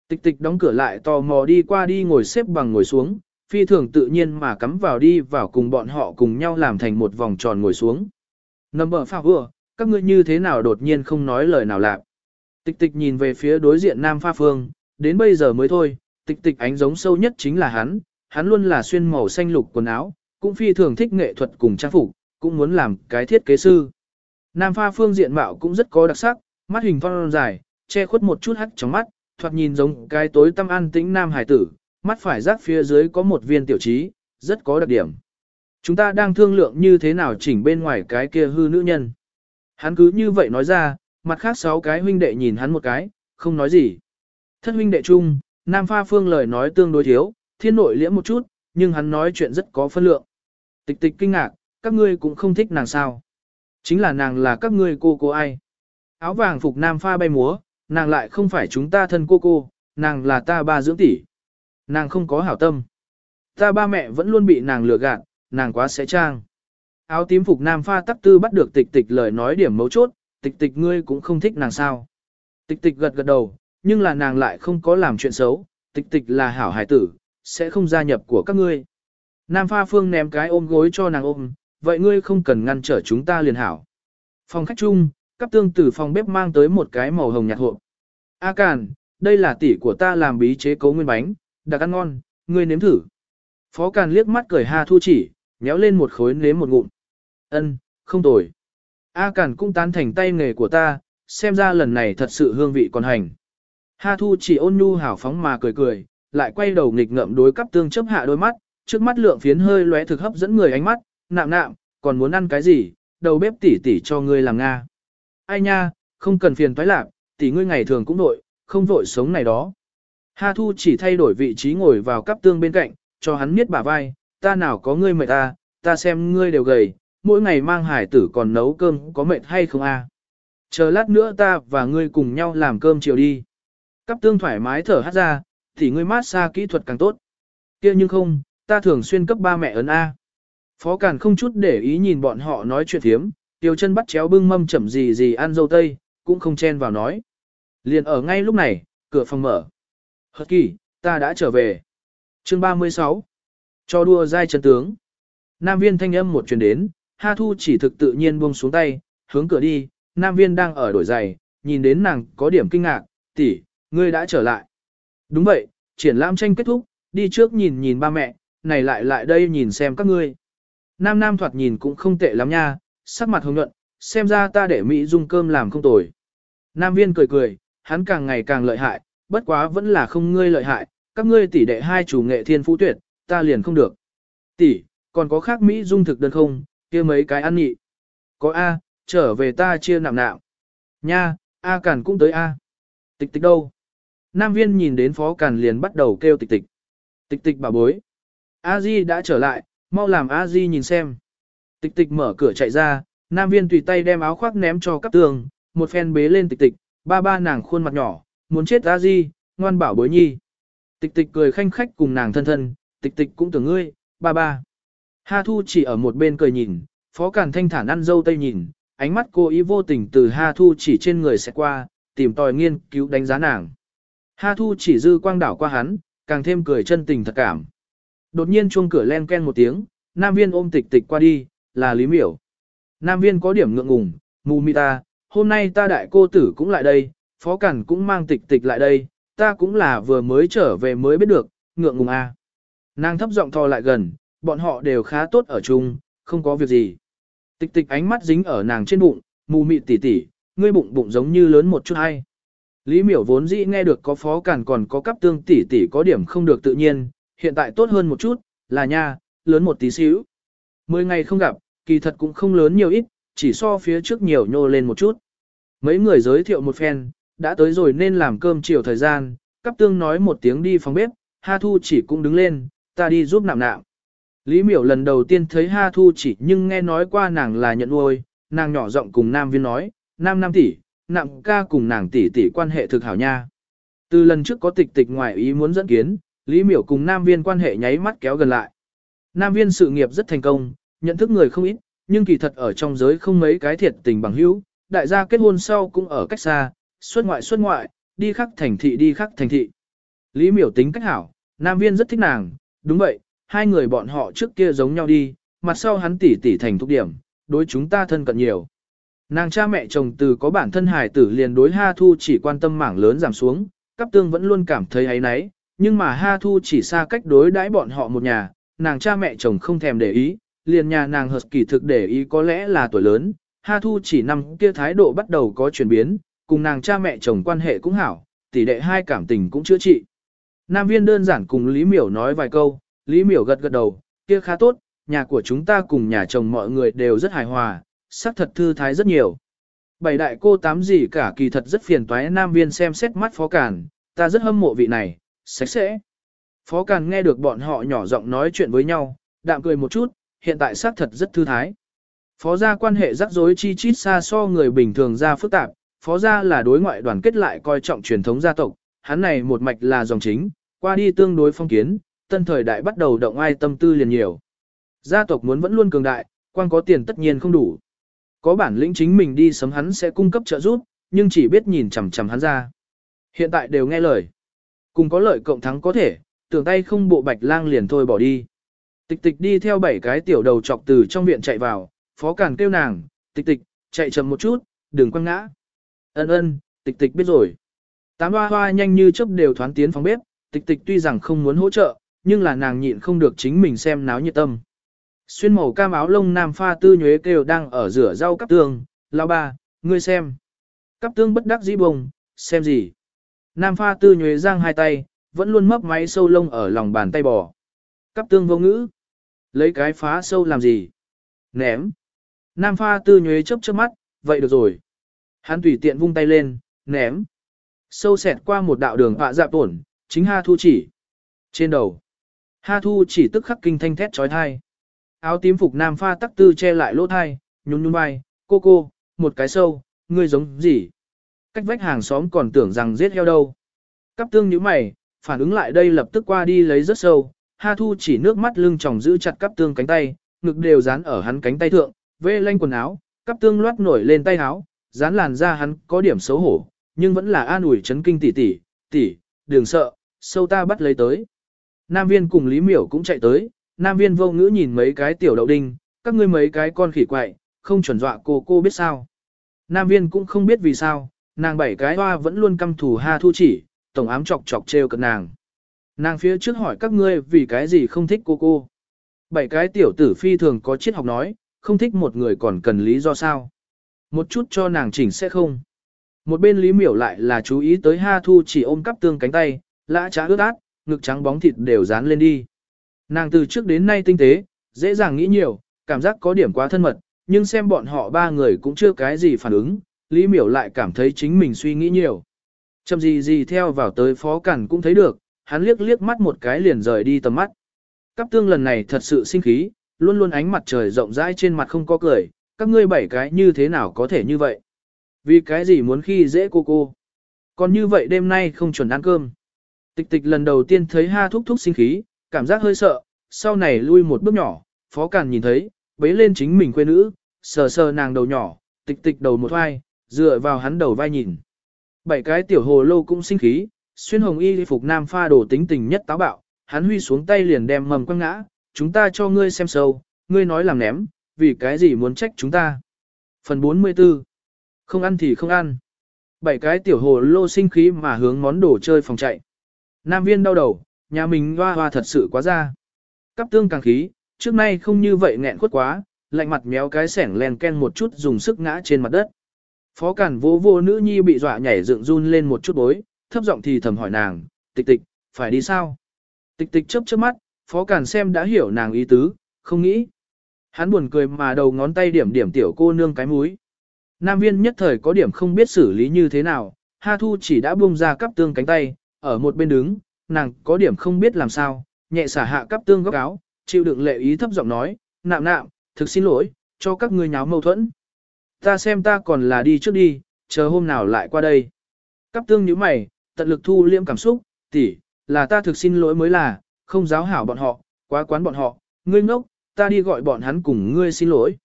Tịch tịch đóng cửa lại tò mò đi qua đi ngồi xếp bằng ngồi xuống, phi thường tự nhiên mà cắm vào đi vào cùng bọn họ cùng nhau làm thành một vòng tròn ngồi xuống. Nằm bờ phà vừa, các ngươi như thế nào đột nhiên không nói lời nào lạc. Tịch tịch nhìn về phía đối diện Nam Pha Phương, đến bây giờ mới thôi, tịch tịch ánh giống sâu nhất chính là hắn, hắn luôn là xuyên màu xanh lục quần áo, cũng phi thường thích nghệ thuật cùng trang phục, cũng muốn làm cái thiết kế sư. Nam Pha Phương diện mạo cũng rất có đặc sắc, mắt hình phong dài, che khuất một chút hắt trong mắt, thoạt nhìn giống cái tối tâm an tĩnh nam hải tử, mắt phải rác phía dưới có một viên tiểu trí, rất có đặc điểm. Chúng ta đang thương lượng như thế nào chỉnh bên ngoài cái kia hư nữ nhân. Hắn cứ như vậy nói ra, mặt khác sáu cái huynh đệ nhìn hắn một cái, không nói gì. Thất huynh đệ chung, Nam Pha Phương lời nói tương đối thiếu, thiên nội liễm một chút, nhưng hắn nói chuyện rất có phân lượng. Tịch tịch kinh ngạc, các ngươi cũng không thích nàng sao. Chính là nàng là các ngươi cô cô ai. Áo vàng phục Nam Pha bay múa, nàng lại không phải chúng ta thân cô cô, nàng là ta ba dưỡng tỷ. Nàng không có hảo tâm. Ta ba mẹ vẫn luôn bị nàng lừa gạt, nàng quá sẽ trang. Áo tím phục Nam Pha tắc tư bắt được tịch tịch lời nói điểm mấu chốt, tịch tịch ngươi cũng không thích nàng sao. Tịch tịch gật gật đầu, nhưng là nàng lại không có làm chuyện xấu, tịch tịch là hảo hải tử, sẽ không gia nhập của các ngươi. Nam Pha Phương ném cái ôm gối cho nàng ôm, vậy ngươi không cần ngăn trở chúng ta liền hảo. Phòng khách chung, cấp tương tử phòng bếp mang tới một cái màu hồng nhạt hộp. A Càn, đây là tỷ của ta làm bí chế cấu nguyên bánh, đặc ăn ngon, ngươi nếm thử. Phó Càn liếc mắt cười ha thu chỉ, nhéo lên một khối nếm một ngụm. Ân, không tồi. A Càn cũng tán thành tay nghề của ta, xem ra lần này thật sự hương vị còn hành. Ha Thu chỉ ôn nhu hảo phóng mà cười cười, lại quay đầu nghịch ngợm đối cắp tương chấp hạ đôi mắt, trước mắt lượng phiến hơi lóe thực hấp dẫn người ánh mắt, nạm nạm, còn muốn ăn cái gì, đầu bếp tỉ tỉ cho ngươi làm nga. Ai nha, không cần phiền toái lạc, tỉ ngươi ngày thường cũng nội, không vội sống này đó. Ha Thu chỉ thay đổi vị trí ngồi vào cắp tương bên cạnh, cho hắn miết bả vai, ta nào có ngươi mệt ta, ta xem ngươi đều gầy, mỗi ngày mang hải tử còn nấu cơm có mệt hay không a? Chờ lát nữa ta và ngươi cùng nhau làm cơm chiều đi. Cắp tương thoải mái thở hát ra, thì ngươi mát xa kỹ thuật càng tốt. kia nhưng không, ta thường xuyên cấp ba mẹ ấn A. Phó Càn không chút để ý nhìn bọn họ nói chuyện thiếm, tiêu chân bắt chéo bưng mâm chậm gì gì ăn dâu tây, cũng không chen vào nói. Liền ở ngay lúc này, cửa phòng mở. Hật kỳ, ta đã trở về. Chương 36. Cho đua dai chân tướng. Nam viên thanh âm một truyền đến, Ha Thu chỉ thực tự nhiên buông xuống tay, hướng cửa đi, Nam viên đang ở đổi giày, nhìn đến nàng có điểm kinh ngạc, tỷ, ngươi đã trở lại. Đúng vậy, triển lãm tranh kết thúc, đi trước nhìn nhìn ba mẹ, này lại lại đây nhìn xem các ngươi. Nam Nam thoạt nhìn cũng không tệ lắm nha, sắc mặt hồng nhuận, xem ra ta để Mỹ dung cơm làm không tồi. Nam viên cười cười, hắn càng ngày càng lợi hại, bất quá vẫn là không ngươi lợi hại, các ngươi tỷ đệ hai chủ nghệ thiên phú tuyệt, ta liền không được. Tỷ, còn có khác Mỹ dung thực đơn không, kia mấy cái ăn nhị. Có A, trở về ta chia nạm nạm. Nha, A Cản cũng tới A. Tịch tịch đâu? Nam viên nhìn đến phó Cản liền bắt đầu kêu tịch tịch. Tịch tịch bà bối. A Di đã trở lại, mau làm A Di nhìn xem. Tịch tịch mở cửa chạy ra, Nam viên tùy tay đem áo khoác ném cho cắp tường, một phen bế lên tịch tịch, ba ba nàng khuôn mặt nhỏ, muốn chết A Di, ngoan bảo bối nhi. Tịch tịch cười khanh khách cùng nàng thân thân, tịch tịch cũng tưởng ngươi, ba ba. Ha Thu chỉ ở một bên cười nhìn, Phó Càn thanh thản ăn dâu tây nhìn, ánh mắt cô ý vô tình từ Ha Thu chỉ trên người sẽ qua, tìm tòi nghiên cứu đánh giá nàng. Ha Thu chỉ dư quang đảo qua hắn, càng thêm cười chân tình thật cảm. Đột nhiên chuông cửa len ken một tiếng, Nam Viên ôm tịch tịch qua đi, là Lý Miểu. Nam Viên có điểm ngượng ngùng, mù mi ta, hôm nay ta đại cô tử cũng lại đây, Phó Cẩn cũng mang tịch tịch lại đây, ta cũng là vừa mới trở về mới biết được, ngượng ngùng a. À. Nàng thấp giọng thò lại gần, bọn họ đều khá tốt ở chung, không có việc gì. Tịch tịch ánh mắt dính ở nàng trên bụng, mù mịt tỉ tỉ, ngươi bụng bụng giống như lớn một chút hay. Lý miểu vốn dĩ nghe được có phó cản còn có cấp tương tỉ tỉ có điểm không được tự nhiên, hiện tại tốt hơn một chút, là nha, lớn một tí xíu. Mười ngày không gặp, kỳ thật cũng không lớn nhiều ít, chỉ so phía trước nhiều nhô lên một chút. Mấy người giới thiệu một phen, đã tới rồi nên làm cơm chiều thời gian, cấp tương nói một tiếng đi phòng bếp, Ha Thu chỉ cũng đứng lên, ta đi giúp nạm nạm. Lý miểu lần đầu tiên thấy Ha Thu chỉ nhưng nghe nói qua nàng là nhận nuôi, nàng nhỏ giọng cùng Nam Viên nói, Nam Nam tỷ, nặng ca cùng nàng tỷ tỷ quan hệ thực hảo nha. Từ lần trước có tịch tịch ngoài ý muốn dẫn kiến, Lý miểu cùng Nam Viên quan hệ nháy mắt kéo gần lại. Nam Viên sự nghiệp rất thành công, nhận thức người không ít, nhưng kỳ thật ở trong giới không mấy cái thiệt tình bằng hữu, đại gia kết hôn sau cũng ở cách xa, xuất ngoại xuất ngoại, đi khắc thành thị đi khắc thành thị. Lý miểu tính cách hảo, Nam Viên rất thích nàng, đúng vậy, hai người bọn họ trước kia giống nhau đi, mặt sau hắn tỉ tỉ thành thúc điểm, đối chúng ta thân cận nhiều. Nàng cha mẹ chồng từ có bản thân hài tử liền đối Ha Thu chỉ quan tâm mảng lớn giảm xuống, cấp tương vẫn luôn cảm thấy ấy nấy, nhưng mà Ha Thu chỉ xa cách đối đãi bọn họ một nhà, nàng cha mẹ chồng không thèm để ý, liền nhà nàng hợp kỳ thực để ý có lẽ là tuổi lớn, Ha Thu chỉ năm kia thái độ bắt đầu có chuyển biến, cùng nàng cha mẹ chồng quan hệ cũng hảo, tỷ đệ hai cảm tình cũng chữa trị. Nam viên đơn giản cùng Lý Miểu nói vài câu, Lý Miểu gật gật đầu, kia khá tốt, nhà của chúng ta cùng nhà chồng mọi người đều rất hài hòa, sắc thật thư thái rất nhiều. Bảy đại cô tám gì cả kỳ thật rất phiền toái nam viên xem xét mắt phó càn, ta rất hâm mộ vị này, sạch sẽ. Phó càn nghe được bọn họ nhỏ giọng nói chuyện với nhau, đạm cười một chút, hiện tại sắc thật rất thư thái. Phó gia quan hệ rắc rối chi chít xa so người bình thường ra phức tạp, phó gia là đối ngoại đoàn kết lại coi trọng truyền thống gia tộc, hắn này một mạch là dòng chính, qua đi tương đối phong kiến, tân thời đại bắt đầu động ai tâm tư liền nhiều. Gia tộc muốn vẫn luôn cường đại, quan có tiền tất nhiên không đủ. Có bản lĩnh chính mình đi sớm hắn sẽ cung cấp trợ giúp, nhưng chỉ biết nhìn chằm chằm hắn ra. Hiện tại đều nghe lời. Cùng có lợi cộng thắng có thể, tưởng tay không bộ bạch lang liền thôi bỏ đi. Tịch tịch đi theo bảy cái tiểu đầu chọc từ trong viện chạy vào, phó càn kêu nàng, tịch tịch, chạy chậm một chút, đừng quăng ngã. Ân ân, tịch tịch biết rồi. Tám hoa hoa nhanh như chớp đều thoán tiến phòng bếp, tịch tịch tuy rằng không muốn hỗ trợ, nhưng là nàng nhịn không được chính mình xem náo nhiệt tâm. Xuyên màu cam áo lông nam pha tư nhuế kêu đang ở rửa rau cắp tương, lao ba, ngươi xem. Cắp tương bất đắc dĩ bùng xem gì. Nam pha tư nhuế giang hai tay, vẫn luôn mấp máy sâu lông ở lòng bàn tay bò. Cắp tương vô ngữ. Lấy cái phá sâu làm gì? Ném. Nam pha tư nhuế chớp chớp mắt, vậy được rồi. Hắn tùy tiện vung tay lên, ném. Sâu xẹt qua một đạo đường họa dạp tổn, chính Ha Thu chỉ. Trên đầu. Ha Thu chỉ tức khắc kinh thanh thét trói thai. Áo tím phục nam pha tắc tư che lại lỗ thai, nhún nhún vai, cô cô, một cái sâu, ngươi giống gì? Cách vách hàng xóm còn tưởng rằng giết heo đâu. Cắp tương nhíu mày, phản ứng lại đây lập tức qua đi lấy rất sâu, Ha Thu chỉ nước mắt lưng tròng giữ chặt cắp tương cánh tay, ngực đều dán ở hắn cánh tay thượng, vê lanh quần áo, cắp tương loát nổi lên tay áo, dán làn ra hắn có điểm xấu hổ, nhưng vẫn là an ủi chấn kinh tỷ tỷ, tỷ, đừng sợ, sâu ta bắt lấy tới. Nam viên cùng Lý Miểu cũng chạy tới, Nam viên vô ngữ nhìn mấy cái tiểu đậu đinh, các ngươi mấy cái con khỉ quậy, không chuẩn dọa cô cô biết sao. Nam viên cũng không biết vì sao, nàng bảy cái hoa vẫn luôn căm thù ha thu chỉ, tổng ám chọc chọc trêu cận nàng. Nàng phía trước hỏi các ngươi vì cái gì không thích cô cô. Bảy cái tiểu tử phi thường có triết học nói, không thích một người còn cần lý do sao. Một chút cho nàng chỉnh sẽ không. Một bên Lý Miểu lại là chú ý tới Ha Thu chỉ ôm cắp tương cánh tay, lã trá ướt át, ngực trắng bóng thịt đều dán lên đi. Nàng từ trước đến nay tinh tế, dễ dàng nghĩ nhiều, cảm giác có điểm quá thân mật, nhưng xem bọn họ ba người cũng chưa cái gì phản ứng, Lý Miểu lại cảm thấy chính mình suy nghĩ nhiều. Chầm gì gì theo vào tới phó cản cũng thấy được, hắn liếc liếc mắt một cái liền rời đi tầm mắt. Cắp tương lần này thật sự sinh khí, luôn luôn ánh mặt trời rộng rãi trên mặt không có cười, các ngươi bảy cái như thế nào có thể như vậy? Vì cái gì muốn khi dễ cô cô? Còn như vậy đêm nay không chuẩn ăn cơm. Tịch tịch lần đầu tiên thấy ha thúc thúc sinh khí, cảm giác hơi sợ, sau này lui một bước nhỏ, phó càn nhìn thấy, bế lên chính mình quê nữ, sờ sờ nàng đầu nhỏ, tịch tịch đầu một vai, dựa vào hắn đầu vai nhìn. Bảy cái tiểu hồ lô cũng sinh khí, xuyên hồng y phục nam pha đổ tính tình nhất táo bạo, hắn huy xuống tay liền đem mầm quăng ngã, chúng ta cho ngươi xem sâu, ngươi nói làm ném, vì cái gì muốn trách chúng ta. Phần 44 Không ăn thì không ăn. Bảy cái tiểu hồ lô sinh khí mà hướng món đồ chơi phòng chạy. Nam viên đau đầu, nhà mình hoa hoa thật sự quá ra. Cắp tương càng khí, trước nay không như vậy nghẹn khuất quá, lạnh mặt méo cái sẻng len ken một chút dùng sức ngã trên mặt đất. Phó cản vô vô nữ nhi bị dọa nhảy dựng run lên một chút bối, thấp giọng thì thầm hỏi nàng, tịch tịch, phải đi sao? Tịch tịch chớp chớp mắt, phó cản xem đã hiểu nàng ý tứ, không nghĩ. Hắn buồn cười mà đầu ngón tay điểm điểm tiểu cô nương cái múi. Nam viên nhất thời có điểm không biết xử lý như thế nào, Ha Thu chỉ đã buông ra cắp tương cánh tay, ở một bên đứng, nàng có điểm không biết làm sao, nhẹ xả hạ cắp tương góc áo, chịu đựng lệ ý thấp giọng nói, nạm nạm, thực xin lỗi, cho các ngươi nháo mâu thuẫn. Ta xem ta còn là đi trước đi, chờ hôm nào lại qua đây. Cắp tương nhíu mày, tận lực thu liêm cảm xúc, tỷ, là ta thực xin lỗi mới là, không giáo hảo bọn họ, quá quán bọn họ, ngươi ngốc, ta đi gọi bọn hắn cùng ngươi xin lỗi.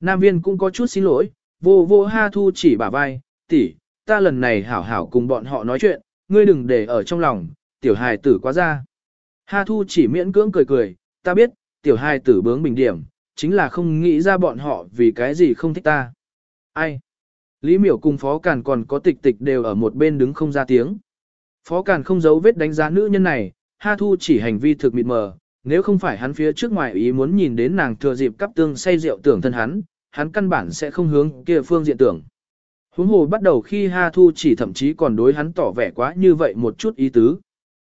Nam viên cũng có chút xin lỗi, vô vô ha thu chỉ bả vai, tỷ, ta lần này hảo hảo cùng bọn họ nói chuyện, ngươi đừng để ở trong lòng, tiểu hài tử quá ra. Ha thu chỉ miễn cưỡng cười cười, ta biết, tiểu hài tử bướng bình điểm, chính là không nghĩ ra bọn họ vì cái gì không thích ta. Ai? Lý miểu cùng phó càn còn có tịch tịch đều ở một bên đứng không ra tiếng. Phó càn không giấu vết đánh giá nữ nhân này, ha thu chỉ hành vi thực mịt mờ, nếu không phải hắn phía trước ngoài ý muốn nhìn đến nàng thừa dịp cắp tương say rượu tưởng thân hắn, hắn căn bản sẽ không hướng kia phương diện tưởng. Huống hồ bắt đầu khi Ha Thu chỉ thậm chí còn đối hắn tỏ vẻ quá như vậy một chút ý tứ.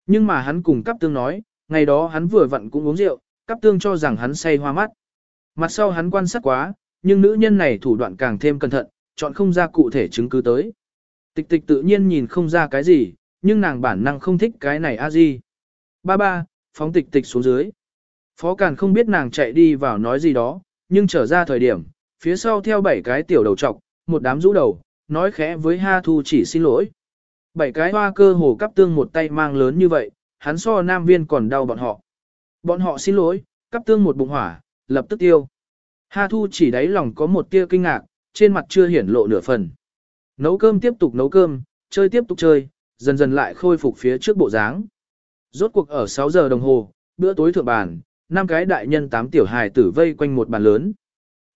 Nhưng mà hắn cùng cắp tương nói, ngày đó hắn vừa vặn cũng uống rượu, cắp tương cho rằng hắn say hoa mắt. Mặt sau hắn quan sát quá, nhưng nữ nhân này thủ đoạn càng thêm cẩn thận, chọn không ra cụ thể chứng cứ tới. Tịch tịch tự nhiên nhìn không ra cái gì, nhưng nàng bản năng không thích cái này a di. Ba ba, phóng tịch tịch xuống dưới. Phó Càn không biết nàng chạy đi vào nói gì đó, nhưng trở ra thời điểm, phía sau theo bảy cái tiểu đầu trọc, một đám rũ đầu, nói khẽ với Ha Thu chỉ xin lỗi. Bảy cái hoa cơ hồ cắp tương một tay mang lớn như vậy, hắn so nam viên còn đau bọn họ. Bọn họ xin lỗi, cắp tương một bụng hỏa, lập tức tiêu. Ha Thu chỉ đáy lòng có một tia kinh ngạc, trên mặt chưa hiển lộ nửa phần. Nấu cơm tiếp tục nấu cơm, chơi tiếp tục chơi, dần dần lại khôi phục phía trước bộ dáng. Rốt cuộc ở 6 giờ đồng hồ, bữa tối thượng bàn, năm cái đại nhân tám tiểu hài tử vây quanh một bàn lớn.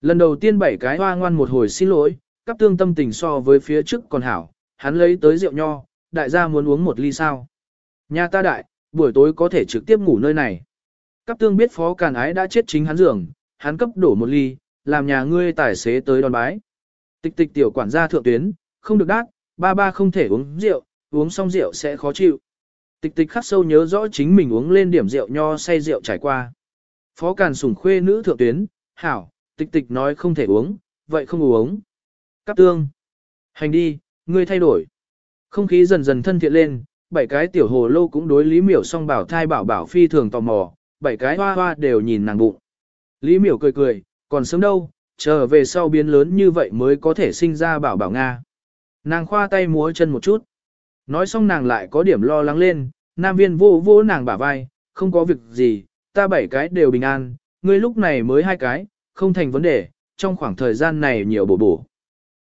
Lần đầu tiên bảy cái hoa ngoan một hồi xin lỗi, cắp tương tâm tình so với phía trước còn hảo, hắn lấy tới rượu nho, đại gia muốn uống một ly sao. Nhà ta đại, buổi tối có thể trực tiếp ngủ nơi này. Cắp tương biết phó càn ái đã chết chính hắn giường, hắn cấp đổ một ly, làm nhà ngươi tài xế tới đón bái. Tịch tịch tiểu quản gia thượng tuyến, không được đát, ba ba không thể uống rượu, uống xong rượu sẽ khó chịu. Tịch tịch khắc sâu nhớ rõ chính mình uống lên điểm rượu nho say rượu trải qua. Phó Càn sủng khuê nữ thượng tuyến, hảo, tịch tịch nói không thể uống, vậy không uống. Cắp tương. Hành đi, ngươi thay đổi. Không khí dần dần thân thiện lên, bảy cái tiểu hồ lô cũng đối Lý Miểu song bảo thai bảo bảo phi thường tò mò, bảy cái hoa hoa đều nhìn nàng bụng. Lý Miểu cười cười, còn sớm đâu, chờ về sau biến lớn như vậy mới có thể sinh ra bảo bảo Nga. Nàng khoa tay múa chân một chút. Nói xong nàng lại có điểm lo lắng lên, nam viên vô vô nàng bả vai, không có việc gì, ta bảy cái đều bình an, ngươi lúc này mới hai cái, không thành vấn đề, trong khoảng thời gian này nhiều bổ bổ.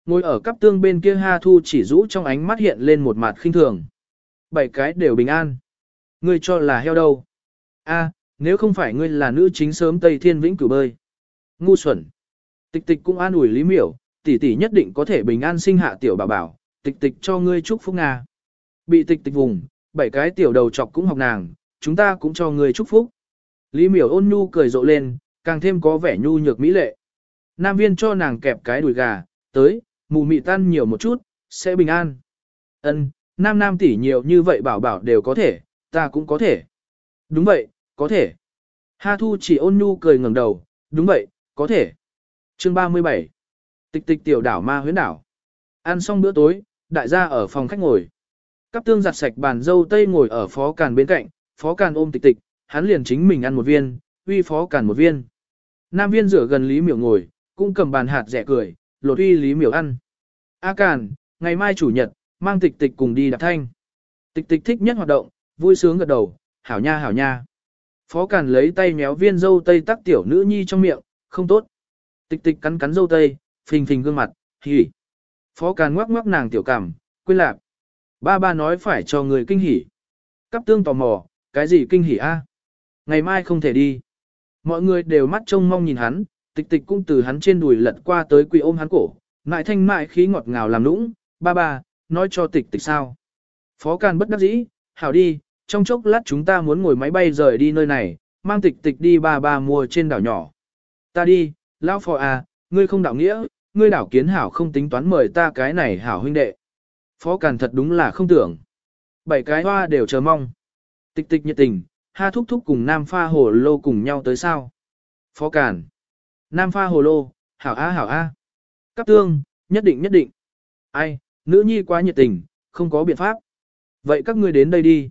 Ngồi ở cắp tương bên kia Ha Thu chỉ rũ trong ánh mắt hiện lên một mặt khinh thường. Bảy cái đều bình an. Ngươi cho là heo đâu? A, nếu không phải ngươi là nữ chính sớm Tây Thiên Vĩnh cửu bơi. Ngu xuẩn. Tịch tịch cũng an ủi Lý Miểu, tỷ tỷ nhất định có thể bình an sinh hạ tiểu bảo bảo, tịch tịch cho ngươi chúc phúc Nga. Bị tịch tịch vùng, bảy cái tiểu đầu chọc cũng học nàng, chúng ta cũng cho ngươi chúc phúc. Lý miểu ôn nhu cười rộ lên, càng thêm có vẻ nhu nhược mỹ lệ. Nam viên cho nàng kẹp cái đùi gà, tới, mù mị tan nhiều một chút, sẽ bình an. Ân, nam nam tỷ nhiều như vậy bảo bảo đều có thể, ta cũng có thể. Đúng vậy, có thể. Ha Thu chỉ ôn nhu cười ngẩng đầu, đúng vậy, có thể. Chương 37 Tịch tịch tiểu đảo ma huyến đảo. Ăn xong bữa tối, đại gia ở phòng khách ngồi. Cắp tương giặt sạch bàn dâu tây ngồi ở phó càn bên cạnh, phó càn ôm tịch tịch, hắn liền chính mình ăn một viên, uy phó càn một viên. Nam viên rửa gần Lý Miểu ngồi, cũng cầm bàn hạt rẻ cười, lột uy Lý Miểu ăn. A càn, ngày mai chủ nhật, mang tịch tịch cùng đi đạp thanh. Tịch tịch thích nhất hoạt động, vui sướng gật đầu, hảo nha hảo nha. Phó Càn lấy tay méo viên dâu tây tắc tiểu nữ nhi trong miệng, không tốt. Tịch tịch cắn cắn dâu tây, phình phình gương mặt, hỉ. Phó Càn ngoắc ngoắc nàng tiểu cảm, quên lạc. Ba ba nói phải cho người kinh hỉ. Cắp tương tò mò, cái gì kinh hỉ a? Ngày mai không thể đi. Mọi người đều mắt trông mong nhìn hắn, tịch tịch cũng từ hắn trên đùi lật qua tới quỳ ôm hắn cổ, Mại thanh mại khí ngọt ngào làm nũng, ba ba, nói cho tịch tịch sao. Phó Càn bất đắc dĩ, hảo đi, trong chốc lát chúng ta muốn ngồi máy bay rời đi nơi này, mang tịch tịch đi ba ba mua trên đảo nhỏ. Ta đi, lão phò à, ngươi không đạo nghĩa, ngươi đảo kiến hảo không tính toán mời ta cái này hảo huynh đệ. Phó Càn thật đúng là không tưởng. Bảy cái hoa đều chờ mong. Tịch tịch nhiệt tình, ha thúc thúc cùng Nam Pha Hồ Lô cùng nhau tới sao. Phó Càn. Nam Pha Hồ Lô, hảo a hảo a. Cáp tương, nhất định nhất định. Ai, nữ nhi quá nhiệt tình, không có biện pháp. Vậy các ngươi đến đây đi.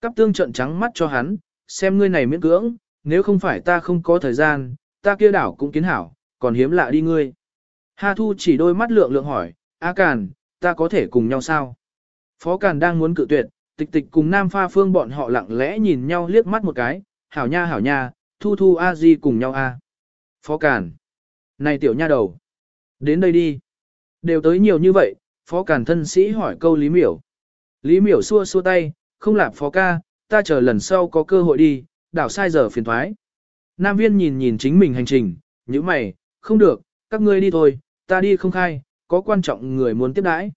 Cáp tương trợn trắng mắt cho hắn, xem ngươi này miễn cưỡng, nếu không phải ta không có thời gian, ta kia đảo cũng kiến hảo, còn hiếm lạ đi ngươi. Hà Thu chỉ đôi mắt lượng lượng hỏi, A Càn, ta có thể cùng nhau sao? Phó Càn đang muốn cự tuyệt, tịch tịch cùng Nam Pha Phương bọn họ lặng lẽ nhìn nhau liếc mắt một cái, hảo nha hảo nha, Thu Thu A Di cùng nhau a. Phó Càn, này tiểu nha đầu, đến đây đi. Đều tới nhiều như vậy, Phó cản thân sĩ hỏi câu Lý Miểu. Lý Miểu xua xua tay, không lạp Phó ca, ta chờ lần sau có cơ hội đi, đảo sai giờ phiền thoái. Nam viên nhìn nhìn chính mình hành trình, như mày, không được, các ngươi đi thôi, ta đi không khai, có quan trọng người muốn tiếp đãi.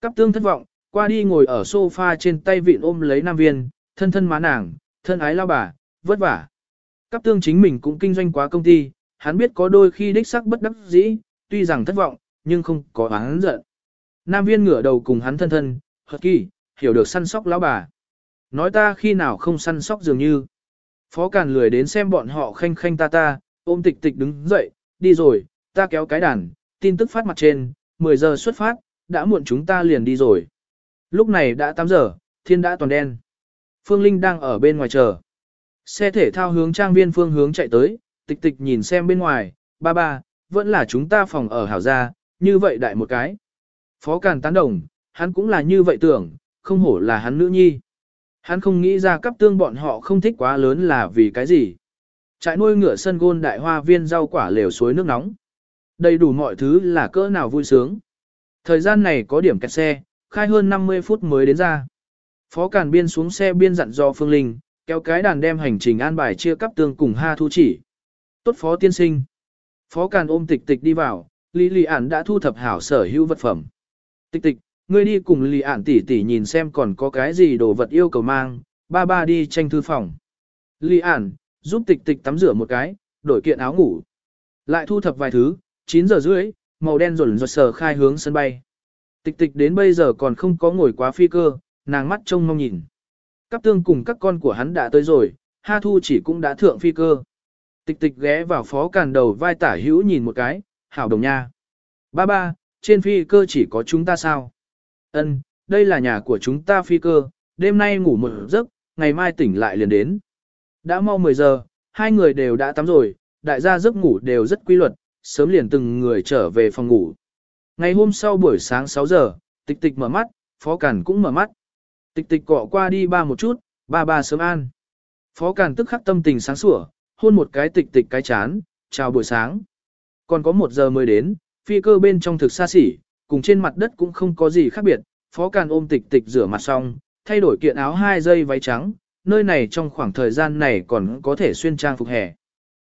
Cắp tương thất vọng, qua đi ngồi ở sofa trên tay vịn ôm lấy nam viên, thân thân má nàng, thân ái lao bà, vất vả. Cắp tương chính mình cũng kinh doanh quá công ty, hắn biết có đôi khi đích sắc bất đắc dĩ, tuy rằng thất vọng, nhưng không có oán giận. Nam viên ngửa đầu cùng hắn thân thân, hợp kỳ, hiểu được săn sóc lão bà. Nói ta khi nào không săn sóc dường như. Phó Càn lười đến xem bọn họ khanh khanh ta ta, ôm tịch tịch đứng dậy, đi rồi, ta kéo cái đàn, tin tức phát mặt trên, 10 giờ xuất phát, đã muộn chúng ta liền đi rồi. Lúc này đã 8 giờ, thiên đã toàn đen. Phương Linh đang ở bên ngoài chờ. Xe thể thao hướng trang viên phương hướng chạy tới, tịch tịch nhìn xem bên ngoài, ba ba, vẫn là chúng ta phòng ở hảo gia, như vậy đại một cái. Phó Càn tán đồng, hắn cũng là như vậy tưởng, không hổ là hắn nữ nhi. Hắn không nghĩ ra cấp tương bọn họ không thích quá lớn là vì cái gì. Trại nuôi ngựa sân gôn đại hoa viên rau quả lều suối nước nóng. Đầy đủ mọi thứ là cỡ nào vui sướng. Thời gian này có điểm kẹt xe, khai hơn 50 phút mới đến ra. Phó Càn Biên xuống xe biên dặn do Phương Linh, kéo cái đàn đem hành trình an bài chia cấp tương cùng Ha Thu chỉ. Tốt Phó Tiên Sinh. Phó Càn ôm tịch tịch đi vào, Lý Lì Ản đã thu thập hảo sở hữu vật phẩm. Tịch tịch, ngươi đi cùng Lý Ản tỷ tỷ nhìn xem còn có cái gì đồ vật yêu cầu mang, ba ba đi tranh thư phòng. Lý Ản, giúp tịch tịch tắm rửa một cái, đổi kiện áo ngủ. Lại thu thập vài thứ, 9 giờ rưỡi, màu đen rồn rột sờ khai hướng sân bay. Tịch tịch đến bây giờ còn không có ngồi quá phi cơ, nàng mắt trông mong nhìn. Cắp tương cùng các con của hắn đã tới rồi, Ha Thu chỉ cũng đã thượng phi cơ. Tịch tịch ghé vào phó càn đầu vai tả hữu nhìn một cái, hảo đồng nha. Ba ba, trên phi cơ chỉ có chúng ta sao? Ân, đây là nhà của chúng ta phi cơ, đêm nay ngủ một giấc, ngày mai tỉnh lại liền đến. Đã mau 10 giờ, hai người đều đã tắm rồi, đại gia giấc ngủ đều rất quy luật, sớm liền từng người trở về phòng ngủ. Ngày hôm sau buổi sáng 6 giờ, tịch tịch mở mắt, phó cản cũng mở mắt. Tịch tịch cọ qua đi ba một chút, ba ba sớm an. Phó cản tức khắc tâm tình sáng sủa, hôn một cái tịch tịch cái chán, chào buổi sáng. Còn có một giờ mới đến, phi cơ bên trong thực xa xỉ, cùng trên mặt đất cũng không có gì khác biệt. Phó càn ôm tịch tịch rửa mặt xong, thay đổi kiện áo hai dây váy trắng, nơi này trong khoảng thời gian này còn có thể xuyên trang phục hè.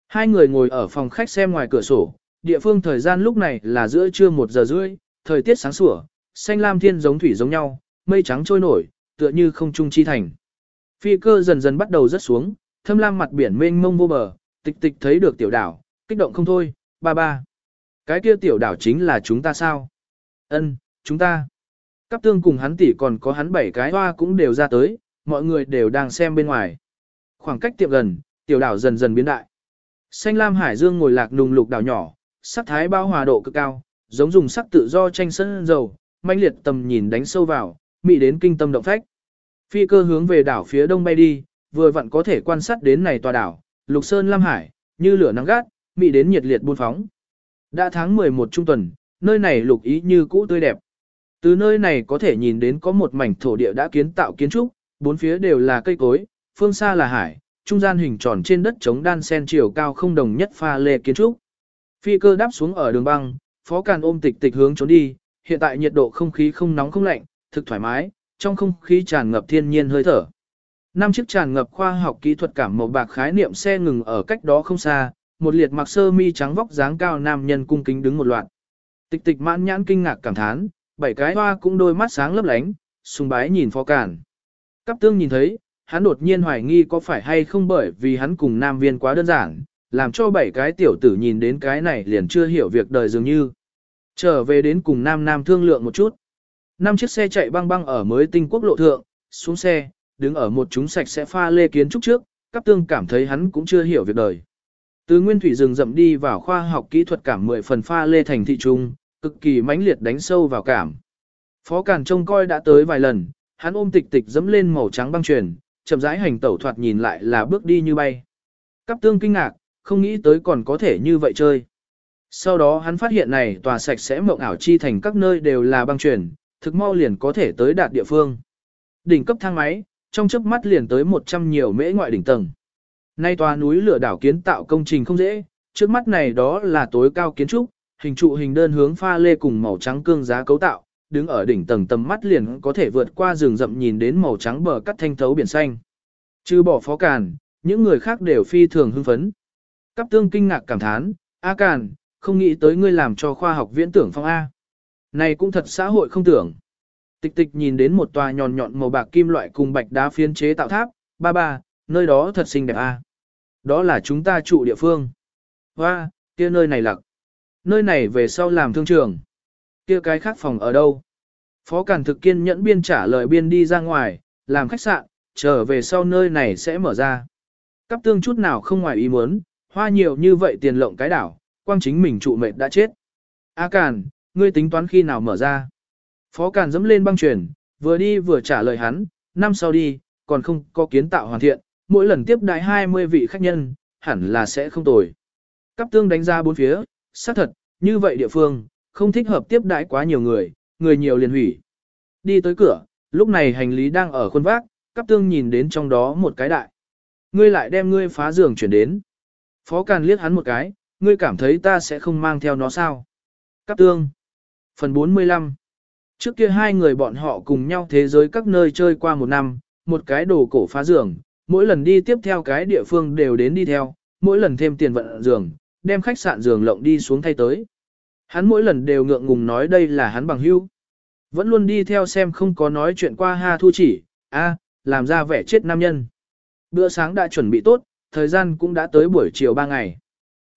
Hai người ngồi ở phòng khách xem ngoài cửa sổ, địa phương thời gian lúc này là giữa trưa một giờ rưỡi, thời tiết sáng sủa, xanh lam thiên giống thủy giống nhau, mây trắng trôi nổi, tựa như không trung chi thành. Phi cơ dần dần bắt đầu rớt xuống, thâm lam mặt biển mênh mông vô bờ, tịch tịch thấy được tiểu đảo, kích động không thôi, ba ba. Cái kia tiểu đảo chính là chúng ta sao? Ân, chúng ta. Cắp tương cùng hắn tỷ còn có hắn bảy cái hoa cũng đều ra tới, mọi người đều đang xem bên ngoài. Khoảng cách tiệm gần, tiểu đảo dần dần biến đại. Xanh lam hải dương ngồi lạc nùng lục đảo nhỏ, sắc thái bao hòa độ cực cao, giống dùng sắc tự do tranh sân dầu, manh liệt tầm nhìn đánh sâu vào, mị đến kinh tâm động phách. Phi cơ hướng về đảo phía đông bay đi, vừa vặn có thể quan sát đến này tòa đảo, lục sơn lam hải, như lửa nắng gắt, mị đến nhiệt liệt buôn phóng. Đã tháng 11 trung tuần, nơi này lục ý như cũ tươi đẹp. Từ nơi này có thể nhìn đến có một mảnh thổ địa đã kiến tạo kiến trúc, bốn phía đều là cây cối, phương xa là hải, trung gian hình tròn trên đất chống đan sen chiều cao không đồng nhất pha lê kiến trúc. Phi cơ đáp xuống ở đường băng, phó càn ôm tịch tịch hướng trốn đi, hiện tại nhiệt độ không khí không nóng không lạnh, thực thoải mái, trong không khí tràn ngập thiên nhiên hơi thở. Năm chiếc tràn ngập khoa học kỹ thuật cảm màu bạc khái niệm xe ngừng ở cách đó không xa, một liệt mặc sơ mi trắng vóc dáng cao nam nhân cung kính đứng một loạt. Tịch tịch mãn nhãn kinh ngạc cảm thán, bảy cái hoa cũng đôi mắt sáng lấp lánh, sùng bái nhìn phó cản. Cắp tương nhìn thấy, hắn đột nhiên hoài nghi có phải hay không bởi vì hắn cùng nam viên quá đơn giản, làm cho bảy cái tiểu tử nhìn đến cái này liền chưa hiểu việc đời dường như. Trở về đến cùng nam nam thương lượng một chút. Năm chiếc xe chạy băng băng ở mới tinh quốc lộ thượng, xuống xe, đứng ở một chúng sạch sẽ pha lê kiến trúc trước, cắp tương cảm thấy hắn cũng chưa hiểu việc đời. Từ nguyên thủy rừng rậm đi vào khoa học kỹ thuật cảm mười phần pha lê thành thị trung, cực kỳ mãnh liệt đánh sâu vào cảm. Phó Càn trông coi đã tới vài lần, hắn ôm tịch tịch dẫm lên màu trắng băng truyền, chậm rãi hành tẩu thoạt nhìn lại là bước đi như bay. Cắp tương kinh ngạc, không nghĩ tới còn có thể như vậy chơi. Sau đó hắn phát hiện này tòa sạch sẽ mộng ảo chi thành các nơi đều là băng truyền, thực mau liền có thể tới đạt địa phương. Đỉnh cấp thang máy, trong chớp mắt liền tới 100 nhiều mễ ngoại đỉnh tầng. Nay tòa núi lửa đảo kiến tạo công trình không dễ, trước mắt này đó là tối cao kiến trúc, hình trụ hình đơn hướng pha lê cùng màu trắng cương giá cấu tạo, đứng ở đỉnh tầng tầm mắt liền có thể vượt qua rừng rậm nhìn đến màu trắng bờ cắt thanh thấu biển xanh. Trừ bỏ phó càn, những người khác đều phi thường hưng phấn. Cắp tương kinh ngạc cảm thán, A càn, không nghĩ tới ngươi làm cho khoa học viễn tưởng phong A. Này cũng thật xã hội không tưởng. Tịch tịch nhìn đến một tòa nhọn nhọn màu bạc kim loại cùng bạch đá phiến chế tạo tháp, ba ba, nơi đó thật xinh đẹp A. Đó là chúng ta trụ địa phương. Hoa, kia nơi này lặc. Nơi này về sau làm thương trường. Kia cái khác phòng ở đâu? Phó Cản thực kiên nhẫn biên trả lời biên đi ra ngoài, làm khách sạn, trở về sau nơi này sẽ mở ra. Cắp tương chút nào không ngoài ý muốn, hoa nhiều như vậy tiền lộng cái đảo, quang chính mình trụ mệt đã chết. A Càn, ngươi tính toán khi nào mở ra? Phó Càn dẫm lên băng truyền, vừa đi vừa trả lời hắn, năm sau đi, còn không có kiến tạo hoàn thiện, mỗi lần tiếp đại 20 vị khách nhân, hẳn là sẽ không tồi. Cắp tương đánh ra bốn phía, xác thật, như vậy địa phương, không thích hợp tiếp đãi quá nhiều người, người nhiều liền hủy. Đi tới cửa, lúc này hành lý đang ở khuôn vác, cắp tương nhìn đến trong đó một cái đại. Ngươi lại đem ngươi phá giường chuyển đến. Phó Càn liếc hắn một cái, ngươi cảm thấy ta sẽ không mang theo nó sao? Cắp tương. Phần 45 Trước kia hai người bọn họ cùng nhau thế giới các nơi chơi qua một năm, một cái đồ cổ phá giường, mỗi lần đi tiếp theo cái địa phương đều đến đi theo, mỗi lần thêm tiền vận giường, đem khách sạn giường lộng đi xuống thay tới. Hắn mỗi lần đều ngượng ngùng nói đây là hắn bằng hữu. Vẫn luôn đi theo xem không có nói chuyện qua ha thu chỉ, a, làm ra vẻ chết nam nhân. Bữa sáng đã chuẩn bị tốt, thời gian cũng đã tới buổi chiều 3 ngày.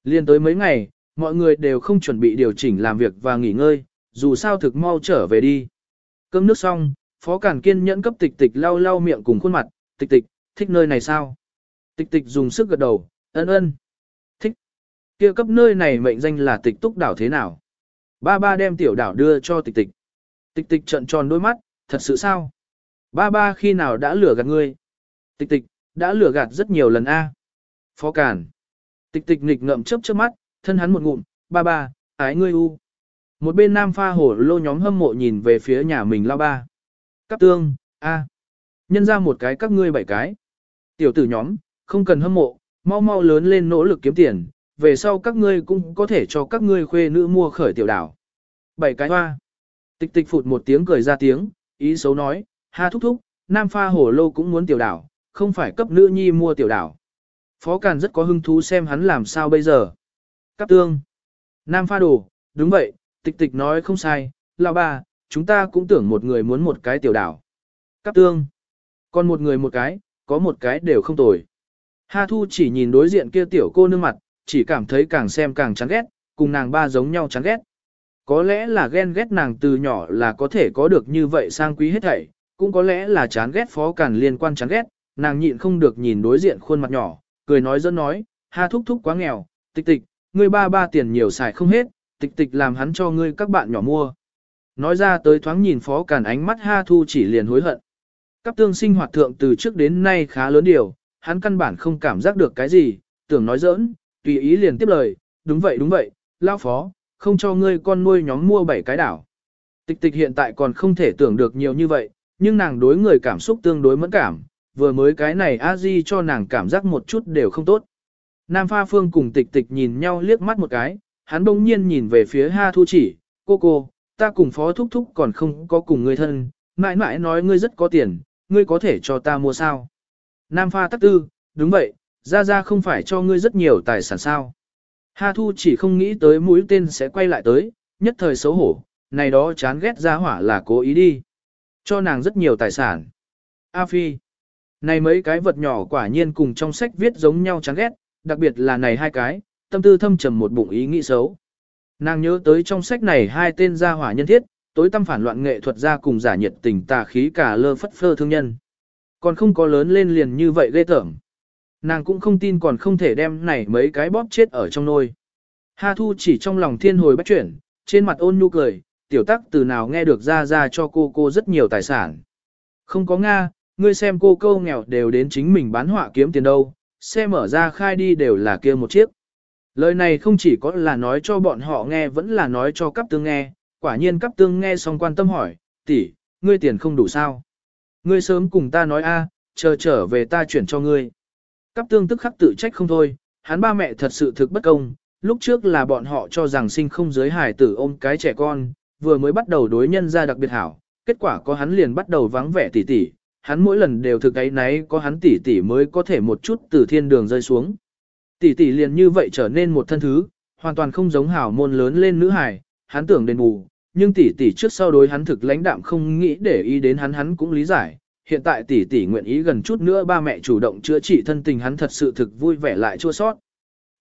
Liên tới mấy ngày, mọi người đều không chuẩn bị điều chỉnh làm việc và nghỉ ngơi, dù sao thực mau trở về đi. Cơm nước xong, Phó Cản Kiên nhẫn cấp tịch tịch lau lau miệng cùng khuôn mặt, tịch tịch, thích nơi này sao? Tịch tịch dùng sức gật đầu, ân ân. Thích. kia cấp nơi này mệnh danh là tịch túc đảo thế nào? Ba ba đem tiểu đảo đưa cho tịch tịch. Tịch tịch trận tròn đôi mắt, thật sự sao? Ba ba khi nào đã lừa gạt ngươi? Tịch tịch, đã lừa gạt rất nhiều lần a. Phó Cản. Tịch tịch nghịch ngậm chớp chớp mắt, thân hắn một ngụm, ba ba, ái ngươi u. Một bên nam pha hổ lô nhóm hâm mộ nhìn về phía nhà mình lao ba. Cắp tương, a, nhân ra một cái các ngươi bảy cái. Tiểu tử nhóm, không cần hâm mộ, mau mau lớn lên nỗ lực kiếm tiền, về sau các ngươi cũng có thể cho các ngươi khuê nữ mua khởi tiểu đảo. Bảy cái hoa. Tịch tịch phụt một tiếng cười ra tiếng, ý xấu nói, ha thúc thúc, nam pha hổ lô cũng muốn tiểu đảo, không phải cấp nữ nhi mua tiểu đảo. Phó Càn rất có hứng thú xem hắn làm sao bây giờ. Cắp tương. Nam pha đồ, đúng vậy, tịch tịch nói không sai, lão ba, chúng ta cũng tưởng một người muốn một cái tiểu đảo. Cắp tương. Còn một người một cái, có một cái đều không tồi. Ha Thu chỉ nhìn đối diện kia tiểu cô nương mặt, chỉ cảm thấy càng xem càng chán ghét, cùng nàng ba giống nhau chán ghét. Có lẽ là ghen ghét nàng từ nhỏ là có thể có được như vậy sang quý hết thảy, cũng có lẽ là chán ghét phó càn liên quan chán ghét, nàng nhịn không được nhìn đối diện khuôn mặt nhỏ, cười nói dẫn nói, ha thúc thúc quá nghèo, tịch tịch, ngươi ba ba tiền nhiều xài không hết, tịch tịch làm hắn cho ngươi các bạn nhỏ mua. Nói ra tới thoáng nhìn phó cản ánh mắt ha thu chỉ liền hối hận. Cắp tương sinh hoạt thượng từ trước đến nay khá lớn điều, hắn căn bản không cảm giác được cái gì, tưởng nói giỡn, tùy ý liền tiếp lời, đúng vậy đúng vậy, lao phó, không cho ngươi con nuôi nhóm mua bảy cái đảo. Tịch tịch hiện tại còn không thể tưởng được nhiều như vậy, nhưng nàng đối người cảm xúc tương đối mẫn cảm, vừa mới cái này a di cho nàng cảm giác một chút đều không tốt. Nam Pha Phương cùng tịch tịch nhìn nhau liếc mắt một cái, hắn bỗng nhiên nhìn về phía Ha Thu chỉ, cô cô, ta cùng phó thúc thúc còn không có cùng người thân, mãi mãi nói ngươi rất có tiền, ngươi có thể cho ta mua sao. Nam Pha tắc tư, đúng vậy, ra ra không phải cho ngươi rất nhiều tài sản sao. Ha Thu chỉ không nghĩ tới mũi tên sẽ quay lại tới, nhất thời xấu hổ, này đó chán ghét ra hỏa là cố ý đi. Cho nàng rất nhiều tài sản. A Phi. Này mấy cái vật nhỏ quả nhiên cùng trong sách viết giống nhau chán ghét, đặc biệt là này hai cái, tâm tư thâm trầm một bụng ý nghĩ xấu. Nàng nhớ tới trong sách này hai tên gia hỏa nhân thiết, tối tâm phản loạn nghệ thuật gia cùng giả nhiệt tình tà khí cả lơ phất phơ thương nhân. Còn không có lớn lên liền như vậy ghê tởm. Nàng cũng không tin còn không thể đem này mấy cái bóp chết ở trong nôi. Ha Thu chỉ trong lòng thiên hồi bắt chuyển, trên mặt ôn nhu cười, tiểu tắc từ nào nghe được ra ra cho cô cô rất nhiều tài sản. Không có Nga, ngươi xem cô câu nghèo đều đến chính mình bán họa kiếm tiền đâu, xe mở ra khai đi đều là kia một chiếc. Lời này không chỉ có là nói cho bọn họ nghe vẫn là nói cho cấp tương nghe, quả nhiên cấp tương nghe xong quan tâm hỏi, tỷ, ngươi tiền không đủ sao? Ngươi sớm cùng ta nói a, chờ trở về ta chuyển cho ngươi. Cấp tương tức khắc tự trách không thôi, hắn ba mẹ thật sự thực bất công, lúc trước là bọn họ cho rằng sinh không giới hài tử ôm cái trẻ con, vừa mới bắt đầu đối nhân ra đặc biệt hảo, kết quả có hắn liền bắt đầu vắng vẻ tỉ tỉ, hắn mỗi lần đều thực ấy náy có hắn tỉ tỉ mới có thể một chút từ thiên đường rơi xuống. Tỷ tỷ liền như vậy trở nên một thân thứ, hoàn toàn không giống hảo môn lớn lên nữ hài, hắn tưởng đền bù, nhưng tỷ tỷ trước sau đối hắn thực lãnh đạm không nghĩ để ý đến hắn hắn cũng lý giải. Hiện tại tỷ tỷ nguyện ý gần chút nữa ba mẹ chủ động chữa trị thân tình hắn thật sự thực vui vẻ lại chua sót.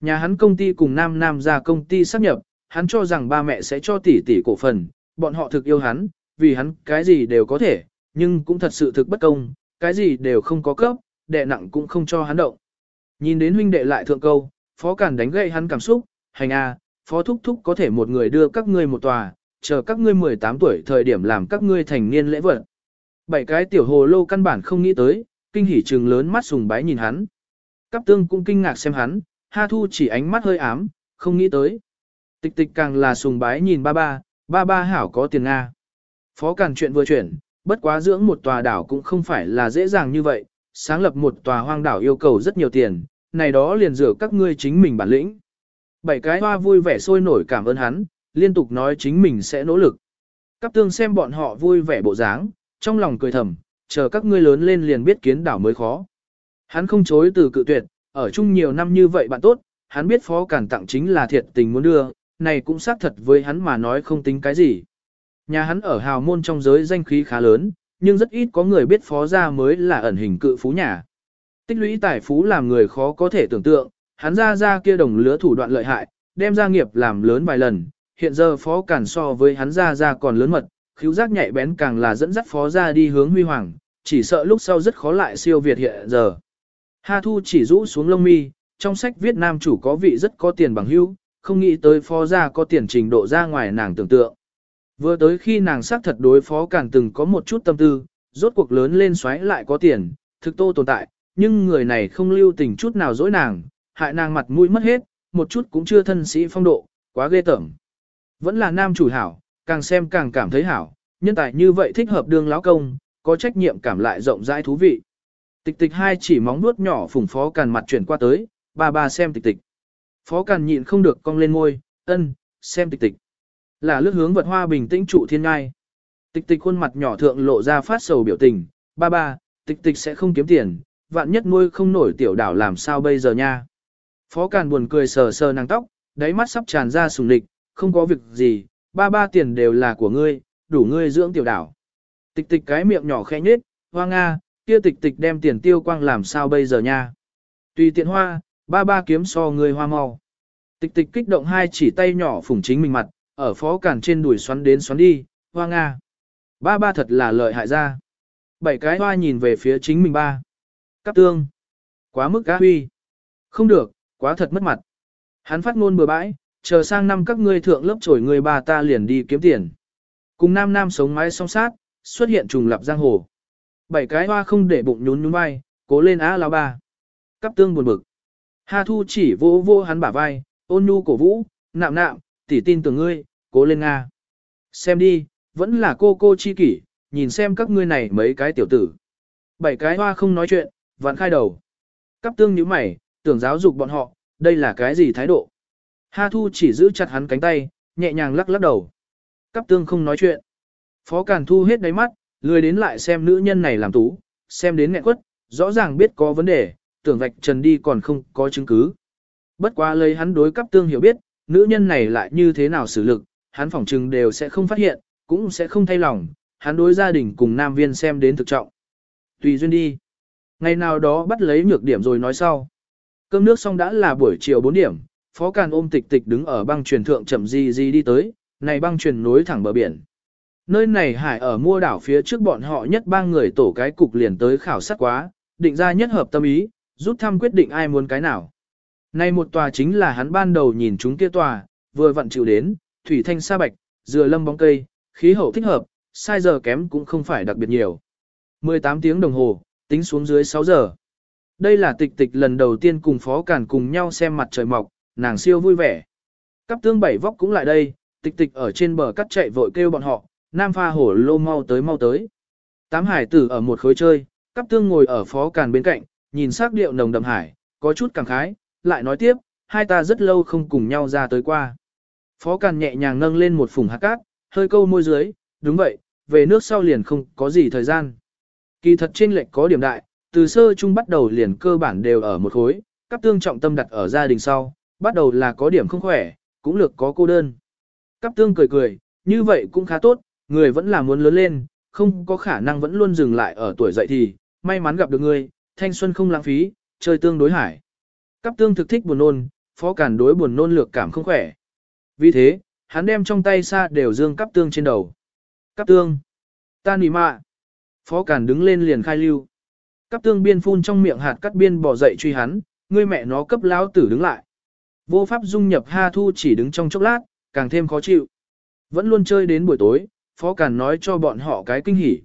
Nhà hắn công ty cùng nam nam ra công ty sắp nhập, hắn cho rằng ba mẹ sẽ cho tỷ tỷ cổ phần, bọn họ thực yêu hắn, vì hắn cái gì đều có thể, nhưng cũng thật sự thực bất công, cái gì đều không có cấp, đệ nặng cũng không cho hắn động. Nhìn đến huynh đệ lại thượng câu, phó cản đánh gậy hắn cảm xúc, hành a, phó thúc thúc có thể một người đưa các ngươi một tòa, chờ các ngươi 18 tuổi thời điểm làm các ngươi thành niên lễ vật. Bảy cái tiểu hồ lô căn bản không nghĩ tới, kinh hỉ trừng lớn mắt sùng bái nhìn hắn. Cáp tương cũng kinh ngạc xem hắn, ha thu chỉ ánh mắt hơi ám, không nghĩ tới. Tịch tịch càng là sùng bái nhìn ba ba, ba ba hảo có tiền Nga. Phó cản chuyện vừa chuyển, bất quá dưỡng một tòa đảo cũng không phải là dễ dàng như vậy, sáng lập một tòa hoang đảo yêu cầu rất nhiều tiền, này đó liền rửa các ngươi chính mình bản lĩnh. Bảy cái hoa vui vẻ sôi nổi cảm ơn hắn, liên tục nói chính mình sẽ nỗ lực. Cắp tương xem bọn họ vui vẻ bộ dáng, trong lòng cười thầm, chờ các ngươi lớn lên liền biết kiến đảo mới khó. Hắn không chối từ cự tuyệt, ở chung nhiều năm như vậy bạn tốt, hắn biết phó cản tặng chính là thiệt tình muốn đưa, này cũng xác thật với hắn mà nói không tính cái gì. Nhà hắn ở hào môn trong giới danh khí khá lớn, nhưng rất ít có người biết phó gia mới là ẩn hình cự phú nhà. Tích lũy tài phú làm người khó có thể tưởng tượng, hắn ra ra kia đồng lứa thủ đoạn lợi hại, đem gia nghiệp làm lớn vài lần, hiện giờ phó cản so với hắn ra ra còn lớn mật, khiếu giác nhạy bén càng là dẫn dắt phó gia đi hướng huy hoàng, chỉ sợ lúc sau rất khó lại siêu việt hiện giờ. Ha Thu chỉ rũ xuống lông mi, trong sách viết nam chủ có vị rất có tiền bằng hữu, không nghĩ tới phó gia có tiền trình độ ra ngoài nàng tưởng tượng. Vừa tới khi nàng xác thật đối phó càng từng có một chút tâm tư, rốt cuộc lớn lên xoáy lại có tiền, thực tô tồn tại, nhưng người này không lưu tình chút nào dối nàng, hại nàng mặt mũi mất hết, một chút cũng chưa thân sĩ phong độ, quá ghê tởm. Vẫn là nam chủ hảo, càng xem càng cảm thấy hảo, nhân tài như vậy thích hợp đương lão công, có trách nhiệm cảm lại rộng rãi thú vị. Tịch tịch hai chỉ móng nuốt nhỏ phùng phó càn mặt chuyển qua tới, bà bà xem tịch tịch. Phó càn nhịn không được cong lên môi, ân, xem tịch tịch. Là lướt hướng vật hoa bình tĩnh trụ thiên ngai. Tịch tịch khuôn mặt nhỏ thượng lộ ra phát sầu biểu tình, ba ba, tịch tịch sẽ không kiếm tiền, vạn nhất nuôi không nổi tiểu đảo làm sao bây giờ nha. Phó Càn buồn cười sờ sờ nàng tóc, đáy mắt sắp tràn ra sùng địch, không có việc gì, ba ba tiền đều là của ngươi, đủ ngươi dưỡng tiểu đảo. Tịch tịch cái miệng nhỏ khẽ nhết, hoa nga, kia tịch tịch đem tiền tiêu quang làm sao bây giờ nha. Tùy tiện hoa, ba ba kiếm so ngươi hoa mau. Tịch tịch kích động hai chỉ tay nhỏ phủng chính mình mặt, ở phó cản trên đùi xoắn đến xoắn đi, hoa nga. Ba ba thật là lợi hại ra. Bảy cái hoa nhìn về phía chính mình ba. Cắp tương. Quá mức cá huy. Không được, quá thật mất mặt. Hắn phát ngôn bừa bãi, chờ sang năm các ngươi thượng lớp trổi người bà ta liền đi kiếm tiền. Cùng nam nam sống mái song sát, xuất hiện trùng lập giang hồ. Bảy cái hoa không để bụng nhún nhún vai, cố lên á lao ba. Cắp tương buồn bực. Hà thu chỉ vô vô hắn bả vai, ôn nhu cổ vũ, nạm nạm, tỉ tin tưởng ngươi, cố lên Nga. Xem đi, vẫn là cô cô chi kỷ, nhìn xem các ngươi này mấy cái tiểu tử. Bảy cái hoa không nói chuyện, vặn khai đầu. Cắp tương nhíu mày, tưởng giáo dục bọn họ, đây là cái gì thái độ. Ha Thu chỉ giữ chặt hắn cánh tay, nhẹ nhàng lắc lắc đầu. Cắp tương không nói chuyện. Phó Càn Thu hết đáy mắt, lười đến lại xem nữ nhân này làm tú, xem đến nghẹn quất, rõ ràng biết có vấn đề, tưởng vạch trần đi còn không có chứng cứ. Bất quá lấy hắn đối cấp tương hiểu biết, nữ nhân này lại như thế nào xử lực, hắn phỏng chừng đều sẽ không phát hiện, cũng sẽ không thay lòng, hắn đối gia đình cùng nam viên xem đến thực trọng. Tùy duyên đi. Ngày nào đó bắt lấy nhược điểm rồi nói sau. Cơm nước xong đã là buổi chiều 4 điểm, Phó Càn ôm tịch tịch đứng ở băng truyền thượng chậm gì gì đi tới, này băng truyền nối thẳng bờ biển. Nơi này hải ở mua đảo phía trước bọn họ nhất ba người tổ cái cục liền tới khảo sát quá, định ra nhất hợp tâm ý, rút thăm quyết định ai muốn cái nào. Này một tòa chính là hắn ban đầu nhìn chúng kia tòa, vừa vặn chịu đến, thủy thanh sa bạch, dừa lâm bóng cây, khí hậu thích hợp, sai giờ kém cũng không phải đặc biệt nhiều. 18 tiếng đồng hồ, tính xuống dưới 6 giờ. Đây là tịch tịch lần đầu tiên cùng phó cản cùng nhau xem mặt trời mọc, nàng siêu vui vẻ. Cắp tương bảy vóc cũng lại đây, tịch tịch ở trên bờ cắt chạy vội kêu bọn họ, nam pha hổ lô mau tới mau tới. Tám hải tử ở một khối chơi, cắp tương ngồi ở phó càn bên cạnh, nhìn sắc điệu nồng đậm hải, có chút cảm khái, lại nói tiếp, hai ta rất lâu không cùng nhau ra tới qua. Phó càn nhẹ nhàng nâng lên một phùng hạt cát, hơi câu môi dưới, đúng vậy, về nước sau liền không có gì thời gian. Kỳ thật trên lệch có điểm đại, từ sơ chung bắt đầu liền cơ bản đều ở một khối, các tương trọng tâm đặt ở gia đình sau, bắt đầu là có điểm không khỏe, cũng lược có cô đơn. Cắp tương cười cười, như vậy cũng khá tốt, người vẫn là muốn lớn lên, không có khả năng vẫn luôn dừng lại ở tuổi dậy thì, may mắn gặp được ngươi, thanh xuân không lãng phí, chơi tương đối hải. Cắp tương thực thích buồn nôn, phó cản đối buồn nôn lược cảm không khỏe. Vì thế, hắn đem trong tay xa đều dương cắp tương trên đầu. Cắp tương. Ta nỉ mạ. Phó cản đứng lên liền khai lưu. Cắp tương biên phun trong miệng hạt cắt biên bỏ dậy truy hắn, ngươi mẹ nó cấp lão tử đứng lại. Vô pháp dung nhập ha thu chỉ đứng trong chốc lát, càng thêm khó chịu. Vẫn luôn chơi đến buổi tối, Phó cản nói cho bọn họ cái kinh hỉ.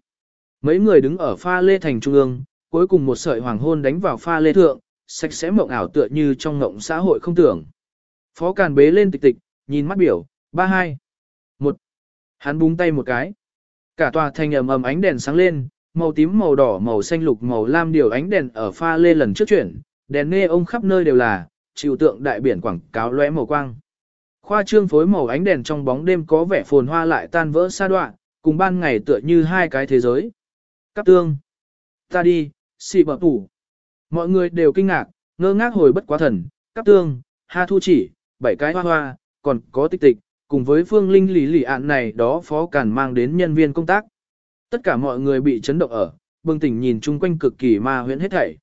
Mấy người đứng ở pha lê thành trung ương, cuối cùng một sợi hoàng hôn đánh vào pha lê thượng, sạch sẽ mộng ảo tựa như trong ngộng xã hội không tưởng. Phó Càn bế lên tịch tịch, nhìn mắt biểu, ba hai, một. Hắn búng tay một cái. Cả tòa thành ầm ầm ánh đèn sáng lên, màu tím màu đỏ màu xanh lục màu lam điều ánh đèn ở pha lê lần trước chuyển, đèn nghe ông khắp nơi đều là, chịu tượng đại biển quảng cáo lóe màu quang. Khoa trương phối màu ánh đèn trong bóng đêm có vẻ phồn hoa lại tan vỡ xa đoạn, cùng ban ngày tựa như hai cái thế giới. Cắp tương. Ta đi, xì bập tủ. Mọi người đều kinh ngạc, ngơ ngác hồi bất quá thần, cắp tương, ha thu chỉ, bảy cái hoa hoa, còn có tích tịch, cùng với phương linh lý lì ạn này đó phó cản mang đến nhân viên công tác. Tất cả mọi người bị chấn động ở, bừng tỉnh nhìn chung quanh cực kỳ ma huyễn hết thảy.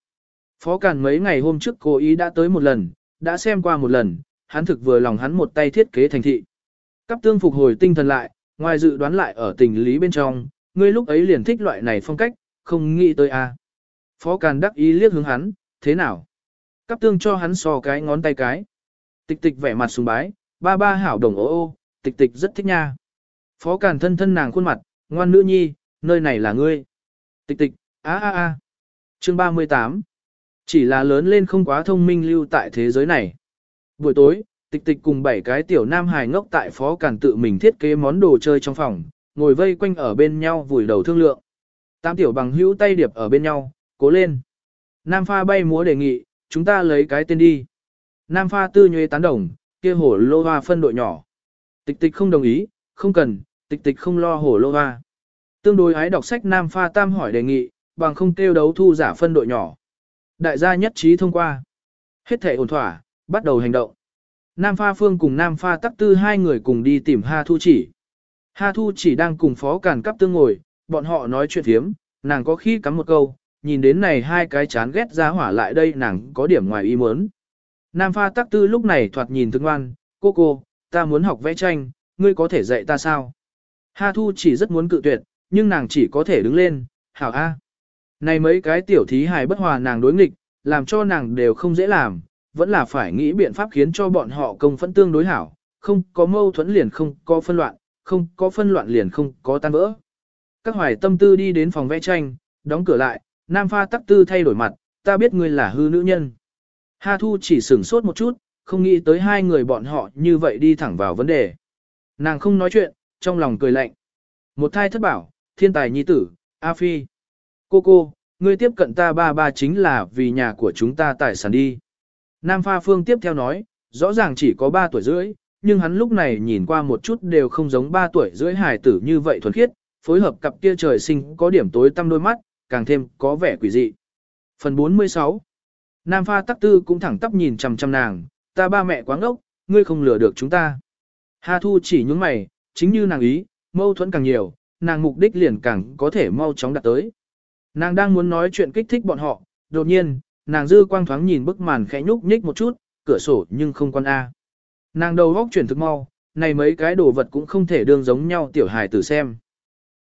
Phó cản mấy ngày hôm trước cố ý đã tới một lần, đã xem qua một lần, hắn thực vừa lòng hắn một tay thiết kế thành thị. Cấp tương phục hồi tinh thần lại, ngoài dự đoán lại ở tình lý bên trong, ngươi lúc ấy liền thích loại này phong cách, không nghĩ tới a. À. Phó Càn đắc ý liếc hướng hắn, thế nào? Cấp tương cho hắn so cái ngón tay cái. Tịch tịch vẻ mặt sùng bái, ba ba hảo đồng ô ô, tịch tịch rất thích nha. Phó Càn thân thân nàng khuôn mặt, ngoan nữ nhi, nơi này là ngươi. Tịch tịch, á á á. Chương 38. Chỉ là lớn lên không quá thông minh lưu tại thế giới này. Buổi tối, tịch tịch cùng bảy cái tiểu nam hài ngốc tại phó càn tự mình thiết kế món đồ chơi trong phòng, ngồi vây quanh ở bên nhau vùi đầu thương lượng. Tam tiểu bằng hữu tay điệp ở bên nhau, cố lên. Nam pha bay múa đề nghị, chúng ta lấy cái tên đi. Nam pha tư nhuê tán đồng, kia hổ lô hoa phân đội nhỏ. Tịch tịch không đồng ý, không cần, tịch tịch không lo hổ lô hoa. Tương đối ái đọc sách Nam pha tam hỏi đề nghị, bằng không kêu đấu thu giả phân đội nhỏ. Đại gia nhất trí thông qua. Hết thể ổn thỏa, bắt đầu hành động. Nam Pha Phương cùng Nam Pha Tắc Tư hai người cùng đi tìm Ha Thu Chỉ. Ha Thu Chỉ đang cùng Phó Càn Cắp Tương ngồi, bọn họ nói chuyện thiếm, nàng có khi cắm một câu, nhìn đến này hai cái chán ghét ra hỏa lại đây nàng có điểm ngoài ý muốn. Nam Pha Tắc Tư lúc này thoạt nhìn thương ngoan, cô cô, ta muốn học vẽ tranh, ngươi có thể dạy ta sao? Ha Thu chỉ rất muốn cự tuyệt, nhưng nàng chỉ có thể đứng lên, hảo A. Này mấy cái tiểu thí hài bất hòa nàng đối nghịch, làm cho nàng đều không dễ làm, vẫn là phải nghĩ biện pháp khiến cho bọn họ công phẫn tương đối hảo, không có mâu thuẫn liền không có phân loạn, không có phân loạn liền không có tan vỡ. Các hoài tâm tư đi đến phòng vẽ tranh, đóng cửa lại, Nam Pha tắc tư thay đổi mặt, ta biết ngươi là hư nữ nhân. Ha Thu chỉ sửng sốt một chút, không nghĩ tới hai người bọn họ như vậy đi thẳng vào vấn đề. Nàng không nói chuyện, trong lòng cười lạnh. Một thai thất bảo, thiên tài nhi tử, A Phi. Cô cô, ngươi tiếp cận ta ba ba chính là vì nhà của chúng ta tài sản đi. Nam Pha Phương tiếp theo nói, rõ ràng chỉ có 3 tuổi rưỡi, nhưng hắn lúc này nhìn qua một chút đều không giống 3 tuổi rưỡi hài tử như vậy thuần khiết, phối hợp cặp kia trời sinh có điểm tối tăm đôi mắt, càng thêm có vẻ quỷ dị. Phần 46 Nam Pha Tắc Tư cũng thẳng tắp nhìn chằm chằm nàng, ta ba mẹ quá ngốc, ngươi không lừa được chúng ta. Hà Thu chỉ nhúng mày, chính như nàng ý, mâu thuẫn càng nhiều, nàng mục đích liền càng có thể mau chóng đạt tới. Nàng đang muốn nói chuyện kích thích bọn họ, đột nhiên, nàng dư quang thoáng nhìn bức màn khẽ nhúc nhích một chút, cửa sổ nhưng không quan A. Nàng đầu góc chuyển thực mau, này mấy cái đồ vật cũng không thể đương giống nhau tiểu hài tử xem.